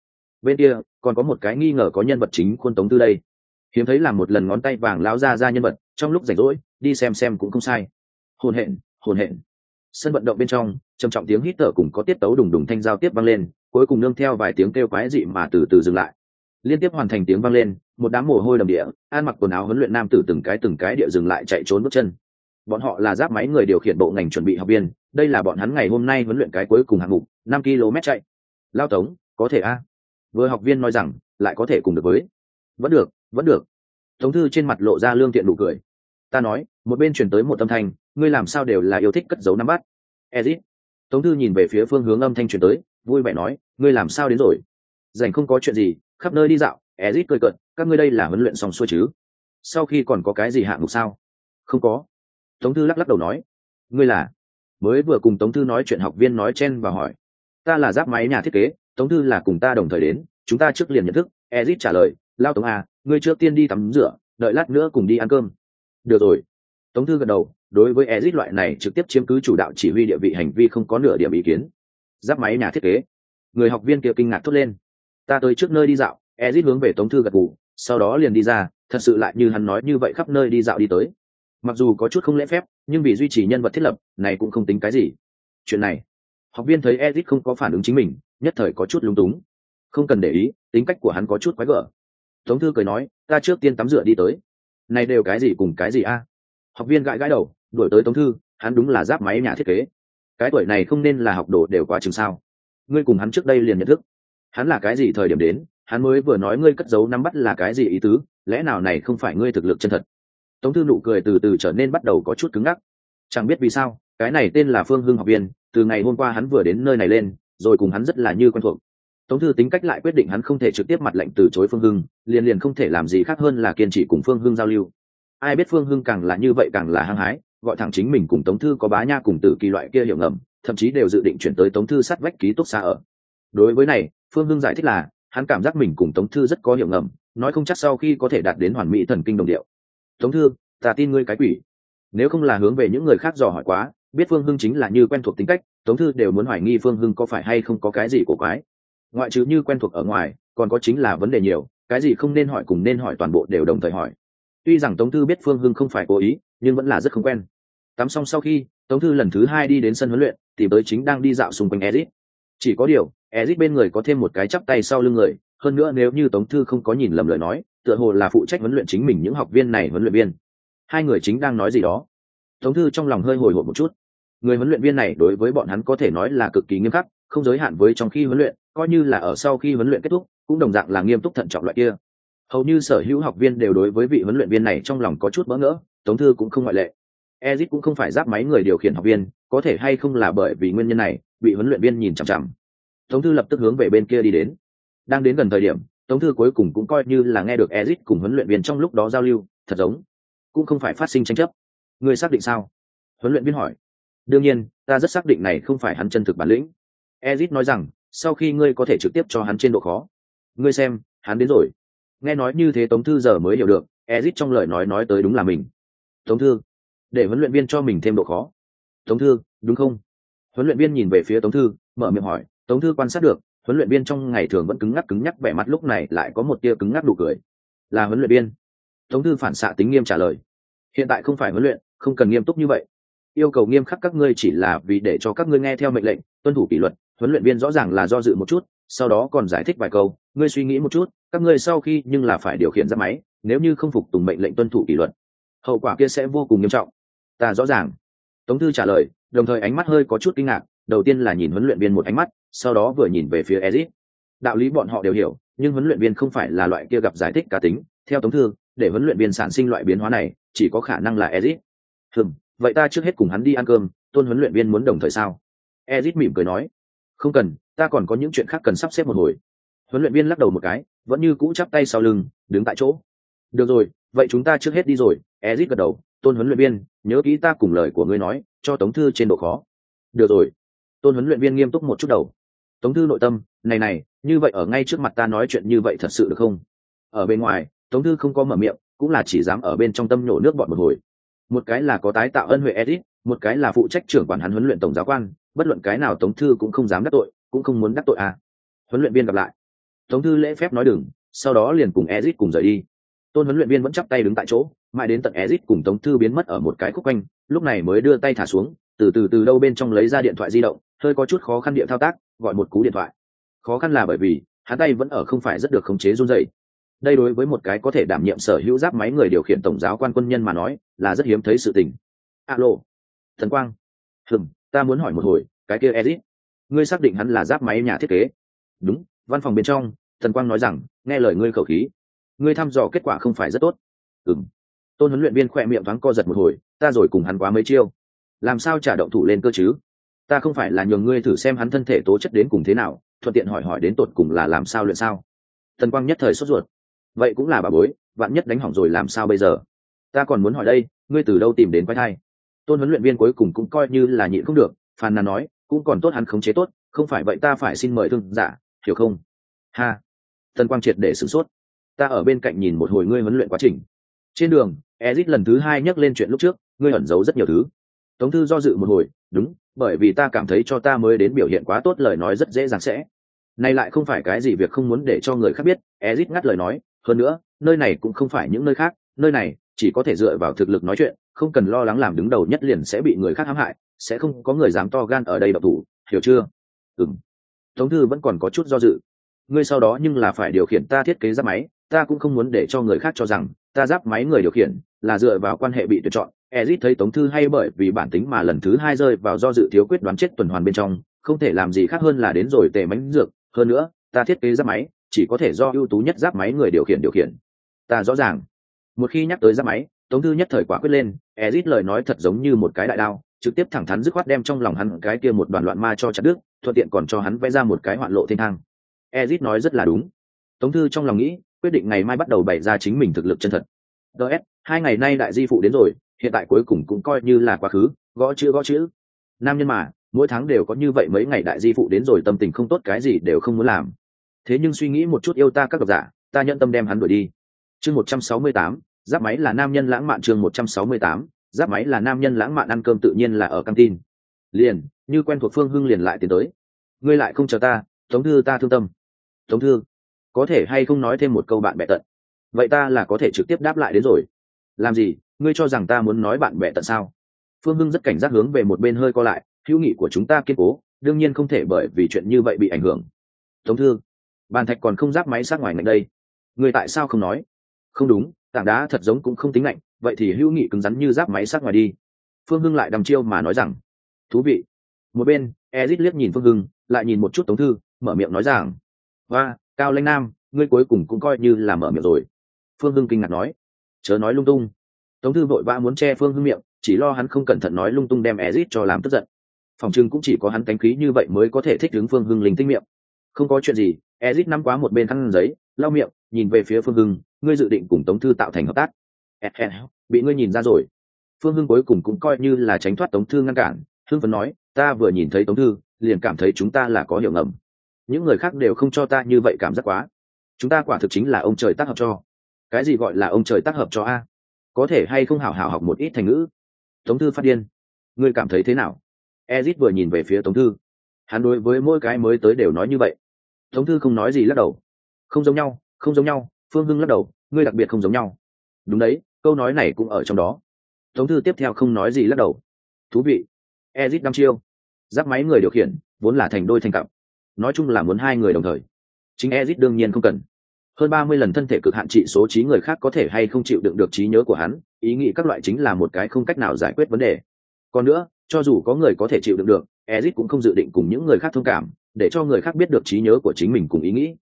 Bên kia, còn có một cái nghi ngờ có nhân vật chính khuôn tống tư đây. Hiếm thấy làm một lần ngón tay vàng lão ra ra nhân vật, trong lúc rảnh rỗi, đi xem xem cũng không sai. Hồn hện hồn hện sân vận động bên trong, trầm trọng tiếng hít thở cùng có tiết tấu đùng đùng thanh giao tiếp vang lên, cuối cùng nương theo vài tiếng kêu quái dị mà từ từ dừng lại. Liên tiếp hoàn thành tiếng vang lên, một đám mồ hôi đầm địa, an mặc quần áo huấn luyện nam tử từng cái từng cái địa dừng lại chạy trốn bước chân. Bọn họ là giáp máy người điều khiển bộ ngành chuẩn bị học viên, đây là bọn hắn ngày hôm nay huấn luyện cái cuối cùng hạng mục, năm km chạy. Lao tống, có thể a? Vừa học viên nói rằng, lại có thể cùng được với. Vẫn được vẫn được. Tống thư trên mặt lộ ra lương thiện nụ cười. Ta nói, một bên chuyển tới một âm thanh ngươi làm sao đều là yêu thích cất giấu nắm bắt? Ezit. Tống thư nhìn về phía phương hướng âm thanh truyền tới, vui vẻ nói, ngươi làm sao đến rồi? Dành không có chuyện gì, khắp nơi đi dạo. Ezit cười cợt, các ngươi đây là huấn luyện xong xuôi chứ? Sau khi còn có cái gì hạng mục sao? Không có. Tống thư lắc lắc đầu nói, ngươi là? Mới vừa cùng tống thư nói chuyện, học viên nói chen và hỏi, ta là giáp máy nhà thiết kế, tống thư là cùng ta đồng thời đến, chúng ta trước liền nhận thức. Ezit trả lời, lao tống à ngươi trước tiên đi tắm rửa, đợi lát nữa cùng đi ăn cơm. Được rồi. Tống thư gật đầu đối với Ezic loại này trực tiếp chiếm cứ chủ đạo chỉ huy địa vị hành vi không có nửa điểm ý kiến. Giáp máy nhà thiết kế. Người học viên kia kinh ngạc thốt lên. Ta tới trước nơi đi dạo Ezic hướng về tống thư gật gù, sau đó liền đi ra, thật sự lại như hắn nói như vậy khắp nơi đi dạo đi tới. Mặc dù có chút không lễ phép, nhưng vì duy trì nhân vật thiết lập, này cũng không tính cái gì. Chuyện này, học viên thấy Ezic không có phản ứng chính mình, nhất thời có chút lúng túng. Không cần để ý, tính cách của hắn có chút quái gở. Tống thư cười nói, ta trước tiên tắm rửa đi tới. Này đều cái gì cùng cái gì a? Học viên gãi gãi đầu, đuổi tới tống thư, hắn đúng là giáp máy nhà thiết kế. Cái tuổi này không nên là học đồ đều quá chừng sao. Ngươi cùng hắn trước đây liền nhận thức. Hắn là cái gì thời điểm đến, hắn mới vừa nói ngươi cất giấu nắm bắt là cái gì ý tứ, lẽ nào này không phải ngươi thực lực chân thật? Tống thư nụ cười từ từ trở nên bắt đầu có chút cứng ngắc. Chẳng biết vì sao, cái này tên là phương hưng học viên, từ ngày hôm qua hắn vừa đến nơi này lên, rồi cùng hắn rất là như quen thuộc. Tống thư tính cách lại quyết định hắn không thể trực tiếp mặt lệnh từ chối phương hưng, liền liền không thể làm gì khác hơn là kiên trì cùng phương hưng giao lưu ai biết phương hưng càng là như vậy càng là hăng hái, gọi thẳng chính mình cùng tống thư có bá nha cùng tử kỳ loại kia hiểu ngầm, thậm chí đều dự định chuyển tới tống thư sát vách ký túc xa ở. Đối với này, phương hưng giải thích là, hắn cảm giác mình cùng tống thư rất có hiểu ngầm, nói không chắc sau khi có thể đạt đến hoàn mỹ thần kinh đồng điệu. Tống thư, ta tin ngươi cái quỷ. Nếu không là hướng về những người khác dò hỏi quá, biết phương hưng chính là như quen thuộc tính cách, tống thư đều muốn hoài nghi phương hưng có phải hay không có cái gì của quái. Ngoại trừ như quen thuộc ở ngoài, còn có chính là vấn đề nhiều, cái gì không nên hỏi cùng nên hỏi toàn bộ đều đồng thời hỏi tuy rằng tống thư biết phương hưng không phải cố ý, nhưng vẫn là rất không quen. Tắm xong sau khi, tống thư lần thứ hai đi đến sân huấn luyện, tìm tới chính đang đi dạo xung quanh ezit chỉ có điều ezit bên người có thêm một cái chắp tay sau lưng người, hơn nữa nếu như tống thư không có nhìn lầm lời nói, tựa hồ là phụ trách huấn luyện chính mình những học viên này huấn luyện viên. Hai người chính đang nói gì đó. Tống thư trong lòng hơi hồi hộp một chút. Người huấn luyện viên này đối với bọn hắn có thể nói là cực kỳ nghiêm khắc, không giới hạn với trong khi huấn luyện, coi như là ở sau khi huấn luyện kết thúc, cũng đồng dạng là nghiêm túc thận trọng loại kia hầu như sở hữu học viên đều đối với vị huấn luyện viên này trong lòng có chút bỡ ngỡ, tống thư cũng không ngoại lệ. Ezit cũng không phải giáp máy người điều khiển học viên, có thể hay không là bởi vì nguyên nhân này, bị huấn luyện viên nhìn chằm chằm. Tống thư lập tức hướng về bên kia đi đến. Đang đến gần thời điểm, tống thư cuối cùng cũng coi như là nghe được ezit cùng huấn luyện viên trong lúc đó giao lưu, thật giống, cũng không phải phát sinh tranh chấp. Ngươi xác định sao? Huấn luyện viên hỏi. Đương nhiên, ta rất xác định này không phải hắn chân thực bản lĩnh. Ezit nói rằng, sau khi ngươi có thể trực tiếp cho hắn trên độ khó. Ngươi xem, hắn đến rồi nghe nói như thế tống thư giờ mới hiểu được, ezit trong lời nói nói tới đúng là mình. Tống thư, để huấn luyện viên cho mình thêm độ khó. Tống thư, đúng không? Huấn luyện viên nhìn về phía tống thư, mở miệng hỏi. Tống thư quan sát được, huấn luyện viên trong ngày thường vẫn cứng ngắc cứng nhắc, vẻ mặt lúc này lại có một tia cứng ngắc đủ cười. Là huấn luyện viên. Tống thư phản xạ tính nghiêm trả lời. Hiện tại không phải huấn luyện, không cần nghiêm túc như vậy. Yêu cầu nghiêm khắc các ngươi chỉ là vì để cho các ngươi nghe theo mệnh lệnh, tuân thủ kỷ luật. Huấn luyện viên rõ ràng là do dự một chút, sau đó còn giải thích vài câu. Ngươi suy nghĩ một chút các ngươi sau khi nhưng là phải điều khiển ra máy, nếu như không phục tùng mệnh lệnh tuân thủ kỷ luật, hậu quả kia sẽ vô cùng nghiêm trọng. Ta rõ ràng. Tống thư trả lời, đồng thời ánh mắt hơi có chút kinh ngạc, đầu tiên là nhìn huấn luyện viên một ánh mắt, sau đó vừa nhìn về phía ezit đạo lý bọn họ đều hiểu, nhưng huấn luyện viên không phải là loại kia gặp giải thích cá tính. Theo tống thư, để huấn luyện viên sản sinh loại biến hóa này, chỉ có khả năng là ezit hừm, vậy ta trước hết cùng hắn đi ăn cơm, tôn huấn luyện viên muốn đồng thời sao? Ezit mỉm cười nói, không cần, ta còn có những chuyện khác cần sắp xếp một hồi huấn luyện viên lắc đầu một cái, vẫn như cũ chắp tay sau lưng, đứng tại chỗ. Được rồi, vậy chúng ta trước hết đi rồi. Ezit gật đầu, tôn huấn luyện viên, nhớ kỹ ta cùng lời của ngươi nói, cho tống thư trên độ khó. Được rồi. Tôn huấn luyện viên nghiêm túc một chút đầu. Tống thư nội tâm, này này, như vậy ở ngay trước mặt ta nói chuyện như vậy thật sự được không? Ở bên ngoài, tống thư không có mở miệng, cũng là chỉ dám ở bên trong tâm nhổ nước bọn một hồi. Một cái là có tái tạo ân huệ edit một cái là phụ trách trưởng quản hắn huấn luyện tổng giáo quan, bất luận cái nào tống thư cũng không dám đắc tội, cũng không muốn đắc tội à. Huấn luyện viên gặp lại tống thư lễ phép nói đừng sau đó liền cùng ezit cùng rời đi. Tôn huấn luyện viên vẫn chắp tay đứng tại chỗ mãi đến tận ezit cùng tống thư biến mất ở một cái khúc quanh lúc này mới đưa tay thả xuống từ từ từ đâu bên trong lấy ra điện thoại di động hơi có chút khó khăn địa thao tác gọi một cú điện thoại. Khó khăn là bởi vì hắn tay vẫn ở không phải rất được khống chế run rẩy, đây đối với một cái có thể đảm nhiệm sở hữu giáp máy người điều khiển tổng giáo quan quân nhân mà nói là rất hiếm thấy sự tình. Alo thần quang. Hừng ta muốn hỏi một hồi cái kia ezit ngươi xác định hắn là giáp máy nhà thiết kế? Đúng văn phòng bên trong, thần quang nói rằng, nghe lời ngươi khẩu khí. Ngươi thăm dò kết quả không phải rất tốt. Ừ m tôn huấn luyện viên khỏe miệng thoáng co giật một hồi, ta rồi cùng hắn quá mấy chiêu. Làm sao trả động thủ lên cơ chứ? Ta không phải là nhường ngươi thử xem hắn thân thể tố chất đến cùng thế nào, thuận tiện hỏi hỏi đến tột cùng là làm sao luyện sao. Thần quang nhất thời sốt ruột. Vậy cũng là bà bối, vạn nhất đánh hỏng rồi làm sao bây giờ? Ta còn muốn hỏi đây, ngươi từ đâu tìm đến quái thai? Tôn huấn luyện viên cuối cùng cũng coi như là nhịn không được, phàn nàn nói, cũng còn tốt hắn khống chế tốt, không phải vậy ta phải xin mời thương giả hiểu không? Ha! Thần quang triệt để sửng sốt. Ta ở bên cạnh nhìn một hồi ngươi huấn luyện quá trình. Trên đường, ezit lần thứ hai nhắc lên chuyện lúc trước, ngươi ẩn giấu rất nhiều thứ. Tống thư do dự một hồi, đúng, bởi vì ta cảm thấy cho ta mới đến biểu hiện quá tốt lời nói rất dễ dàng sẽ. Này lại không phải cái gì việc không muốn để cho người khác biết, ezit ngắt lời nói. Hơn nữa, nơi này cũng không phải những nơi khác, nơi này chỉ có thể dựa vào thực lực nói chuyện, không cần lo lắng làm đứng đầu nhất liền sẽ bị người khác hãm hại, sẽ không có người dám to gan ở đây độc thủ, hiểu chưa? Ừng tống thư vẫn còn có chút do dự. Ngươi sau đó nhưng là phải điều khiển ta thiết kế giáp máy, ta cũng không muốn để cho người khác cho rằng ta giáp máy người điều khiển là dựa vào quan hệ bị tuyển chọn. Ezit thấy tống thư hay bởi vì bản tính mà lần thứ hai rơi vào do dự thiếu quyết đoán chết tuần hoàn bên trong, không thể làm gì khác hơn là đến rồi tề mánh dược. Hơn nữa, ta thiết kế giáp máy chỉ có thể do ưu tú nhất giáp máy người điều khiển điều khiển. Ta rõ ràng. Một khi nhắc tới giáp máy, tống thư nhất thời quả quyết lên, ezit lời nói thật giống như một cái đại đao trực tiếp thẳng thắn dứt khoát đem trong lòng hắn cái kia một đoàn loạn ma cho chặt đứt, thuận tiện còn cho hắn vẽ ra một cái hoạn lộ thiên thang. Ezit nói rất là đúng. Tống thư trong lòng nghĩ, quyết định ngày mai bắt đầu bày ra chính mình thực lực chân thật. DS, hai ngày nay đại di phụ đến rồi, hiện tại cuối cùng cũng coi như là quá khứ, gõ chữ gõ chữ. Nam nhân mà, mỗi tháng đều có như vậy mấy ngày đại di phụ đến rồi tâm tình không tốt cái gì đều không muốn làm. Thế nhưng suy nghĩ một chút yêu ta các độc giả, ta nhận tâm đem hắn đuổi đi. Chương 168, giáp máy là nam nhân lãng mạn chương 168, giáp máy là nam nhân lãng mạn ăn cơm tự nhiên là ở căng tin. Liền, như quen thuộc phương hưng liền lại tiến tới. Ngươi lại không chờ ta, tống thư ta thương tâm. Tống thư, có thể hay không nói thêm một câu bạn bè tận? Vậy ta là có thể trực tiếp đáp lại đến rồi. Làm gì, ngươi cho rằng ta muốn nói bạn bè tận sao? Phương hưng rất cảnh giác hướng về một bên hơi co lại, hữu nghị của chúng ta kiên cố, đương nhiên không thể bởi vì chuyện như vậy bị ảnh hưởng. Tống thư, bàn thạch còn không giáp máy sát ngoài ngạnh đây. Người tại sao không nói? Không đúng tảng đá thật giống cũng không tính lạnh, vậy thì hữu nghị cứng rắn như giáp máy sát ngoài đi. Phương hưng lại đầm chiêu mà nói rằng, thú vị. Một bên, ezit liếc nhìn phương hưng, lại nhìn một chút tống thư, mở miệng nói rằng và cao lanh nam, ngươi cuối cùng cũng coi như là mở miệng rồi. Phương hưng kinh ngạc nói, chớ nói lung tung. Tống thư vội vã muốn che phương hưng miệng, chỉ lo hắn không cẩn thận nói lung tung đem ezit cho làm tức giận. Phòng trưng cũng chỉ có hắn cánh khí như vậy mới có thể thích đứng phương hưng linh tinh miệng không có chuyện gì ezit nắm quá một bên khăn giấy, lau miệng, nhìn về phía phương hưng, ngươi dự định cùng tống thư tạo thành hợp tác. Bị ngươi nhìn ra rồi. Phương hưng cuối cùng cũng coi như là tránh thoát tống thư ngăn cản, hưng phấn nói, ta vừa nhìn thấy tống thư, liền cảm thấy chúng ta là có hiểu ngầm. Những người khác đều không cho ta như vậy cảm giác quá. Chúng ta quả thực chính là ông trời tác hợp cho. Cái gì gọi là ông trời tác hợp cho a? Có thể hay không hảo hảo học một ít thành ngữ? Tống thư phát điên. Ngươi cảm thấy thế nào? Ezit vừa nhìn về phía tống thư. Hắn đối với mỗi cái mới tới đều nói như vậy tống thư không nói gì lắc đầu. Không giống nhau, không giống nhau, phương hưng lắc đầu, ngươi đặc biệt không giống nhau. Đúng đấy, câu nói này cũng ở trong đó. Tống thư tiếp theo không nói gì lắc đầu. Thú vị. Ezit năm chiêu. Giáp máy người điều khiển, vốn là thành đôi thành cặp. Nói chung là muốn hai người đồng thời. Chính ezit đương nhiên không cần. Hơn ba mươi lần thân thể cực hạn trị số trí người khác có thể hay không chịu đựng được trí nhớ của hắn, ý nghĩ các loại chính là một cái không cách nào giải quyết vấn đề. Còn nữa, cho dù có người có thể chịu đựng được, ezit cũng không dự định cùng những người khác thông cảm để cho người khác biết được trí nhớ của chính mình cùng ý nghĩ.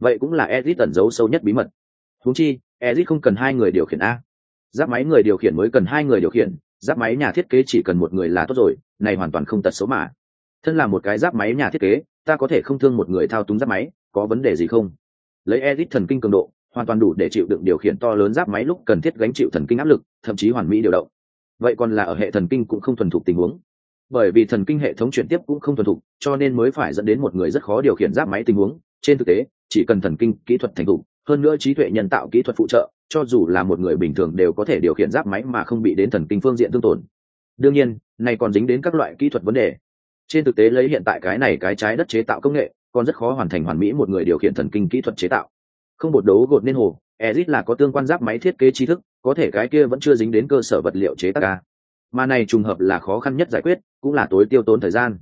Vậy cũng là ezit tẩn giấu sâu nhất bí mật. Húng chi, ezit không cần hai người điều khiển a. Giáp máy người điều khiển mới cần hai người điều khiển, giáp máy nhà thiết kế chỉ cần một người là tốt rồi, này hoàn toàn không tật xấu mà. Thân là một cái giáp máy nhà thiết kế, ta có thể không thương một người thao túng giáp máy, có vấn đề gì không? Lấy edit thần kinh cường độ, hoàn toàn đủ để chịu đựng điều khiển to lớn giáp máy lúc cần thiết gánh chịu thần kinh áp lực, thậm chí hoàn mỹ điều động. Vậy còn là ở hệ thần kinh cũng không thuần thục tình huống bởi vì thần kinh hệ thống chuyển tiếp cũng không thuần thục, cho nên mới phải dẫn đến một người rất khó điều khiển giáp máy tình huống. Trên thực tế, chỉ cần thần kinh kỹ thuật thành thục, hơn nữa trí tuệ nhân tạo kỹ thuật phụ trợ, cho dù là một người bình thường đều có thể điều khiển giáp máy mà không bị đến thần kinh phương diện thương tổn. Đương nhiên, này còn dính đến các loại kỹ thuật vấn đề. Trên thực tế lấy hiện tại cái này cái trái đất chế tạo công nghệ, còn rất khó hoàn thành hoàn mỹ một người điều khiển thần kinh kỹ thuật chế tạo. Không một đấu gột nên hồ, ezit là có tương quan giáp máy thiết kế trí thức, có thể cái kia vẫn chưa dính đến cơ sở vật liệu chế tác ca mà này trùng hợp là khó khăn nhất giải quyết, cũng là tối tiêu tốn thời gian.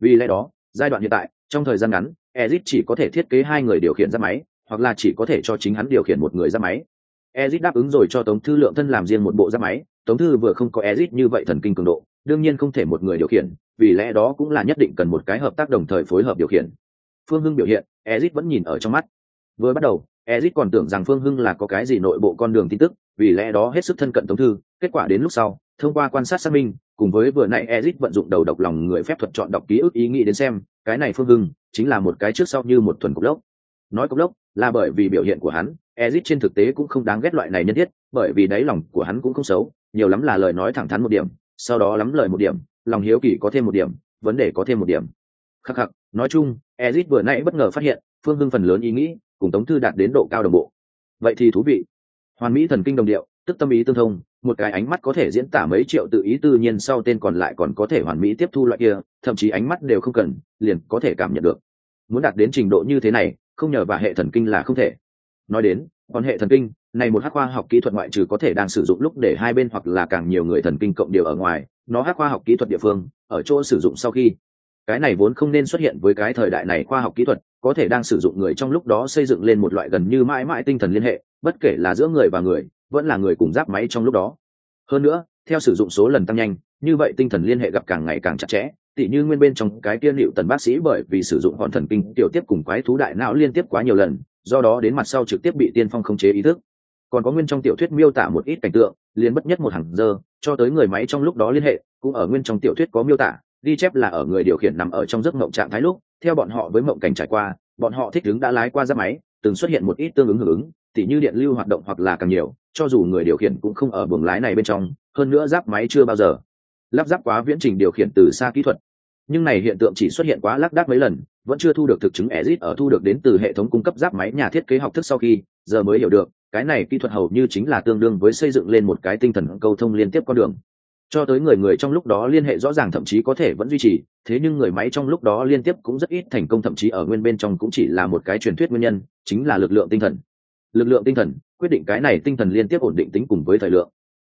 Vì lẽ đó, giai đoạn hiện tại, trong thời gian ngắn ezit chỉ có thể thiết kế hai người điều khiển ra máy, hoặc là chỉ có thể cho chính hắn điều khiển một người ra máy. Ezit đáp ứng rồi cho tống thư lượng thân làm riêng một bộ ra máy, tống thư vừa không có ezit như vậy thần kinh cường độ, đương nhiên không thể một người điều khiển, vì lẽ đó cũng là nhất định cần một cái hợp tác đồng thời phối hợp điều khiển. Phương hưng biểu hiện ezit vẫn nhìn ở trong mắt. Vừa bắt đầu ezit còn tưởng rằng phương hưng là có cái gì nội bộ con đường tin tức, vì lẽ đó hết sức thân cận tống thư, kết quả đến lúc sau thông qua quan sát xác minh, cùng với vừa nãy ezit vận dụng đầu độc lòng người phép thuật chọn đọc ký ức ý nghĩ đến xem, cái này phương hưng chính là một cái trước sau như một thuần cục lốc. Nói cục lốc là bởi vì biểu hiện của hắn ezit trên thực tế cũng không đáng ghét loại này nhân thiết, bởi vì đáy lòng của hắn cũng không xấu, nhiều lắm là lời nói thẳng thắn một điểm, sau đó lắm lời một điểm, lòng hiếu kỳ có thêm một điểm, vấn đề có thêm một điểm. Khắc khắc, nói chung ezit vừa nãy bất ngờ phát hiện, phương hưng phần lớn ý nghĩ cùng tống thư đạt đến độ cao đồng bộ. Vậy thì thú vị. Hoàn mỹ thần kinh đồng điệu, tức tâm ý tương thông một cái ánh mắt có thể diễn tả mấy triệu tự ý tự nhiên sau tên còn lại còn có thể hoàn mỹ tiếp thu loại kia, thậm chí ánh mắt đều không cần, liền có thể cảm nhận được. Muốn đạt đến trình độ như thế này, không nhờ vào hệ thần kinh là không thể. Nói đến, còn hệ thần kinh, này một hắc khoa học kỹ thuật ngoại trừ có thể đang sử dụng lúc để hai bên hoặc là càng nhiều người thần kinh cộng điều ở ngoài, nó hắc khoa học kỹ thuật địa phương, ở chỗ sử dụng sau khi, cái này vốn không nên xuất hiện với cái thời đại này khoa học kỹ thuật, có thể đang sử dụng người trong lúc đó xây dựng lên một loại gần như mãi mãi tinh thần liên hệ, bất kể là giữa người và người vẫn là người cùng giáp máy trong lúc đó. Hơn nữa, theo sử dụng số lần tăng nhanh, như vậy tinh thần liên hệ gặp càng ngày càng chặt chẽ, tỉ như nguyên bên trong cái tiên liệu tần bác sĩ bởi vì sử dụng hòn thần kinh tiểu tiếp cùng quái thú đại não liên tiếp quá nhiều lần, do đó đến mặt sau trực tiếp bị tiên phong khống chế ý thức. Còn có nguyên trong tiểu thuyết miêu tả một ít cảnh tượng, liền bất nhất một hàng giờ, cho tới người máy trong lúc đó liên hệ, cũng ở nguyên trong tiểu thuyết có miêu tả, ghi chép là ở người điều khiển nằm ở trong giấc mộng trạng thái lúc, theo bọn họ với mộng cảnh trải qua, bọn họ thích ứng đã lái qua ra máy, từng xuất hiện một ít tương ứng hưởng ứng tỉ như điện lưu hoạt động hoặc là càng nhiều, cho dù người điều khiển cũng không ở buồng lái này bên trong, hơn nữa giáp máy chưa bao giờ. Lắp ráp quá viễn trình điều khiển từ xa kỹ thuật. Nhưng này hiện tượng chỉ xuất hiện quá lác đác mấy lần, vẫn chưa thu được thực chứng exit ở thu được đến từ hệ thống cung cấp giáp máy nhà thiết kế học thức sau khi, giờ mới hiểu được, cái này kỹ thuật hầu như chính là tương đương với xây dựng lên một cái tinh thần câu thông liên tiếp con đường. Cho tới người người trong lúc đó liên hệ rõ ràng thậm chí có thể vẫn duy trì, thế nhưng người máy trong lúc đó liên tiếp cũng rất ít thành công, thậm chí ở nguyên bên trong cũng chỉ là một cái truyền thuyết nguyên nhân, chính là lực lượng tinh thần lực lượng tinh thần, quyết định cái này tinh thần liên tiếp ổn định tính cùng với thời lượng.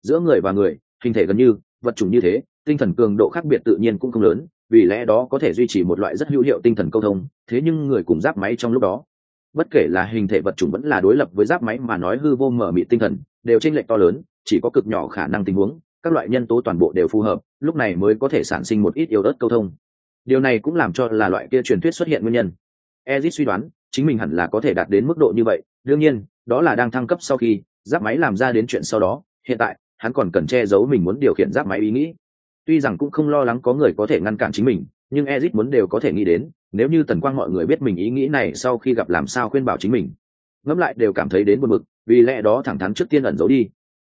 Giữa người và người, hình thể gần như, vật chủng như thế, tinh thần cường độ khác biệt tự nhiên cũng không lớn, vì lẽ đó có thể duy trì một loại rất hữu hiệu tinh thần câu thông, thế nhưng người cùng giáp máy trong lúc đó, bất kể là hình thể vật chủng vẫn là đối lập với giáp máy mà nói hư vô mở mị tinh thần, đều tranh lệch to lớn, chỉ có cực nhỏ khả năng tình huống, các loại nhân tố toàn bộ đều phù hợp, lúc này mới có thể sản sinh một ít yếu ớt câu thông. Điều này cũng làm cho là loại kia truyền thuyết xuất hiện nguyên nhân. Ezit suy đoán, chính mình hẳn là có thể đạt đến mức độ như vậy đương nhiên, đó là đang thăng cấp sau khi giáp máy làm ra đến chuyện sau đó, hiện tại, hắn còn cần che giấu mình muốn điều khiển giáp máy ý nghĩ. Tuy rằng cũng không lo lắng có người có thể ngăn cản chính mình, nhưng ezit muốn đều có thể nghĩ đến, nếu như tần quang mọi người biết mình ý nghĩ này sau khi gặp làm sao khuyên bảo chính mình. Ngẫm lại đều cảm thấy đến buồn bực, vì lẽ đó thẳng thắn trước tiên ẩn giấu đi.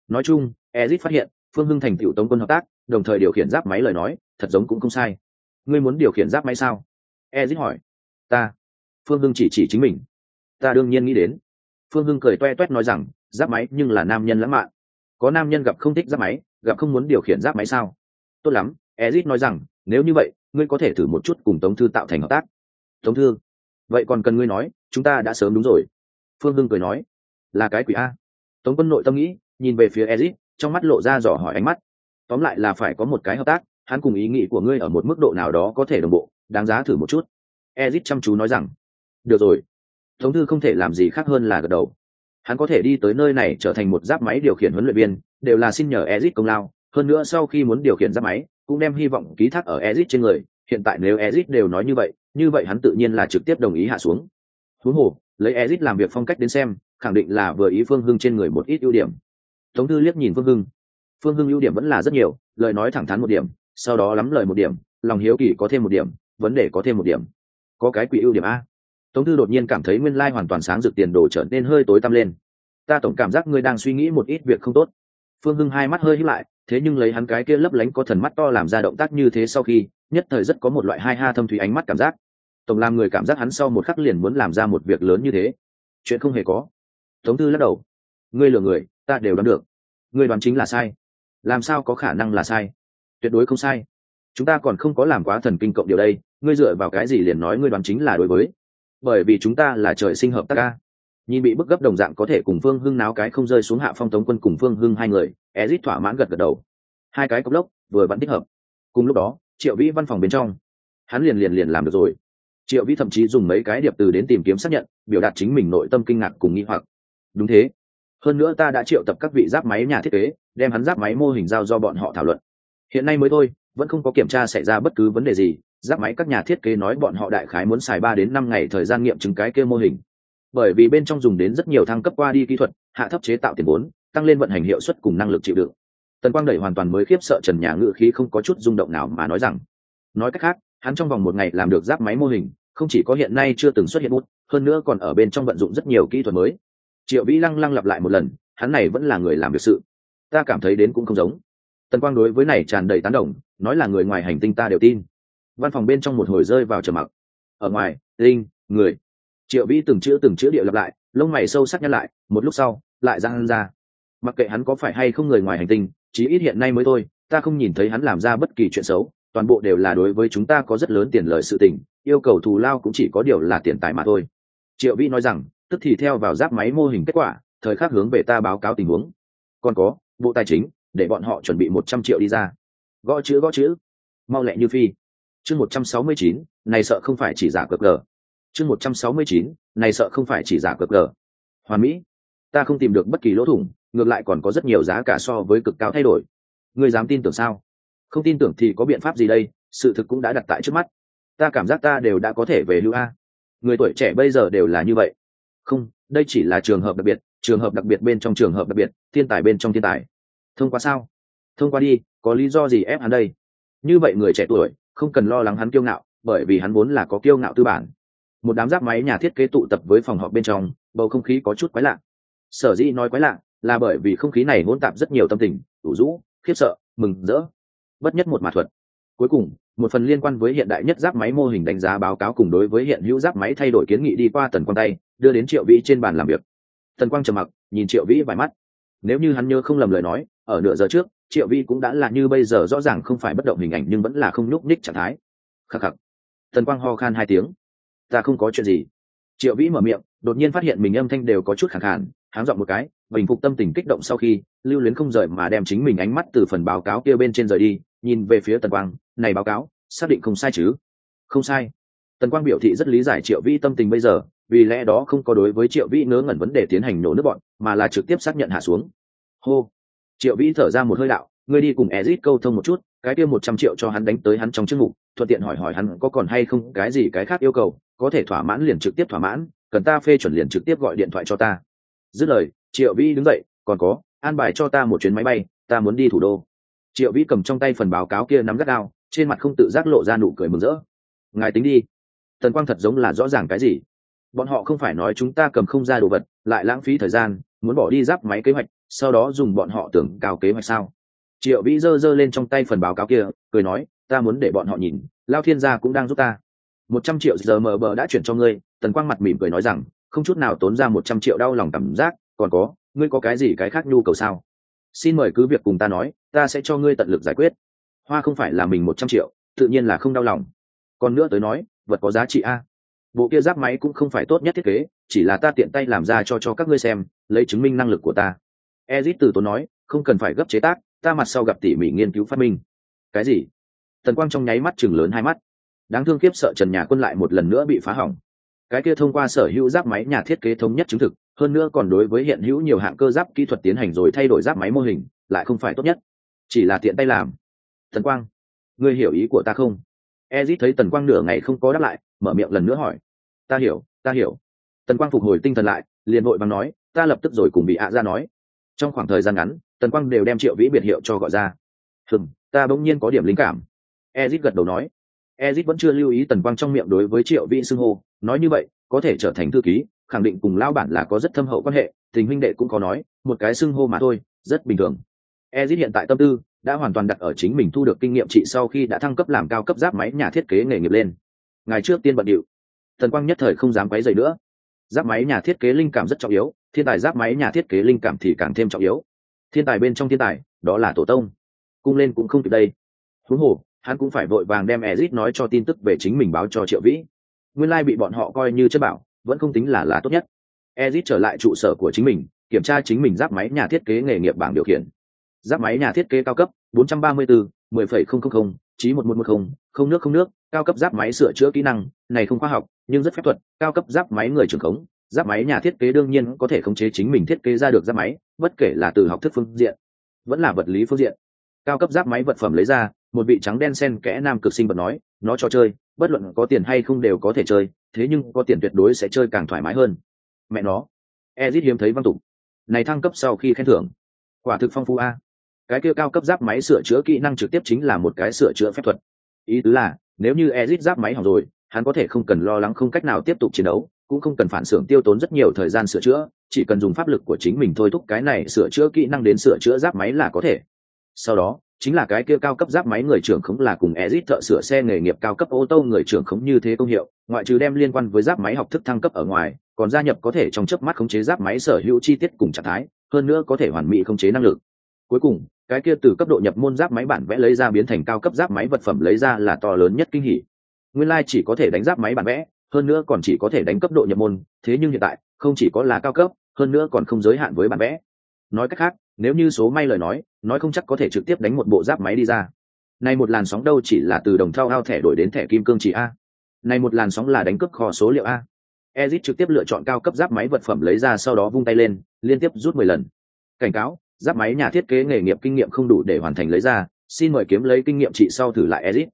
Nói chung ezit phát hiện, phương hưng thành tựu tống quân hợp tác, đồng thời điều khiển giáp máy lời nói, thật giống cũng không sai. Ngươi muốn điều khiển giáp máy sao? Ezit hỏi. Ta. Phương hưng chỉ chỉ chính mình. Ta đương nhiên nghĩ đến phương hưng cười toe toét nói rằng, giáp máy, nhưng là nam nhân lãng mạn. Có nam nhân gặp không thích giáp máy, gặp không muốn điều khiển giáp máy sao? Tốt lắm. Ezit nói rằng, nếu như vậy, ngươi có thể thử một chút cùng tống thư tạo thành hợp tác. Tống thư? Vậy còn cần ngươi nói, chúng ta đã sớm đúng rồi. Phương hưng cười nói, là cái quỷ a. Tống quân nội tâm nghĩ, nhìn về phía ezit, trong mắt lộ ra dò hỏi ánh mắt. Tóm lại là phải có một cái hợp tác, hắn cùng ý nghĩ của ngươi ở một mức độ nào đó có thể đồng bộ, đáng giá thử một chút. Ezit chăm chú nói rằng, được rồi tống thư không thể làm gì khác hơn là gật đầu. Hắn có thể đi tới nơi này trở thành một giáp máy điều khiển huấn luyện viên, đều là xin nhờ ezit công lao. Hơn nữa sau khi muốn điều khiển giáp máy, cũng đem hy vọng ký thác ở ezit trên người. Hiện tại nếu ezit đều nói như vậy như vậy hắn tự nhiên là trực tiếp đồng ý hạ xuống. Huống hồ, lấy ezit làm việc phong cách đến xem, khẳng định là vừa ý phương hưng trên người một ít ưu điểm. Tống thư liếc nhìn phương hưng. Phương hưng ưu điểm vẫn là rất nhiều, lời nói thẳng thắn một điểm, sau đó lắm lời một điểm, lòng hiếu kỳ có thêm một điểm, vấn đề có thêm một điểm. Có cái quỷ ưu điểm a tống thư đột nhiên cảm thấy nguyên lai hoàn toàn sáng rực tiền đồ trở nên hơi tối tăm lên. Ta tổng cảm giác ngươi đang suy nghĩ một ít việc không tốt. Phương hưng hai mắt hơi hít lại, thế nhưng lấy hắn cái kia lấp lánh có thần mắt to làm ra động tác như thế sau khi, nhất thời rất có một loại hai ha thâm thủy ánh mắt cảm giác. Tổng làm người cảm giác hắn sau một khắc liền muốn làm ra một việc lớn như thế. Chuyện không hề có. Tống thư lắc đầu. Ngươi lừa người, ta đều đoán được. Ngươi đoán chính là sai. Làm sao có khả năng là sai? Tuyệt đối không sai. Chúng ta còn không có làm quá thần kinh cộng điều đây. Ngươi dựa vào cái gì liền nói ngươi đoán chính là đối với? Bởi vì chúng ta là trời sinh hợp tác ca. Nhìn bị bức gấp đồng dạng có thể cùng phương hưng náo cái không rơi xuống hạ phong tống quân cùng phương hưng hai người, ezit thỏa mãn gật gật đầu. Hai cái cốc lốc, vừa vẫn thích hợp. Cùng lúc đó, triệu vĩ văn phòng bên trong, hắn liền liền liền làm được rồi. Triệu vĩ thậm chí dùng mấy cái điệp từ đến tìm kiếm xác nhận, biểu đạt chính mình nội tâm kinh ngạc cùng nghi hoặc. Đúng thế. Hơn nữa ta đã triệu tập các vị giáp máy nhà thiết kế, đem hắn giáp máy mô hình giao do bọn họ thảo luận. Hiện nay mới thôi, vẫn không có kiểm tra xảy ra bất cứ vấn đề gì giáp máy các nhà thiết kế nói bọn họ đại khái muốn xài ba đến năm ngày thời gian nghiệm chứng cái kia mô hình. Bởi vì bên trong dùng đến rất nhiều thăng cấp qua đi kỹ thuật, hạ thấp chế tạo tiền vốn, tăng lên vận hành hiệu suất cùng năng lực chịu đựng. Tần quang đẩy hoàn toàn mới khiếp sợ trần nhà ngự khí không có chút rung động nào mà nói rằng, nói cách khác, hắn trong vòng một ngày làm được giáp máy mô hình, không chỉ có hiện nay chưa từng xuất hiện bút, hơn nữa còn ở bên trong vận dụng rất nhiều kỹ thuật mới. Triệu vĩ lăng lăng lặp lại một lần, hắn này vẫn là người làm việc sự. Ta cảm thấy đến cũng không giống. Tần quang đối với này tràn đầy tán đồng, nói là người ngoài hành tinh ta đều tin văn phòng bên trong một hồi rơi vào trầm mặc. Ở ngoài, linh, người. Triệu vĩ từng chữ từng chữ điệu lặp lại, lông mày sâu sắc nhăn lại, một lúc sau, lại giang ra. Mặc kệ hắn có phải hay không người ngoài hành tinh, chí ít hiện nay mới thôi, ta không nhìn thấy hắn làm ra bất kỳ chuyện xấu, toàn bộ đều là đối với chúng ta có rất lớn tiền lợi sự tình, yêu cầu thù lao cũng chỉ có điều là tiền tài mà thôi. Triệu vĩ nói rằng, tức thì theo vào giáp máy mô hình kết quả, thời khắc hướng về ta báo cáo tình huống. Còn có, bộ tài chính, để bọn họ chuẩn bị một trăm triệu đi ra. Gõ chữ gõ chữ. Mau lẹ như phi chương một trăm sáu mươi chín, này sợ không phải chỉ giả cực gờ. chương một trăm sáu mươi chín, này sợ không phải chỉ giả cực gờ. hoàn mỹ, ta không tìm được bất kỳ lỗ thủng, ngược lại còn có rất nhiều giá cả so với cực cao thay đổi. Ngươi dám tin tưởng sao? Không tin tưởng thì có biện pháp gì đây? Sự thực cũng đã đặt tại trước mắt. Ta cảm giác ta đều đã có thể về lưu a. Người tuổi trẻ bây giờ đều là như vậy. Không, đây chỉ là trường hợp đặc biệt, trường hợp đặc biệt bên trong trường hợp đặc biệt, thiên tài bên trong thiên tài. Thông qua sao? Thông qua đi, có lý do gì ép hắn đây? Như vậy người trẻ tuổi không cần lo lắng hắn kiêu ngạo, bởi vì hắn vốn là có kiêu ngạo tư bản. Một đám giáp máy nhà thiết kế tụ tập với phòng họp bên trong, bầu không khí có chút quái lạ. Sở dĩ nói quái lạ là bởi vì không khí này ngôn tạp rất nhiều tâm tình, ủ rũ, khiếp sợ, mừng rỡ. Bất nhất một mã thuật. Cuối cùng, một phần liên quan với hiện đại nhất giáp máy mô hình đánh giá báo cáo cùng đối với hiện hữu giáp máy thay đổi kiến nghị đi qua tần quang tay, đưa đến triệu vĩ trên bàn làm việc. Tần quang trầm mặc, nhìn triệu vĩ vài mắt. Nếu như hắn nhớ không lầm lời nói ở nửa giờ trước, triệu vi cũng đã là như bây giờ rõ ràng không phải bất động hình ảnh nhưng vẫn là không nhúc ních trạng thái. Khắc khắc. Tần quang ho khan hai tiếng. Ta không có chuyện gì. Triệu vĩ mở miệng, đột nhiên phát hiện mình âm thanh đều có chút khẳng khản háng dọn một cái, bình phục tâm tình kích động sau khi, lưu luyến không rời mà đem chính mình ánh mắt từ phần báo cáo kia bên trên rời đi, nhìn về phía tần quang, này báo cáo, xác định không sai chứ? Không sai. Tần quang biểu thị rất lý giải triệu vĩ tâm tình bây giờ, vì lẽ đó không có đối với triệu vĩ ngớ ngẩn vấn đề tiến hành nổ nước bọn, mà là trực tiếp xác nhận hạ xuống. Hô triệu vĩ thở ra một hơi đạo ngươi đi cùng ezit câu thông một chút cái kia một trăm triệu cho hắn đánh tới hắn trong chức mục thuận tiện hỏi hỏi hắn có còn hay không cái gì cái khác yêu cầu có thể thỏa mãn liền trực tiếp thỏa mãn cần ta phê chuẩn liền trực tiếp gọi điện thoại cho ta. Dứt lời triệu vĩ đứng dậy còn có an bài cho ta một chuyến máy bay ta muốn đi thủ đô. Triệu vĩ cầm trong tay phần báo cáo kia nắm gắt ao, trên mặt không tự giác lộ ra nụ cười mừng rỡ. Ngài tính đi tần quang thật giống là rõ ràng cái gì. Bọn họ không phải nói chúng ta cầm không ra đồ vật lại lãng phí thời gian muốn bỏ đi giáp máy kế hoạch sau đó dùng bọn họ tưởng cao kế hoạch sao? Triệu vĩ giơ giơ lên trong tay phần báo cáo kia, cười nói, ta muốn để bọn họ nhìn, lao thiên gia cũng đang giúp ta. Một trăm triệu giờ mờ bờ đã chuyển cho ngươi, tần quang mặt mỉm cười nói rằng, không chút nào tốn ra một trăm triệu đau lòng cảm giác, còn có, ngươi có cái gì cái khác nhu cầu sao? Xin mời cứ việc cùng ta nói, ta sẽ cho ngươi tận lực giải quyết. Hoa không phải là mình một trăm triệu, tự nhiên là không đau lòng. Còn nữa tới nói, vật có giá trị a. Bộ kia giáp máy cũng không phải tốt nhất thiết kế, chỉ là ta tiện tay làm ra cho cho các ngươi xem, lấy chứng minh năng lực của ta ezit từ tốn nói, không cần phải gấp chế tác, ta mặt sau gặp tỉ mỉ nghiên cứu phát minh. Cái gì? Tần quang trong nháy mắt chừng lớn hai mắt. Đáng thương kiếp sợ trần nhà quân lại một lần nữa bị phá hỏng. Cái kia thông qua sở hữu giáp máy nhà thiết kế thống nhất chứng thực, hơn nữa còn đối với hiện hữu nhiều hạng cơ giáp kỹ thuật tiến hành rồi thay đổi giáp máy mô hình, lại không phải tốt nhất. Chỉ là tiện tay làm. Tần quang, ngươi hiểu ý của ta không? Ezit thấy tần quang nửa ngày không có đáp lại, mở miệng lần nữa hỏi. Ta hiểu ta hiểu. Tần quang phục hồi tinh thần lại, liền vội bằng nói, ta lập tức rồi cùng bị ạ ra nói trong khoảng thời gian ngắn, tần quang đều đem triệu vĩ biệt hiệu cho gọi ra. Hừng ta bỗng nhiên có điểm linh cảm. Ezit gật đầu nói. Ezit vẫn chưa lưu ý tần quang trong miệng đối với triệu vĩ xưng hô. Nói như vậy, có thể trở thành thư ký, khẳng định cùng lao bản là có rất thâm hậu quan hệ, tình huynh đệ cũng có nói, một cái xưng hô mà thôi, rất bình thường. Ezit hiện tại tâm tư đã hoàn toàn đặt ở chính mình thu được kinh nghiệm trị sau khi đã thăng cấp làm cao cấp giáp máy nhà thiết kế nghề nghiệp lên. Ngày trước tiên bận điệu. Tần quang nhất thời không dám quấy dày nữa giáp máy nhà thiết kế linh cảm rất trọng yếu thiên tài giáp máy nhà thiết kế linh cảm thì càng thêm trọng yếu. Thiên tài bên trong thiên tài đó là tổ tông. Cung lên cũng không kịp đây. Huống hồ hắn cũng phải vội vàng đem ezit nói cho tin tức về chính mình báo cho triệu vĩ. Nguyên lai bị bọn họ coi như chất bảo vẫn không tính là là tốt nhất. Ezit trở lại trụ sở của chính mình kiểm tra chính mình giáp máy nhà thiết kế nghề nghiệp bảng điều khiển. Giáp máy nhà thiết kế cao cấp 434, 10,000, chí 1110, không nước không nước, cao cấp giáp máy sửa chữa kỹ năng, này không khoa học, nhưng rất phép thuật, cao cấp giáp máy người trưởng khống, giáp máy nhà thiết kế đương nhiên có thể khống chế chính mình thiết kế ra được giáp máy, bất kể là từ học thức phương diện, vẫn là vật lý phương diện. Cao cấp giáp máy vật phẩm lấy ra, một vị trắng đen sen kẽ nam cực sinh vật nói, nó cho chơi, bất luận có tiền hay không đều có thể chơi, thế nhưng có tiền tuyệt đối sẽ chơi càng thoải mái hơn. Mẹ nó. Ezit hiếm thấy văn tục. Này thăng cấp sau khi khen thưởng, quả thực phong phú a cái kia cao cấp giáp máy sửa chữa kỹ năng trực tiếp chính là một cái sửa chữa phép thuật ý tứ là nếu như ezit giáp máy hỏng rồi hắn có thể không cần lo lắng không cách nào tiếp tục chiến đấu cũng không cần phản xưởng tiêu tốn rất nhiều thời gian sửa chữa chỉ cần dùng pháp lực của chính mình thôi thúc cái này sửa chữa kỹ năng đến sửa chữa giáp máy là có thể sau đó chính là cái kia cao cấp giáp máy người trưởng khống là cùng Ezit thợ sửa xe nghề nghiệp cao cấp ô tô người trưởng khống như thế công hiệu, ngoại trừ đem liên quan với giáp máy học thức thăng cấp ở ngoài, còn gia nhập có thể trong chớp mắt khống chế giáp máy sở hữu chi tiết cùng trạng thái, hơn nữa có thể hoàn mỹ khống chế năng lực. Cuối cùng, cái kia từ cấp độ nhập môn giáp máy bản vẽ lấy ra biến thành cao cấp giáp máy vật phẩm lấy ra là to lớn nhất kinh hỉ. Nguyên lai chỉ có thể đánh giáp máy bản vẽ hơn nữa còn chỉ có thể đánh cấp độ nhập môn thế nhưng hiện tại không chỉ có là cao cấp hơn nữa còn không giới hạn với bản vẽ. Nói cách khác nếu như số may lời nói nói không chắc có thể trực tiếp đánh một bộ giáp máy đi ra. Này một làn sóng đâu chỉ là từ đồng thao ao thẻ đổi đến thẻ kim cương chỉ a. Này một làn sóng là đánh cướp kho số liệu a. Ezit trực tiếp lựa chọn cao cấp giáp máy vật phẩm lấy ra sau đó vung tay lên liên tiếp rút mười lần. Cảnh cáo giáp máy nhà thiết kế nghề nghiệp kinh nghiệm không đủ để hoàn thành lấy ra, xin mời kiếm lấy kinh nghiệm chị sau thử lại Edit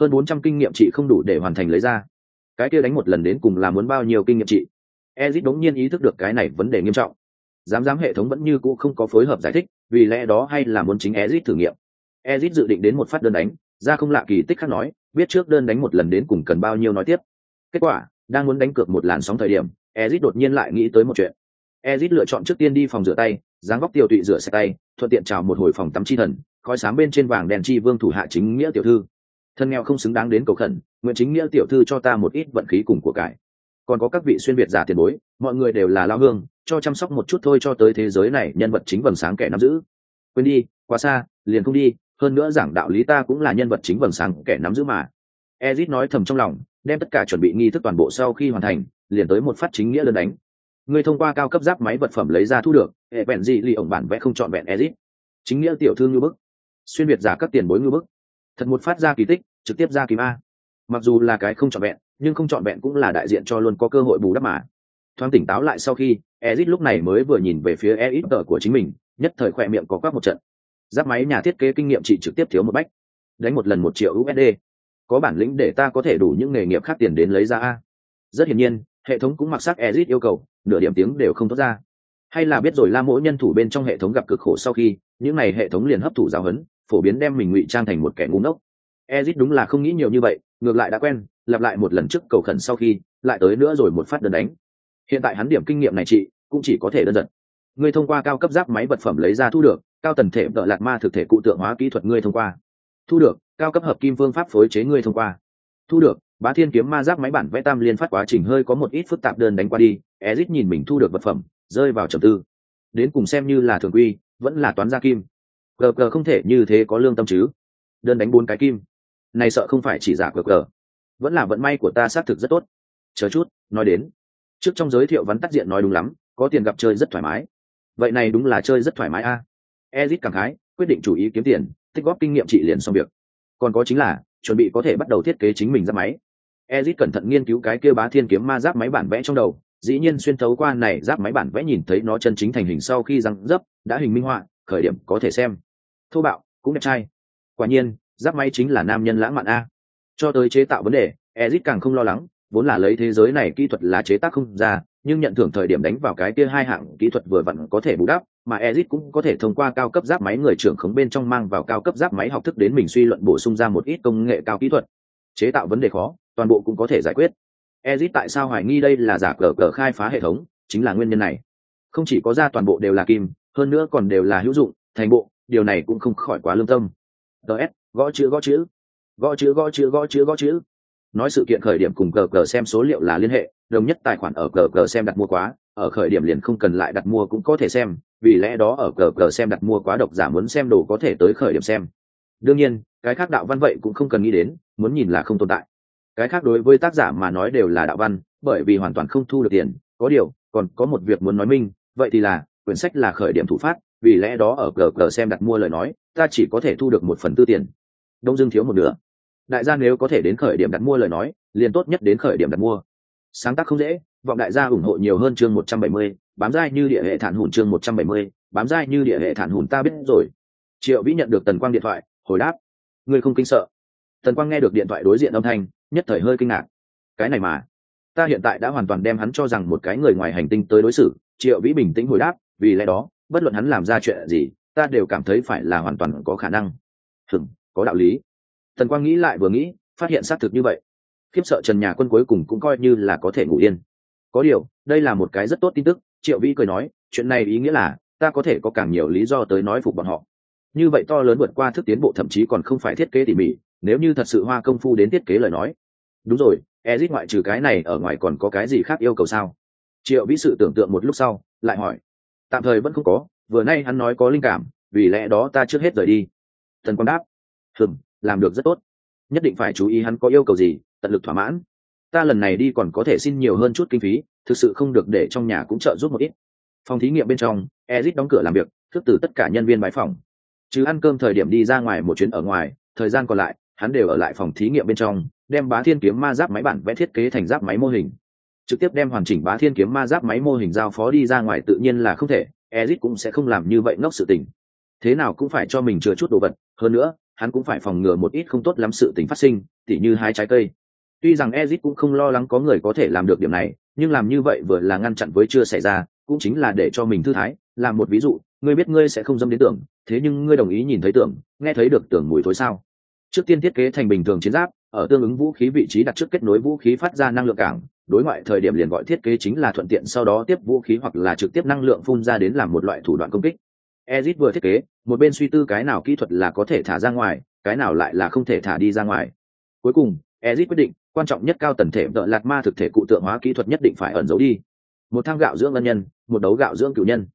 hơn bốn trăm kinh nghiệm chị không đủ để hoàn thành lấy ra. Cái kia đánh một lần đến cùng là muốn bao nhiêu kinh nghiệm chị? Ezit đống nhiên ý thức được cái này vấn đề nghiêm trọng. Dám dám hệ thống vẫn như cũ không có phối hợp giải thích, vì lẽ đó hay là muốn chính ezit thử nghiệm. Ezit dự định đến một phát đơn đánh, ra không lạ kỳ tích khác nói, biết trước đơn đánh một lần đến cùng cần bao nhiêu nói tiếp. Kết quả, đang muốn đánh cược một làn sóng thời điểm, ezit đột nhiên lại nghĩ tới một chuyện. Ezit lựa chọn trước tiên đi phòng rửa tay dáng vóc tiêu tụy rửa sạch tay, thuận tiện chào một hồi phòng tắm chi thần, khói sáng bên trên vàng đèn chi vương thủ hạ chính nghĩa tiểu thư. Thân nghèo không xứng đáng đến cầu khẩn, nguyện chính nghĩa tiểu thư cho ta một ít vận khí cùng của cải. Còn có các vị xuyên việt giả tiền bối, mọi người đều là lao hương, cho chăm sóc một chút thôi cho tới thế giới này nhân vật chính vầng sáng kẻ nắm giữ. Quên đi, quá xa, liền không đi, hơn nữa giảng đạo lý ta cũng là nhân vật chính vầng sáng kẻ nắm giữ mà. Ezit nói thầm trong lòng, đem tất cả chuẩn bị nghi thức toàn bộ sau khi hoàn thành, liền tới một phát chính nghĩa lần đánh người thông qua cao cấp giáp máy vật phẩm lấy ra thu được, hệ vẹn gì lì ổng bản vẽ không chọn vẹn ezit. Chính nghĩa tiểu thương như bức. Xuyên việt giả các tiền bối ngư bức. Thật một phát ra kỳ tích, trực tiếp ra kìm a. Mặc dù là cái không chọn vẹn, nhưng không chọn vẹn cũng là đại diện cho luôn có cơ hội bù đắp mà. Thoáng tỉnh táo lại sau khi, ezit lúc này mới vừa nhìn về phía ezit tờ của chính mình, nhất thời khỏe miệng có quắc một trận. Giáp máy nhà thiết kế kinh nghiệm chị trực tiếp thiếu một bách. Đánh một lần một triệu usd có bản lĩnh để ta có thể đủ những nghề nghiệp khác tiền đến lấy ra a. Rất hiển nhiên hệ thống cũng mặc sắc ezit yêu cầu, nửa điểm tiếng đều không tốt ra. Hay là biết rồi, la mỗi nhân thủ bên trong hệ thống gặp cực khổ sau khi, những này hệ thống liền hấp thụ giáo huấn, phổ biến đem mình ngụy trang thành một kẻ ngu ngốc. Ezit đúng là không nghĩ nhiều như vậy, ngược lại đã quen, lặp lại một lần trước cầu khẩn sau khi, lại tới nữa rồi một phát đơn đánh. Hiện tại hắn điểm kinh nghiệm này chị, cũng chỉ có thể đơn giản Ngươi thông qua cao cấp giáp máy vật phẩm lấy ra thu được, cao tần thể đợ lạt ma thực thể cụ tượng hóa kỹ thuật ngươi thông qua. Thu được, cao cấp hợp kim phương pháp phối chế ngươi thông qua. Thu được bá thiên kiếm ma giáp máy bản vẽ tam liên phát quá trình hơi có một ít phức tạp đơn đánh qua đi ezit nhìn mình thu được vật phẩm, rơi vào trầm tư. Đến cùng xem như là thường quy, vẫn là toán gia kim. Gờ gờ không thể như thế có lương tâm chứ. Đơn đánh bốn cái kim. Này sợ không phải chỉ giả gờ gờ vẫn là vận may của ta xác thực rất tốt. Chờ chút, nói đến. Trước trong giới thiệu vắn tắt diện nói đúng lắm, có tiền gặp chơi rất thoải mái. Vậy này đúng là chơi rất thoải mái a. À. ezit cảm khái, quyết định chủ ý kiếm tiền, tích góp kinh nghiệm trị liền xong việc. Còn có chính là, chuẩn bị có thể bắt đầu thiết kế chính mình ra máy ezit cẩn thận nghiên cứu cái kia bá thiên kiếm ma giáp máy bản vẽ trong đầu, dĩ nhiên xuyên thấu qua này giáp máy bản vẽ nhìn thấy nó chân chính thành hình sau khi răng dấp, đã hình minh họa, khởi điểm có thể xem. Thô bạo, cũng đẹp trai. Quả nhiên, giáp máy chính là nam nhân lãng mạn a. Cho tới chế tạo vấn đề, ezit càng không lo lắng, vốn là lấy thế giới này kỹ thuật là chế tác không ra, nhưng nhận thưởng thời điểm đánh vào cái kia hai hạng kỹ thuật vừa vặn có thể bù đắp, mà ezit cũng có thể thông qua cao cấp giáp máy người trưởng khống bên trong mang vào cao cấp giáp máy học thức đến mình suy luận bổ sung ra một ít công nghệ cao kỹ thuật. Chế tạo vấn đề khó toàn bộ cũng có thể giải quyết. Ezit tại sao hoài nghi đây là giả cờ cờ khai phá hệ thống, chính là nguyên nhân này. Không chỉ có ra toàn bộ đều là kim, hơn nữa còn đều là hữu dụng, thành bộ, điều này cũng không khỏi quá lương tâm. Ts gõ chữ gõ chữ. Gõ chữ gõ chữ gõ chữ gõ chữ. Nói sự kiện khởi điểm cùng cờ cờ xem số liệu là liên hệ, đồng nhất tài khoản ở cờ cờ xem đặt mua quá, ở khởi điểm liền không cần lại đặt mua cũng có thể xem, vì lẽ đó ở cờ cờ xem đặt mua quá độc giả muốn xem đồ có thể tới khởi điểm xem. Đương nhiên, cái khác đạo văn vậy cũng không cần nghĩ đến, muốn nhìn là không tồn tại cái khác đối với tác giả mà nói đều là đạo văn, bởi vì hoàn toàn không thu được tiền. Có điều, còn có một việc muốn nói minh, vậy thì là, quyển sách là khởi điểm thủ phát, vì lẽ đó ở cờ cờ xem đặt mua lời nói, ta chỉ có thể thu được một phần tư tiền. Đông dương thiếu một nửa. Đại gia nếu có thể đến khởi điểm đặt mua lời nói, liền tốt nhất đến khởi điểm đặt mua. Sáng tác không dễ, vọng đại gia ủng hộ nhiều hơn chương một trăm bảy mươi, bám dai như địa hệ thản hùn chương một trăm bảy mươi, bám dai như địa hệ thản hùn ta biết rồi. Triệu vĩ nhận được tần quang điện thoại, hồi đáp. Ngươi không kinh sợ. Tần quang nghe được điện thoại đối diện âm thanh nhất thời hơi kinh ngạc. Cái này mà, ta hiện tại đã hoàn toàn đem hắn cho rằng một cái người ngoài hành tinh tới đối xử, triệu vĩ bình tĩnh hồi đáp, vì lẽ đó, bất luận hắn làm ra chuyện gì, ta đều cảm thấy phải là hoàn toàn có khả năng. Hừm, có đạo lý. Thần quang nghĩ lại vừa nghĩ, phát hiện xác thực như vậy. Khiếp sợ trần nhà quân cuối cùng cũng coi như là có thể ngủ yên. Có điều, đây là một cái rất tốt tin tức, triệu vĩ cười nói, chuyện này ý nghĩa là, ta có thể có càng nhiều lý do tới nói phục bọn họ. Như vậy to lớn vượt qua thức tiến bộ thậm chí còn không phải thiết kế tỉ mỉ nếu như thật sự hoa công phu đến thiết kế lời nói. Đúng rồi ezit ngoại trừ cái này, ở ngoài còn có cái gì khác yêu cầu sao? Triệu vĩ sự tưởng tượng một lúc sau, lại hỏi. Tạm thời vẫn không có, vừa nay hắn nói có linh cảm, vì lẽ đó ta trước hết rời đi. Thần quang đáp. Hừm, làm được rất tốt. Nhất định phải chú ý hắn có yêu cầu gì, tận lực thỏa mãn. Ta lần này đi còn có thể xin nhiều hơn chút kinh phí, thực sự không được để trong nhà cũng trợ giúp một ít. Phòng thí nghiệm bên trong ezit đóng cửa làm việc, thức từ tất cả nhân viên bãi phòng. Chứ ăn cơm thời điểm đi ra ngoài một chuyến ở ngoài, thời gian còn lại hắn đều ở lại phòng thí nghiệm bên trong, đem bá thiên kiếm ma giáp máy bản vẽ thiết kế thành giáp máy mô hình. Trực tiếp đem hoàn chỉnh bá thiên kiếm ma giáp máy mô hình giao phó đi ra ngoài tự nhiên là không thể ezit cũng sẽ không làm như vậy ngốc sự tình. Thế nào cũng phải cho mình chừa chút đồ vật, hơn nữa, hắn cũng phải phòng ngừa một ít không tốt lắm sự tình phát sinh, tỉ như hai trái cây. Tuy rằng ezit cũng không lo lắng có người có thể làm được điểm này, nhưng làm như vậy vừa là ngăn chặn với chưa xảy ra, cũng chính là để cho mình thư thái. Làm một ví dụ, ngươi biết ngươi sẽ không dâm đến tưởng, thế nhưng ngươi đồng ý nhìn thấy tưởng, nghe thấy được tưởng mùi thối sao? Trước tiên thiết kế thành bình thường chiến giáp, ở tương ứng vũ khí vị trí đặt trước kết nối vũ khí phát ra năng lượng cảng, đối ngoại thời điểm liền gọi thiết kế chính là thuận tiện, sau đó tiếp vũ khí hoặc là trực tiếp năng lượng phun ra đến làm một loại thủ đoạn công kích. Ezit vừa thiết kế, một bên suy tư cái nào kỹ thuật là có thể thả ra ngoài, cái nào lại là không thể thả đi ra ngoài. Cuối cùng, ezit quyết định, quan trọng nhất cao tần thể đợi lạt ma thực thể cụ tượng hóa kỹ thuật nhất định phải ẩn giấu đi. Một thang gạo dưỡng ân nhân, một đấu gạo dưỡng cựu nhân.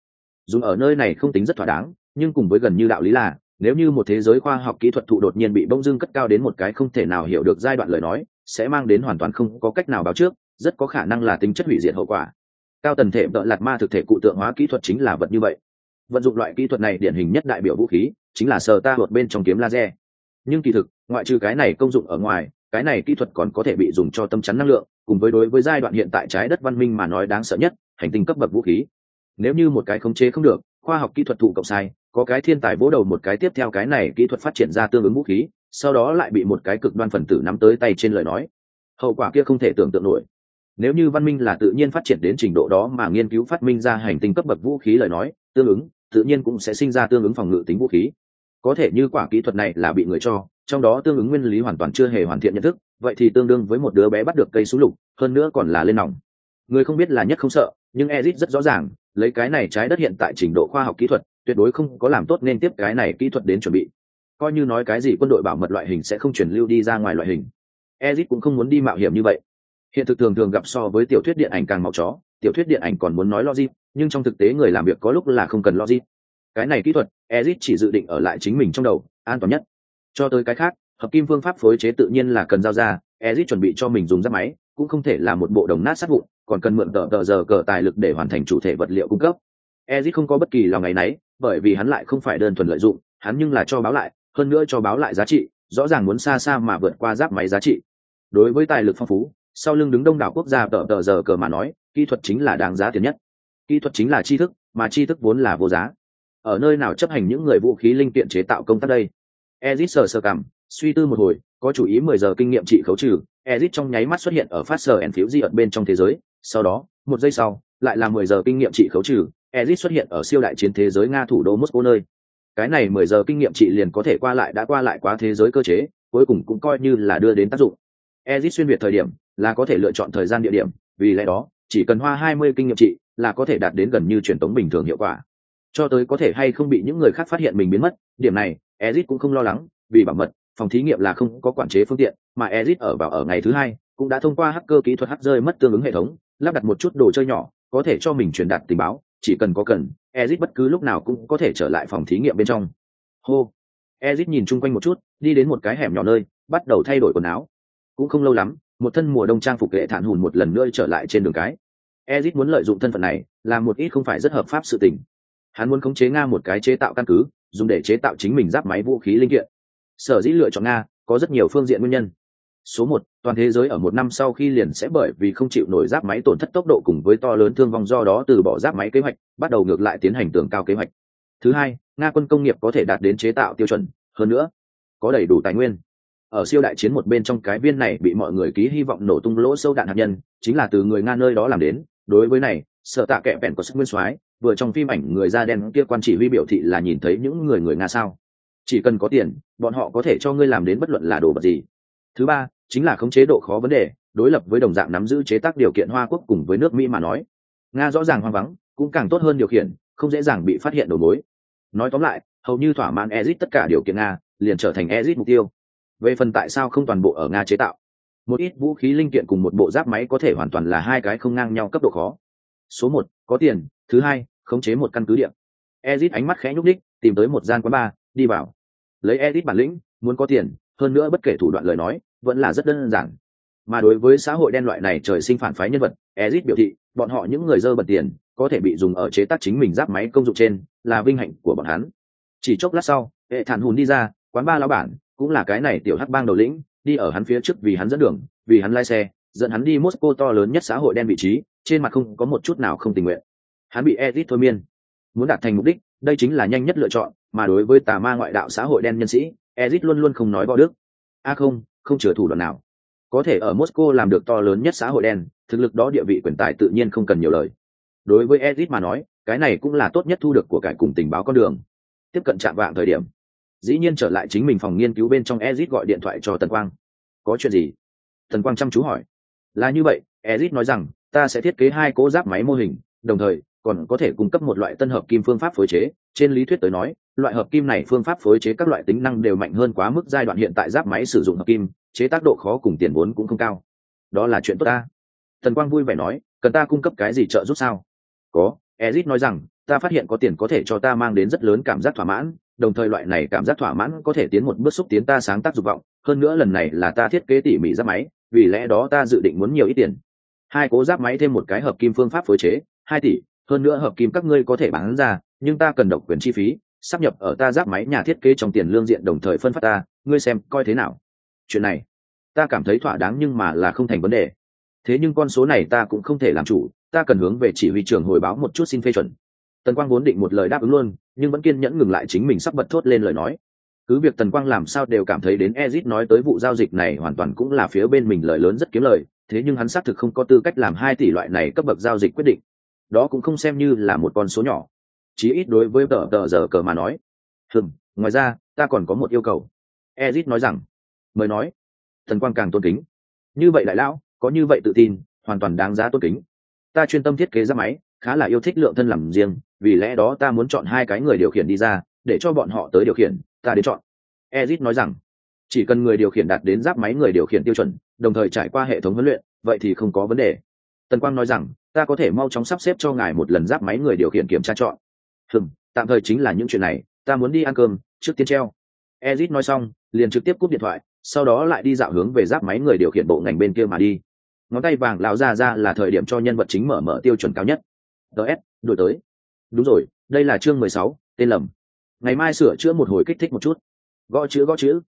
Dùng ở nơi này không tính rất thỏa đáng, nhưng cùng với gần như đạo lý là nếu như một thế giới khoa học kỹ thuật thụ đột nhiên bị bông dưng cất cao đến một cái không thể nào hiểu được giai đoạn lời nói, sẽ mang đến hoàn toàn không có cách nào báo trước, rất có khả năng là tính chất hủy diệt hậu quả. Cao tần thể đợi lạt ma thực thể cụ tượng hóa kỹ thuật chính là vật như vậy. Vận dụng loại kỹ thuật này điển hình nhất đại biểu vũ khí, chính là sờ ta hột bên trong kiếm laser. Nhưng kỳ thực, ngoại trừ cái này công dụng ở ngoài, cái này kỹ thuật còn có thể bị dùng cho tâm chắn năng lượng, cùng với đối với giai đoạn hiện tại trái đất văn minh mà nói đáng sợ nhất, hành tinh cấp bậc vũ khí. Nếu như một cái khống chế không được khoa học kỹ thuật thụ cộng sai, có cái thiên tài vỗ đầu một cái tiếp theo cái này kỹ thuật phát triển ra tương ứng vũ khí, sau đó lại bị một cái cực đoan phần tử nắm tới tay trên lời nói. Hậu quả kia không thể tưởng tượng nổi. Nếu như văn minh là tự nhiên phát triển đến trình độ đó mà nghiên cứu phát minh ra hành tinh cấp bậc vũ khí lời nói, tương ứng, tự nhiên cũng sẽ sinh ra tương ứng phòng ngự tính vũ khí. Có thể như quả kỹ thuật này là bị người cho, trong đó tương ứng nguyên lý hoàn toàn chưa hề hoàn thiện nhận thức, vậy thì tương đương với một đứa bé bắt được cây súng lục, hơn nữa còn là lên nòng. Người không biết là nhất không sợ, nhưng ezit rất rõ ràng lấy cái này trái đất hiện tại trình độ khoa học kỹ thuật, tuyệt đối không có làm tốt nên tiếp cái này kỹ thuật đến chuẩn bị. Coi như nói cái gì quân đội bảo mật loại hình sẽ không chuyển lưu đi ra ngoài loại hình. Ezit cũng không muốn đi mạo hiểm như vậy. Hiện thực thường thường gặp so với tiểu thuyết điện ảnh càng màu chó, tiểu thuyết điện ảnh còn muốn nói logic, nhưng trong thực tế người làm việc có lúc là không cần logic. Cái này kỹ thuật ezit chỉ dự định ở lại chính mình trong đầu, an toàn nhất. Cho tới cái khác, hợp kim phương pháp phối chế tự nhiên là cần giao ra ezit chuẩn bị cho mình dùng giáp máy, cũng không thể là một bộ đồng nát sát vụn còn cần mượn tờ tờ giờ cờ tài lực để hoàn thành chủ thể vật liệu cung cấp. Ezit không có bất kỳ lòng ngày nấy, bởi vì hắn lại không phải đơn thuần lợi dụng, hắn nhưng là cho báo lại, hơn nữa cho báo lại giá trị, rõ ràng muốn xa xa mà vượt qua giáp máy giá trị. Đối với tài lực phong phú, sau lưng đứng đông đảo quốc gia tờ tờ giờ cờ mà nói, kỹ thuật chính là đáng giá tiền nhất. Kỹ thuật chính là tri thức, mà tri thức vốn là vô giá. Ở nơi nào chấp hành những người vũ khí linh kiện chế tạo công tác đây? Ezit sờ sờ cảm, suy tư một hồi, có chủ ý mười giờ kinh nghiệm trị khấu trừ. Ezit trong nháy mắt xuất hiện ở phát sờ ẩn phiếu di ẩn bên trong thế giới sau đó, một giây sau, lại là mười giờ kinh nghiệm trị khấu trừ ezit xuất hiện ở siêu đại chiến thế giới nga thủ đô moscow nơi. Cái này mười giờ kinh nghiệm trị liền có thể qua lại đã qua lại quá thế giới cơ chế, cuối cùng cũng coi như là đưa đến tác dụng. Ezit xuyên việt thời điểm, là có thể lựa chọn thời gian địa điểm, vì lẽ đó, chỉ cần hoa hai mươi kinh nghiệm trị, là có thể đạt đến gần như truyền thống bình thường hiệu quả. Cho tới có thể hay không bị những người khác phát hiện mình biến mất, điểm này ezit cũng không lo lắng, vì bảo mật, phòng thí nghiệm là không có quản chế phương tiện, mà ezit ở vào ở ngày thứ hai, cũng đã thông qua hacker kỹ thuật hắt rơi mất tương ứng hệ thống lắp đặt một chút đồ chơi nhỏ, có thể cho mình truyền đạt tình báo, chỉ cần có cần, ezit bất cứ lúc nào cũng có thể trở lại phòng thí nghiệm bên trong. Hô. Ezit nhìn chung quanh một chút, đi đến một cái hẻm nhỏ nơi, bắt đầu thay đổi quần áo. Cũng không lâu lắm, một thân mùa đông trang phục hệ thản hùn một lần nữa trở lại trên đường cái. Ezit muốn lợi dụng thân phận này, làm một ít không phải rất hợp pháp sự tình. Hắn muốn khống chế nga một cái chế tạo căn cứ, dùng để chế tạo chính mình giáp máy vũ khí linh kiện. Sở dĩ lựa chọn nga, có rất nhiều phương diện nguyên nhân số một, toàn thế giới ở một năm sau khi liền sẽ bởi vì không chịu nổi giáp máy tổn thất tốc độ cùng với to lớn thương vong do đó từ bỏ giáp máy kế hoạch, bắt đầu ngược lại tiến hành tường cao kế hoạch. Thứ hai, nga quân công nghiệp có thể đạt đến chế tạo tiêu chuẩn, hơn nữa, có đầy đủ tài nguyên. Ở siêu đại chiến một bên trong cái viên này bị mọi người ký hy vọng nổ tung lỗ sâu đạn hạt nhân, chính là từ người nga nơi đó làm đến. Đối với này, sợ tạ kệ vẹn của sức nguyên soái, vừa trong phim ảnh người da đen kia quan chỉ huy biểu thị là nhìn thấy những người người nga sao. Chỉ cần có tiền, bọn họ có thể cho ngươi làm đến bất luận là đồ vật gì thứ ba, chính là khống chế độ khó vấn đề, đối lập với đồng dạng nắm giữ chế tác điều kiện hoa quốc cùng với nước mỹ mà nói. Nga rõ ràng hoang vắng, cũng càng tốt hơn điều khiển, không dễ dàng bị phát hiện đầu mối. Nói tóm lại, hầu như thỏa mãn exit tất cả điều kiện nga, liền trở thành exit mục tiêu. Về phần tại sao không toàn bộ ở nga chế tạo? Một ít vũ khí linh kiện cùng một bộ giáp máy có thể hoàn toàn là hai cái không ngang nhau cấp độ khó. Số một, có tiền. Thứ hai, khống chế một căn cứ điện ezit ánh mắt khẽ nhúc đích tìm tới một gian quán bar, đi vào. Lấy ezit bản lĩnh, muốn có tiền hơn nữa bất kể thủ đoạn lời nói, vẫn là rất đơn giản. Mà đối với xã hội đen loại này trời sinh phản phái nhân vật, ezit biểu thị, bọn họ những người dơ bật tiền, có thể bị dùng ở chế tác chính mình giáp máy công dụng trên, là vinh hạnh của bọn hắn. Chỉ chốc lát sau, hệ thản hùn đi ra, quán ba lão bản, cũng là cái này tiểu hắc bang đầu lĩnh, đi ở hắn phía trước vì hắn dẫn đường, vì hắn lái xe, dẫn hắn đi mosco to lớn nhất xã hội đen vị trí, trên mặt không có một chút nào không tình nguyện. Hắn bị ezit thôi miên. Muốn đạt thành mục đích, đây chính là nhanh nhất lựa chọn mà đối với tà ma ngoại đạo xã hội đen nhân sĩ ezit luôn luôn không nói võ đức. A không không chừa thủ đoạn nào. Có thể ở moscow làm được to lớn nhất xã hội đen, thực lực đó địa vị quyền tài tự nhiên không cần nhiều lời. Đối với ezit mà nói, cái này cũng là tốt nhất thu được của cải cùng tình báo con đường. Tiếp cận chạm vạng thời điểm, dĩ nhiên trở lại chính mình phòng nghiên cứu bên trong ezit gọi điện thoại cho tần quang. Có chuyện gì? Tần quang chăm chú hỏi. Là như vậy ezit nói rằng, ta sẽ thiết kế hai cỗ giáp máy mô hình, đồng thời còn có thể cung cấp một loại tân hợp kim phương pháp phối chế. Trên lý thuyết tới nói loại hợp kim này phương pháp phối chế các loại tính năng đều mạnh hơn quá mức giai đoạn hiện tại giáp máy sử dụng hợp kim, chế tác độ khó cùng tiền vốn cũng không cao. Đó là chuyện tốt ta. Thần quang vui vẻ nói, cần ta cung cấp cái gì trợ giúp sao? Có. Ezit nói rằng, ta phát hiện có tiền có thể cho ta mang đến rất lớn cảm giác thỏa mãn, đồng thời loại này cảm giác thỏa mãn có thể tiến một bước xúc tiến ta sáng tác dục vọng, hơn nữa lần này là ta thiết kế tỉ mỉ giáp máy, vì lẽ đó ta dự định muốn nhiều ít tiền. Hai cố giáp máy thêm một cái hợp kim phương pháp phối chế, hai tỷ, hơn nữa hợp kim các ngươi có thể bán ra, nhưng ta cần độc quyền chi phí sắp nhập ở ta giáp máy nhà thiết kế trong tiền lương diện đồng thời phân phát ta, ngươi xem coi thế nào. Chuyện này, ta cảm thấy thỏa đáng nhưng mà là không thành vấn đề. Thế nhưng con số này ta cũng không thể làm chủ, ta cần hướng về chỉ huy trưởng hồi báo một chút xin phê chuẩn. Tần quang vốn định một lời đáp ứng luôn, nhưng vẫn kiên nhẫn ngừng lại chính mình sắp bật thốt lên lời nói. Cứ việc tần quang làm sao đều cảm thấy đến ezit nói tới vụ giao dịch này hoàn toàn cũng là phía bên mình lời lớn rất kiếm lời, thế nhưng hắn xác thực không có tư cách làm hai tỷ loại này cấp bậc giao dịch quyết định. Đó cũng không xem như là một con số nhỏ chí ít đối với tờ tờ giờ cờ mà nói. Hừm, ngoài ra, ta còn có một yêu cầu. Ezit nói rằng. Mời nói. Thần quang càng tôn kính. Như vậy đại lão, có như vậy tự tin, hoàn toàn đáng giá tôn kính. Ta chuyên tâm thiết kế ra máy, khá là yêu thích lượng thân làm riêng, vì lẽ đó ta muốn chọn hai cái người điều khiển đi ra, để cho bọn họ tới điều khiển, ta đến chọn. Ezit nói rằng. Chỉ cần người điều khiển đạt đến giáp máy người điều khiển tiêu chuẩn, đồng thời trải qua hệ thống huấn luyện, vậy thì không có vấn đề. Tần quang nói rằng, ta có thể mau chóng sắp xếp cho ngài một lần giáp máy người điều khiển kiểm tra chọn hừm, tạm thời chính là những chuyện này, ta muốn đi ăn cơm, trước tiên treo. Ezit nói xong, liền trực tiếp cúp điện thoại, sau đó lại đi dạo hướng về giáp máy người điều khiển bộ ngành bên kia mà đi. Ngón tay vàng lão ra ra là thời điểm cho nhân vật chính mở mở tiêu chuẩn cao nhất. Ts đổi tới. Đúng rồi, đây là chương mười sáu, tên lầm. Ngày mai sửa chữa một hồi kích thích một chút. Gõ chữ gõ chữ.